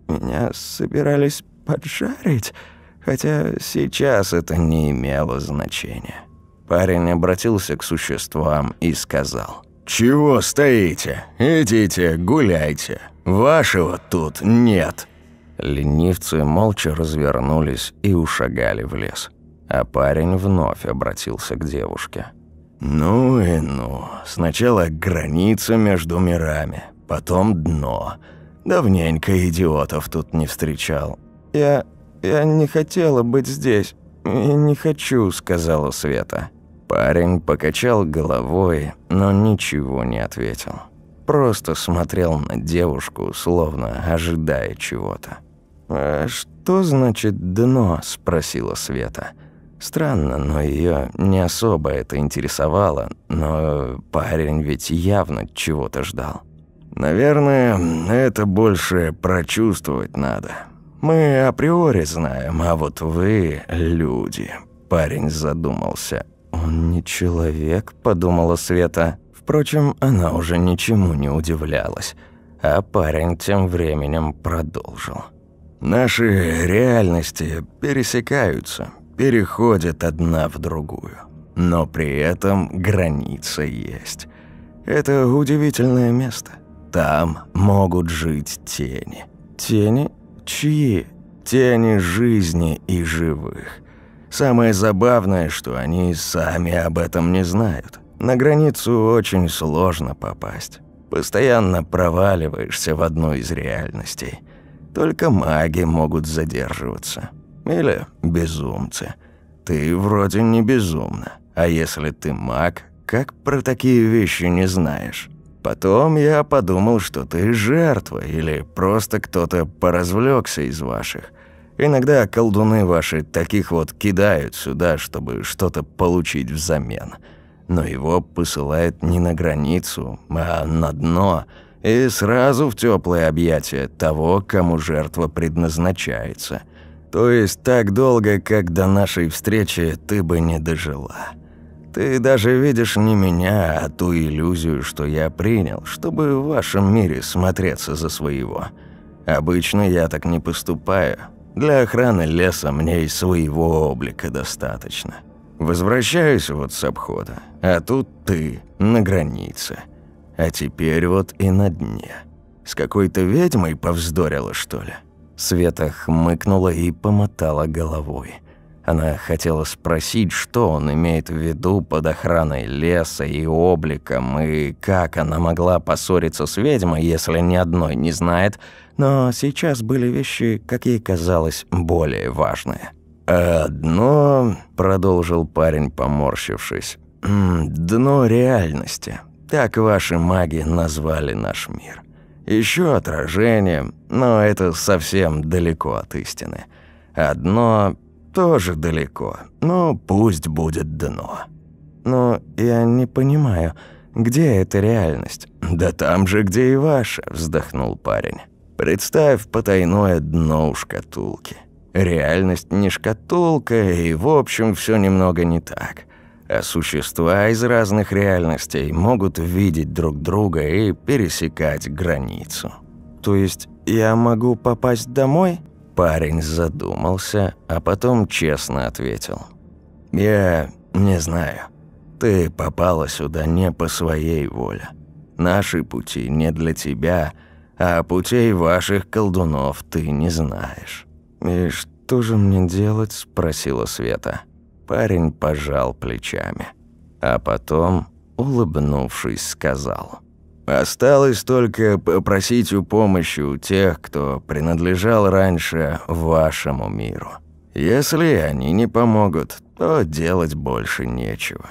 Меня собирались поджарить, хотя сейчас это не имело значения. Парень обратился к существам и сказал. «Чего стоите? Идите, гуляйте. Вашего тут нет». Ленивцы молча развернулись и ушагали в лес. А парень вновь обратился к девушке. «Ну и ну. Сначала граница между мирами, потом дно. Давненько идиотов тут не встречал. «Я... я не хотела быть здесь. Я не хочу», — сказала Света. Парень покачал головой, но ничего не ответил. Просто смотрел на девушку, словно ожидая чего-то. «А что значит «дно»?» – спросила Света. Странно, но ее не особо это интересовало, но парень ведь явно чего-то ждал. «Наверное, это больше прочувствовать надо. Мы априори знаем, а вот вы – люди». Парень задумался. «Он не человек», – подумала Света. Впрочем, она уже ничему не удивлялась. А парень тем временем продолжил. Наши реальности пересекаются, переходят одна в другую. Но при этом граница есть. Это удивительное место. Там могут жить тени. Тени? Чьи? Тени жизни и живых. Самое забавное, что они сами об этом не знают. На границу очень сложно попасть. Постоянно проваливаешься в одну из реальностей – только маги могут задерживаться. Или безумцы. Ты вроде не безумна. А если ты маг, как про такие вещи не знаешь? Потом я подумал, что ты жертва или просто кто-то поразвлекся из ваших. Иногда колдуны ваши таких вот кидают сюда, чтобы что-то получить взамен. Но его посылают не на границу, а на дно – и сразу в теплое объятие того, кому жертва предназначается. То есть так долго, как до нашей встречи, ты бы не дожила. Ты даже видишь не меня, а ту иллюзию, что я принял, чтобы в вашем мире смотреться за своего. Обычно я так не поступаю. Для охраны леса мне и своего облика достаточно. Возвращаюсь вот с обхода, а тут ты на границе. А теперь вот и на дне. С какой-то ведьмой повздорила, что ли?» Света хмыкнула и помотала головой. Она хотела спросить, что он имеет в виду под охраной леса и обликом, и как она могла поссориться с ведьмой, если ни одной не знает, но сейчас были вещи, как ей казалось, более важные. «Одно», — продолжил парень, поморщившись, — «дно реальности. Так ваши маги назвали наш мир. Еще отражение, но это совсем далеко от истины. Одно тоже далеко, но пусть будет дно. Но я не понимаю, где эта реальность? Да там же, где и ваша, вздохнул парень. Представь потайное дно у шкатулки. Реальность не шкатулка, и в общем все немного не так а существа из разных реальностей могут видеть друг друга и пересекать границу. То есть я могу попасть домой? Парень задумался, а потом честно ответил. «Я не знаю. Ты попала сюда не по своей воле. Наши пути не для тебя, а путей ваших колдунов ты не знаешь». «И что же мне делать?» – спросила Света. Парень пожал плечами. А потом, улыбнувшись, сказал. «Осталось только попросить у помощи у тех, кто принадлежал раньше вашему миру. Если они не помогут, то делать больше нечего».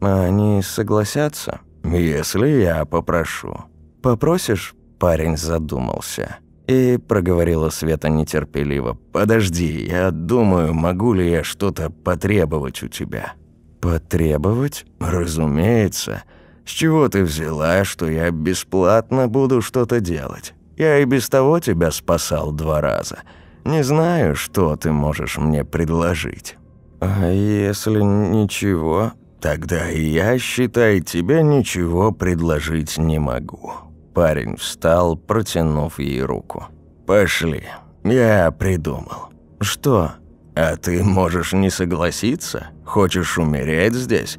«Они согласятся?» «Если я попрошу». «Попросишь?» Парень задумался. И проговорила Света нетерпеливо. «Подожди, я думаю, могу ли я что-то потребовать у тебя?» «Потребовать? Разумеется. С чего ты взяла, что я бесплатно буду что-то делать? Я и без того тебя спасал два раза. Не знаю, что ты можешь мне предложить». «А если ничего?» «Тогда я, считай, тебе ничего предложить не могу». Парень встал, протянув ей руку. «Пошли. Я придумал». «Что?» «А ты можешь не согласиться? Хочешь умереть здесь?»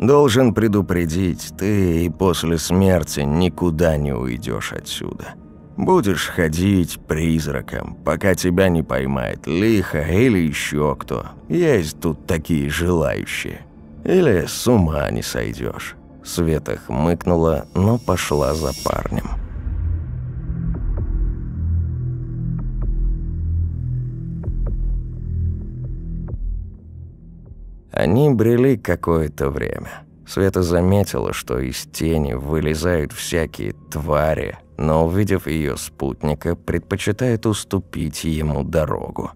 «Должен предупредить, ты и после смерти никуда не уйдешь отсюда. Будешь ходить призраком, пока тебя не поймает лихо или еще кто. Есть тут такие желающие. Или с ума не сойдешь. Света хмыкнула, но пошла за парнем. Они брели какое-то время. Света заметила, что из тени вылезают всякие твари, но, увидев ее спутника, предпочитает уступить ему дорогу.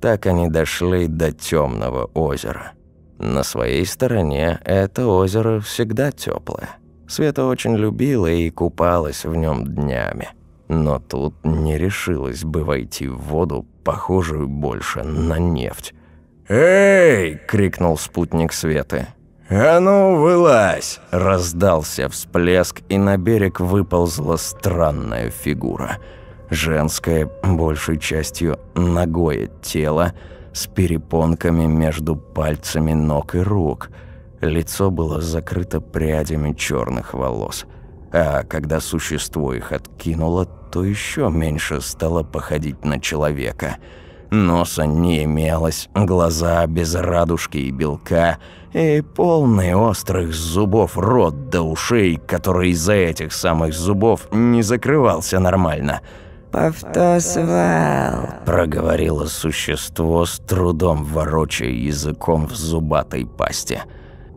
Так они дошли до темного озера. На своей стороне это озеро всегда теплое. Света очень любила и купалась в нем днями. Но тут не решилась бы войти в воду, похожую больше на нефть. «Эй!» – крикнул спутник Светы. «А ну, вылазь!» – раздался всплеск, и на берег выползла странная фигура. Женское, большей частью ногое тело – с перепонками между пальцами ног и рук. Лицо было закрыто прядями черных волос. А когда существо их откинуло, то еще меньше стало походить на человека. Носа не имелось, глаза без радужки и белка, и полный острых зубов рот до ушей, который из-за этих самых зубов не закрывался нормально – «Повтосвал», – проговорило существо с трудом ворочая языком в зубатой пасти.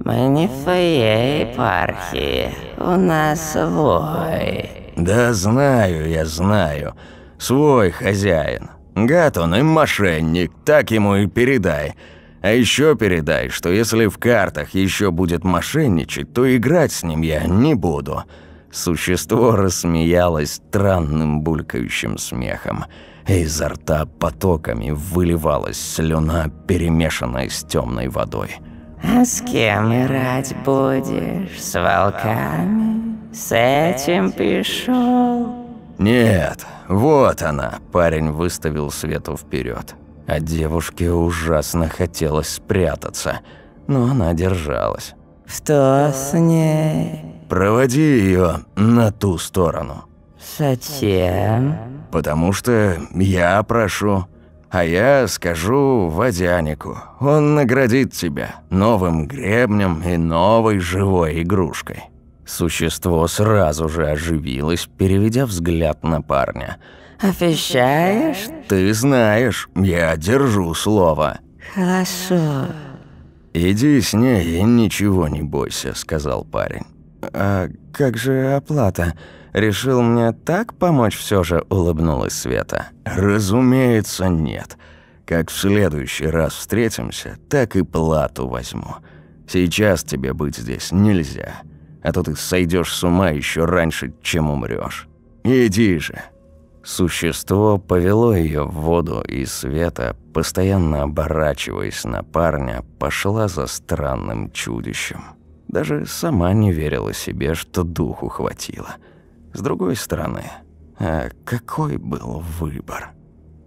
«Мы не в твоей епархии, у нас свой». «Да знаю я, знаю. Свой хозяин. Гад он и мошенник, так ему и передай. А еще передай, что если в картах еще будет мошенничать, то играть с ним я не буду». Существо рассмеялось странным булькающим смехом. Изо рта потоками выливалась слюна, перемешанная с темной водой. «А с кем играть будешь? С волками? С этим пришел?» «Нет, вот она!» Парень выставил Свету вперед. А девушке ужасно хотелось спрятаться, но она держалась. «Что с ней?» Проводи ее на ту сторону. Зачем? Потому что я прошу. А я скажу водянику. Он наградит тебя новым гребнем и новой живой игрушкой. Существо сразу же оживилось, переведя взгляд на парня. «Обещаешь?» «Ты знаешь, я держу слово». «Хорошо». «Иди с ней и ничего не бойся», — сказал парень. «А как же оплата? Решил мне так помочь все же?» – улыбнулась Света. «Разумеется, нет. Как в следующий раз встретимся, так и плату возьму. Сейчас тебе быть здесь нельзя, а то ты сойдешь с ума еще раньше, чем умрешь. Иди же». Существо повело ее в воду, и Света, постоянно оборачиваясь на парня, пошла за странным чудищем. Даже сама не верила себе, что духу хватило. С другой стороны, а какой был выбор?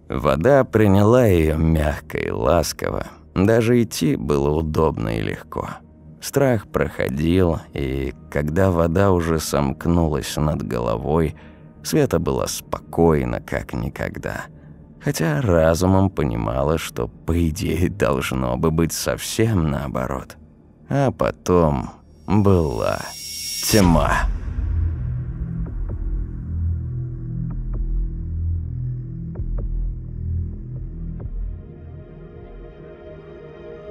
Вода приняла ее мягко и ласково. Даже идти было удобно и легко. Страх проходил, и когда вода уже сомкнулась над головой, Света была спокойна, как никогда. Хотя разумом понимала, что, по идее, должно бы быть совсем наоборот – а потом была тьма.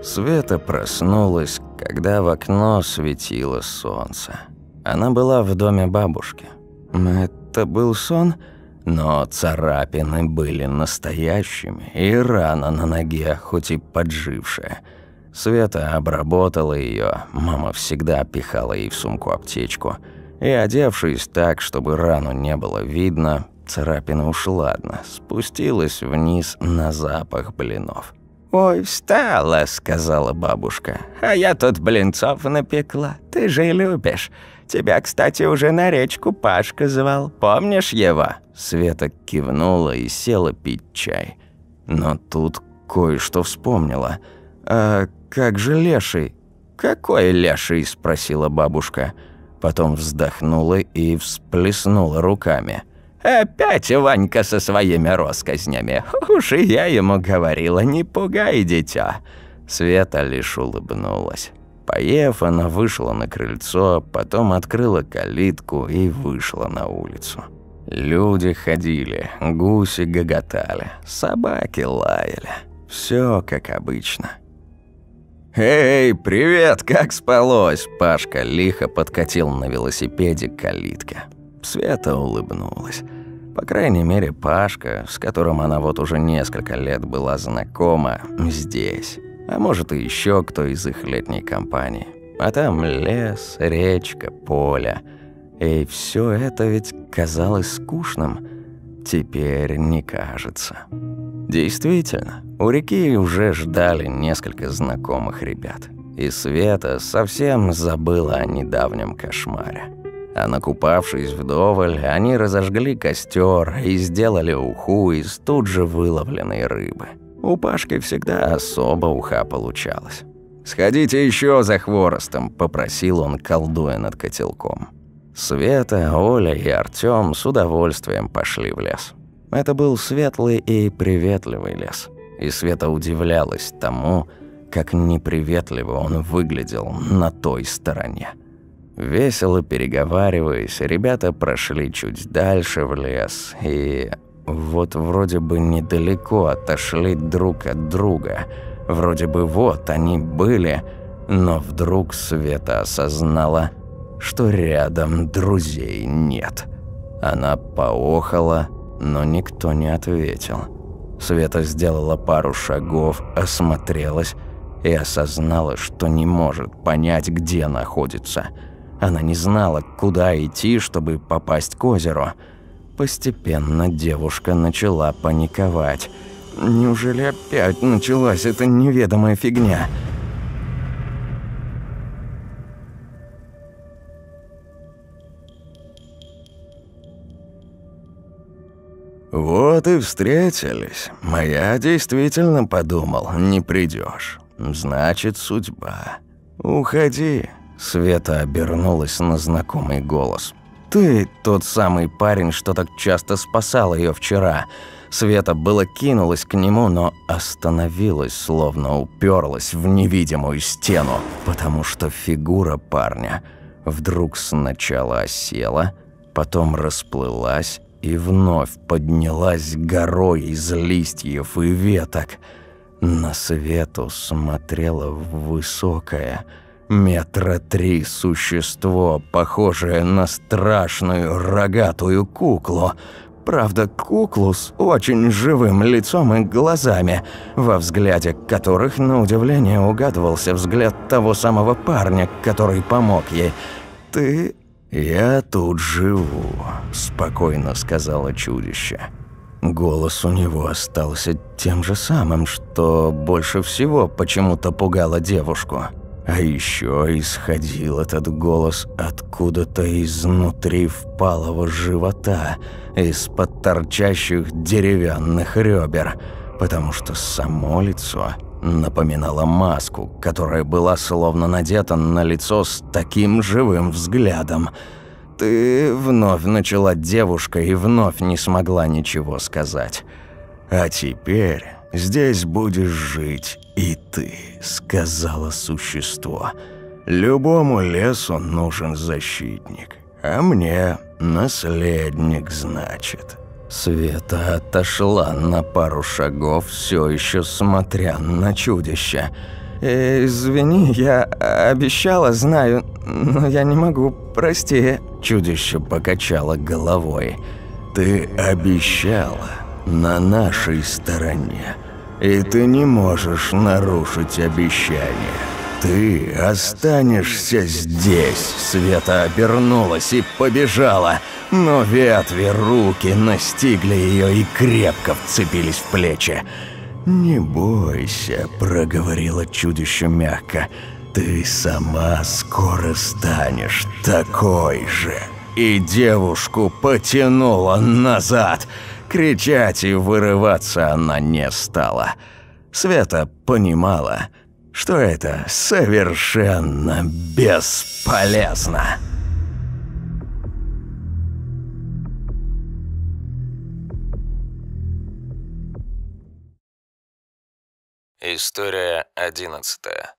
Света проснулась, когда в окно светило солнце. Она была в доме бабушки. Это был сон? Но царапины были настоящими, и рана на ноге, хоть и поджившая. Света обработала ее, мама всегда пихала ей в сумку аптечку. И, одевшись так, чтобы рану не было видно, царапина уж ладно, спустилась вниз на запах блинов. «Ой, встала», — сказала бабушка. «А я тут блинцов напекла. Ты же любишь. Тебя, кстати, уже на речку Пашка звал. Помнишь его?» Света кивнула и села пить чай. Но тут кое-что вспомнила. «А как же леший?» «Какой леший?» – спросила бабушка. Потом вздохнула и всплеснула руками. «Опять Ванька со своими росказнями. Уж и я ему говорила, не пугай дитя». Света лишь улыбнулась. Поев, она вышла на крыльцо, потом открыла калитку и вышла на улицу. Люди ходили, гуси гоготали, собаки лаяли. Все как обычно. «Эй, привет, как спалось?» Пашка лихо подкатил на велосипеде к калитке. Света улыбнулась. По крайней мере, Пашка, с которым она вот уже несколько лет была знакома, здесь. А может, и еще кто из их летней компании. А там лес, речка, поле. И все это ведь казалось скучным. Теперь не кажется. Действительно, у реки уже ждали несколько знакомых ребят. И Света совсем забыла о недавнем кошмаре. А накупавшись вдоволь, они разожгли костер и сделали уху из тут же выловленной рыбы. У Пашки всегда особо уха получалась. «Сходите еще за хворостом», – попросил он, колдуя над котелком. Света, Оля и Артём с удовольствием пошли в лес. Это был светлый и приветливый лес. И Света удивлялась тому, как неприветливо он выглядел на той стороне. Весело переговариваясь, ребята прошли чуть дальше в лес и вот вроде бы недалеко отошли друг от друга. Вроде бы вот они были, но вдруг Света осознала, что рядом друзей нет. Она поохала, но никто не ответил. Света сделала пару шагов, осмотрелась и осознала, что не может понять, где находится. Она не знала, куда идти, чтобы попасть к озеру – Постепенно девушка начала паниковать. Неужели опять началась эта неведомая фигня? Вот и встретились. Моя действительно подумал, не придешь. Значит, судьба. Уходи. Света обернулась на знакомый голос ты тот самый парень, что так часто спасал ее вчера?» Света было кинулась к нему, но остановилась, словно уперлась в невидимую стену, потому что фигура парня вдруг сначала осела, потом расплылась и вновь поднялась горой из листьев и веток. На свету смотрела высокая, Метра три существо, похожее на страшную рогатую куклу. Правда, куклу с очень живым лицом и глазами, во взгляде которых, на удивление, угадывался взгляд того самого парня, который помог ей. «Ты...» «Я тут живу», – спокойно сказала чудище. Голос у него остался тем же самым, что больше всего почему-то пугало девушку – а еще исходил этот голос откуда-то изнутри впалого живота, из-под торчащих деревянных ребер, потому что само лицо напоминало маску, которая была словно надета на лицо с таким живым взглядом. Ты вновь начала девушка и вновь не смогла ничего сказать. А теперь здесь будешь жить и ты», — сказала существо. «Любому лесу нужен защитник, а мне наследник, значит». Света отошла на пару шагов, все еще смотря на чудище. «Извини, я обещала, знаю, но я не могу, прости». Чудище покачало головой. Ты обещала на нашей стороне, и ты не можешь нарушить обещание. Ты останешься здесь. Света обернулась и побежала, но ветви руки настигли ее и крепко вцепились в плечи. «Не бойся», — проговорила чудище мягко, — «ты сама скоро станешь такой же». И девушку потянула назад. Кричать и вырываться она не стала. Света понимала, что это совершенно бесполезно. История одиннадцатая.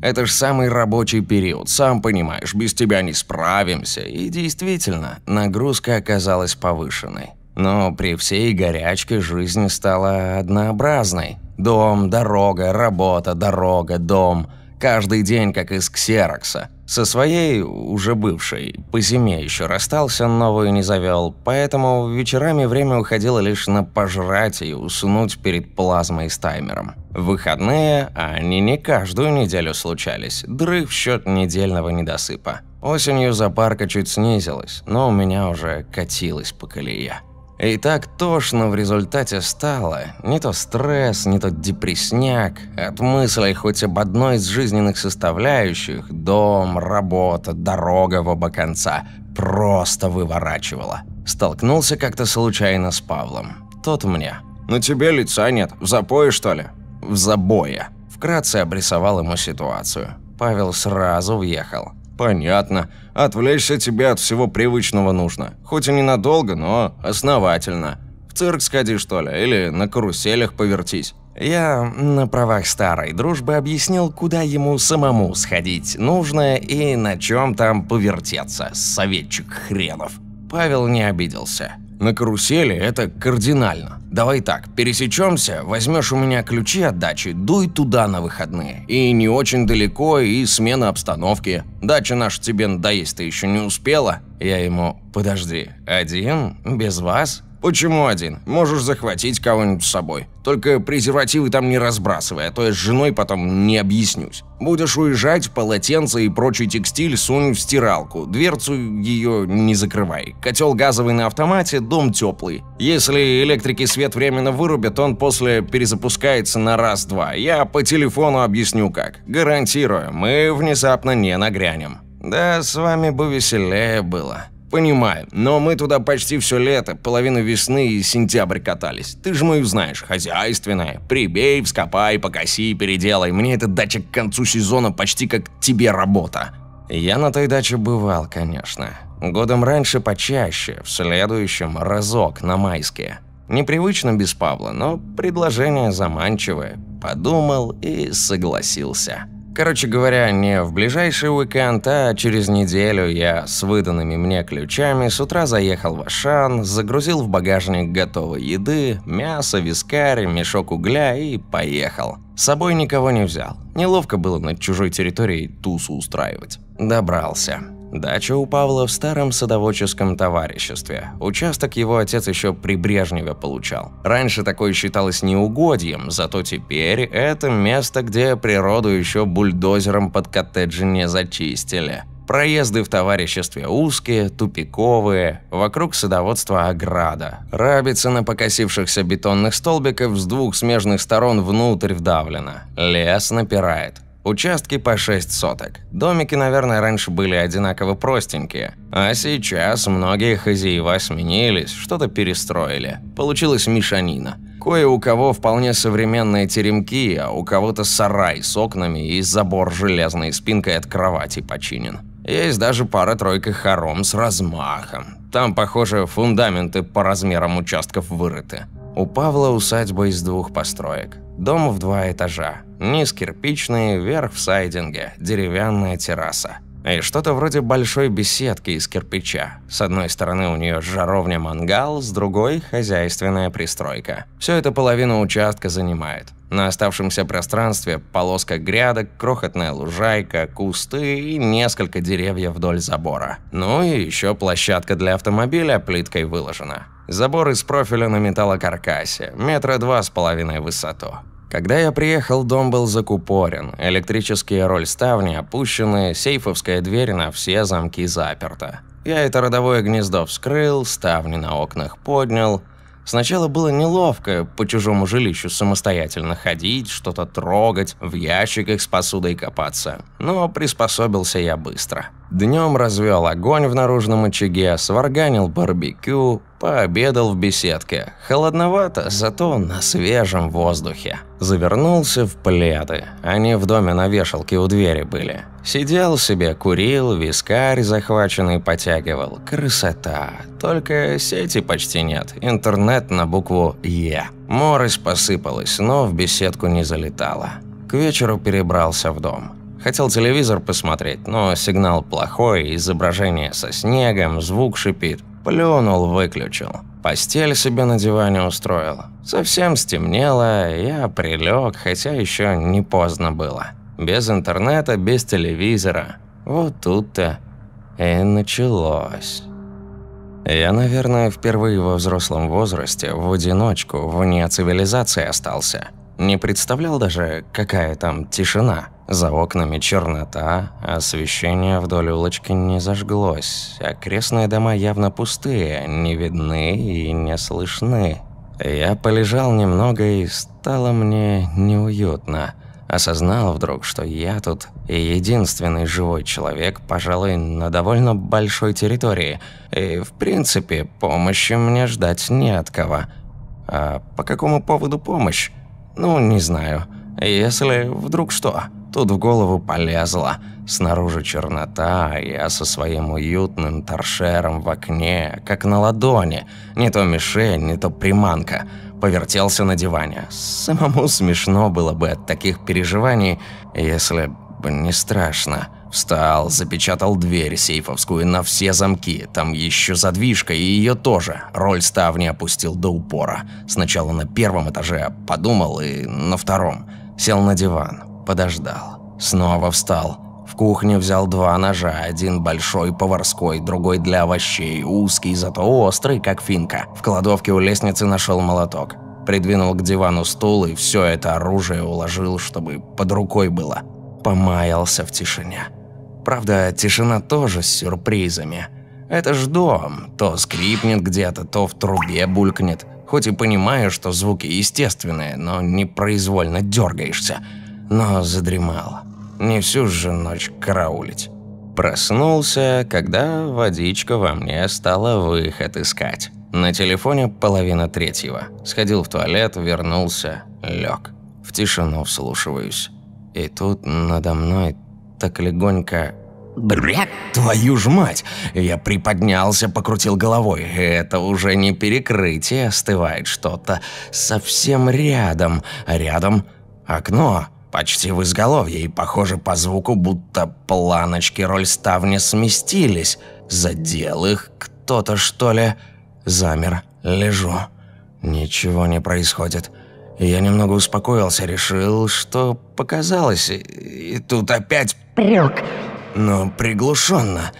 Это ж самый рабочий период, сам понимаешь, без тебя не справимся. И действительно, нагрузка оказалась повышенной. Но при всей горячке жизнь стала однообразной. Дом, дорога, работа, дорога, дом. Каждый день как из ксерокса. Со своей, уже бывшей, по зиме еще расстался, новую не завел, поэтому вечерами время уходило лишь на пожрать и уснуть перед плазмой с таймером. Выходные, а они не каждую неделю случались, дрых в счет недельного недосыпа. Осенью запарка чуть снизилась, но у меня уже катилась по колее. И так тошно в результате стало. Не то стресс, не то депресняк. От мыслей хоть об одной из жизненных составляющих – дом, работа, дорога в оба конца – просто выворачивало. Столкнулся как-то случайно с Павлом. Тот мне. «На тебе лица нет. В запое, что ли?» «В забое». Вкратце обрисовал ему ситуацию. Павел сразу въехал. «Понятно. Отвлечься тебе от всего привычного нужно. Хоть и ненадолго, но основательно. В цирк сходи, что ли, или на каруселях повертись». Я на правах старой дружбы объяснил, куда ему самому сходить нужно и на чем там повертеться, советчик хренов. Павел не обиделся. На карусели это кардинально. Давай так, пересечемся, возьмешь у меня ключи от дачи, дуй туда на выходные. И не очень далеко, и смена обстановки. Дача наша тебе надоесть ты еще не успела. Я ему, подожди, один? Без вас? «Почему один? Можешь захватить кого-нибудь с собой. Только презервативы там не разбрасывай, а то я с женой потом не объяснюсь. Будешь уезжать, полотенце и прочий текстиль сунь в стиралку. Дверцу ее не закрывай. Котел газовый на автомате, дом теплый. Если электрики свет временно вырубят, он после перезапускается на раз-два. Я по телефону объясню как. Гарантирую, мы внезапно не нагрянем». «Да, с вами бы веселее было», «Понимаю, но мы туда почти все лето, половину весны и сентябрь катались. Ты же мою знаешь, хозяйственная. Прибей, вскопай, покоси, переделай. Мне эта дача к концу сезона почти как тебе работа». Я на той даче бывал, конечно. Годом раньше почаще, в следующем разок на майские. Непривычно без Павла, но предложение заманчивое. Подумал и согласился. Короче говоря, не в ближайший уикенд, а через неделю я с выданными мне ключами с утра заехал в Ашан, загрузил в багажник готовой еды, мясо, вискарь, мешок угля и поехал. С собой никого не взял. Неловко было на чужой территории тусу устраивать. Добрался. Дача у Павла в старом садоводческом товариществе. Участок его отец еще при Брежневе получал. Раньше такое считалось неугодьем, зато теперь это место, где природу еще бульдозером под коттеджи не зачистили. Проезды в товариществе узкие, тупиковые, вокруг садоводства ограда. Рабица на покосившихся бетонных столбиков с двух смежных сторон внутрь вдавлена. Лес напирает. Участки по 6 соток. Домики, наверное, раньше были одинаково простенькие. А сейчас многие хозяева сменились, что-то перестроили. Получилась мешанина. Кое у кого вполне современные теремки, а у кого-то сарай с окнами и забор железной спинкой от кровати починен. Есть даже пара-тройка хором с размахом. Там, похоже, фундаменты по размерам участков вырыты. У Павла усадьба из двух построек. Дом в два этажа. Низ кирпичный, верх в сайдинге, деревянная терраса. И что-то вроде большой беседки из кирпича. С одной стороны у нее жаровня-мангал, с другой – хозяйственная пристройка. Все это половину участка занимает. На оставшемся пространстве полоска грядок, крохотная лужайка, кусты и несколько деревьев вдоль забора. Ну и еще площадка для автомобиля плиткой выложена. Забор из профиля на металлокаркасе, метра два с половиной высоту. Когда я приехал, дом был закупорен, электрические рольставни опущены, сейфовская дверь на все замки заперта. Я это родовое гнездо вскрыл, ставни на окнах поднял – Сначала было неловко по чужому жилищу самостоятельно ходить, что-то трогать, в ящиках с посудой копаться. Но приспособился я быстро. Днем развел огонь в наружном очаге, сварганил барбекю, пообедал в беседке. Холодновато, зато на свежем воздухе. Завернулся в пледы. Они в доме на вешалке у двери были. Сидел себе, курил, вискарь захваченный потягивал. Красота. Только сети почти нет. Интернет на букву «Е». Морось посыпалась, но в беседку не залетала. К вечеру перебрался в дом. Хотел телевизор посмотреть, но сигнал плохой, изображение со снегом, звук шипит. Плюнул, выключил. Постель себе на диване устроил. Совсем стемнело, я прилег, хотя еще не поздно было. Без интернета, без телевизора. Вот тут-то и началось. Я, наверное, впервые во взрослом возрасте в одиночку, вне цивилизации остался. Не представлял даже, какая там тишина. За окнами чернота, освещение вдоль улочки не зажглось. Окрестные дома явно пустые, не видны и не слышны. Я полежал немного и стало мне неуютно. Осознал вдруг, что я тут единственный живой человек, пожалуй, на довольно большой территории. И, в принципе, помощи мне ждать не от кого. А по какому поводу помощь? Ну, не знаю. Если вдруг что, тут в голову полезло. Снаружи чернота, а я со своим уютным торшером в окне, как на ладони. Не то мишень, не то приманка. Повертелся на диване. Самому смешно было бы от таких переживаний, если бы не страшно. Встал, запечатал дверь сейфовскую на все замки. Там еще задвижка, и ее тоже. Роль ставни опустил до упора. Сначала на первом этаже, подумал, и на втором. Сел на диван, подождал. Снова встал. В кухне взял два ножа, один большой поварской, другой для овощей, узкий, зато острый, как финка. В кладовке у лестницы нашел молоток. Придвинул к дивану стул и все это оружие уложил, чтобы под рукой было. Помаялся в тишине. Правда, тишина тоже с сюрпризами. Это ж дом. То скрипнет где-то, то в трубе булькнет. Хоть и понимаю, что звуки естественные, но непроизвольно дергаешься. Но задремал. Не всю же ночь караулить. Проснулся, когда водичка во мне стала выход искать. На телефоне половина третьего. Сходил в туалет, вернулся, лег. В тишину вслушиваюсь. И тут надо мной так легонько... Бряк, твою ж мать! Я приподнялся, покрутил головой. Это уже не перекрытие, остывает что-то совсем рядом. Рядом окно, почти в изголовье, и похоже по звуку, будто планочки роль ставни сместились. Задел их кто-то, что ли? Замер, лежу. Ничего не происходит. Я немного успокоился, решил, что показалось, и тут опять... Прёк. Но приглушенно.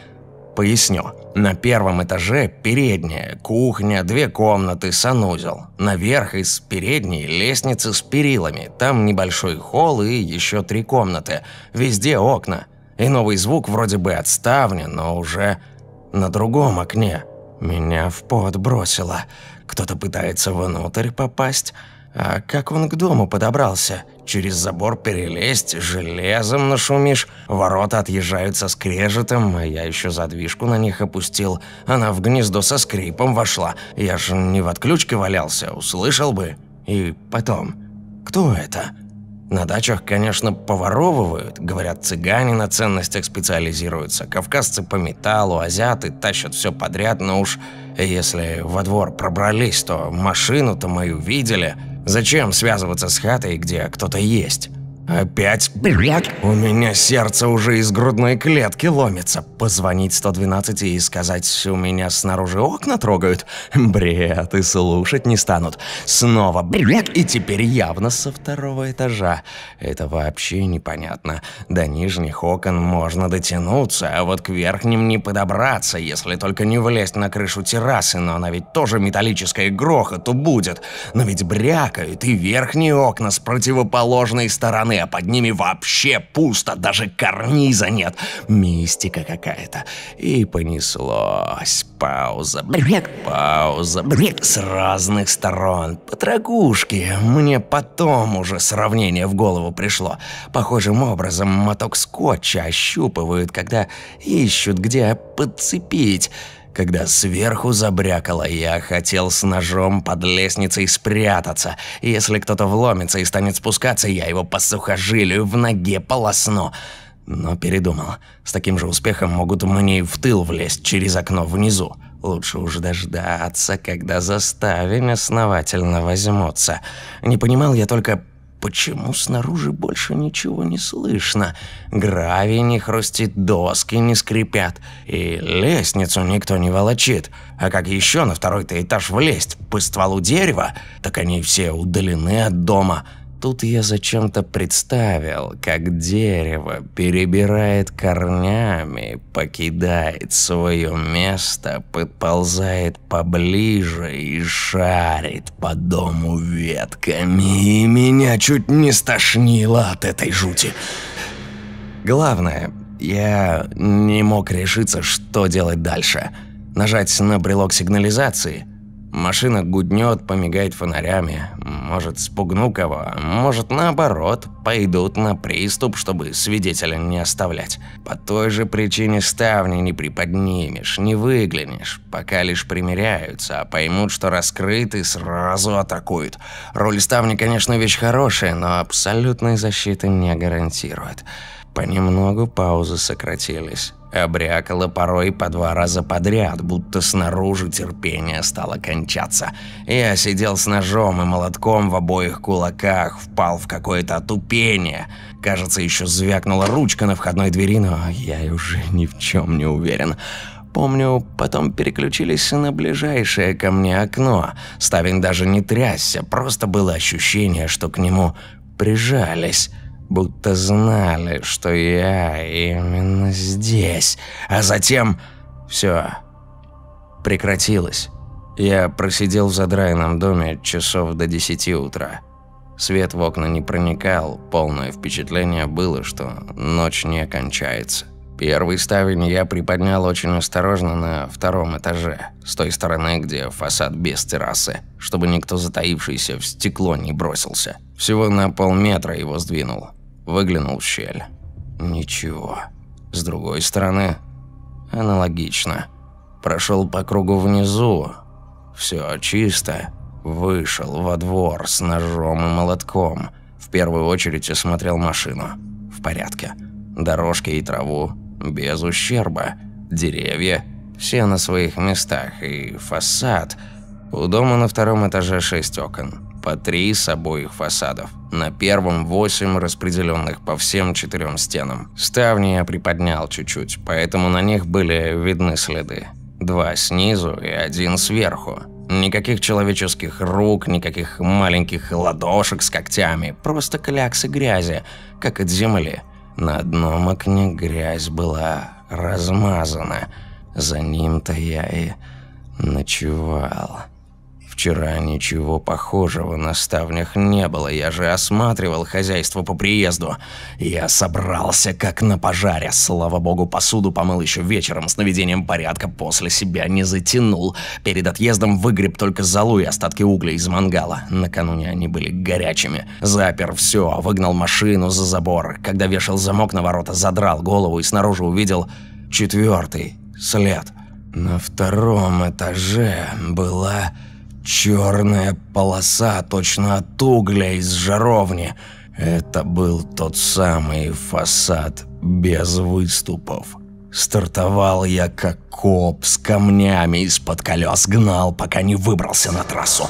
Поясню. На первом этаже передняя, кухня, две комнаты, санузел. Наверх из передней лестница с перилами. Там небольшой холл и еще три комнаты. Везде окна. И новый звук вроде бы от ставня, но уже на другом окне. Меня в пот бросило. Кто-то пытается внутрь попасть. А как он к дому подобрался? Через забор перелезть, железом нашумишь, ворота отъезжают со скрежетом, а я еще задвижку на них опустил. Она в гнездо со скрипом вошла. Я же не в отключке валялся, услышал бы. И потом, кто это? На дачах, конечно, поворовывают. Говорят, цыгане на ценностях специализируются. Кавказцы по металлу, азиаты тащат все подряд, но уж если во двор пробрались, то машину-то мою видели – Зачем связываться с хатой, где кто-то есть? Опять бряк. У меня сердце уже из грудной клетки ломится. Позвонить 112 и сказать, у меня снаружи окна трогают? Бред, и слушать не станут. Снова бряк, и теперь явно со второго этажа. Это вообще непонятно. До нижних окон можно дотянуться, а вот к верхним не подобраться, если только не влезть на крышу террасы, но она ведь тоже металлическая, грохоту будет. Но ведь брякают и верхние окна с противоположной стороны, а под ними вообще пусто, даже карниза нет. Мистика какая-то. И понеслось. Пауза, брек, пауза, брек с разных сторон. Потрогушки. Мне потом уже сравнение в голову пришло. Похожим образом моток скотча ощупывают, когда ищут, где подцепить. Когда сверху забрякало, я хотел с ножом под лестницей спрятаться. Если кто-то вломится и станет спускаться, я его по сухожилию в ноге полосну. Но передумал. С таким же успехом могут мне в тыл влезть через окно внизу. Лучше уж дождаться, когда за ставень основательно возьмутся. Не понимал я только, Почему снаружи больше ничего не слышно? Гравий не хрустит, доски не скрипят, и лестницу никто не волочит. А как еще на второй-то этаж влезть? По стволу дерева? Так они все удалены от дома. Тут я зачем-то представил, как дерево перебирает корнями, покидает свое место, подползает поближе и шарит по дому ветками, и меня чуть не стошнило от этой жути. Главное, я не мог решиться, что делать дальше. Нажать на брелок сигнализации – Машина гуднет, помигает фонарями. Может, спугну кого, может, наоборот, пойдут на приступ, чтобы свидетеля не оставлять. По той же причине ставни не приподнимешь, не выглянешь, пока лишь примеряются, а поймут, что раскрыты, сразу атакуют. Роль ставни, конечно, вещь хорошая, но абсолютной защиты не гарантирует. Понемногу паузы сократились. Обрякало порой по два раза подряд, будто снаружи терпение стало кончаться. Я сидел с ножом и молотком в обоих кулаках, впал в какое-то отупение. Кажется, еще звякнула ручка на входной двери, но я уже ни в чем не уверен. Помню, потом переключились на ближайшее ко мне окно. Ставень даже не трясся, просто было ощущение, что к нему прижались будто знали, что я именно здесь. А затем все прекратилось. Я просидел в задраенном доме часов до десяти утра. Свет в окна не проникал, полное впечатление было, что ночь не кончается. Первый ставень я приподнял очень осторожно на втором этаже, с той стороны, где фасад без террасы, чтобы никто затаившийся в стекло не бросился. Всего на полметра его сдвинул. Выглянул в щель. Ничего. С другой стороны, аналогично. Прошел по кругу внизу. Все чисто. Вышел во двор с ножом и молотком. В первую очередь осмотрел машину. В порядке. Дорожки и траву. Без ущерба. Деревья. Все на своих местах. И фасад. У дома на втором этаже шесть окон по три с обоих фасадов. На первом восемь распределенных по всем четырем стенам. Ставни я приподнял чуть-чуть, поэтому на них были видны следы. Два снизу и один сверху. Никаких человеческих рук, никаких маленьких ладошек с когтями, просто кляксы грязи, как от земли. На одном окне грязь была размазана. За ним-то я и ночевал. Вчера ничего похожего на ставнях не было, я же осматривал хозяйство по приезду. Я собрался как на пожаре, слава богу, посуду помыл еще вечером с наведением порядка, после себя не затянул. Перед отъездом выгреб только золу и остатки угля из мангала. Накануне они были горячими. Запер все, выгнал машину за забор. Когда вешал замок на ворота, задрал голову и снаружи увидел четвертый след. На втором этаже была Черная полоса точно от угля из жаровни. Это был тот самый фасад без выступов. Стартовал я как коп с камнями из-под колес, гнал, пока не выбрался на трассу.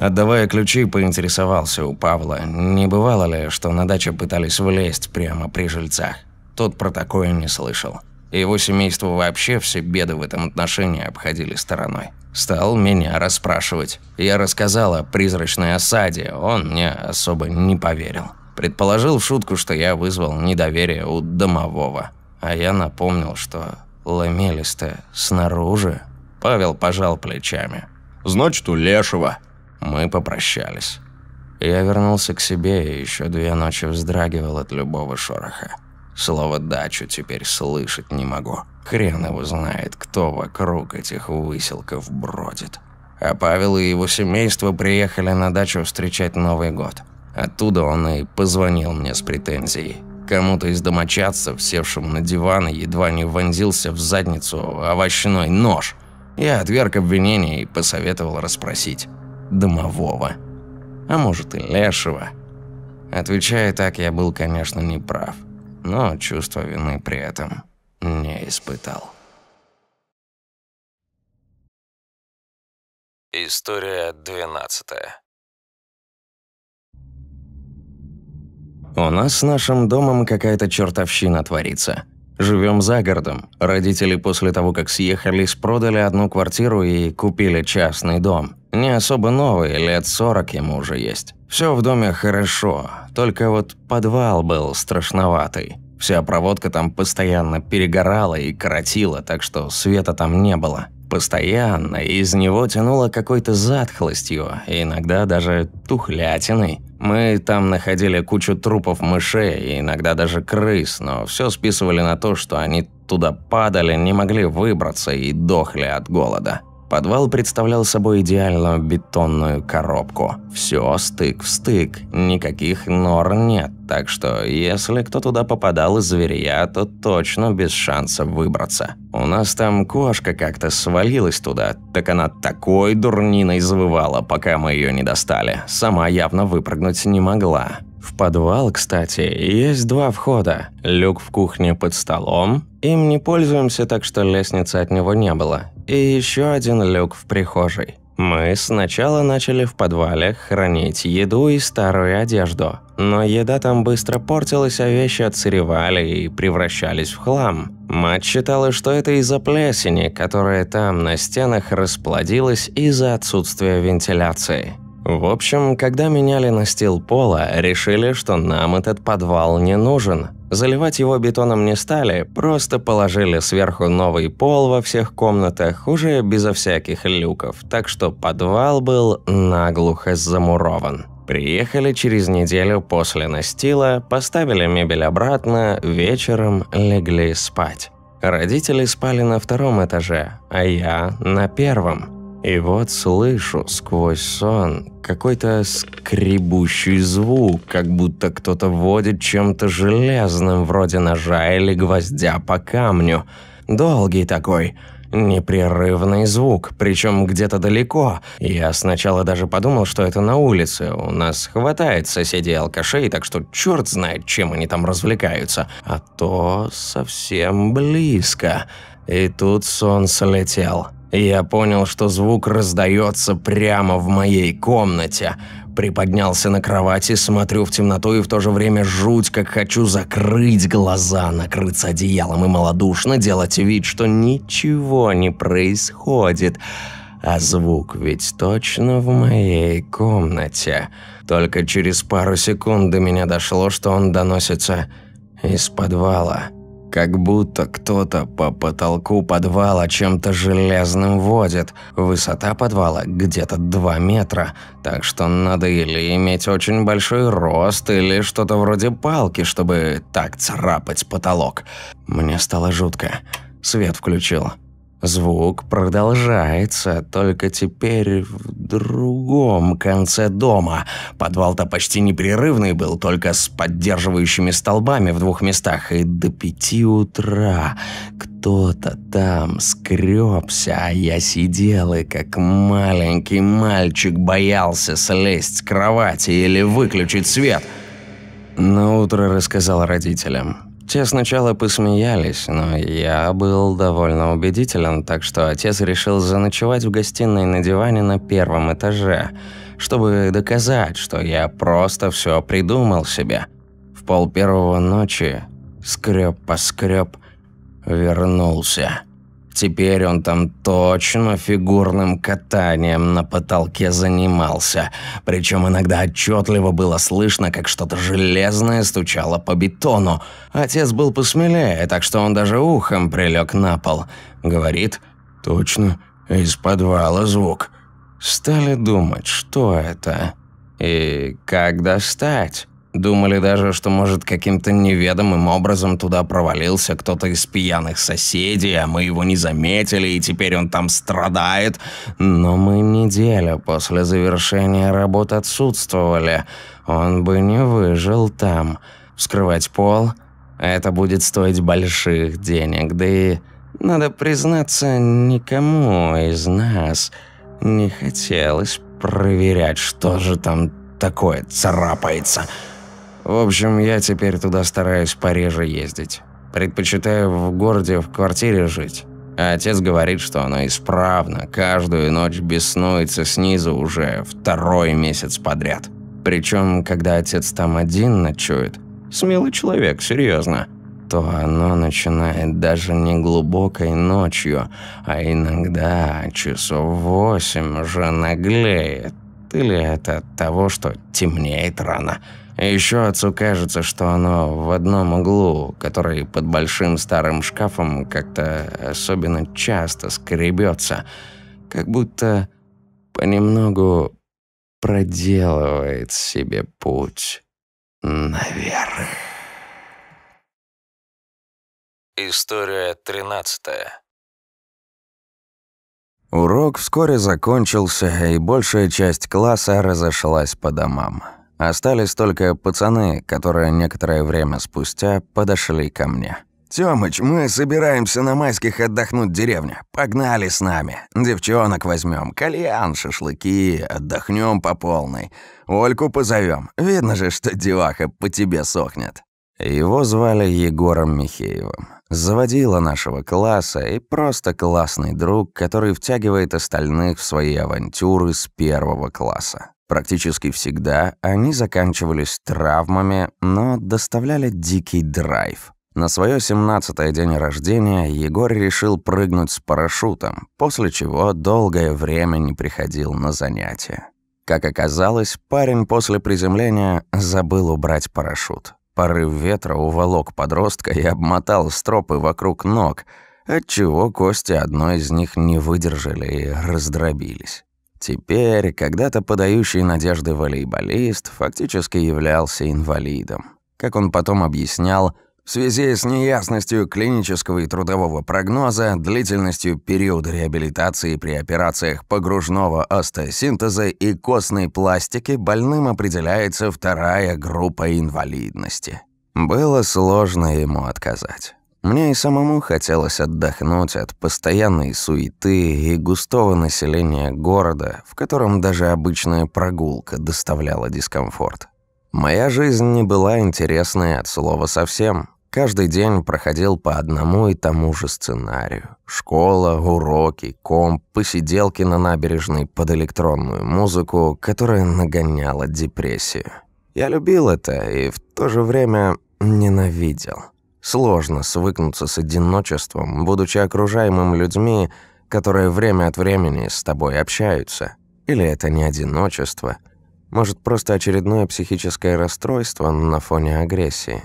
Отдавая ключи, поинтересовался у Павла, не бывало ли, что на даче пытались влезть прямо при жильцах. Тот про такое не слышал. Его семейство вообще все беды в этом отношении обходили стороной. Стал меня расспрашивать. Я рассказал о призрачной осаде, он мне особо не поверил. Предположил в шутку, что я вызвал недоверие у домового. А я напомнил, что ломелись-то снаружи. Павел пожал плечами. «Значит, у Лешего». Мы попрощались. Я вернулся к себе и еще две ночи вздрагивал от любого шороха. Слово «дачу» теперь слышать не могу. Хрен его знает, кто вокруг этих выселков бродит. А Павел и его семейство приехали на дачу встречать Новый год. Оттуда он и позвонил мне с претензией. Кому-то из домочадцев, севшему на диван, едва не вонзился в задницу овощной нож. Я отверг обвинение и посоветовал расспросить домового. А может и лешего. Отвечая так, я был, конечно, не прав. Но чувство вины при этом не испытал. История двенадцатая. У нас с нашим домом какая-то чертовщина творится. Живем за городом. Родители после того, как съехались, продали одну квартиру и купили частный дом. Не особо новый, лет 40 ему уже есть. Все в доме хорошо, только вот подвал был страшноватый. Вся проводка там постоянно перегорала и коротила, так что света там не было. Постоянно из него тянуло какой-то затхлостью, иногда даже тухлятиной. Мы там находили кучу трупов мышей и иногда даже крыс, но все списывали на то, что они туда падали, не могли выбраться и дохли от голода. Подвал представлял собой идеальную бетонную коробку. Все стык в стык, никаких нор нет, так что если кто туда попадал из зверя, то точно без шанса выбраться. У нас там кошка как-то свалилась туда, так она такой дурниной завывала, пока мы ее не достали. Сама явно выпрыгнуть не могла. В подвал, кстати, есть два входа. Люк в кухне под столом. Им не пользуемся, так что лестницы от него не было и еще один люк в прихожей. Мы сначала начали в подвале хранить еду и старую одежду, но еда там быстро портилась, а вещи отсыревали и превращались в хлам. Мать считала, что это из-за плесени, которая там на стенах расплодилась из-за отсутствия вентиляции. В общем, когда меняли настил пола, решили, что нам этот подвал не нужен. Заливать его бетоном не стали, просто положили сверху новый пол во всех комнатах, уже безо всяких люков, так что подвал был наглухо замурован. Приехали через неделю после настила, поставили мебель обратно, вечером легли спать. Родители спали на втором этаже, а я на первом. И вот слышу сквозь сон какой-то скребущий звук, как будто кто-то водит чем-то железным, вроде ножа или гвоздя по камню. Долгий такой, непрерывный звук, причем где-то далеко. Я сначала даже подумал, что это на улице. У нас хватает соседей алкашей, так что черт знает, чем они там развлекаются. А то совсем близко. И тут сон слетел. Я понял, что звук раздается прямо в моей комнате. Приподнялся на кровати, смотрю в темноту и в то же время жуть, как хочу закрыть глаза, накрыться одеялом и малодушно делать вид, что ничего не происходит. А звук ведь точно в моей комнате. Только через пару секунд до меня дошло, что он доносится из подвала. Как будто кто-то по потолку подвала чем-то железным водит. Высота подвала где-то 2 метра, так что надо или иметь очень большой рост, или что-то вроде палки, чтобы так царапать потолок. Мне стало жутко. Свет включил. Звук продолжается, только теперь в другом конце дома. Подвал-то почти непрерывный был, только с поддерживающими столбами в двух местах. И до пяти утра кто-то там скребся, а я сидел и как маленький мальчик боялся слезть с кровати или выключить свет. На утро рассказал родителям. Те сначала посмеялись, но я был довольно убедителен, так что отец решил заночевать в гостиной на диване на первом этаже. чтобы доказать, что я просто все придумал себе. В пол первого ночи скреб поскреб, вернулся. Теперь он там точно фигурным катанием на потолке занимался. Причем иногда отчетливо было слышно, как что-то железное стучало по бетону. Отец был посмелее, так что он даже ухом прилег на пол. Говорит, точно, из подвала звук. Стали думать, что это и как достать. Думали даже, что, может, каким-то неведомым образом туда провалился кто-то из пьяных соседей, а мы его не заметили, и теперь он там страдает. Но мы неделю после завершения работ отсутствовали. Он бы не выжил там. Вскрывать пол – это будет стоить больших денег, да и, надо признаться, никому из нас не хотелось проверять, что же там такое царапается – в общем, я теперь туда стараюсь пореже ездить. Предпочитаю в городе в квартире жить. А отец говорит, что оно исправно, каждую ночь беснуется снизу уже второй месяц подряд. Причем, когда отец там один ночует, смелый человек, серьезно, то оно начинает даже не глубокой ночью, а иногда часов восемь уже наглеет. Или это от того, что темнеет рано – еще отцу кажется, что оно в одном углу, который под большим старым шкафом как-то особенно часто скребется, как будто понемногу проделывает себе путь наверх. История тринадцатая. Урок вскоре закончился, и большая часть класса разошлась по домам. Остались только пацаны, которые некоторое время спустя подошли ко мне. «Тёмыч, мы собираемся на майских отдохнуть в. Погнали с нами. Девчонок возьмем, кальян, шашлыки, отдохнем по полной. Ольку позовем. Видно же, что деваха по тебе сохнет». Его звали Егором Михеевым. Заводила нашего класса и просто классный друг, который втягивает остальных в свои авантюры с первого класса. Практически всегда они заканчивались травмами, но доставляли дикий драйв. На своё 17-е день рождения Егор решил прыгнуть с парашютом, после чего долгое время не приходил на занятия. Как оказалось, парень после приземления забыл убрать парашют. Порыв ветра уволок подростка и обмотал стропы вокруг ног, отчего кости одной из них не выдержали и раздробились. Теперь, когда-то подающий надежды волейболист фактически являлся инвалидом. Как он потом объяснял, в связи с неясностью клинического и трудового прогноза, длительностью периода реабилитации при операциях погружного остеосинтеза и костной пластики больным определяется вторая группа инвалидности. Было сложно ему отказать. Мне и самому хотелось отдохнуть от постоянной суеты и густого населения города, в котором даже обычная прогулка доставляла дискомфорт. Моя жизнь не была интересной от слова совсем. Каждый день проходил по одному и тому же сценарию. Школа, уроки, комп, посиделки на набережной под электронную музыку, которая нагоняла депрессию. Я любил это и в то же время ненавидел. Сложно свыкнуться с одиночеством, будучи окружаемым людьми, которые время от времени с тобой общаются. Или это не одиночество, может, просто очередное психическое расстройство на фоне агрессии.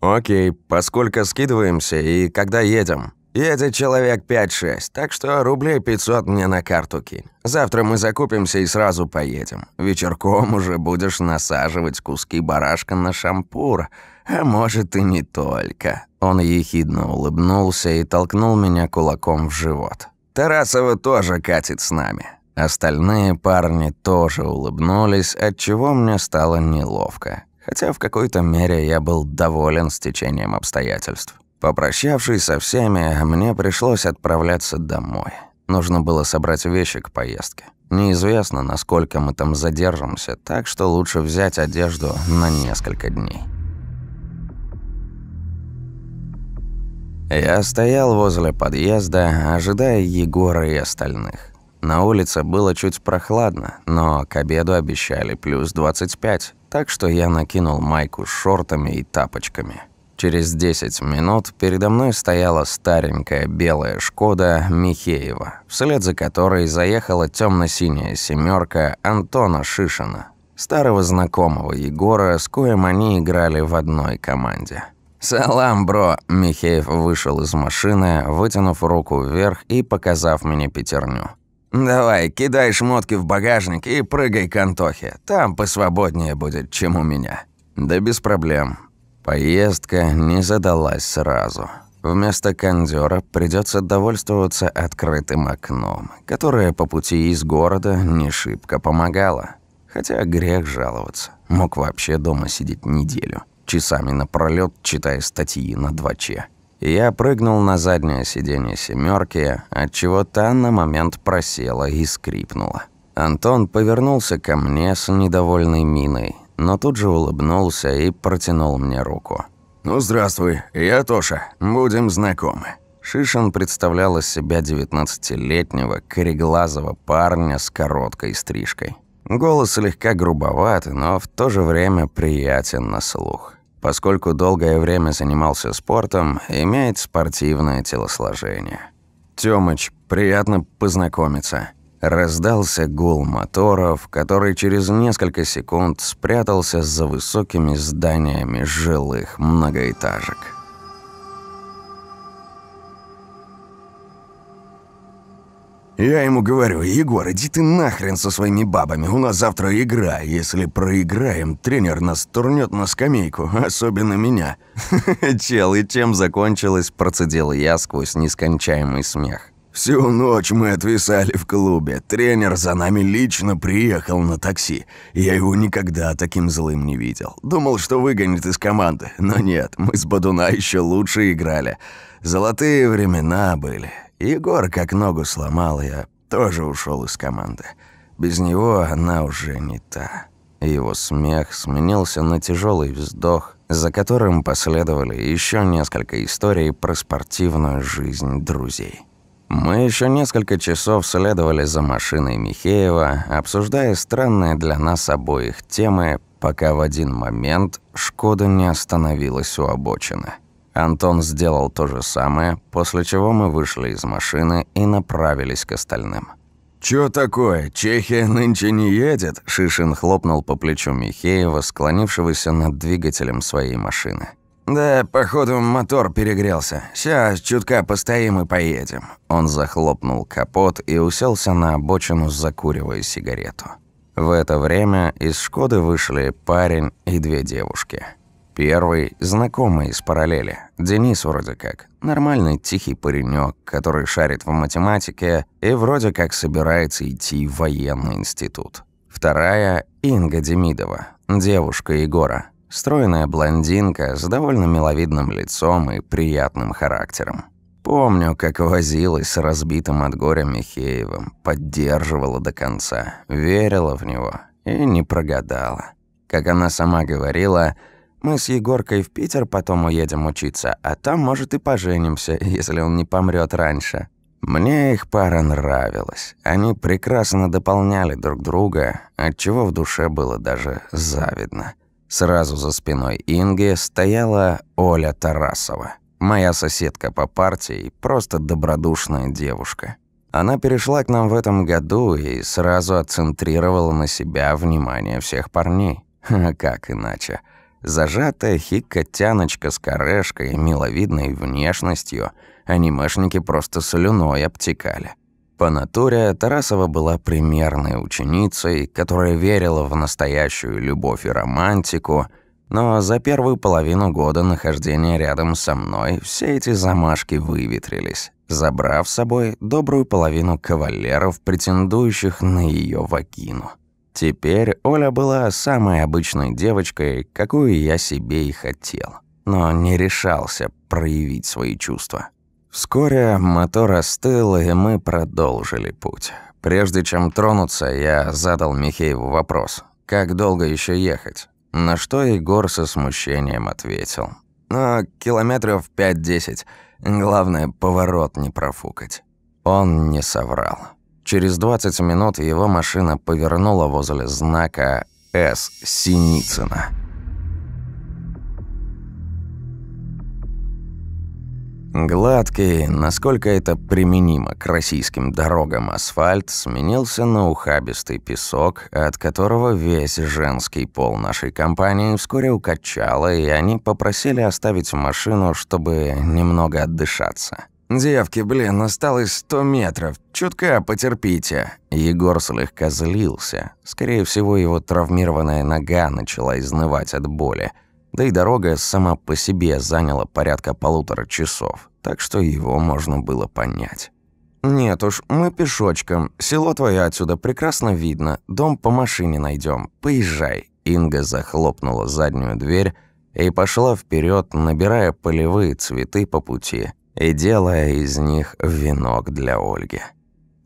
«Окей, поскольку скидываемся и когда едем?» «Едет человек 5-6, так что рублей 500 мне на карту кинь. Завтра мы закупимся и сразу поедем. Вечерком уже будешь насаживать куски барашка на шампур». А может и не только. Он ехидно улыбнулся и толкнул меня кулаком в живот. Тарасова тоже катит с нами. Остальные парни тоже улыбнулись, отчего мне стало неловко. Хотя в какой-то мере я был доволен стечением обстоятельств. Попрощавшись со всеми, мне пришлось отправляться домой. Нужно было собрать вещи к поездке. Неизвестно, насколько мы там задержимся, так что лучше взять одежду на несколько дней. Я стоял возле подъезда, ожидая Егора и остальных. На улице было чуть прохладно, но к обеду обещали плюс 25, так что я накинул майку с шортами и тапочками. Через 10 минут передо мной стояла старенькая белая «Шкода» Михеева, вслед за которой заехала темно синяя семерка Антона Шишина, старого знакомого Егора, с коем они играли в одной команде. «Салам, бро!» Михеев вышел из машины, вытянув руку вверх и показав мне пятерню. «Давай, кидай шмотки в багажник и прыгай к Антохе. Там посвободнее будет, чем у меня». «Да без проблем. Поездка не задалась сразу. Вместо кондёра придётся довольствоваться открытым окном, которое по пути из города не шибко помогало. Хотя грех жаловаться. Мог вообще дома сидеть неделю, часами напролёт читая статьи на 2Ч. Я прыгнул на заднее сиденье семёрки, отчего та на момент просела и скрипнула. Антон повернулся ко мне с недовольной миной, но тут же улыбнулся и протянул мне руку. «Ну, здравствуй, я Тоша, будем знакомы». Шишин представлял из себя 19-летнего, кореглазого парня с короткой стрижкой. Голос слегка грубоват, но в то же время приятен на слух. Поскольку долгое время занимался спортом, имеет спортивное телосложение. «Тёмыч, приятно познакомиться». Раздался гул моторов, который через несколько секунд спрятался за высокими зданиями жилых многоэтажек. Я ему говорю, Егор, иди ты нахрен со своими бабами, у нас завтра игра. Если проиграем, тренер нас турнет на скамейку, особенно меня. (laughs) Чел, и чем закончилось, процедил я сквозь нескончаемый смех. Всю ночь мы отвисали в клубе. Тренер за нами лично приехал на такси. Я его никогда таким злым не видел. Думал, что выгонит из команды. Но нет, мы с Бадуна еще лучше играли. Золотые времена были. Егор как ногу сломал, я тоже ушел из команды. Без него она уже не та. Его смех сменился на тяжелый вздох, за которым последовали еще несколько историй про спортивную жизнь друзей. Мы еще несколько часов следовали за машиной Михеева, обсуждая странные для нас обоих темы, пока в один момент «Шкода» не остановилась у обочины. Антон сделал то же самое, после чего мы вышли из машины и направились к остальным. «Чё такое? Чехия нынче не едет?» Шишин хлопнул по плечу Михеева, склонившегося над двигателем своей машины. «Да, походу, мотор перегрелся. Сейчас чутка постоим и поедем». Он захлопнул капот и уселся на обочину, закуривая сигарету. В это время из «Шкоды» вышли парень и две девушки. Первый – знакомый из параллели. Денис вроде как. Нормальный тихий паренек, который шарит в математике и вроде как собирается идти в военный институт. Вторая – Инга Демидова, девушка Егора. Стройная блондинка с довольно миловидным лицом и приятным характером. Помню, как возилась с разбитым от горя Михеевым, поддерживала до конца, верила в него и не прогадала. Как она сама говорила, мы с Егоркой в Питер потом уедем учиться, а там, может, и поженимся, (laughs) если он не помрет раньше. Мне их пара нравилась. Они прекрасно дополняли друг друга, отчего в душе было даже завидно. Сразу за спиной Инги стояла Оля Тарасова. Моя соседка по партии, просто добродушная девушка. Она перешла к нам в этом году и сразу отцентрировала на себя внимание всех парней. (laughs) А как иначе? Зажатая хикотяночка с корешкой и миловидной внешностью, анимешники просто слюной обтекали. По натуре Тарасова была примерной ученицей, которая верила в настоящую любовь и романтику, но за первую половину года нахождения рядом со мной все эти замашки выветрились, забрав с собой добрую половину кавалеров, претендующих на ее вагину. Теперь Оля была самой обычной девочкой, какую я себе и хотел, но не решался проявить свои чувства. Вскоре мотор остыл, и мы продолжили путь. Прежде чем тронуться, я задал Михееву вопрос. «Как долго еще ехать?» На что Егор со смущением ответил. «Ну, километров 5-10. Главное, поворот не профукать». Он не соврал. Через 20 минут его машина повернула возле знака «С. Синицына». Гладкий, насколько это применимо к российским дорогам асфальт, сменился на ухабистый песок, от которого весь женский пол нашей компании вскоре укачало, и они попросили оставить машину, чтобы немного отдышаться. «Девки, блин, осталось сто метров. Чутка потерпите». Егор слегка злился. Скорее всего, его травмированная нога начала изнывать от боли. Да и дорога сама по себе заняла порядка полутора часов, так что его можно было понять. «Нет уж, мы пешочком. Село твое отсюда прекрасно видно. Дом по машине найдем. Поезжай». Инга захлопнула заднюю дверь и пошла вперед, набирая полевые цветы по пути и делая из них венок для Ольги.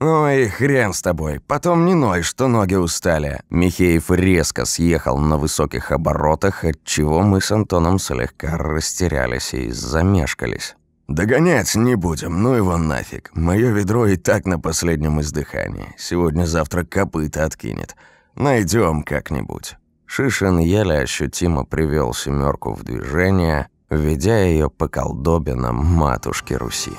«Ой, хрен с тобой, потом не ной, что ноги устали». Михеев резко съехал на высоких оборотах, от чего мы с Антоном слегка растерялись и замешкались. «Догонять не будем, ну его нафиг. Моё ведро и так на последнем издыхании. Сегодня-завтра копыта откинет. Найдем как-нибудь». Шишин еле ощутимо привел семерку в движение, ведя ее по колдобинам матушки Руси.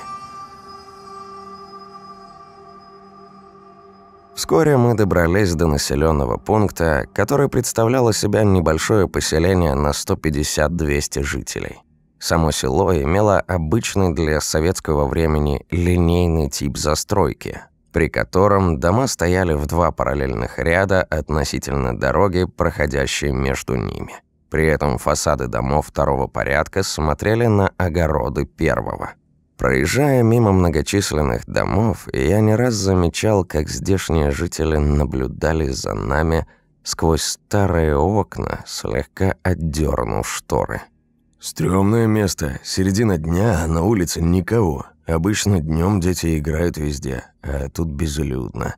Вскоре мы добрались до населенного пункта, который представляло себя небольшое поселение на 150-200 жителей. Само село имело обычный для советского времени линейный тип застройки, при котором дома стояли в два параллельных ряда относительно дороги, проходящей между ними. При этом фасады домов второго порядка смотрели на огороды первого – Проезжая мимо многочисленных домов, я не раз замечал, как здешние жители наблюдали за нами сквозь старые окна, слегка отдернув шторы. «Стрёмное место. Середина дня, а на улице никого. Обычно днем дети играют везде, а тут безлюдно».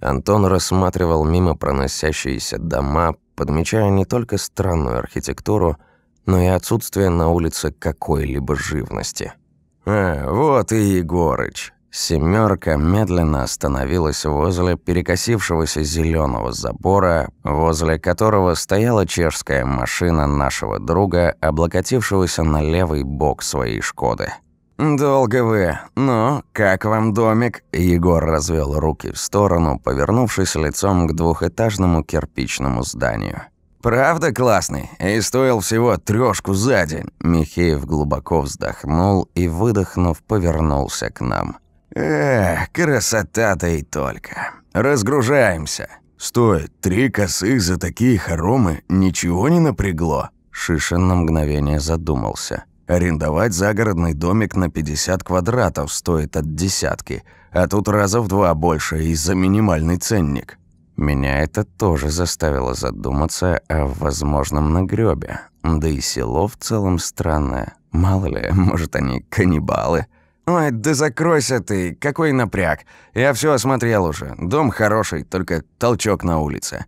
Антон рассматривал мимо проносящиеся дома, подмечая не только странную архитектуру, но и отсутствие на улице какой-либо живности – «А, вот и Егорыч». Семерка медленно остановилась возле перекосившегося зеленого забора, возле которого стояла чешская машина нашего друга, облокотившегося на левый бок своей «Шкоды». «Долго вы. Ну, как вам домик?» Егор развел руки в сторону, повернувшись лицом к двухэтажному кирпичному зданию. «Правда классный? И стоил всего трёшку за день». Михеев глубоко вздохнул и, выдохнув, повернулся к нам. «Эх, красота-то и только. Разгружаемся». «Стой, три косых за такие хоромы ничего не напрягло?» Шишин на мгновение задумался. «Арендовать загородный домик на 50 квадратов стоит от десятки, а тут раза в два больше из-за минимальный ценник». Меня это тоже заставило задуматься о возможном нагрёбе. Да и село в целом странное. Мало ли, (laughs) может, они каннибалы. «Ой, да закройся ты, какой напряг. Я все осмотрел уже. Дом хороший, только толчок на улице».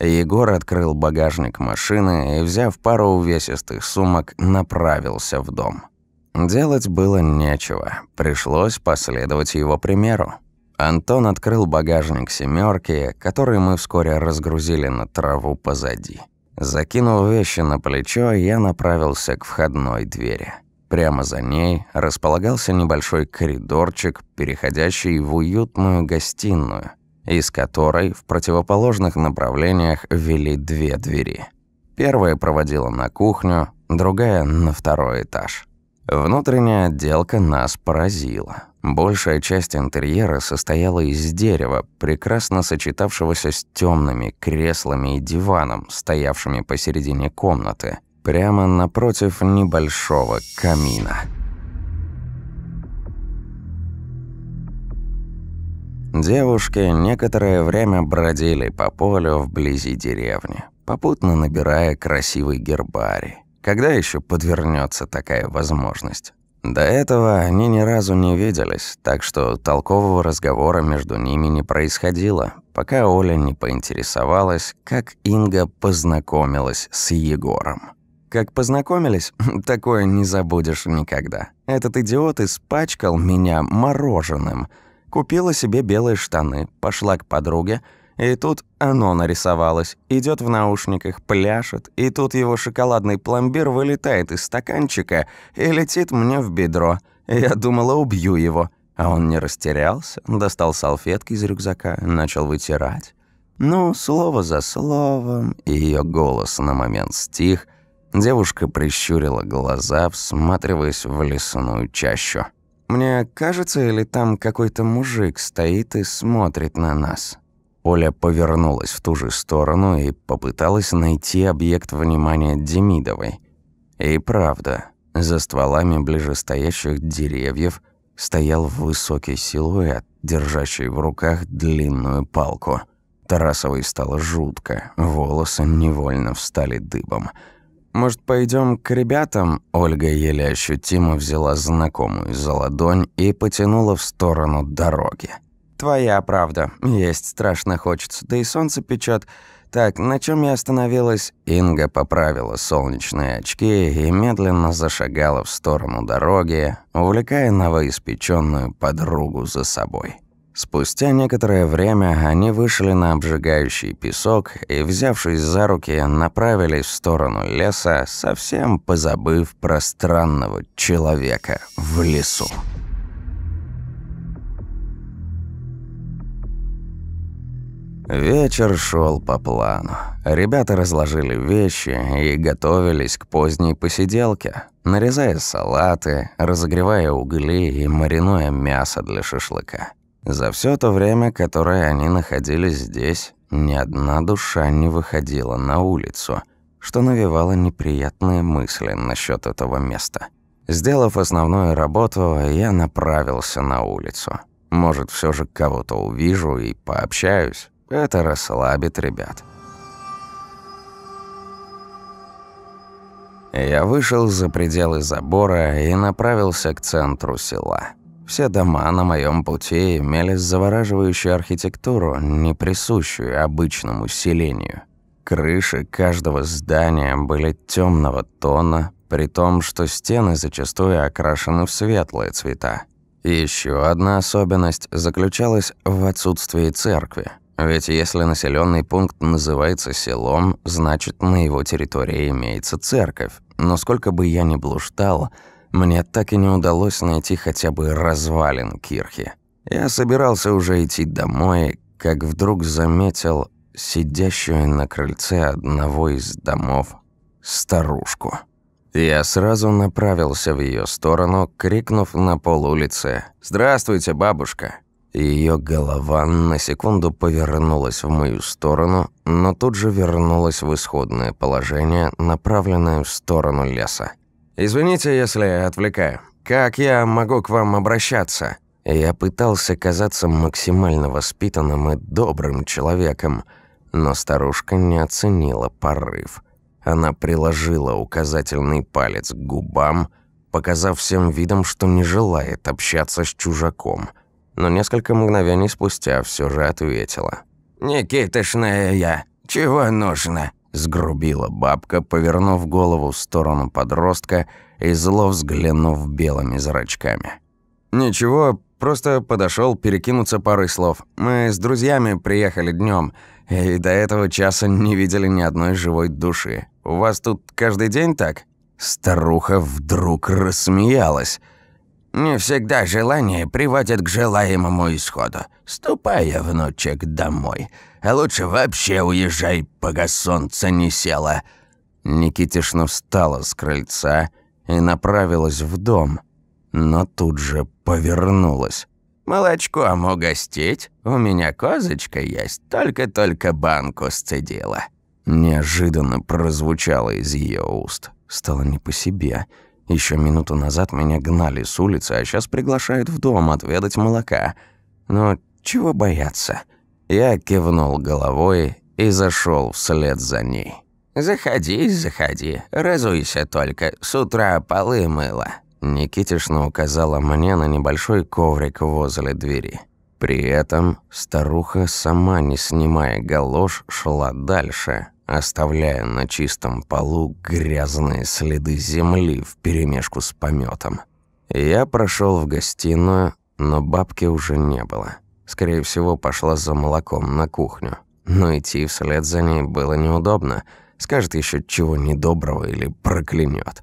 Егор открыл багажник машины и, взяв пару увесистых сумок, направился в дом. Делать было нечего. Пришлось последовать его примеру. Антон открыл багажник «семерки», который мы вскоре разгрузили на траву позади. Закинув вещи на плечо, я направился к входной двери. Прямо за ней располагался небольшой коридорчик, переходящий в уютную гостиную, из которой в противоположных направлениях вели две двери. Первая проводила на кухню, другая – на второй этаж. Внутренняя отделка нас поразила. Большая часть интерьера состояла из дерева, прекрасно сочетавшегося с темными креслами и диваном, стоявшими посередине комнаты, прямо напротив небольшого камина. Девушки некоторое время бродили по полю вблизи деревни, попутно набирая красивый гербарий. Когда еще подвернется такая возможность? До этого они ни разу не виделись, так что толкового разговора между ними не происходило, пока Оля не поинтересовалась, как Инга познакомилась с Егором. Как познакомились, (laughs) такое не забудешь никогда. Этот идиот испачкал меня мороженым. Купила себе белые штаны, пошла к подруге, и тут оно нарисовалось, идет в наушниках, пляшет, и тут его шоколадный пломбир вылетает из стаканчика и летит мне в бедро. Я думала, убью его. А он не растерялся, достал салфетки из рюкзака, начал вытирать. Ну, слово за словом, и ее голос на момент стих. Девушка прищурила глаза, всматриваясь в лесную чащу. «Мне кажется, или там какой-то мужик стоит и смотрит на нас?» Оля повернулась в ту же сторону и попыталась найти объект внимания Демидовой. И правда, за стволами ближестоящих деревьев стоял высокий силуэт, держащий в руках длинную палку. Тарасовой стало жутко, волосы невольно встали дыбом. «Может, пойдем к ребятам?» Ольга еле ощутимо взяла знакомую за ладонь и потянула в сторону дороги. «Твоя правда. Есть страшно хочется, да и солнце печет. Так, на чем я остановилась?» Инга поправила солнечные очки и медленно зашагала в сторону дороги, увлекая новоиспеченную подругу за собой. Спустя некоторое время они вышли на обжигающий песок и, взявшись за руки, направились в сторону леса, совсем позабыв про странного человека в лесу. Вечер шел по плану. Ребята разложили вещи и готовились к поздней посиделке, нарезая салаты, разогревая угли и маринуя мясо для шашлыка. За все то время, которое они находились здесь, ни одна душа не выходила на улицу, что навевало неприятные мысли насчет этого места. Сделав основную работу, я направился на улицу. Может, все же кого-то увижу и пообщаюсь. Это расслабит ребят. Я вышел за пределы забора и направился к центру села. Все дома на моем пути имели завораживающую архитектуру, не присущую обычному селению. Крыши каждого здания были темного тона, при том, что стены зачастую окрашены в светлые цвета. Еще одна особенность заключалась в отсутствии церкви. Ведь если населенный пункт называется селом, значит на его территории имеется церковь. Но сколько бы я ни блуждал, мне так и не удалось найти хотя бы развалин кирхи. Я собирался уже идти домой, как вдруг заметил сидящую на крыльце одного из домов старушку. Я сразу направился в ее сторону, крикнув на пол улицы «Здравствуйте, бабушка!». Ее голова на секунду повернулась в мою сторону, но тут же вернулась в исходное положение, направленное в сторону леса. «Извините, если отвлекаю. Как я могу к вам обращаться?» Я пытался казаться максимально воспитанным и добрым человеком, но старушка не оценила порыв. Она приложила указательный палец к губам, показав всем видом, что не желает общаться с чужаком, но несколько мгновений спустя все же ответила. «Никитошная я, чего нужно?» Сгрубила бабка, повернув голову в сторону подростка и зло взглянув белыми зрачками. «Ничего, просто подошел перекинуться парой слов. Мы с друзьями приехали днем и до этого часа не видели ни одной живой души. У вас тут каждый день так?» Старуха вдруг рассмеялась. «Не всегда желание приводит к желаемому исходу. Ступай, внучек, домой. А лучше вообще уезжай, пока солнце не село». Никитишна встала с крыльца и направилась в дом, но тут же повернулась. «Молочком угостить? У меня козочка есть, только-только банку сцедила». Неожиданно прозвучало из ее уст. Стало не по себе. Еще минуту назад меня гнали с улицы, а сейчас приглашают в дом отведать молока. Но чего бояться? Я кивнул головой и зашел вслед за ней. «Заходи, заходи, разуйся только, с утра полы мыла». Никитишна указала мне на небольшой коврик возле двери. При этом старуха, сама не снимая галош, шла дальше, оставляя на чистом полу грязные следы земли вперемешку с пометом. Я прошел в гостиную, но бабки уже не было. Скорее всего, пошла за молоком на кухню. Но идти вслед за ней было неудобно. Скажет еще чего недоброго или проклянет.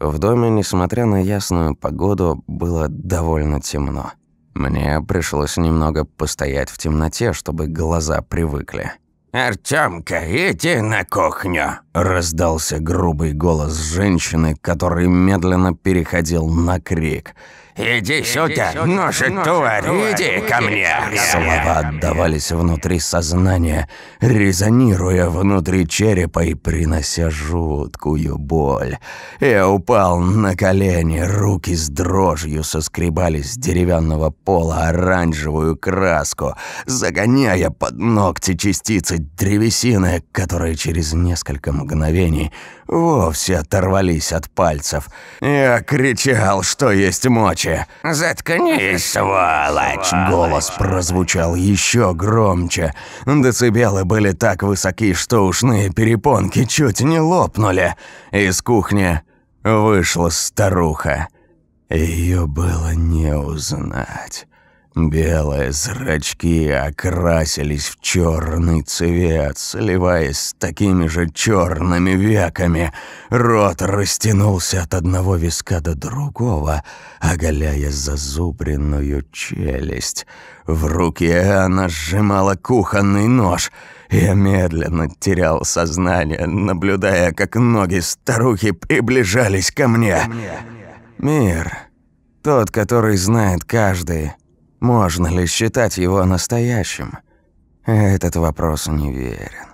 В доме, несмотря на ясную погоду, было довольно темно. Мне пришлось немного постоять в темноте, чтобы глаза привыкли. «Артёмка, иди на кухню!» Раздался грубый голос женщины, который медленно переходил на крик – «Иди сюда, ну же, тварь, иди ко мне!» Слова отдавались внутри сознания, резонируя внутри черепа и принося жуткую боль. Я упал на колени, руки с дрожью соскребали с деревянного пола оранжевую краску, загоняя под ногти частицы древесины, которые через несколько мгновений вовсе оторвались от пальцев. Я кричал, что есть мочи. «Заткнись, сволочь!» Голос прозвучал еще громче. Децибелы были так высоки, что ушные перепонки чуть не лопнули. Из кухни вышла старуха. Ее было не узнать. Белые зрачки окрасились в черный цвет, сливаясь с такими же черными веками. Рот растянулся от одного виска до другого, оголяя зазубренную челюсть. В руке она сжимала кухонный нож. Я медленно терял сознание, наблюдая, как ноги старухи приближались ко мне. Мир, тот, который знает каждый можно ли считать его настоящим? Этот вопрос неверен.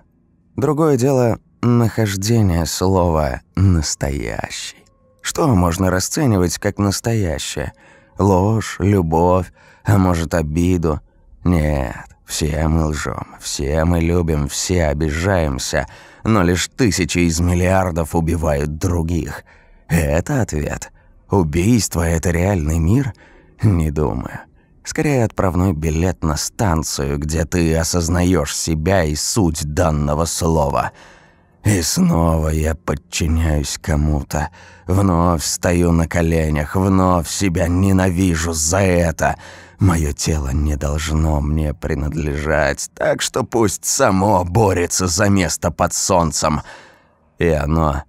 Другое дело – нахождение слова «настоящий». Что можно расценивать как настоящее? Ложь, любовь, а может обиду? Нет, все мы лжем, все мы любим, все обижаемся, но лишь тысячи из миллиардов убивают других. Это ответ. Убийство – это реальный мир? Не думаю. Скорее, отправной билет на станцию, где ты осознаешь себя и суть данного слова. И снова я подчиняюсь кому-то. Вновь стою на коленях, вновь себя ненавижу за это. Мое тело не должно мне принадлежать, так что пусть само борется за место под солнцем. И оно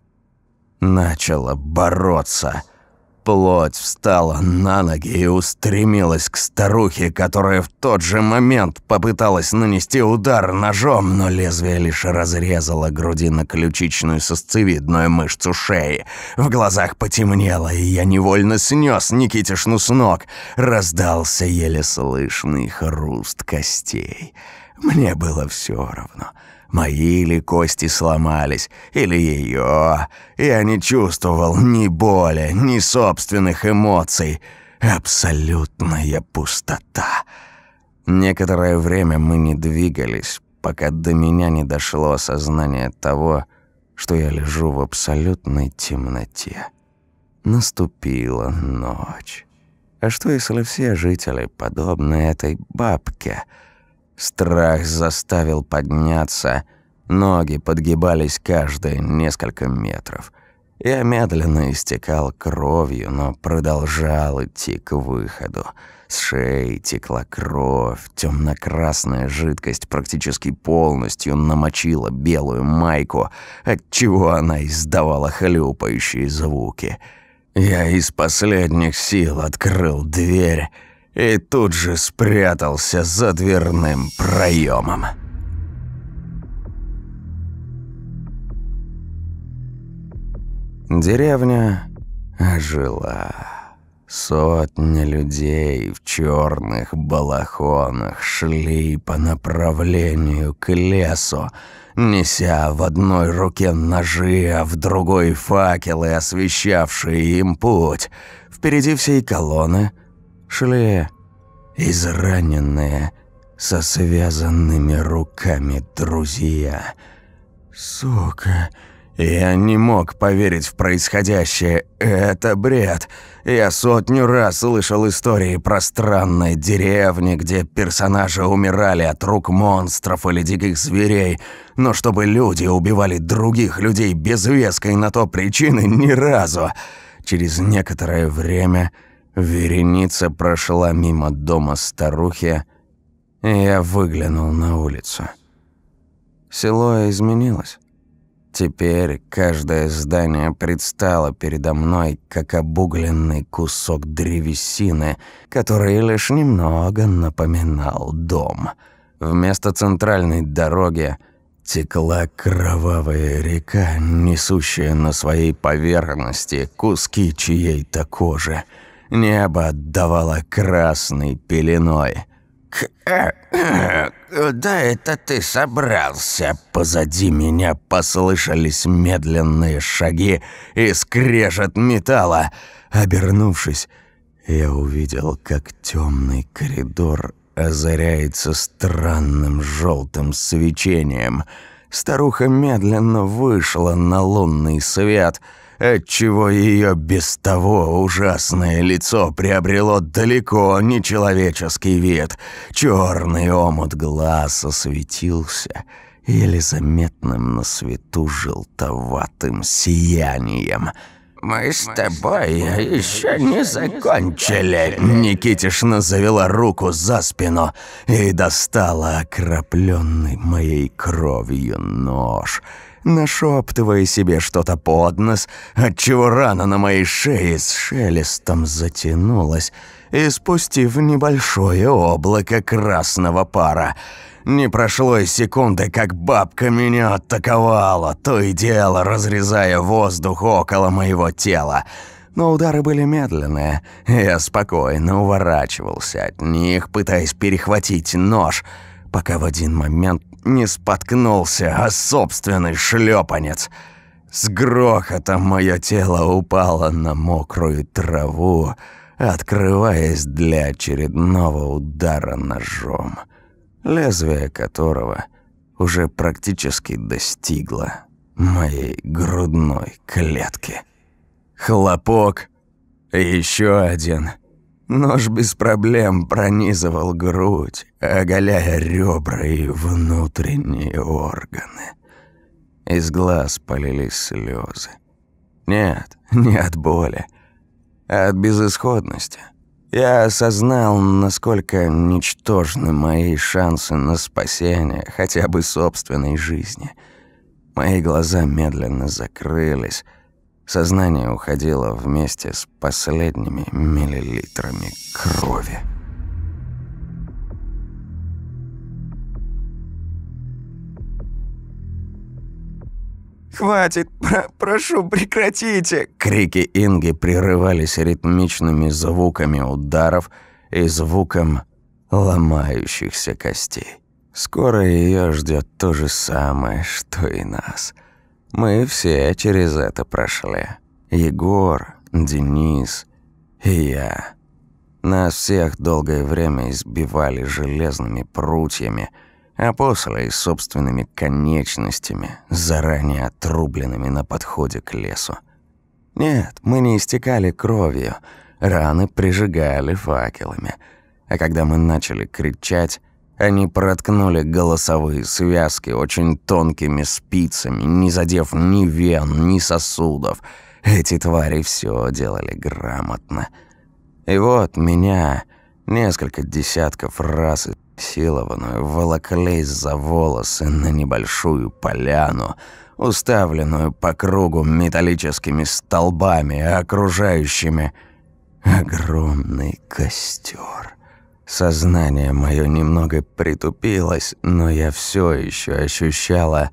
начало бороться. Плоть встала на ноги и устремилась к старухе, которая в тот же момент попыталась нанести удар ножом, но лезвие лишь разрезало грудино-ключичную сосцевидную мышцу шеи. В глазах потемнело, и я невольно снес Никитишну с ног. Раздался еле слышный хруст костей. Мне было все равно. Мои ли кости сломались, или ее. Я не чувствовал ни боли, ни собственных эмоций. Абсолютная пустота. Некоторое время мы не двигались, пока до меня не дошло осознание того, что я лежу в абсолютной темноте. Наступила ночь. А что если все жители подобны этой бабке — Страх заставил подняться, ноги подгибались каждые несколько метров. Я медленно истекал кровью, но продолжал идти к выходу. С шеи текла кровь, темно-красная жидкость практически полностью намочила белую майку, отчего она издавала хлюпающие звуки. Я из последних сил открыл дверь и тут же спрятался за дверным проемом. Деревня ожила. Сотни людей в черных балахонах шли по направлению к лесу, неся в одной руке ножи, а в другой факелы, освещавшие им путь. Впереди всей колонны шли израненные, со связанными руками друзья. Сука, я не мог поверить в происходящее. Это бред. Я сотню раз слышал истории про странные деревни, где персонажи умирали от рук монстров или диких зверей, но чтобы люди убивали других людей без веской на то причины ни разу. Через некоторое время Вереница прошла мимо дома старухи, и я выглянул на улицу. Село изменилось. Теперь каждое здание предстало передо мной, как обугленный кусок древесины, который лишь немного напоминал дом. Вместо центральной дороги текла кровавая река, несущая на своей поверхности куски чьей-то кожи. Небо отдавало красной пеленой – Э, э, «Куда это ты собрался?» Позади меня послышались медленные шаги и скрежет металла. Обернувшись, я увидел, как темный коридор озаряется странным желтым свечением. Старуха медленно вышла на лунный свет — отчего ее без того ужасное лицо приобрело далеко не человеческий вид. Черный омут глаз осветился еле заметным на свету желтоватым сиянием. «Мы с тобой еще не закончили!» Никитишна завела руку за спину и достала окропленный моей кровью нож — нашептывая себе что-то под нос, отчего рана на моей шее с шелестом затянулась, и спустив небольшое облако красного пара. Не прошло и секунды, как бабка меня атаковала, то и дело разрезая воздух около моего тела. Но удары были медленные, я спокойно уворачивался от них, пытаясь перехватить нож, пока в один момент не споткнулся, а собственный шлепанец. С грохотом мое тело упало на мокрую траву, открываясь для очередного удара ножом, лезвие которого уже практически достигло моей грудной клетки. Хлопок, еще один — Нож без проблем пронизывал грудь, оголяя ребра и внутренние органы. Из глаз полились слезы. Нет, (laughs) не от боли, а от безысходности. Я осознал, насколько ничтожны мои шансы на спасение хотя бы собственной жизни. Мои глаза медленно закрылись, Сознание уходило вместе с последними миллилитрами крови. «Хватит! Про прошу, прекратите!» Крики Инги прерывались ритмичными звуками ударов и звуком ломающихся костей. Скоро ее ждет то же самое, что и нас – мы все через это прошли. Егор, Денис и я. Нас всех долгое время избивали железными прутьями, а после и собственными конечностями, заранее отрубленными на подходе к лесу. Нет, мы не истекали кровью, раны прижигали факелами. А когда мы начали кричать, они проткнули голосовые связки очень тонкими спицами, не задев ни вен, ни сосудов. Эти твари все делали грамотно. И вот меня несколько десятков раз силованную волокли за волосы на небольшую поляну, уставленную по кругу металлическими столбами, окружающими огромный костер. Сознание мое немного притупилось, но я все еще ощущала,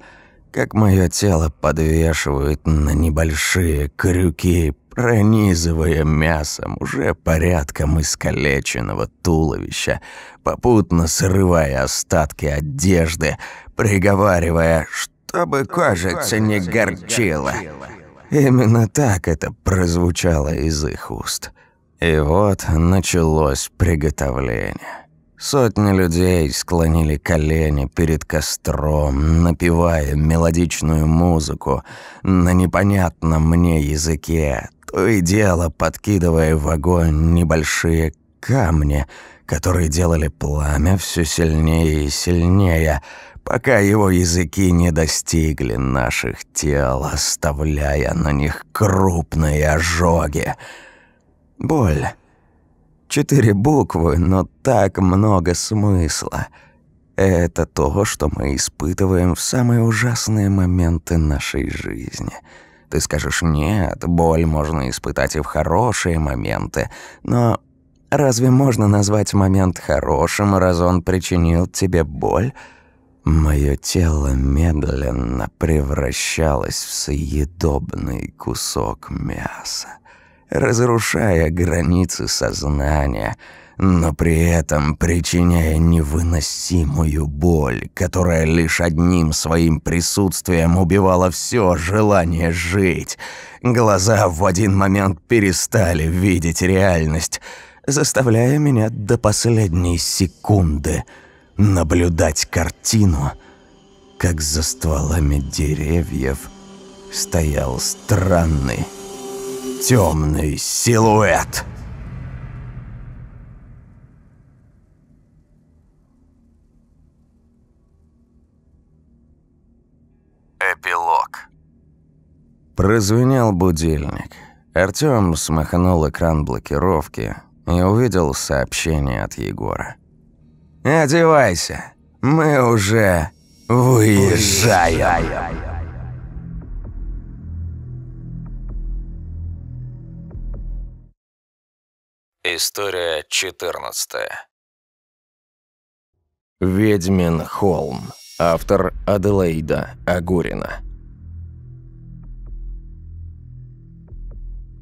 как мое тело подвешивают на небольшие крюки, пронизывая мясом уже порядком искалеченного туловища, попутно срывая остатки одежды, приговаривая, чтобы кожица не горчила. Именно так это прозвучало из их уст. И вот началось приготовление. Сотни людей склонили колени перед костром, напевая мелодичную музыку на непонятном мне языке, то и дело подкидывая в огонь небольшие камни, которые делали пламя все сильнее и сильнее, пока его языки не достигли наших тел, оставляя на них крупные ожоги. Боль Четыре буквы, но так много смысла. Это то, что мы испытываем в самые ужасные моменты нашей жизни. Ты скажешь, нет, боль можно испытать и в хорошие моменты, но разве можно назвать момент хорошим, раз он причинил тебе боль? Моё тело медленно превращалось в съедобный кусок мяса разрушая границы сознания, но при этом причиняя невыносимую боль, которая лишь одним своим присутствием убивала все желание жить. Глаза в один момент перестали видеть реальность, заставляя меня до последней секунды наблюдать картину, как за стволами деревьев стоял странный темный силуэт. Эпилог. Прозвенел будильник. Артём смахнул экран блокировки и увидел сообщение от Егора. «Одевайся, мы уже выезжаем». История 14. Ведьмин холм. Автор Аделаида Агурина.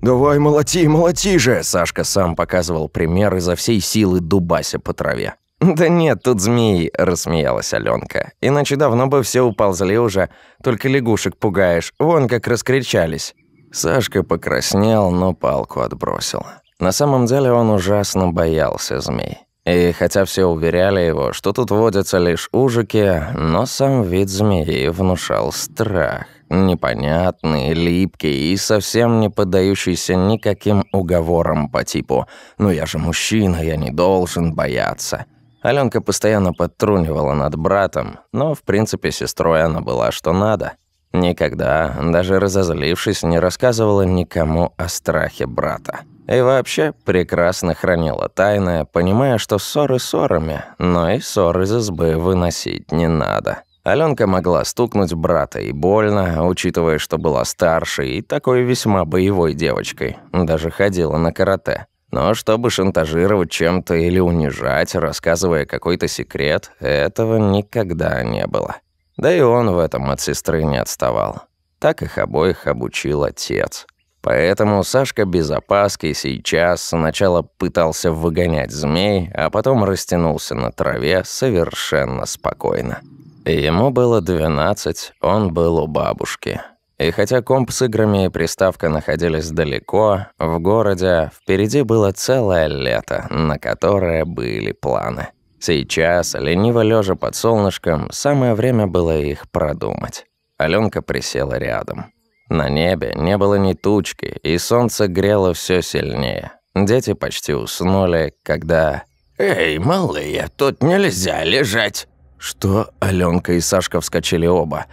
«Давай молоти, молоти же!» Сашка сам показывал пример изо всей силы дубася по траве. «Да нет, тут змеи», — рассмеялась Аленка. «Иначе давно бы все уползли уже. Только лягушек пугаешь. Вон как раскричались». Сашка покраснел, но палку отбросил. На самом деле он ужасно боялся змей. И хотя все уверяли его, что тут водятся лишь ужики, но сам вид змеи внушал страх. Непонятный, липкий и совсем не поддающийся никаким уговорам по типу «ну я же мужчина, я не должен бояться». Аленка постоянно подтрунивала над братом, но в принципе сестрой она была что надо. Никогда, даже разозлившись, не рассказывала никому о страхе брата. И вообще прекрасно хранила тайное, понимая, что ссоры ссорами, но и ссоры из избы выносить не надо. Аленка могла стукнуть брата и больно, учитывая, что была старше и такой весьма боевой девочкой, даже ходила на карате. Но чтобы шантажировать чем-то или унижать, рассказывая какой-то секрет, этого никогда не было. Да и он в этом от сестры не отставал. Так их обоих обучил отец. Поэтому Сашка без опаски сейчас сначала пытался выгонять змей, а потом растянулся на траве совершенно спокойно. Ему было 12, он был у бабушки. И хотя комп с играми и приставка находились далеко, в городе впереди было целое лето, на которое были планы. Сейчас, лениво лежа под солнышком, самое время было их продумать. Аленка присела рядом. На небе не было ни тучки, и солнце грело все сильнее. Дети почти уснули, когда... «Эй, малые, тут нельзя лежать!» Что Аленка и Сашка вскочили оба.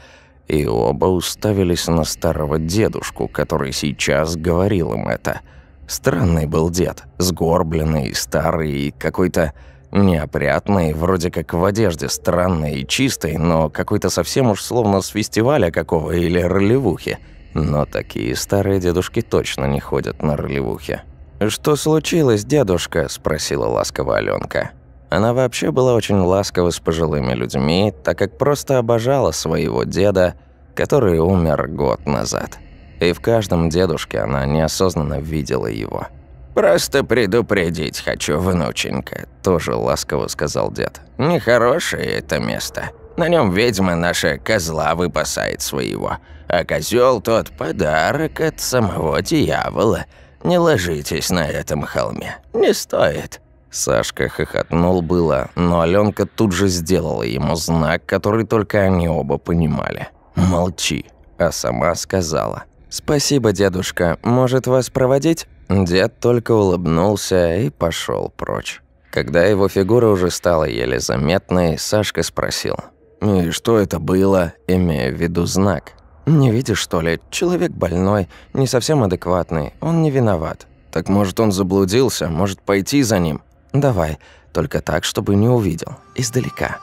И оба уставились на старого дедушку, который сейчас говорил им это. Странный был дед, сгорбленный, старый и какой-то неопрятный, вроде как в одежде странной и чистой, но какой-то совсем уж словно с фестиваля какого или ролевухи. Но такие старые дедушки точно не ходят на ролевухе. «Что случилось, дедушка?» – спросила ласково Аленка. Она вообще была очень ласкова с пожилыми людьми, так как просто обожала своего деда, который умер год назад. И в каждом дедушке она неосознанно видела его. «Просто предупредить хочу, внученька», – тоже ласково сказал дед. «Нехорошее это место. На нем ведьма наша козла выпасает своего, а козел тот подарок от самого дьявола. Не ложитесь на этом холме, не стоит». Сашка хохотнул было, но Аленка тут же сделала ему знак, который только они оба понимали. «Молчи», а сама сказала. «Спасибо, дедушка. Может, вас проводить?» Дед только улыбнулся и пошел прочь. Когда его фигура уже стала еле заметной, Сашка спросил. «И что это было, имея в виду знак?» «Не видишь, что ли? Человек больной, не совсем адекватный, он не виноват». Так может, он заблудился? Может, пойти за ним? Давай, только так, чтобы не увидел. Издалека.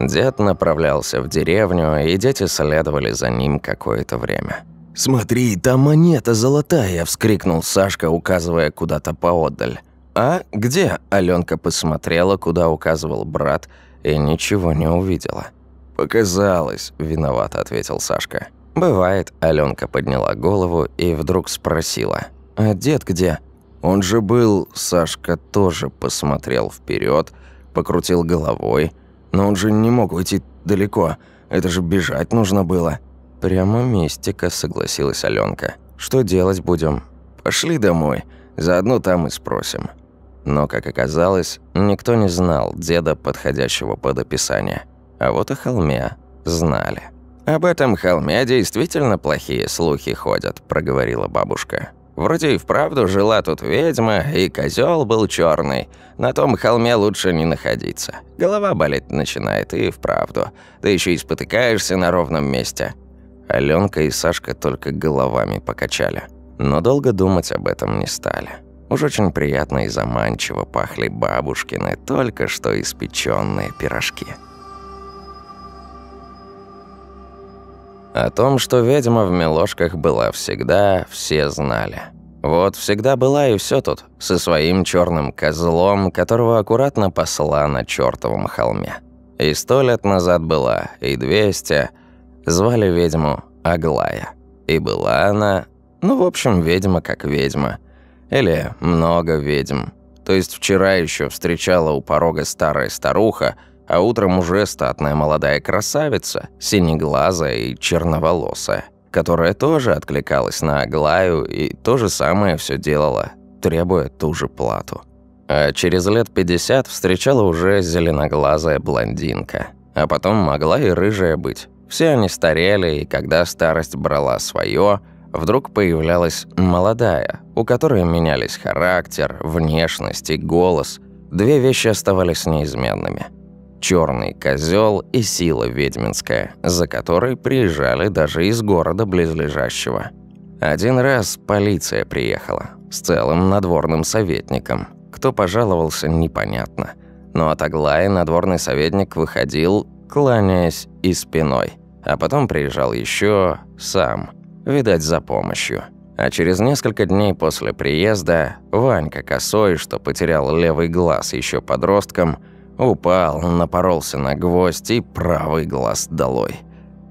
Дед направлялся в деревню, и дети следовали за ним какое-то время. «Смотри, там монета золотая!» – вскрикнул Сашка, указывая куда-то поодаль. «А где?» – Алёнка посмотрела, куда указывал брат, и ничего не увидела. «Показалось», – виновато ответил Сашка. «Бывает», – Алёнка подняла голову и вдруг спросила. «А дед где?» «Он же был...» – Сашка тоже посмотрел вперед, покрутил головой. «Но он же не мог уйти далеко. Это же бежать нужно было». «Прямо мистика», – согласилась Алёнка. «Что делать будем?» «Пошли домой. Заодно там и спросим». Но, как оказалось, никто не знал деда, подходящего под описание. А вот о холме знали. «Об этом холме действительно плохие слухи ходят», – проговорила бабушка. «Вроде и вправду жила тут ведьма, и козел был черный. На том холме лучше не находиться. Голова болеть начинает, и вправду. Да еще и спотыкаешься на ровном месте. Аленка и Сашка только головами покачали. Но долго думать об этом не стали. Уж очень приятно и заманчиво пахли бабушкины только что испеченные пирожки. О том, что ведьма в мелошках была всегда, все знали. Вот всегда была и все тут, со своим черным козлом, которого аккуратно посла на чертовом холме. И сто лет назад была, и двести – Звали ведьму Аглая. И была она, ну, в общем, ведьма как ведьма. Или много ведьм. То есть вчера еще встречала у порога старая старуха, а утром уже статная молодая красавица, синеглазая и черноволосая, которая тоже откликалась на Аглаю и то же самое все делала, требуя ту же плату. А через лет 50 встречала уже зеленоглазая блондинка, а потом могла и рыжая быть. Все они старели, и когда старость брала свое, вдруг появлялась молодая, у которой менялись характер, внешность и голос. Две вещи оставались неизменными. Черный козел и сила ведьминская, за которой приезжали даже из города близлежащего. Один раз полиция приехала с целым надворным советником. Кто пожаловался, непонятно. Но от Аглаи надворный советник выходил, кланяясь и спиной – а потом приезжал еще сам, видать, за помощью. А через несколько дней после приезда Ванька Косой, что потерял левый глаз еще подростком, упал, напоролся на гвоздь и правый глаз долой.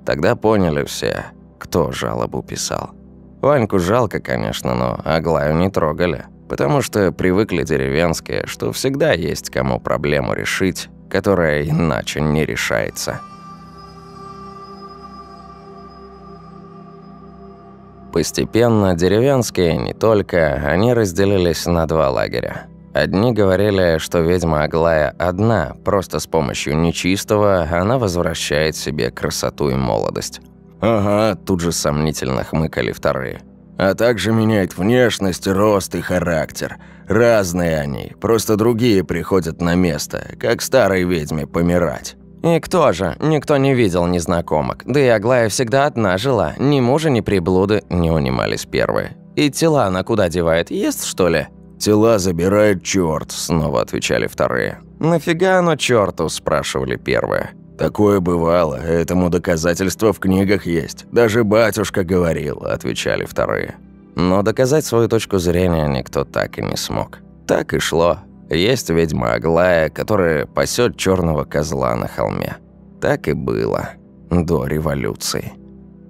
Тогда поняли все, кто жалобу писал. Ваньку жалко, конечно, но Аглаю не трогали, потому что привыкли деревенские, что всегда есть кому проблему решить, которая иначе не решается. Постепенно деревенские, не только, они разделились на два лагеря. Одни говорили, что ведьма Аглая одна, просто с помощью нечистого она возвращает себе красоту и молодость. «Ага», тут же сомнительно хмыкали вторые. «А также меняет внешность, рост и характер. Разные они, просто другие приходят на место, как старой ведьме помирать». И кто же? Никто не видел незнакомок. Да и Аглая всегда одна жила. Ни мужа, ни приблуды не унимались первые. И тела она куда девает? Ест, что ли? «Тела забирает черт», – снова отвечали вторые. «Нафига оно черту?» – спрашивали первые. «Такое бывало, этому доказательства в книгах есть. Даже батюшка говорил», – отвечали вторые. Но доказать свою точку зрения никто так и не смог. Так и шло. Есть ведьма Аглая, которая пасет черного козла на холме. Так и было. До революции.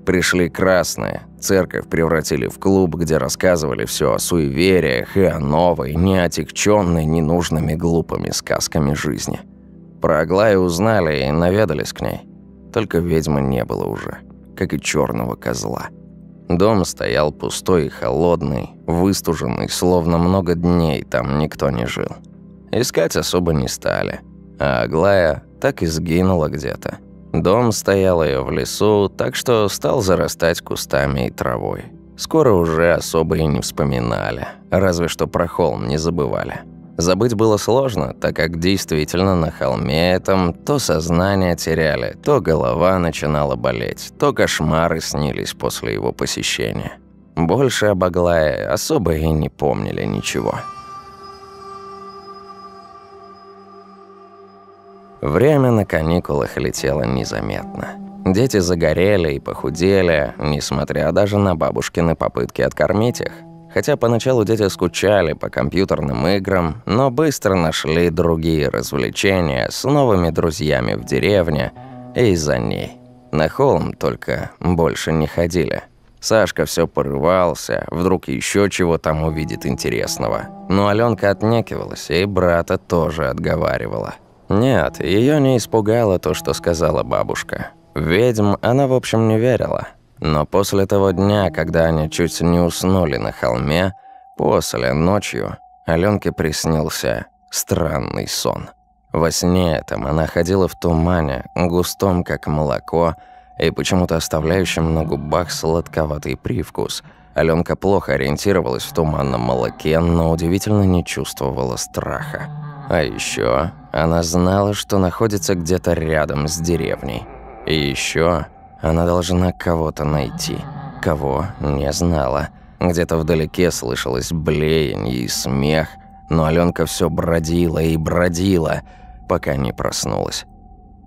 Пришли красные. Церковь превратили в клуб, где рассказывали все о суевериях и о новой, неотекченной ненужными глупыми сказками жизни. Про Аглаю узнали и наведались к ней. Только ведьмы не было уже, как и черного козла. Дом стоял пустой и холодный, выстуженный, словно много дней там никто не жил. Искать особо не стали. А Аглая так и сгинула где-то. Дом стоял ее в лесу, так что стал зарастать кустами и травой. Скоро уже особо и не вспоминали, разве что про холм не забывали. Забыть было сложно, так как действительно на холме этом то сознание теряли, то голова начинала болеть, то кошмары снились после его посещения. Больше об Аглае особо и не помнили ничего. Время на каникулах летело незаметно. Дети загорели и похудели, несмотря даже на бабушкины попытки откормить их. Хотя поначалу дети скучали по компьютерным играм, но быстро нашли другие развлечения с новыми друзьями в деревне и за ней. На холм только больше не ходили. Сашка все порывался, вдруг еще чего там увидит интересного. Но Аленка отнекивалась, и брата тоже отговаривала. Нет, ее не испугало то, что сказала бабушка. Ведьм она, в общем, не верила. Но после того дня, когда они чуть не уснули на холме, после, ночью, Аленке приснился странный сон. Во сне этом она ходила в тумане, густом как молоко, и почему-то оставляющим на губах сладковатый привкус. Аленка плохо ориентировалась в туманном молоке, но удивительно не чувствовала страха. А еще она знала, что находится где-то рядом с деревней. И еще она должна кого-то найти. Кого, не знала. Где-то вдалеке слышалось блеяние и смех, но Аленка все бродила и бродила, пока не проснулась.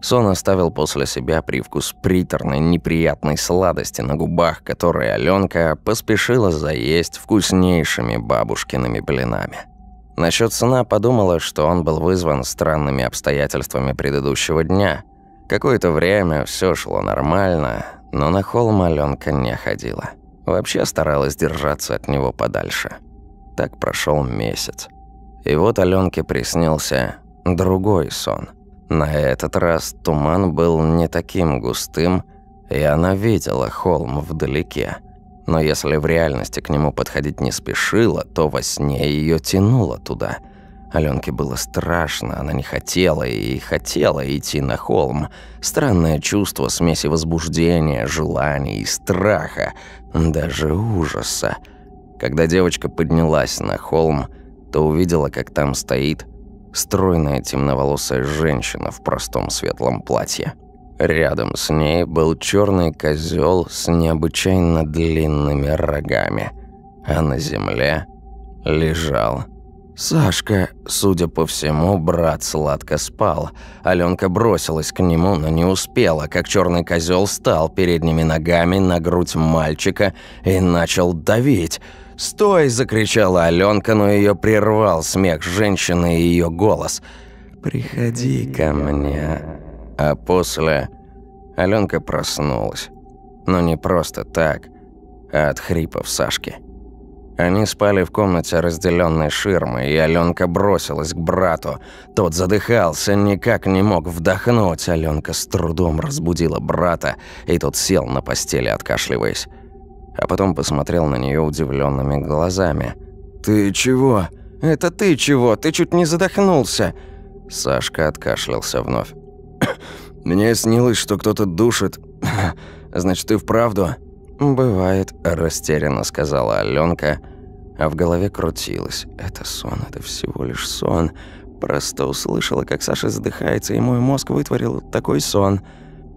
Сон оставил после себя привкус приторной, неприятной сладости на губах, которые Аленка поспешила заесть вкуснейшими бабушкиными блинами. Насчет сна подумала, что он был вызван странными обстоятельствами предыдущего дня – Какое-то время все шло нормально, но на холм Алёнка не ходила. Вообще старалась держаться от него подальше. Так прошел месяц. И вот Алёнке приснился другой сон. На этот раз туман был не таким густым, и она видела холм вдалеке. Но если в реальности к нему подходить не спешила, то во сне ее тянуло туда – Аленке было страшно, она не хотела и хотела идти на холм. Странное чувство смеси возбуждения, желаний и страха, даже ужаса. Когда девочка поднялась на холм, то увидела, как там стоит стройная темноволосая женщина в простом светлом платье. Рядом с ней был черный козел с необычайно длинными рогами, а на земле лежал Сашка, судя по всему, брат сладко спал. Аленка бросилась к нему, но не успела, как черный козел стал передними ногами на грудь мальчика и начал давить. «Стой!» – закричала Аленка, но ее прервал смех женщины и ее голос. «Приходи ко мне». А после Аленка проснулась. Но не просто так, а от хрипов Сашки. Они спали в комнате, разделенной ширмой, и Аленка бросилась к брату. Тот задыхался, никак не мог вдохнуть. Аленка с трудом разбудила брата, и тот сел на постели, откашливаясь. А потом посмотрел на нее удивленными глазами. «Ты чего? Это ты чего? Ты чуть не задохнулся!» Сашка откашлялся вновь. (coughs) «Мне снилось, что кто-то душит. (coughs) Значит, ты вправду?» «Бывает», – растерянно сказала Аленка, а в голове крутилось. «Это сон, это всего лишь сон». Просто услышала, как Саша задыхается, и мой мозг вытворил такой сон.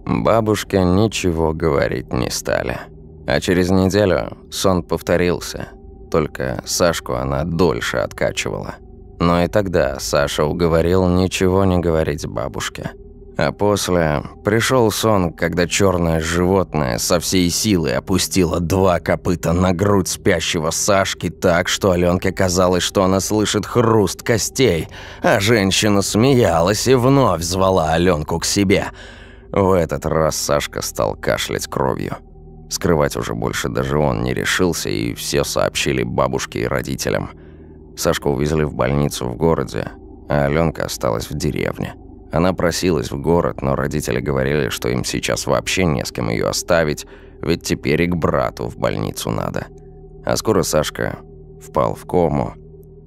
Бабушке ничего говорить не стали. А через неделю сон повторился. Только Сашку она дольше откачивала. Но и тогда Саша уговорил ничего не говорить бабушке. А после пришел сон, когда черное животное со всей силы опустило два копыта на грудь спящего Сашки так, что Аленке казалось, что она слышит хруст костей, а женщина смеялась и вновь звала Аленку к себе. В этот раз Сашка стал кашлять кровью. Скрывать уже больше даже он не решился, и все сообщили бабушке и родителям. Сашку увезли в больницу в городе, а Аленка осталась в деревне. Она просилась в город, но родители говорили, что им сейчас вообще не с кем ее оставить, ведь теперь и к брату в больницу надо. А скоро Сашка впал в кому,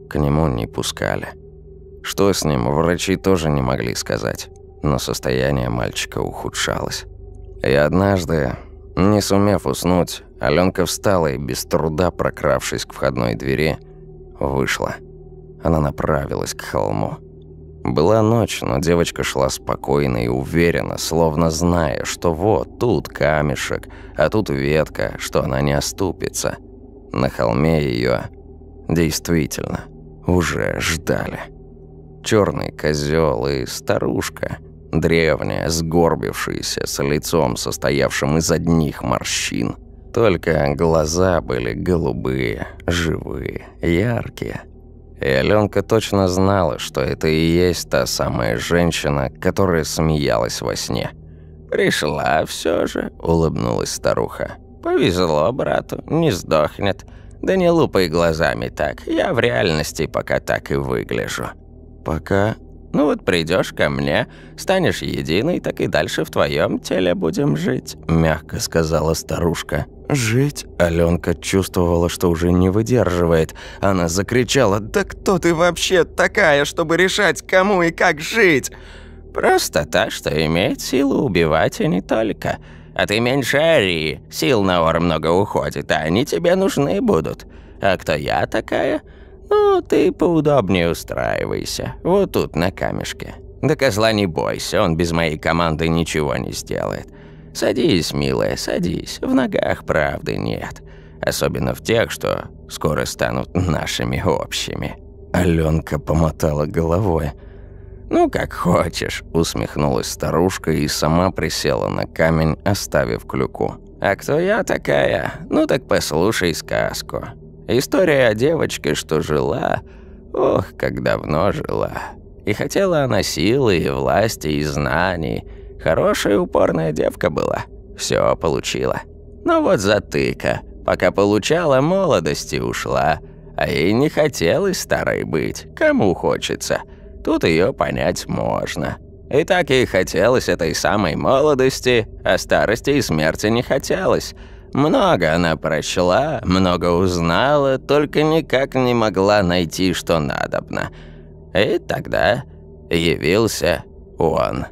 к нему не пускали. Что с ним, врачи тоже не могли сказать, но состояние мальчика ухудшалось. И однажды, не сумев уснуть, Аленка встала и без труда, прокравшись к входной двери, вышла. Она направилась к холму. Была ночь, но девочка шла спокойно и уверенно, словно зная, что вот тут камешек, а тут ветка, что она не оступится. На холме ее действительно уже ждали. Черный козел и старушка, древняя, сгорбившаяся, с лицом, состоявшим из одних морщин. Только глаза были голубые, живые, яркие. И Аленка точно знала, что это и есть та самая женщина, которая смеялась во сне. «Пришла все же», — улыбнулась старуха. «Повезло брату, не сдохнет. Да не лупай глазами так, я в реальности пока так и выгляжу». «Пока?» «Ну вот придешь ко мне, станешь единой, так и дальше в твоем теле будем жить», — мягко сказала старушка. «Жить?» Аленка чувствовала, что уже не выдерживает. Она закричала «Да кто ты вообще такая, чтобы решать, кому и как жить?» «Просто та, что имеет силу убивать, и не только. А ты меньше ори, сил на ор много уходит, а они тебе нужны будут. А кто я такая?» «Ну, ты поудобнее устраивайся. Вот тут, на камешке. Да козла не бойся, он без моей команды ничего не сделает. Садись, милая, садись. В ногах правды нет. Особенно в тех, что скоро станут нашими общими». Аленка помотала головой. «Ну, как хочешь», — усмехнулась старушка и сама присела на камень, оставив клюку. «А кто я такая? Ну так послушай сказку. История о девочке, что жила... Ох, как давно жила. И хотела она силы, и власти, и знаний. Хорошая упорная девка была. Все получила. Но вот затыка. Пока получала, молодости ушла. А ей не хотелось старой быть. Кому хочется. Тут ее понять можно. И так ей хотелось этой самой молодости, а старости и смерти не хотелось. Много она прочла, много узнала, только никак не могла найти, что надобно. И тогда явился он.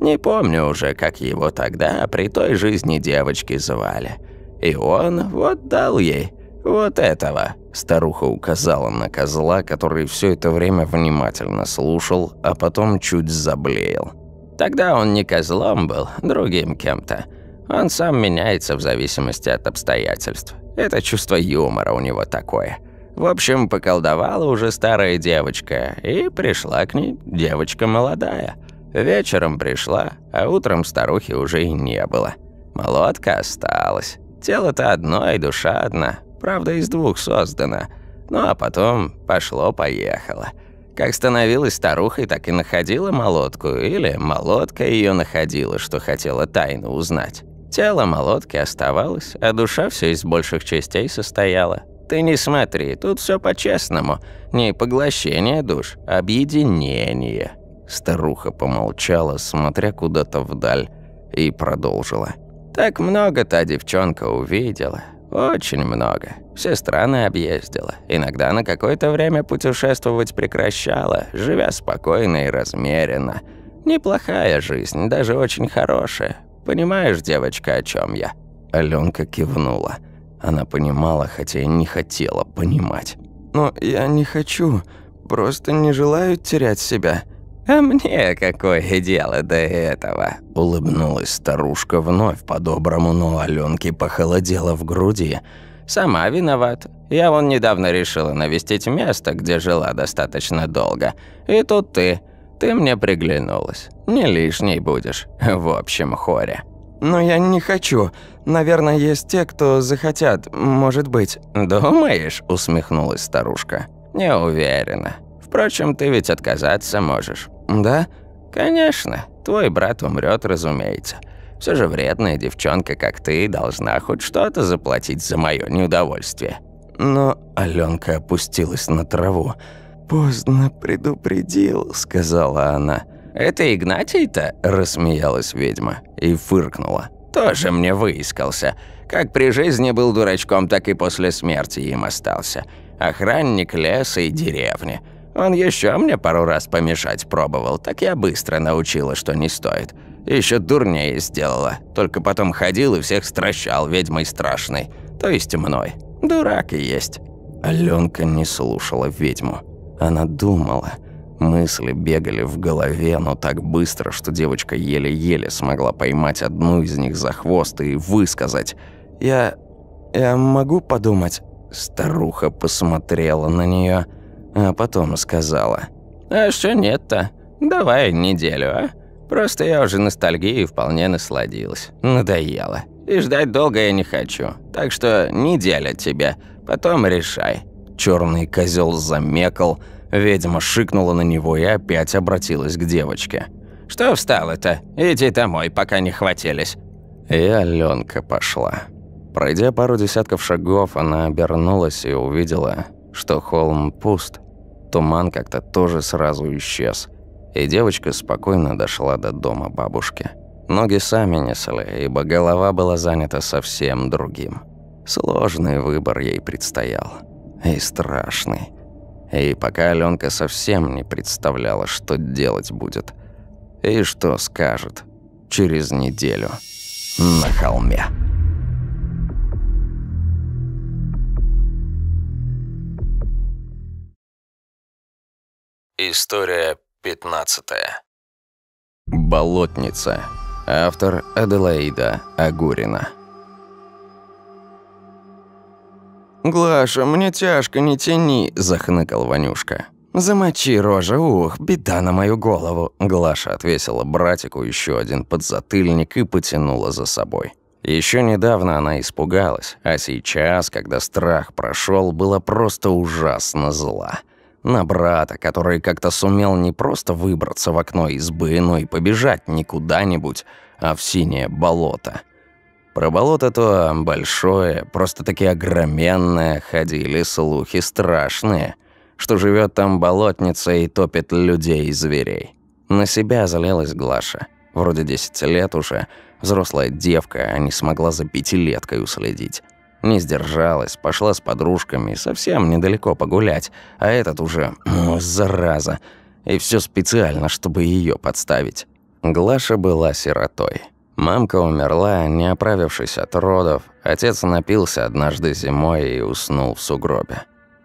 Не помню уже, как его тогда при той жизни девочки звали. И он вот дал ей вот этого. Старуха указала на козла, который все это время внимательно слушал, а потом чуть заблеял. Тогда он не козлом был, другим кем-то. Он сам меняется в зависимости от обстоятельств. Это чувство юмора у него такое. В общем, поколдовала уже старая девочка, и пришла к ней девочка молодая. Вечером пришла, а утром старухи уже и не было. Молодка осталась. Тело-то одно и душа одна, правда, из двух создана. Ну а потом пошло-поехало. Как становилась старухой, так и находила молодку, или молодка ее находила, что хотела тайну узнать. Тело молотки оставалось, а душа все из больших частей состояла. Ты не смотри, тут все по-честному. Не поглощение душ, объединение. Старуха помолчала, смотря куда-то вдаль, и продолжила. Так много та девчонка увидела. Очень много. Все страны объездила. Иногда на какое-то время путешествовать прекращала, живя спокойно и размеренно. Неплохая жизнь, даже очень хорошая. Понимаешь, девочка, о чем я?» Аленка кивнула. Она понимала, хотя и не хотела понимать. «Но я не хочу, просто не желаю терять себя». «А мне какое дело до этого?» Улыбнулась старушка вновь по-доброму, но Аленке похолодело в груди. «Сама виновата. Я вон недавно решила навестить место, где жила достаточно долго. И тут ты. Ты мне приглянулась. Не лишней будешь в общем хоре». «Но я не хочу. Наверное, есть те, кто захотят, может быть». «Думаешь?» – усмехнулась старушка. «Не уверена. Впрочем, ты ведь отказаться можешь». «Да?» «Конечно. Твой брат умрет, разумеется. Все же вредная девчонка, как ты, должна хоть что-то заплатить за мое неудовольствие». Но Аленка опустилась на траву. «Поздно предупредил», — сказала она. «Это Игнатий-то?» – рассмеялась ведьма и фыркнула. «Тоже мне выискался. Как при жизни был дурачком, так и после смерти им остался. Охранник леса и деревни. Он еще мне пару раз помешать пробовал, так я быстро научила, что не стоит. Еще дурнее сделала, только потом ходил и всех стращал ведьмой страшной. То есть мной. Дурак и есть». Аленка не слушала ведьму. Она думала. Мысли бегали в голове, но так быстро, что девочка еле-еле смогла поймать одну из них за хвост и высказать. «Я... я могу подумать?» Старуха посмотрела на нее, а потом сказала. «А что нет-то? Давай неделю, а? Просто я уже ностальгией вполне насладилась. Надоело. И ждать долго я не хочу. Так что неделя тебе, потом решай». Черный козел замекал, ведьма шикнула на него и опять обратилась к девочке. «Что встала-то? Иди домой, пока не хватились». И Алёнка пошла. Пройдя пару десятков шагов, она обернулась и увидела, что холм пуст. Туман как-то тоже сразу исчез. И девочка спокойно дошла до дома бабушки. Ноги сами несли, ибо голова была занята совсем другим. Сложный выбор ей предстоял. И страшный. И пока Алёнка совсем не представляла, что делать будет. И что скажет через неделю на холме. История 15. Болотница. Автор Аделаида Агурина. «Глаша, мне тяжко, не тяни», – захныкал Ванюшка. «Замочи, рожа, ух, беда на мою голову!» Глаша отвесила братику еще один подзатыльник и потянула за собой. Еще недавно она испугалась, а сейчас, когда страх прошел, было просто ужасно зла. На брата, который как-то сумел не просто выбраться в окно избы, но и побежать не куда-нибудь, а в синее болото. Про болото то большое, просто-таки огроменное, ходили слухи страшные, что живет там болотница и топит людей и зверей. На себя залилась Глаша. Вроде 10 лет уже, взрослая девка, а не смогла за пятилеткой уследить. Не сдержалась, пошла с подружками совсем недалеко погулять, а этот уже, ну, зараза. И все специально, чтобы ее подставить. Глаша была сиротой. Мамка умерла, не оправившись от родов. Отец напился однажды зимой и уснул в сугробе.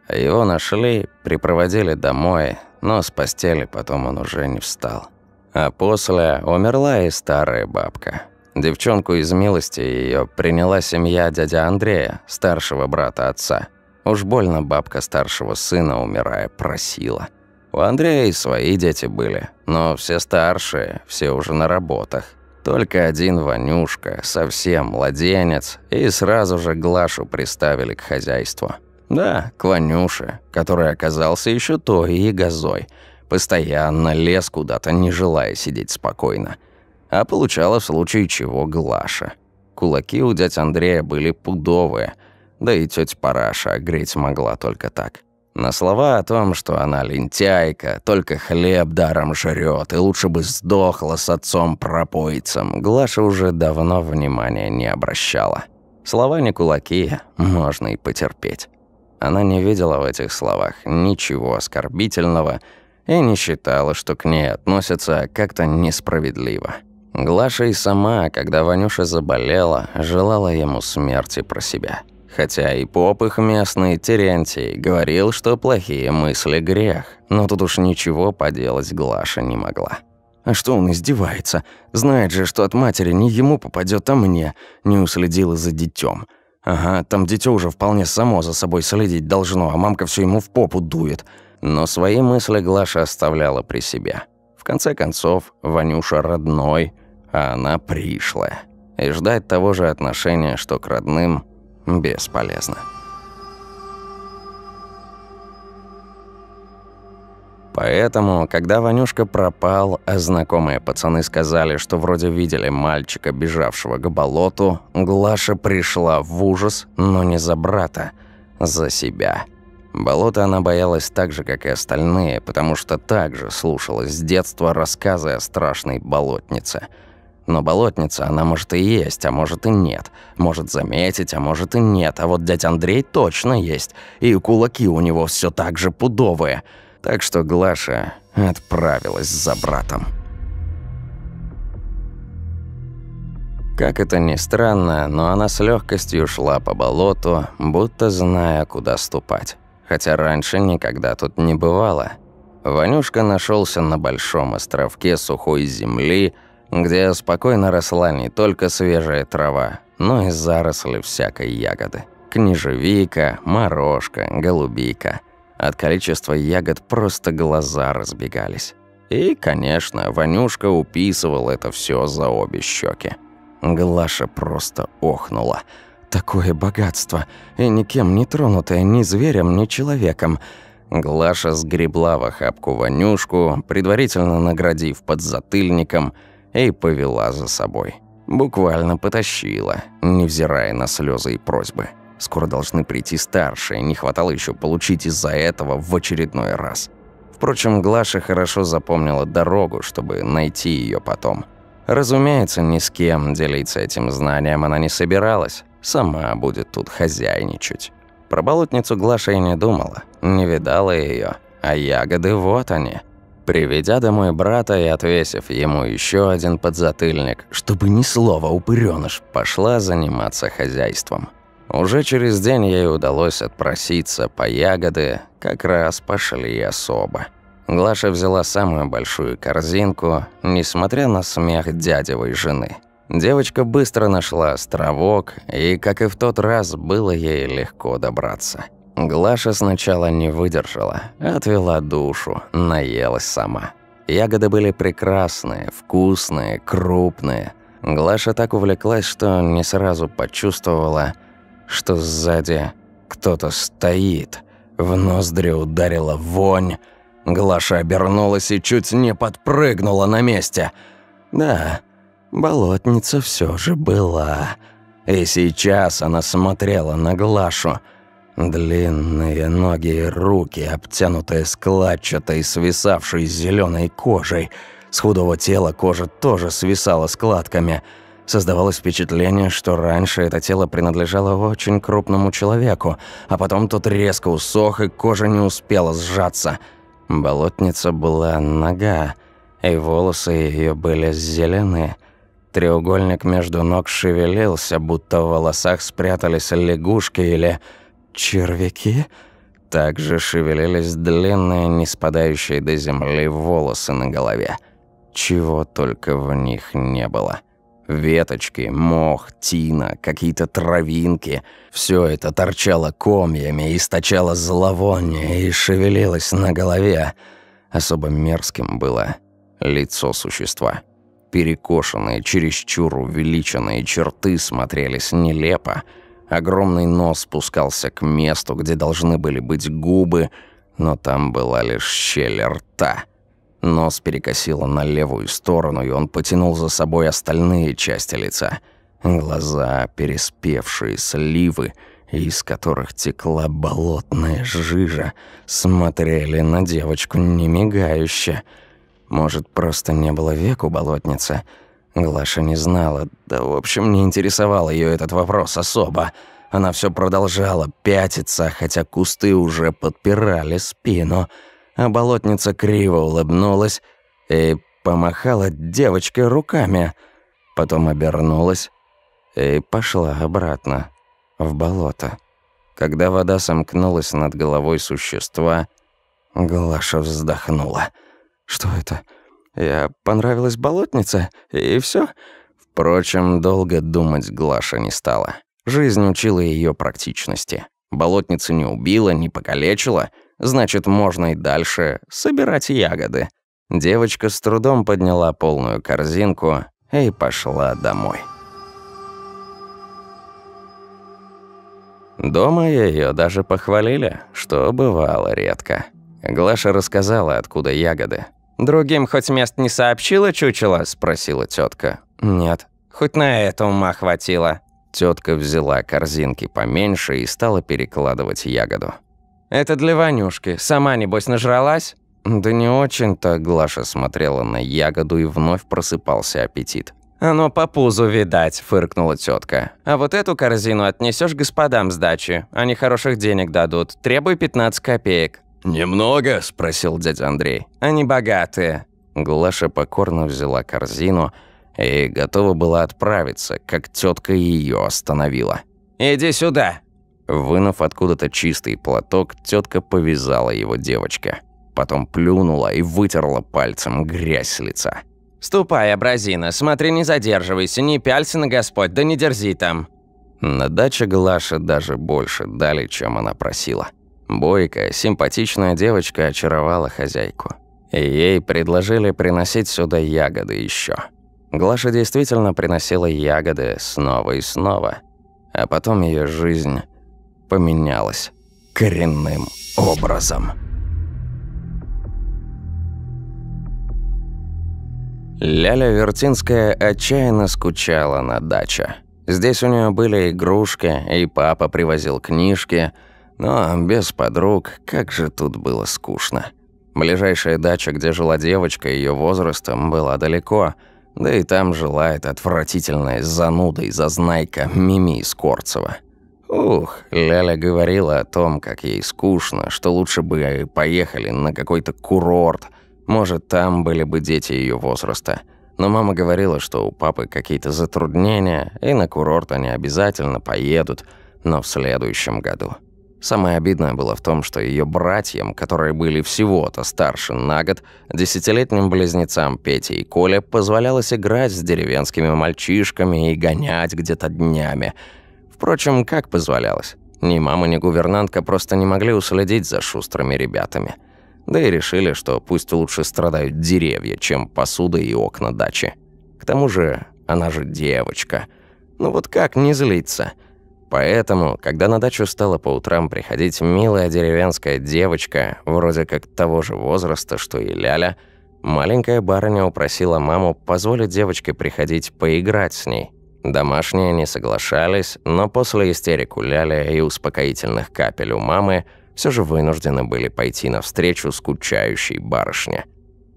Его нашли, припроводили домой, но с постели потом он уже не встал. А после умерла и старая бабка. Девчонку из милости ее приняла семья дядя Андрея, старшего брата отца. Уж больно бабка старшего сына, умирая, просила. У Андрея и свои дети были, но все старшие, все уже на работах. Только один Ванюшка, совсем младенец, и сразу же Глашу приставили к хозяйству. Да, к Ванюше, который оказался еще той и газой. Постоянно лез куда-то, не желая сидеть спокойно а получала в случае чего Глаша. Кулаки у дядь Андрея были пудовые, да и тетя Параша греть могла только так. На слова о том, что она лентяйка, только хлеб даром жрет и лучше бы сдохла с отцом-пропойцем, Глаша уже давно внимания не обращала. Слова не кулаки, можно и потерпеть. Она не видела в этих словах ничего оскорбительного и не считала, что к ней относятся как-то несправедливо. Глаша и сама, когда Ванюша заболела, желала ему смерти про себя. Хотя и поп их местный, Терентий, говорил, что плохие мысли – грех. Но тут уж ничего поделать Глаша не могла. А что он издевается? Знает же, что от матери не ему попадет, а мне. Не уследила за детем. Ага, там дитё уже вполне само за собой следить должно, а мамка все ему в попу дует. Но свои мысли Глаша оставляла при себе. В конце концов, Ванюша родной – а она пришлая. И ждать того же отношения, что к родным, бесполезно. Поэтому, когда Ванюшка пропал, а знакомые пацаны сказали, что вроде видели мальчика, бежавшего к болоту, Глаша пришла в ужас, но не за брата, за себя. Болото она боялась так же, как и остальные, потому что также слушала с детства рассказы о страшной болотнице – но болотница, она может и есть, а может и нет. Может заметить, а может и нет. А вот дядь Андрей точно есть. И кулаки у него все так же пудовые. Так что Глаша отправилась за братом. Как это ни странно, но она с легкостью шла по болоту, будто зная, куда ступать. Хотя раньше никогда тут не бывало. Ванюшка нашелся на большом островке сухой земли, где спокойно росла не только свежая трава, но и заросли всякой ягоды. Книжевика, морожка, голубика. От количества ягод просто глаза разбегались. И, конечно, Ванюшка уписывал это все за обе щеки. Глаша просто охнула. Такое богатство, и никем не тронутое ни зверем, ни человеком. Глаша сгребла в охапку Ванюшку, предварительно наградив подзатыльником, и повела за собой. Буквально потащила, невзирая на слезы и просьбы. Скоро должны прийти старшие, не хватало еще получить из-за этого в очередной раз. Впрочем, Глаша хорошо запомнила дорогу, чтобы найти ее потом. Разумеется, ни с кем делиться этим знанием она не собиралась. Сама будет тут хозяйничать. Про болотницу Глаша и не думала, не видала ее, а ягоды вот они. Приведя домой брата и отвесив ему еще один подзатыльник, чтобы ни слова упырёныш, пошла заниматься хозяйством. Уже через день ей удалось отпроситься по ягоды, как раз пошли особо. Глаша взяла самую большую корзинку, несмотря на смех дядевой жены. Девочка быстро нашла островок, и, как и в тот раз, было ей легко добраться. Глаша сначала не выдержала, отвела душу, наелась сама. Ягоды были прекрасные, вкусные, крупные. Глаша так увлеклась, что не сразу почувствовала, что сзади кто-то стоит. В ноздри ударила вонь. Глаша обернулась и чуть не подпрыгнула на месте. Да, болотница все же была. И сейчас она смотрела на Глашу. Длинные ноги и руки, обтянутые складчатой, свисавшей зеленой кожей. С худого тела кожа тоже свисала складками – Создавалось впечатление, что раньше это тело принадлежало очень крупному человеку, а потом тот резко усох, и кожа не успела сжаться. Болотница была нога, и волосы ее были зеленые. Треугольник между ног шевелился, будто в волосах спрятались лягушки или червяки. Также шевелились длинные, не спадающие до земли волосы на голове. Чего только в них не было. Веточки, мох, тина, какие-то травинки – все это торчало комьями, источало зловоние и шевелилось на голове. Особо мерзким было лицо существа. Перекошенные, чересчур увеличенные черты смотрелись нелепо. Огромный нос спускался к месту, где должны были быть губы, но там была лишь щель рта – Нос перекосило на левую сторону, и он потянул за собой остальные части лица. Глаза, переспевшие сливы, из которых текла болотная жижа, смотрели на девочку немигающе. Может, просто не было век у болотницы? Глаша не знала, да в общем не интересовал ее этот вопрос особо. Она все продолжала пятиться, хотя кусты уже подпирали спину – а болотница криво улыбнулась и помахала девочке руками. Потом обернулась и пошла обратно, в болото. Когда вода сомкнулась над головой существа, Глаша вздохнула. «Что это? Я понравилась болотница, и все. Впрочем, долго думать Глаша не стала. Жизнь учила ее практичности. Болотница не убила, не покалечила — Значит, можно и дальше собирать ягоды. Девочка с трудом подняла полную корзинку и пошла домой. Дома ее даже похвалили, что бывало редко. Глаша рассказала, откуда ягоды. «Другим хоть мест не сообщила чучело?» – спросила тетка. «Нет, хоть на это ума хватило». Тетка взяла корзинки поменьше и стала перекладывать ягоду. «Это для Ванюшки. Сама, небось, нажралась?» «Да не очень-то», — Глаша смотрела на ягоду и вновь просыпался аппетит. «Оно по пузу видать», — фыркнула тетка. «А вот эту корзину отнесешь господам сдачи. Они хороших денег дадут. Требуй 15 копеек». «Немного?» – спросил дядя Андрей. «Они богатые». Глаша покорно взяла корзину и готова была отправиться, как тетка ее остановила. «Иди сюда!» Вынув откуда-то чистый платок, тетка повязала его девочке. Потом плюнула и вытерла пальцем грязь с лица. «Ступай, абразина, смотри, не задерживайся, не пялься на Господь, да не дерзи там». На даче Глаше даже больше дали, чем она просила. Бойкая, симпатичная девочка очаровала хозяйку. И ей предложили приносить сюда ягоды еще. Глаша действительно приносила ягоды снова и снова. А потом ее жизнь поменялась коренным образом. Ляля Вертинская отчаянно скучала на даче. Здесь у нее были игрушки, и папа привозил книжки, но без подруг, как же тут было скучно. Ближайшая дача, где жила девочка ее возрастом, была далеко, да и там жила эта отвратительная зануда и зазнайка Мими Скорцева. Ух, Ляля говорила о том, как ей скучно, что лучше бы поехали на какой-то курорт. Может, там были бы дети ее возраста. Но мама говорила, что у папы какие-то затруднения, и на курорт они обязательно поедут, но в следующем году. Самое обидное было в том, что ее братьям, которые были всего-то старше на год, десятилетним близнецам Пете и Коле позволялось играть с деревенскими мальчишками и гонять где-то днями – Впрочем, как позволялось. Ни мама, ни гувернантка просто не могли уследить за шустрыми ребятами. Да и решили, что пусть лучше страдают деревья, чем посуда и окна дачи. К тому же, она же девочка. Ну вот как не злиться? Поэтому, когда на дачу стала по утрам приходить милая деревенская девочка, вроде как того же возраста, что и Ляля, маленькая барыня упросила маму позволить девочке приходить поиграть с ней – Домашние не соглашались, но после истерик Ляля и успокоительных капель у мамы все же вынуждены были пойти навстречу скучающей барышне.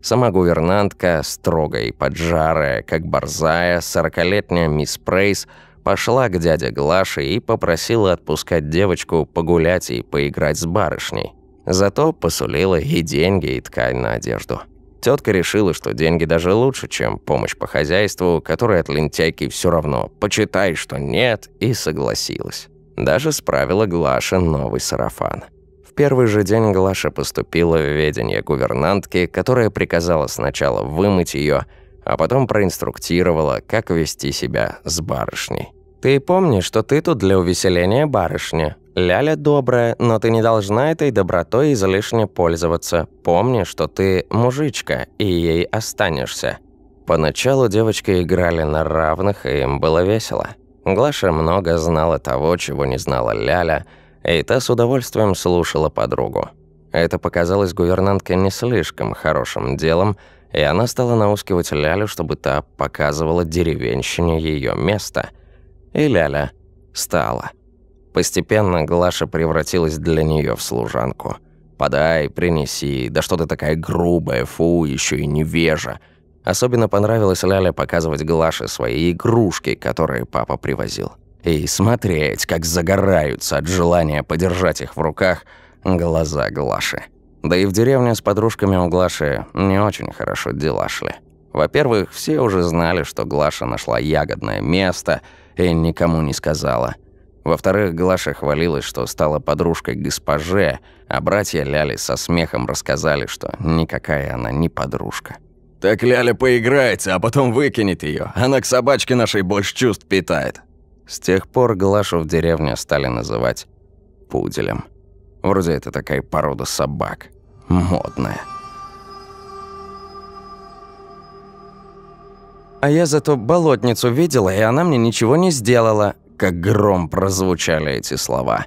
Сама гувернантка, строгая и поджарая, как борзая, сорокалетняя мисс Прейс, пошла к дяде Глаше и попросила отпускать девочку погулять и поиграть с барышней. Зато посулила и деньги, и ткань на одежду. Тетка решила, что деньги даже лучше, чем помощь по хозяйству, которая от лентяйки все равно. Почитай, что нет, и согласилась. Даже справила Глаша новый сарафан. В первый же день Глаша поступила в ведение гувернантки, которая приказала сначала вымыть ее, а потом проинструктировала, как вести себя с барышней. «Ты помни, что ты тут для увеселения барышня. Ляля добрая, но ты не должна этой добротой излишне пользоваться. Помни, что ты мужичка, и ей останешься». Поначалу девочки играли на равных, и им было весело. Глаша много знала того, чего не знала Ляля, и та с удовольствием слушала подругу. Это показалось гувернантке не слишком хорошим делом, и она стала наускивать Лялю, чтобы та показывала деревенщине ее место. И Ляля стала. Постепенно Глаша превратилась для нее в служанку. «Подай, принеси, да что ты такая грубая, фу, еще и невежа». Особенно понравилось Ляля показывать Глаше свои игрушки, которые папа привозил. И смотреть, как загораются от желания подержать их в руках глаза Глаши. Да и в деревне с подружками у Глаши не очень хорошо дела шли. Во-первых, все уже знали, что Глаша нашла ягодное место и никому не сказала – во-вторых, Глаша хвалилась, что стала подружкой госпоже, а братья Ляли со смехом рассказали, что никакая она не подружка. «Так Ляля поиграется, а потом выкинет ее. Она к собачке нашей больше чувств питает». С тех пор Глашу в деревне стали называть пуделем. Вроде это такая порода собак. Модная. А я зато болотницу видела, и она мне ничего не сделала. Как гром прозвучали эти слова.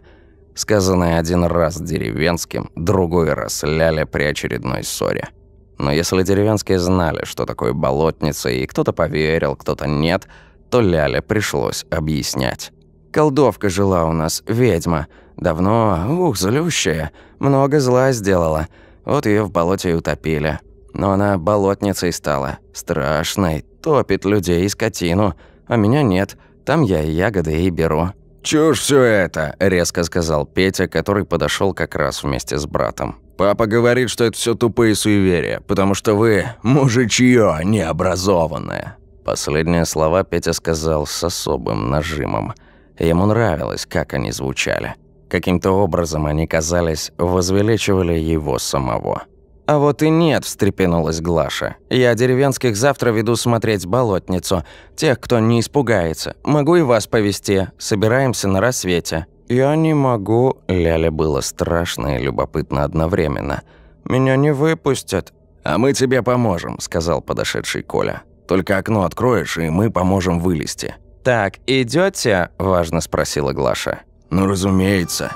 Сказанные один раз деревенским, другой раз ляля при очередной ссоре. Но если деревенские знали, что такое болотница, и кто-то поверил, кто-то нет, то Ляля пришлось объяснять. «Колдовка жила у нас, ведьма. Давно, ух, злющая. Много зла сделала. Вот ее в болоте и утопили. Но она болотницей стала. Страшной. Топит людей и скотину. А меня нет. Там я и ягоды и беру». «Чушь все это», – резко сказал Петя, который подошел как раз вместе с братом. «Папа говорит, что это все тупые суеверия, потому что вы мужичье необразованное». Последние слова Петя сказал с особым нажимом. Ему нравилось, как они звучали. Каким-то образом они казались, возвеличивали его самого. «А вот и нет», – встрепенулась Глаша. «Я деревенских завтра веду смотреть болотницу. Тех, кто не испугается. Могу и вас повести. Собираемся на рассвете». «Я не могу». Ляля было страшно и любопытно одновременно. «Меня не выпустят». «А мы тебе поможем», – сказал подошедший Коля. «Только окно откроешь, и мы поможем вылезти». «Так, идете? важно спросила Глаша. «Ну, разумеется».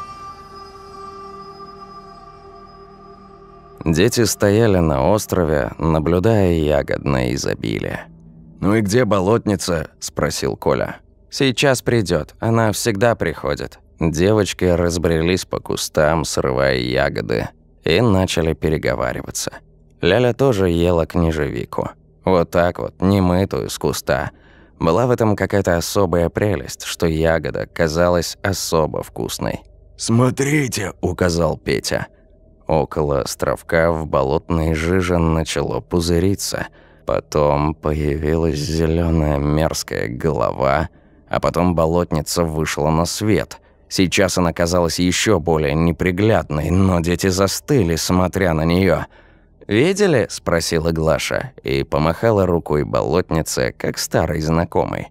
Дети стояли на острове, наблюдая ягодное изобилие. «Ну и где болотница?» – спросил Коля. «Сейчас придет. Она всегда приходит». Девочки разбрелись по кустам, срывая ягоды, и начали переговариваться. Ляля тоже ела книжевику. Вот так вот, немытую, с куста. Была в этом какая-то особая прелесть, что ягода казалась особо вкусной. «Смотрите!» – указал Петя – Около островка в болотной жиже начало пузыриться. Потом появилась зеленая мерзкая голова, а потом болотница вышла на свет. Сейчас она казалась еще более неприглядной, но дети застыли, смотря на нее. «Видели?» – спросила Глаша и помахала рукой болотнице, как старой знакомой.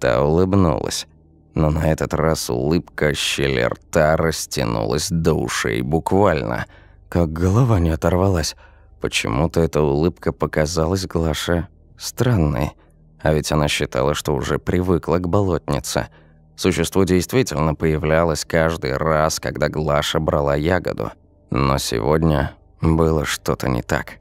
Та улыбнулась. Но на этот раз улыбка щели рта растянулась до ушей буквально – как голова не оторвалась. Почему-то эта улыбка показалась Глаше странной. А ведь она считала, что уже привыкла к болотнице. Существо действительно появлялось каждый раз, когда Глаша брала ягоду. Но сегодня было что-то не так.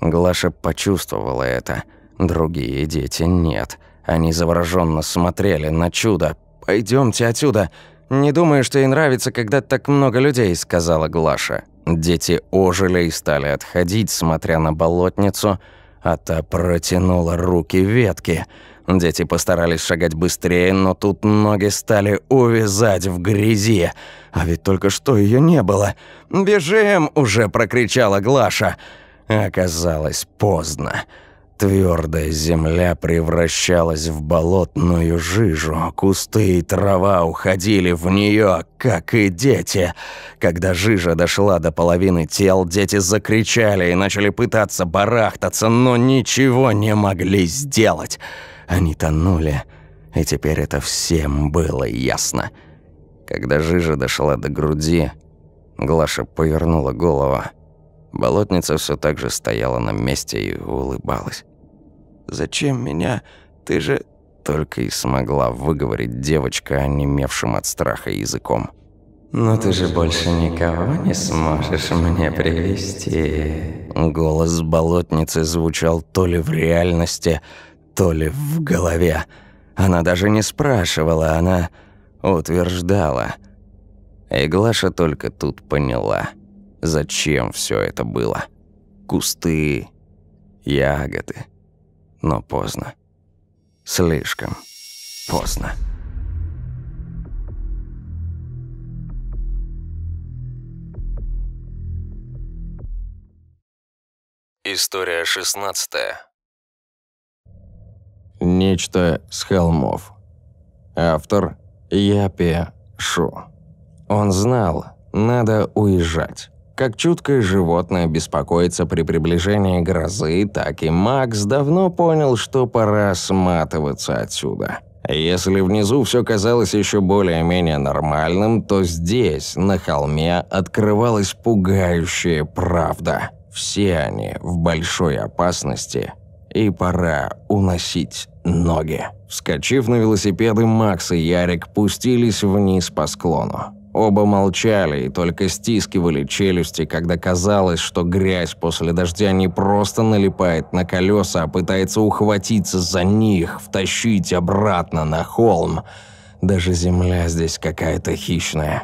Глаша почувствовала это. Другие дети нет. Они завороженно смотрели на чудо. Пойдемте отсюда!» «Не думаю, что ей нравится, когда так много людей», – сказала Глаша. Дети ожили и стали отходить, смотря на болотницу, а та протянула руки ветки. Дети постарались шагать быстрее, но тут ноги стали увязать в грязи. А ведь только что ее не было. «Бежим!» – уже прокричала Глаша. Оказалось поздно. Твердая земля превращалась в болотную жижу, кусты и трава уходили в нее, как и дети. Когда жижа дошла до половины тел, дети закричали и начали пытаться барахтаться, но ничего не могли сделать. Они тонули, и теперь это всем было ясно. Когда жижа дошла до груди, Глаша повернула голову. Болотница все так же стояла на месте и улыбалась. «Зачем меня? Ты же...» Только и смогла выговорить девочка, онемевшим от страха языком. «Но ты же больше никого не сможешь мне привести. Голос болотницы звучал то ли в реальности, то ли в голове. Она даже не спрашивала, она утверждала. И Глаша только тут поняла – Зачем все это было? Кусты, ягоды. Но поздно. Слишком поздно. История шестнадцатая. Нечто с холмов. Автор Япе Шу. Он знал, надо уезжать. Как чуткое животное беспокоится при приближении грозы, так и Макс давно понял, что пора сматываться отсюда. Если внизу все казалось еще более-менее нормальным, то здесь, на холме, открывалась пугающая правда. Все они в большой опасности, и пора уносить ноги. Вскочив на велосипеды, Макс и Ярик пустились вниз по склону. Оба молчали и только стискивали челюсти, когда казалось, что грязь после дождя не просто налипает на колеса, а пытается ухватиться за них, втащить обратно на холм. Даже земля здесь какая-то хищная.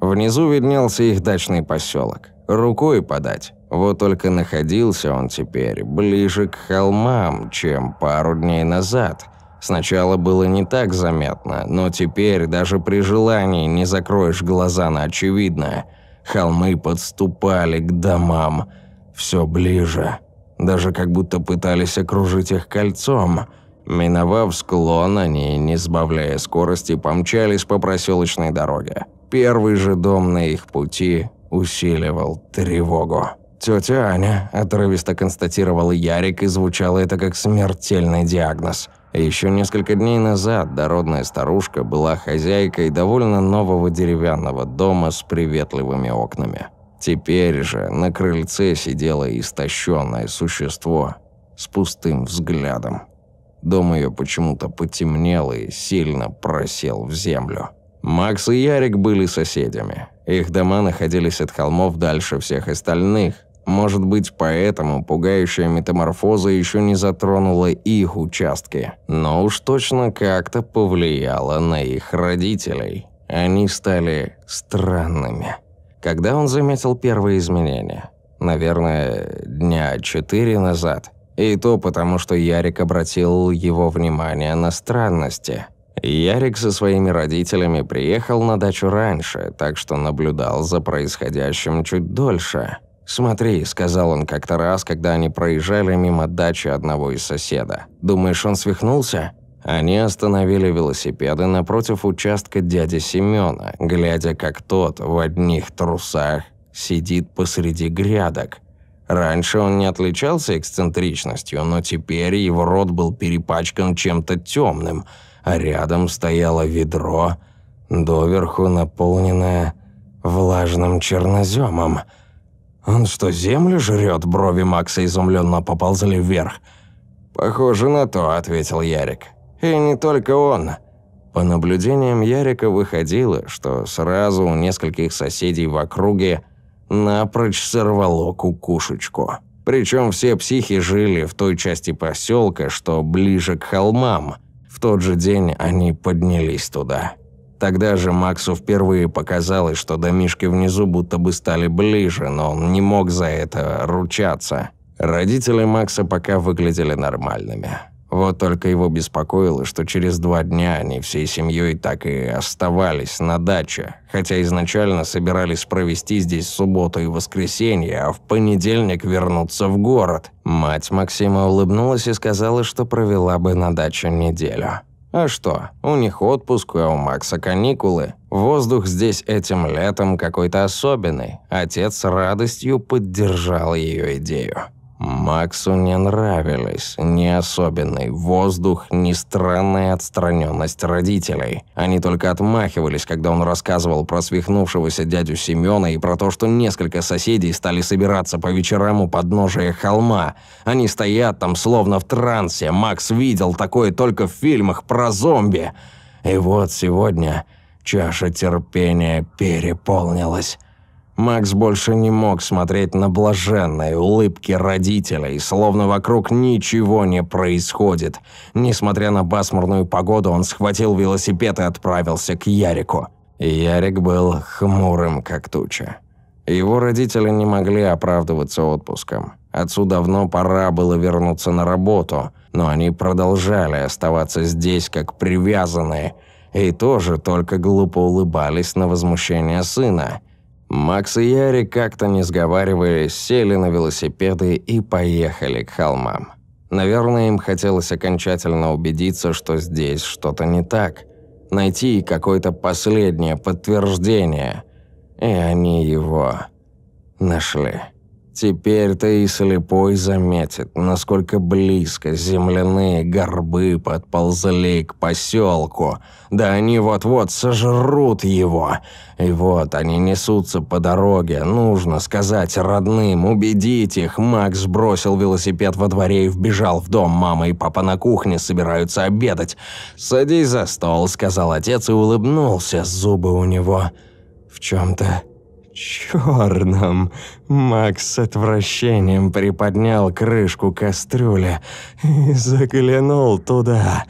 Внизу виднелся их дачный поселок. Рукой подать. Вот только находился он теперь ближе к холмам, чем пару дней назад – Сначала было не так заметно, но теперь даже при желании не закроешь глаза на очевидное. Холмы подступали к домам. Все ближе. Даже как будто пытались окружить их кольцом. Миновав склон, они, не сбавляя скорости, помчались по проселочной дороге. Первый же дом на их пути усиливал тревогу. Тетя Аня», – отрывисто констатировал Ярик, и звучало это как смертельный диагноз. Еще несколько дней назад дородная старушка была хозяйкой довольно нового деревянного дома с приветливыми окнами. Теперь же на крыльце сидело истощенное существо с пустым взглядом. Дом ее почему-то потемнел и сильно просел в землю. Макс и Ярик были соседями. Их дома находились от холмов дальше всех остальных, может быть, поэтому пугающая метаморфоза еще не затронула их участки, но уж точно как-то повлияла на их родителей. Они стали странными. Когда он заметил первые изменения? Наверное, дня четыре назад. И то потому, что Ярик обратил его внимание на странности. Ярик со своими родителями приехал на дачу раньше, так что наблюдал за происходящим чуть дольше – «Смотри», – сказал он как-то раз, когда они проезжали мимо дачи одного из соседа. «Думаешь, он свихнулся?» Они остановили велосипеды напротив участка дяди Семёна, глядя, как тот в одних трусах сидит посреди грядок. Раньше он не отличался эксцентричностью, но теперь его рот был перепачкан чем-то темным, а рядом стояло ведро, доверху наполненное влажным черноземом – «Он что, землю жрет?» Брови Макса изумленно поползли вверх. «Похоже на то», — ответил Ярик. «И не только он». По наблюдениям Ярика выходило, что сразу у нескольких соседей в округе напрочь сорвало кукушечку. Причем все психи жили в той части поселка, что ближе к холмам. В тот же день они поднялись туда. Тогда же Максу впервые показалось, что домишки внизу будто бы стали ближе, но он не мог за это ручаться. Родители Макса пока выглядели нормальными. Вот только его беспокоило, что через два дня они всей семьей так и оставались на даче, хотя изначально собирались провести здесь субботу и воскресенье, а в понедельник вернуться в город. Мать Максима улыбнулась и сказала, что провела бы на даче неделю. А что, у них отпуск, а у Макса каникулы. Воздух здесь этим летом какой-то особенный. Отец с радостью поддержал ее идею. Максу не нравились ни особенный воздух, ни странная отстраненность родителей. Они только отмахивались, когда он рассказывал про свихнувшегося дядю Семёна и про то, что несколько соседей стали собираться по вечерам у подножия холма. Они стоят там словно в трансе. Макс видел такое только в фильмах про зомби. И вот сегодня чаша терпения переполнилась. Макс больше не мог смотреть на блаженные улыбки родителей, словно вокруг ничего не происходит. Несмотря на басмурную погоду, он схватил велосипед и отправился к Ярику. Ярик был хмурым, как туча. Его родители не могли оправдываться отпуском. Отцу давно пора было вернуться на работу, но они продолжали оставаться здесь как привязанные, и тоже только глупо улыбались на возмущение сына – Макс и Яри как-то не сговариваясь, сели на велосипеды и поехали к холмам. Наверное, им хотелось окончательно убедиться, что здесь что-то не так. Найти какое-то последнее подтверждение. И они его нашли. Теперь-то и слепой заметит, насколько близко земляные горбы подползли к поселку. Да они вот-вот сожрут его. И вот они несутся по дороге. Нужно сказать родным, убедить их. Макс бросил велосипед во дворе и вбежал в дом. Мама и папа на кухне собираются обедать. «Садись за стол», — сказал отец и улыбнулся. Зубы у него в чем-то черном. Макс с отвращением приподнял крышку кастрюли и заглянул туда.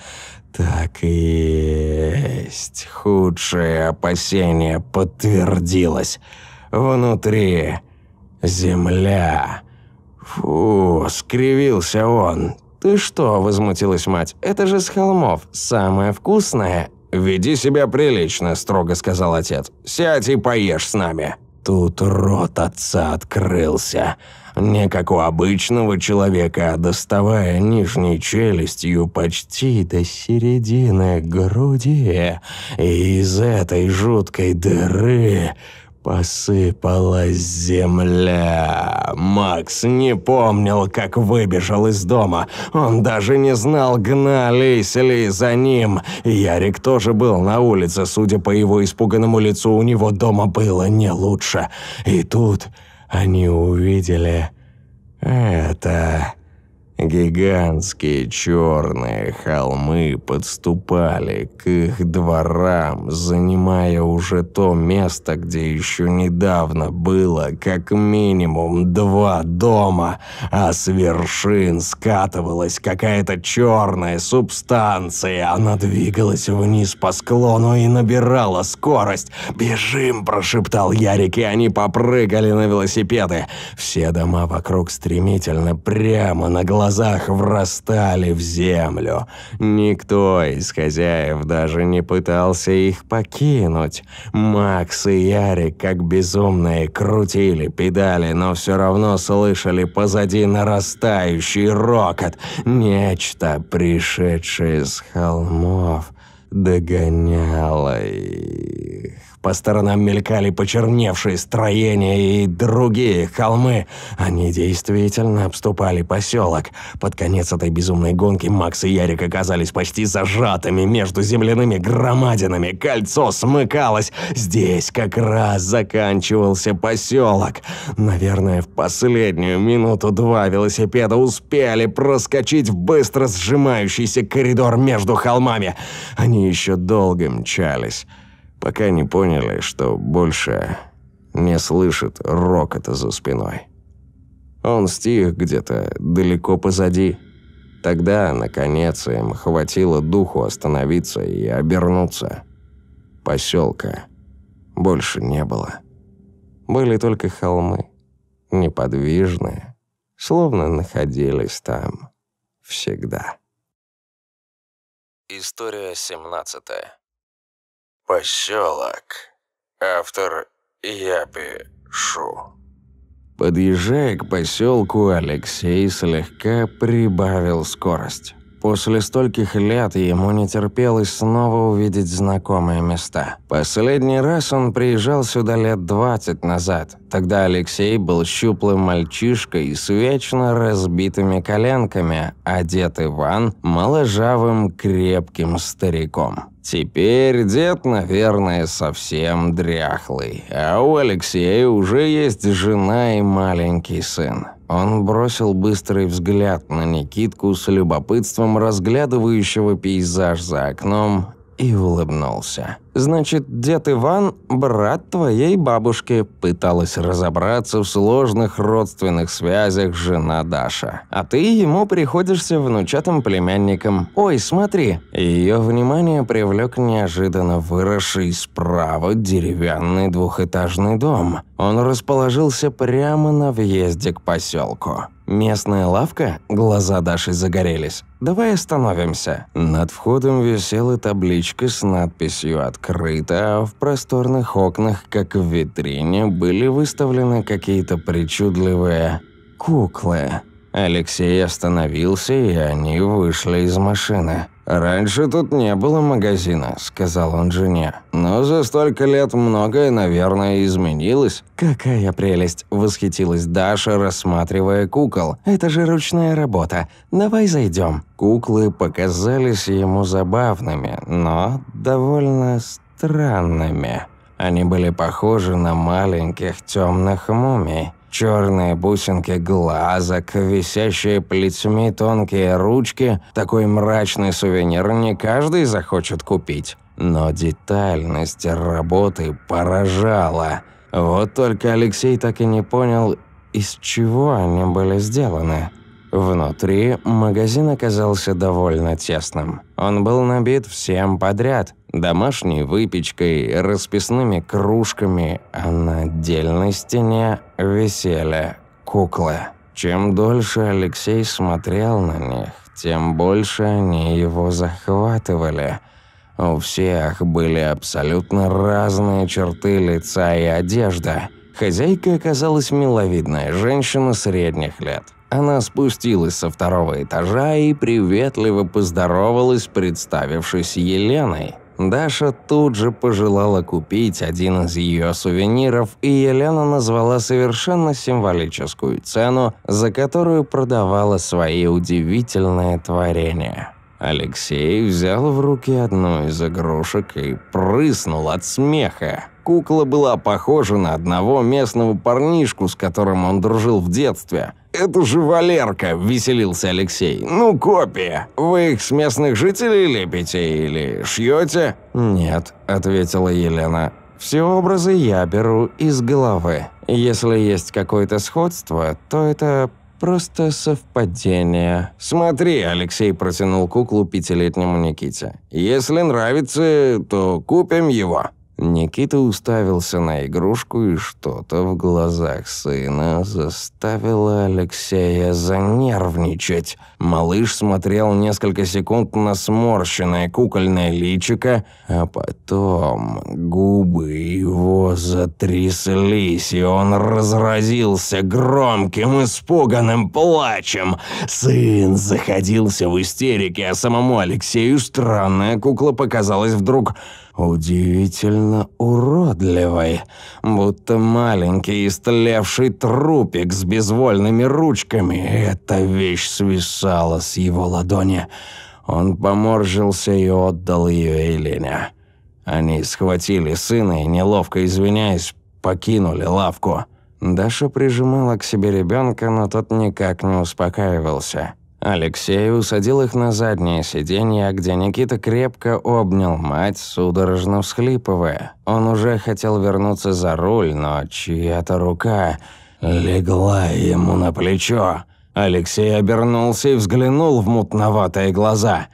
Так и есть. Худшее опасение подтвердилось. Внутри земля. Фу, скривился он. «Ты что?» – возмутилась мать. «Это же с холмов. Самое вкусное». «Веди себя прилично», – строго сказал отец. «Сядь и поешь с нами». Тут рот отца открылся. Не как у обычного человека, а доставая нижней челюстью почти до середины груди. И из этой жуткой дыры Посыпалась земля. Макс не помнил, как выбежал из дома. Он даже не знал, гнались ли за ним. Ярик тоже был на улице. Судя по его испуганному лицу, у него дома было не лучше. И тут они увидели это... Гигантские черные холмы подступали к их дворам, занимая уже то место, где еще недавно было как минимум два дома, а с вершин скатывалась какая-то черная субстанция. Она двигалась вниз по склону и набирала скорость. «Бежим!» – прошептал Ярик, и они попрыгали на велосипеды. Все дома вокруг стремительно прямо на глазах глазах врастали в землю. Никто из хозяев даже не пытался их покинуть. Макс и Ярик, как безумные, крутили педали, но все равно слышали позади нарастающий рокот. Нечто, пришедшее с холмов, догоняло их. По сторонам мелькали почерневшие строения и другие холмы. Они действительно обступали поселок. Под конец этой безумной гонки Макс и Ярик оказались почти зажатыми между земляными громадинами. Кольцо смыкалось. Здесь как раз заканчивался поселок. Наверное, в последнюю минуту два велосипеда успели проскочить в быстро сжимающийся коридор между холмами. Они еще долго мчались пока не поняли, что больше не слышит рокота за спиной. Он стих где-то далеко позади. Тогда, наконец, им хватило духу остановиться и обернуться. Поселка больше не было. Были только холмы, неподвижные, словно находились там всегда. История семнадцатая. Поселок. Автор я пишу. Подъезжая к поселку, Алексей слегка прибавил скорость. После стольких лет ему не терпелось снова увидеть знакомые места. Последний раз он приезжал сюда лет 20 назад. Тогда Алексей был щуплым мальчишкой с вечно разбитыми коленками, а дед Иван – моложавым крепким стариком. Теперь дед, наверное, совсем дряхлый, а у Алексея уже есть жена и маленький сын. Он бросил быстрый взгляд на Никитку с любопытством разглядывающего пейзаж за окном и улыбнулся. «Значит, дед Иван – брат твоей бабушки», – пыталась разобраться в сложных родственных связях жена Даша. «А ты ему приходишься внучатым племянником. Ой, смотри!» Ее внимание привлек неожиданно выросший справа деревянный двухэтажный дом. Он расположился прямо на въезде к поселку. «Местная лавка?» Глаза Даши загорелись. «Давай остановимся». Над входом висела табличка с надписью «Открыто», а в просторных окнах, как в витрине, были выставлены какие-то причудливые куклы. Алексей остановился, и они вышли из машины. «Раньше тут не было магазина», – сказал он жене. «Но за столько лет многое, наверное, изменилось». «Какая прелесть!» – восхитилась Даша, рассматривая кукол. «Это же ручная работа. Давай зайдем». Куклы показались ему забавными, но довольно странными. Они были похожи на маленьких темных мумий. Черные бусинки глазок, висящие плетьми тонкие ручки. Такой мрачный сувенир не каждый захочет купить. Но детальность работы поражала. Вот только Алексей так и не понял, из чего они были сделаны. Внутри магазин оказался довольно тесным. Он был набит всем подряд. Домашней выпечкой, расписными кружками, а на отдельной стене висели куклы. Чем дольше Алексей смотрел на них, тем больше они его захватывали. У всех были абсолютно разные черты лица и одежда. Хозяйка оказалась миловидная женщина средних лет. Она спустилась со второго этажа и приветливо поздоровалась, представившись Еленой. Даша тут же пожелала купить один из ее сувениров, и Елена назвала совершенно символическую цену, за которую продавала свои удивительные творения. Алексей взял в руки одну из игрушек и прыснул от смеха. Кукла была похожа на одного местного парнишку, с которым он дружил в детстве. «Это же Валерка!» – веселился Алексей. «Ну, копия! Вы их с местных жителей лепите или шьете?» «Нет», – ответила Елена. «Все образы я беру из головы. Если есть какое-то сходство, то это просто совпадение». «Смотри», – Алексей протянул куклу пятилетнему Никите. «Если нравится, то купим его». Никита уставился на игрушку, и что-то в глазах сына заставило Алексея занервничать. Малыш смотрел несколько секунд на сморщенное кукольное личико, а потом губы его затряслись, и он разразился громким испуганным плачем. Сын заходился в истерике, а самому Алексею странная кукла показалась вдруг удивительно уродливой, будто маленький истлевший трупик с безвольными ручками. Эта вещь свисала с его ладони. Он поморщился и отдал ее Елене. Они схватили сына и, неловко извиняясь, покинули лавку. Даша прижимала к себе ребенка, но тот никак не успокаивался. Алексей усадил их на заднее сиденье, где Никита крепко обнял мать, судорожно всхлипывая. Он уже хотел вернуться за руль, но чья-то рука легла ему на плечо. Алексей обернулся и взглянул в мутноватые глаза.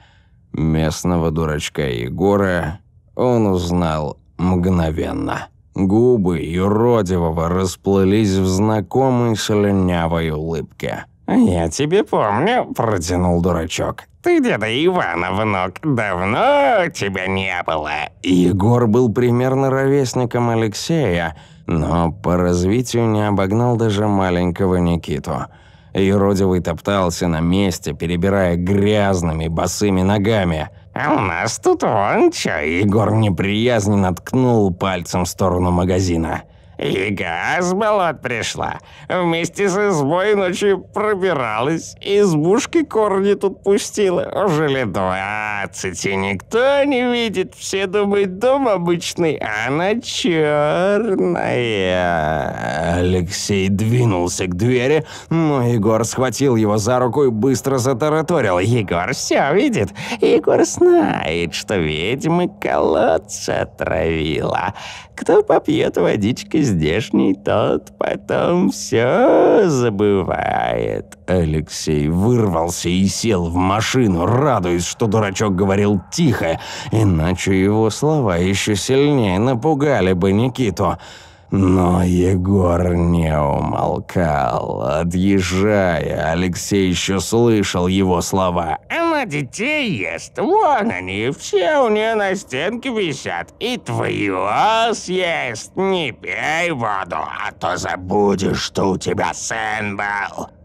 Местного дурачка Егора он узнал мгновенно. Губы юродивого расплылись в знакомой слюнявой улыбке. «Я тебе помню», — протянул дурачок. «Ты деда Ивана, внук. Давно тебя не было». Егор был примерно ровесником Алексея, но по развитию не обогнал даже маленького Никиту. Юродивый топтался на месте, перебирая грязными босыми ногами. «А у нас тут вон чё!» Егор неприязненно ткнул пальцем в сторону магазина. Яга с болот пришла. Вместе с избой ночью пробиралась. Избушки корни тут пустила. Уже лет двадцать, и никто не видит. Все думают, дом обычный, а она черная. Алексей двинулся к двери, но Егор схватил его за руку и быстро затараторил. Егор все видит. Егор знает, что ведьмы колодца отравила. Кто попьет водички здешний, тот потом все забывает. Алексей вырвался и сел в машину, радуясь, что дурачок говорил тихо, иначе его слова еще сильнее напугали бы Никиту. Но Егор не умолкал. Отъезжая, Алексей еще слышал его слова. «Она детей ест. Вон они, все у нее на стенке висят. И твоего съест. Не пей воду, а то забудешь, что у тебя сын был».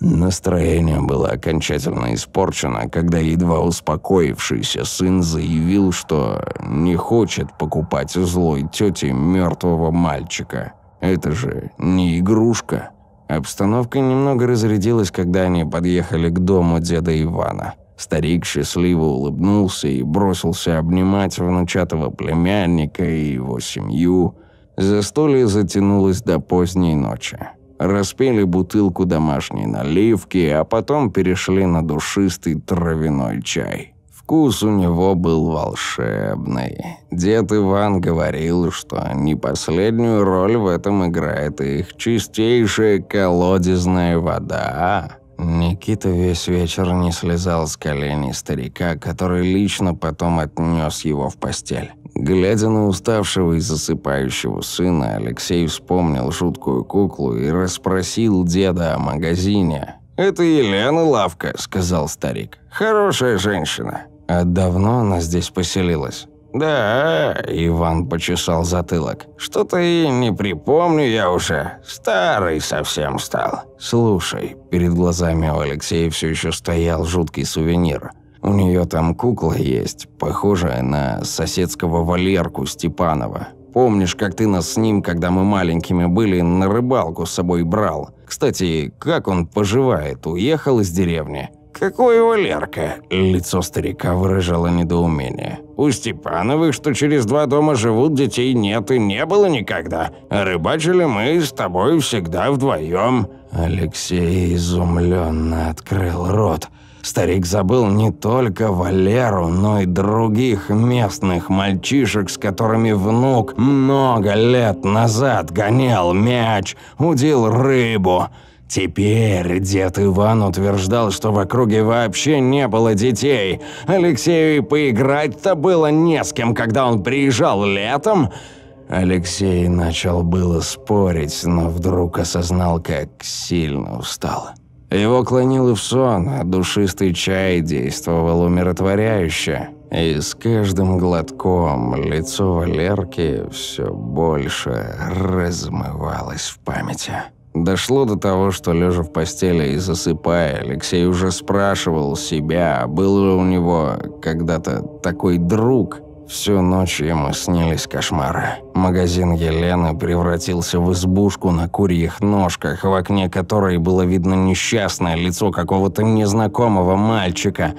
Настроение было окончательно испорчено, когда едва успокоившийся сын заявил, что не хочет покупать у злой тети мертвого мальчика. Это же не игрушка. Обстановка немного разрядилась, когда они подъехали к дому деда Ивана. Старик счастливо улыбнулся и бросился обнимать внучатого племянника и его семью. Застолье затянулось до поздней ночи распили бутылку домашней наливки, а потом перешли на душистый травяной чай. Вкус у него был волшебный. Дед Иван говорил, что не последнюю роль в этом играет их чистейшая колодезная вода. Никита весь вечер не слезал с коленей старика, который лично потом отнес его в постель. Глядя на уставшего и засыпающего сына, Алексей вспомнил жуткую куклу и расспросил деда о магазине. «Это Елена Лавка», — сказал старик. «Хорошая женщина». «А давно она здесь поселилась?» «Да», — Иван почесал затылок. «Что-то и не припомню я уже. Старый совсем стал». «Слушай», — перед глазами у Алексея все еще стоял жуткий сувенир. У нее там кукла есть, похожая на соседского Валерку Степанова. Помнишь, как ты нас с ним, когда мы маленькими были, на рыбалку с собой брал? Кстати, как он поживает? Уехал из деревни?» «Какой Валерка?» Лицо старика выражало недоумение. «У Степановых, что через два дома живут, детей нет и не было никогда. А рыбачили мы с тобой всегда вдвоем. Алексей изумленно открыл рот. Старик забыл не только Валеру, но и других местных мальчишек, с которыми внук много лет назад гонял мяч, удил рыбу. Теперь дед Иван утверждал, что в округе вообще не было детей. Алексею и поиграть-то было не с кем, когда он приезжал летом. Алексей начал было спорить, но вдруг осознал, как сильно устал. Его клонило в сон, а душистый чай действовал умиротворяюще. И с каждым глотком лицо Валерки все больше размывалось в памяти. Дошло до того, что лежа в постели и засыпая, Алексей уже спрашивал себя, был ли у него когда-то такой друг. Всю ночь ему снились кошмары. Магазин Елены превратился в избушку на курьих ножках, в окне которой было видно несчастное лицо какого-то незнакомого мальчика.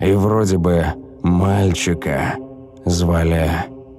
И вроде бы мальчика звали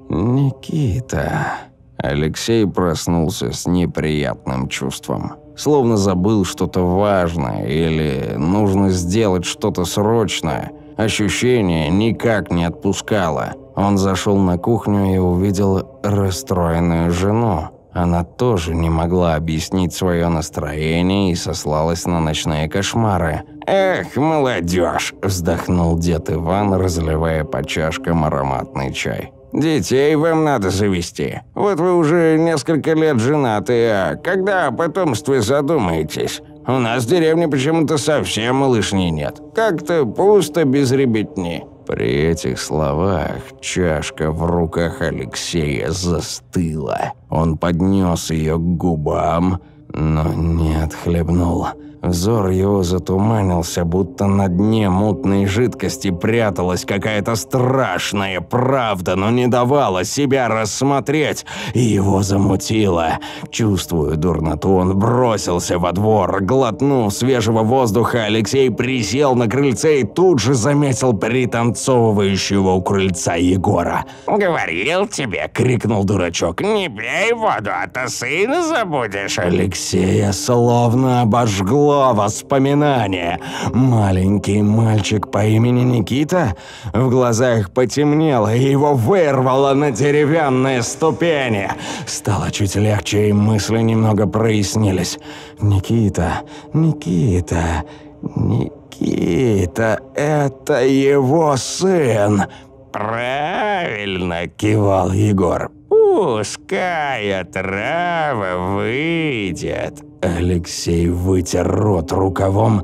Никита. Алексей проснулся с неприятным чувством. Словно забыл что-то важное или нужно сделать что-то срочное. Ощущение никак не отпускало. Он зашел на кухню и увидел расстроенную жену. Она тоже не могла объяснить свое настроение и сослалась на ночные кошмары. «Эх, молодежь!» – вздохнул дед Иван, разливая по чашкам ароматный чай. Детей вам надо завести. Вот вы уже несколько лет женаты, а когда о потомстве задумаетесь? У нас в деревне почему-то совсем малышни нет. Как-то пусто без ребятни». При этих словах чашка в руках Алексея застыла. Он поднес ее к губам, но не отхлебнул. Взор его затуманился, будто на дне мутной жидкости пряталась какая-то страшная правда, но не давала себя рассмотреть, и его замутило. Чувствуя дурноту, он бросился во двор. Глотнув свежего воздуха, Алексей присел на крыльце и тут же заметил пританцовывающего у крыльца Егора. «Говорил тебе!» — крикнул дурачок. «Не пей воду, а то сына забудешь!» Алексея словно обожгло всплыло воспоминание. Маленький мальчик по имени Никита в глазах потемнело, и его вырвало на деревянные ступени. Стало чуть легче, и мысли немного прояснились. Никита, Никита, Никита, это его сын. «Правильно!» – кивал Егор. «Пускай отрава выйдет!» Алексей вытер рот рукавом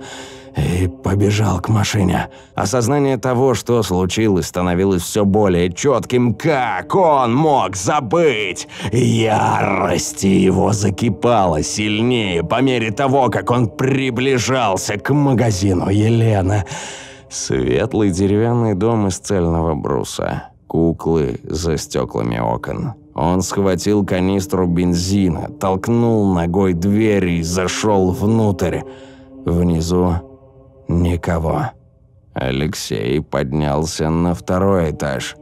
и побежал к машине. Осознание того, что случилось, становилось все более четким. Как он мог забыть? Ярость его закипала сильнее по мере того, как он приближался к магазину Елены. Светлый деревянный дом из цельного бруса. Куклы за стеклами окон. Он схватил канистру бензина, толкнул ногой дверь и зашел внутрь. Внизу никого. Алексей поднялся на второй этаж.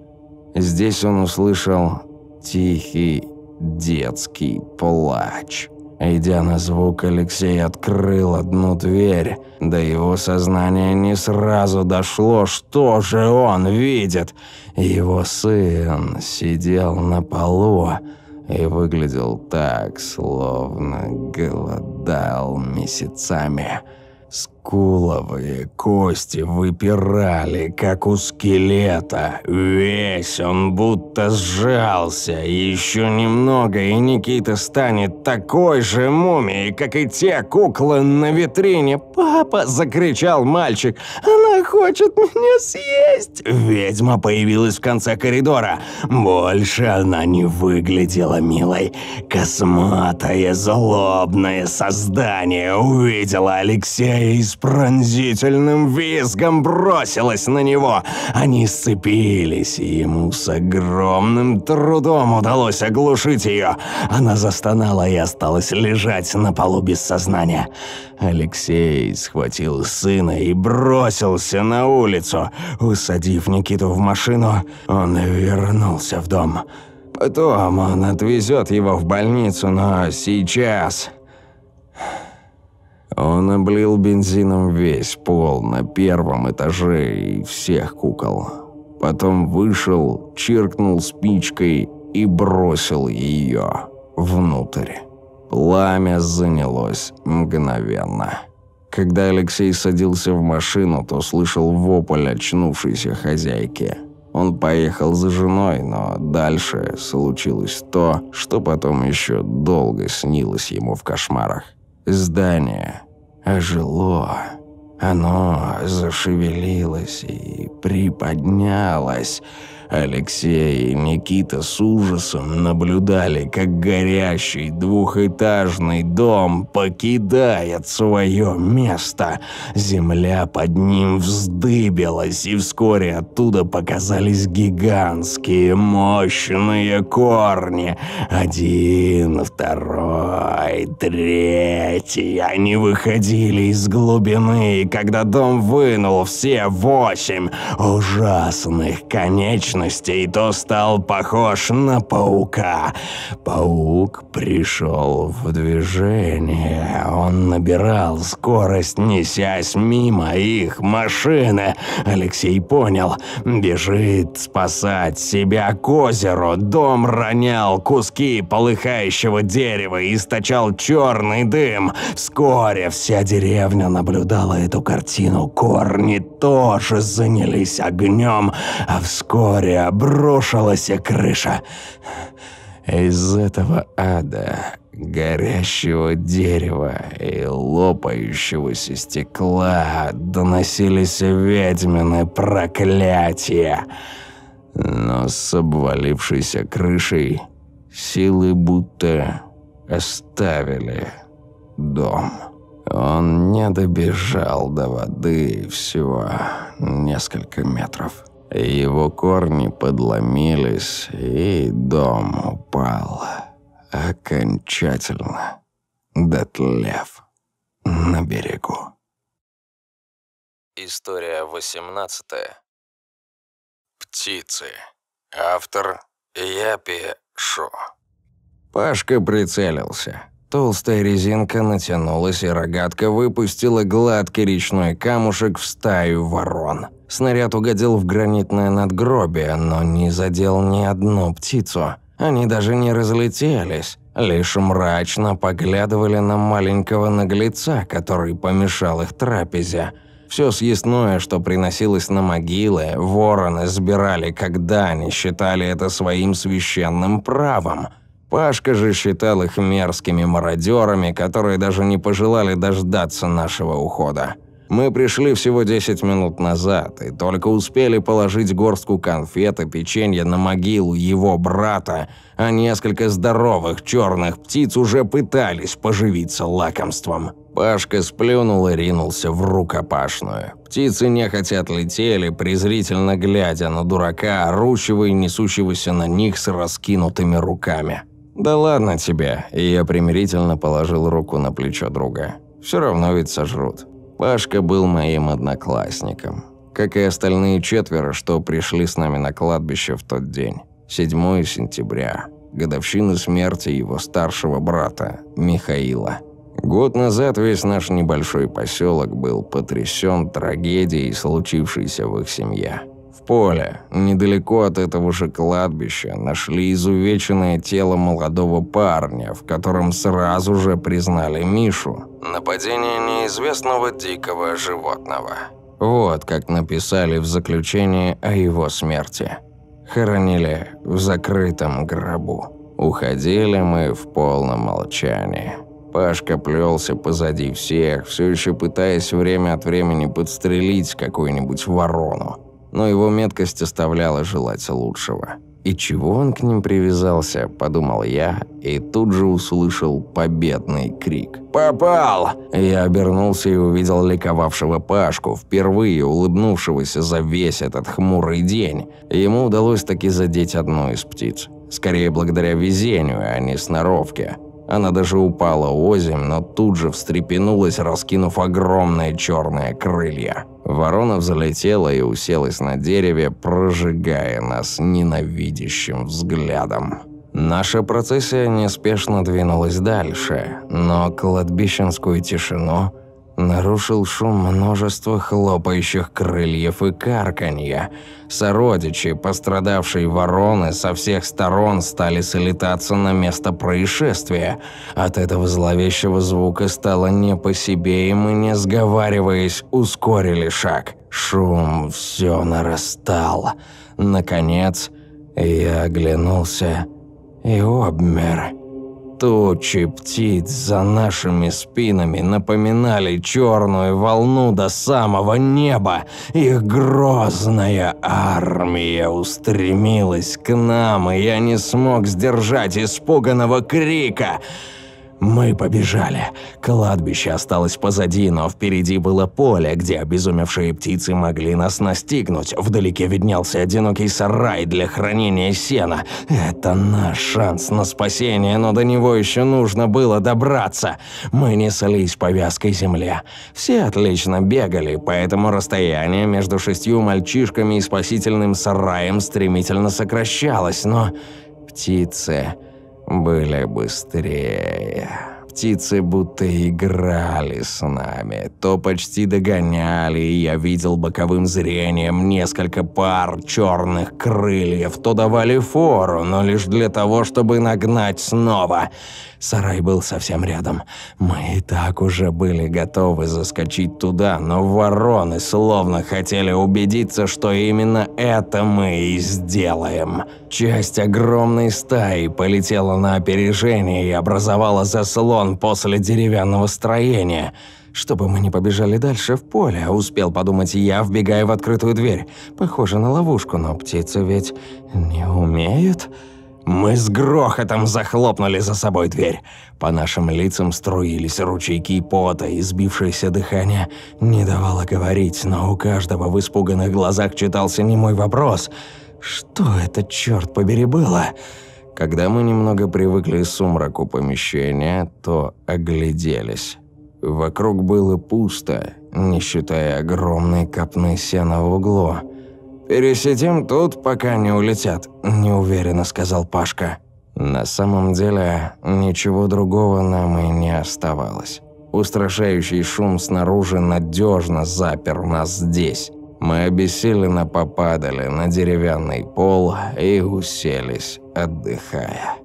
Здесь он услышал тихий детский плач. Идя на звук, Алексей открыл одну дверь. До его сознания не сразу дошло, что же он видит. Его сын сидел на полу и выглядел так, словно голодал месяцами. Скуловые кости выпирали, как у скелета. Весь он будто сжался. Еще немного, и Никита станет такой же мумией, как и те куклы на витрине. «Папа!» – закричал мальчик. «Она хочет меня съесть!» Ведьма появилась в конце коридора. Больше она не выглядела милой. Косматое, злобное создание увидела Алексея и с пронзительным визгом бросилась на него. Они сцепились, и ему с огромным трудом удалось оглушить ее. Она застонала и осталась лежать на полу без сознания. Алексей схватил сына и бросился на улицу. Усадив Никиту в машину, он вернулся в дом. Потом он отвезет его в больницу, но сейчас... Он облил бензином весь пол на первом этаже и всех кукол. Потом вышел, чиркнул спичкой и бросил ее внутрь. Пламя занялось мгновенно. Когда Алексей садился в машину, то слышал вопль очнувшейся хозяйки. Он поехал за женой, но дальше случилось то, что потом еще долго снилось ему в кошмарах. Здание ожило. Оно зашевелилось и приподнялось, Алексей и Никита с ужасом наблюдали, как горящий двухэтажный дом покидает свое место. Земля под ним вздыбилась, и вскоре оттуда показались гигантские мощные корни. Один, второй, третий. Они выходили из глубины, и когда дом вынул все восемь ужасных конечностей, конечностей, то стал похож на паука. Паук пришел в движение. Он набирал скорость, несясь мимо их машины. Алексей понял, бежит спасать себя к озеру. Дом ронял куски полыхающего дерева и источал черный дым. Вскоре вся деревня наблюдала эту картину. Корни тоже занялись огнем, а вскоре море обрушилась крыша. Из этого ада, горящего дерева и лопающегося стекла доносились ведьмины проклятия. Но с обвалившейся крышей силы будто оставили дом. Он не добежал до воды всего несколько метров. Его корни подломились, и дом упал. Окончательно дотлев на берегу. История 18. Птицы. Автор Япи Шо. Пашка прицелился. Толстая резинка натянулась, и рогатка выпустила гладкий речной камушек в стаю ворон. Снаряд угодил в гранитное надгробие, но не задел ни одну птицу. Они даже не разлетелись, лишь мрачно поглядывали на маленького наглеца, который помешал их трапезе. Все съестное, что приносилось на могилы, вороны сбирали, когда они считали это своим священным правом – Пашка же считал их мерзкими мародерами, которые даже не пожелали дождаться нашего ухода. Мы пришли всего 10 минут назад и только успели положить горстку конфет и печенья на могилу его брата, а несколько здоровых черных птиц уже пытались поживиться лакомством. Пашка сплюнул и ринулся в рукопашную. Птицы нехотя отлетели, презрительно глядя на дурака, орущего и несущегося на них с раскинутыми руками. «Да ладно тебе», и я примирительно положил руку на плечо друга. «Все равно ведь сожрут». Пашка был моим одноклассником. Как и остальные четверо, что пришли с нами на кладбище в тот день. 7 сентября. Годовщина смерти его старшего брата, Михаила. Год назад весь наш небольшой поселок был потрясен трагедией, случившейся в их семье поле, недалеко от этого же кладбища, нашли изувеченное тело молодого парня, в котором сразу же признали Мишу. Нападение неизвестного дикого животного. Вот как написали в заключении о его смерти. Хоронили в закрытом гробу. Уходили мы в полном молчании. Пашка плелся позади всех, все еще пытаясь время от времени подстрелить какую-нибудь ворону. Но его меткость оставляла желать лучшего. «И чего он к ним привязался?» – подумал я, и тут же услышал победный крик. «Попал!» Я обернулся и увидел ликовавшего Пашку, впервые улыбнувшегося за весь этот хмурый день. Ему удалось таки задеть одну из птиц. Скорее благодаря везению, а не сноровке. Она даже упала озимь, но тут же встрепенулась, раскинув огромные черные крылья. Ворона взлетела и уселась на дереве, прожигая нас ненавидящим взглядом. Наша процессия неспешно двинулась дальше, но кладбищенскую тишину – Нарушил шум множества хлопающих крыльев и карканья. Сородичи, пострадавшие вороны, со всех сторон стали солетаться на место происшествия. От этого зловещего звука стало не по себе, и мы, не сговариваясь, ускорили шаг. Шум все нарастал. Наконец, я оглянулся и обмер. Тучи птиц за нашими спинами напоминали черную волну до самого неба. Их грозная армия устремилась к нам, и я не смог сдержать испуганного крика – мы побежали. Кладбище осталось позади, но впереди было поле, где обезумевшие птицы могли нас настигнуть. Вдалеке виднелся одинокий сарай для хранения сена. Это наш шанс на спасение, но до него еще нужно было добраться. Мы неслись по вязкой земле. Все отлично бегали, поэтому расстояние между шестью мальчишками и спасительным сараем стремительно сокращалось, но птицы были быстрее. Птицы будто играли с нами, то почти догоняли, и я видел боковым зрением несколько пар черных крыльев, то давали фору, но лишь для того, чтобы нагнать снова. Сарай был совсем рядом. Мы и так уже были готовы заскочить туда, но вороны словно хотели убедиться, что именно это мы и сделаем. Часть огромной стаи полетела на опережение и образовала заслон после деревянного строения. Чтобы мы не побежали дальше в поле, успел подумать я, вбегая в открытую дверь. Похоже на ловушку, но птицы ведь не умеют... Мы с грохотом захлопнули за собой дверь. По нашим лицам струились ручейки пота, и сбившееся дыхание не давало говорить, но у каждого в испуганных глазах читался немой вопрос. «Что это, черт побери, было?» Когда мы немного привыкли к сумраку помещения, то огляделись. Вокруг было пусто, не считая огромной копны сена в углу – «Пересидим тут, пока не улетят», – неуверенно сказал Пашка. На самом деле, ничего другого нам и не оставалось. Устрашающий шум снаружи надежно запер нас здесь. Мы обессиленно попадали на деревянный пол и уселись, отдыхая.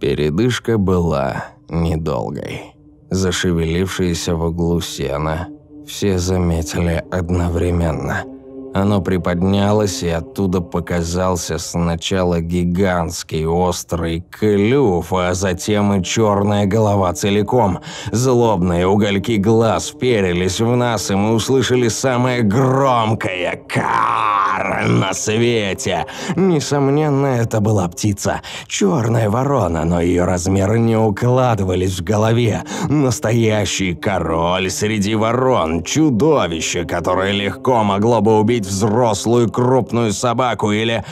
Передышка была недолгой. Зашевелившиеся в углу сена все заметили одновременно – оно приподнялось, и оттуда показался сначала гигантский острый клюв, а затем и черная голова целиком. Злобные угольки глаз вперились в нас, и мы услышали самое громкое «Кар!» на свете. Несомненно, это была птица. Черная ворона, но ее размеры не укладывались в голове. Настоящий король среди ворон, чудовище, которое легко могло бы убить взрослую крупную собаку или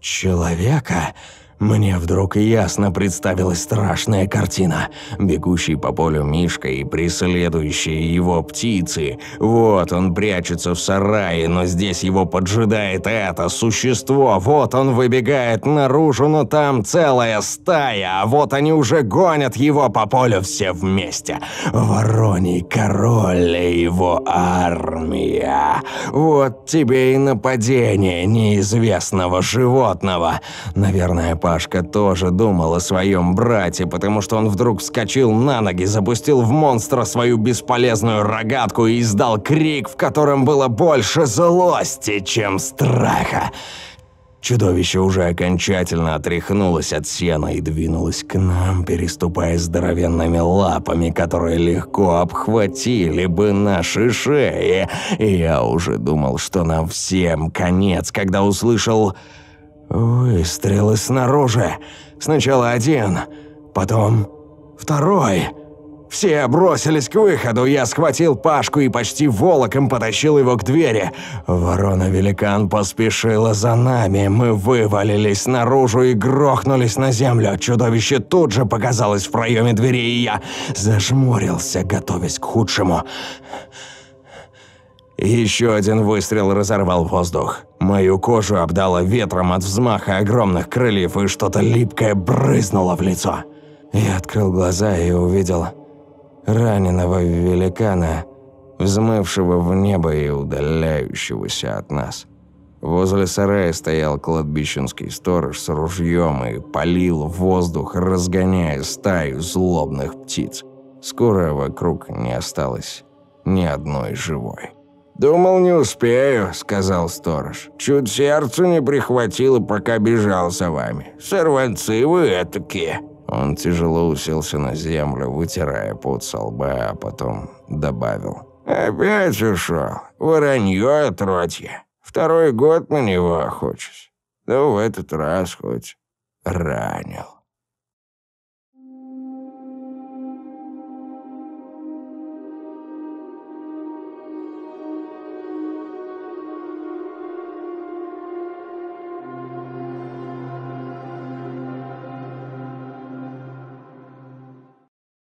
человека – мне вдруг ясно представилась страшная картина. Бегущий по полю Мишка и преследующие его птицы. Вот он прячется в сарае, но здесь его поджидает это существо. Вот он выбегает наружу, но там целая стая. А вот они уже гонят его по полю все вместе. Вороний король и его армия. Вот тебе и нападение неизвестного животного. Наверное, Пашка тоже думал о своем брате, потому что он вдруг вскочил на ноги, запустил в монстра свою бесполезную рогатку и издал крик, в котором было больше злости, чем страха. Чудовище уже окончательно отряхнулось от сена и двинулось к нам, переступая здоровенными лапами, которые легко обхватили бы наши шеи. Я уже думал, что нам всем конец, когда услышал выстрелы снаружи. Сначала один, потом второй. Все бросились к выходу, я схватил Пашку и почти волоком потащил его к двери. Ворона-великан поспешила за нами, мы вывалились наружу и грохнулись на землю. Чудовище тут же показалось в проеме двери, и я зажмурился, готовясь к худшему. Еще один выстрел разорвал воздух. Мою кожу обдало ветром от взмаха огромных крыльев, и что-то липкое брызнуло в лицо. Я открыл глаза и увидел раненого великана, взмывшего в небо и удаляющегося от нас. Возле сарая стоял кладбищенский сторож с ружьем и палил в воздух, разгоняя стаю злобных птиц. Скоро вокруг не осталось ни одной живой. «Думал, не успею», — сказал сторож. «Чуть сердцу не прихватило, пока бежал за вами. Сорванцы вы этакие». Он тяжело уселся на землю, вытирая пот со лба, а потом добавил. «Опять ушел. Воронье отродье. Второй год на него охочусь. Ну, в этот раз хоть ранил».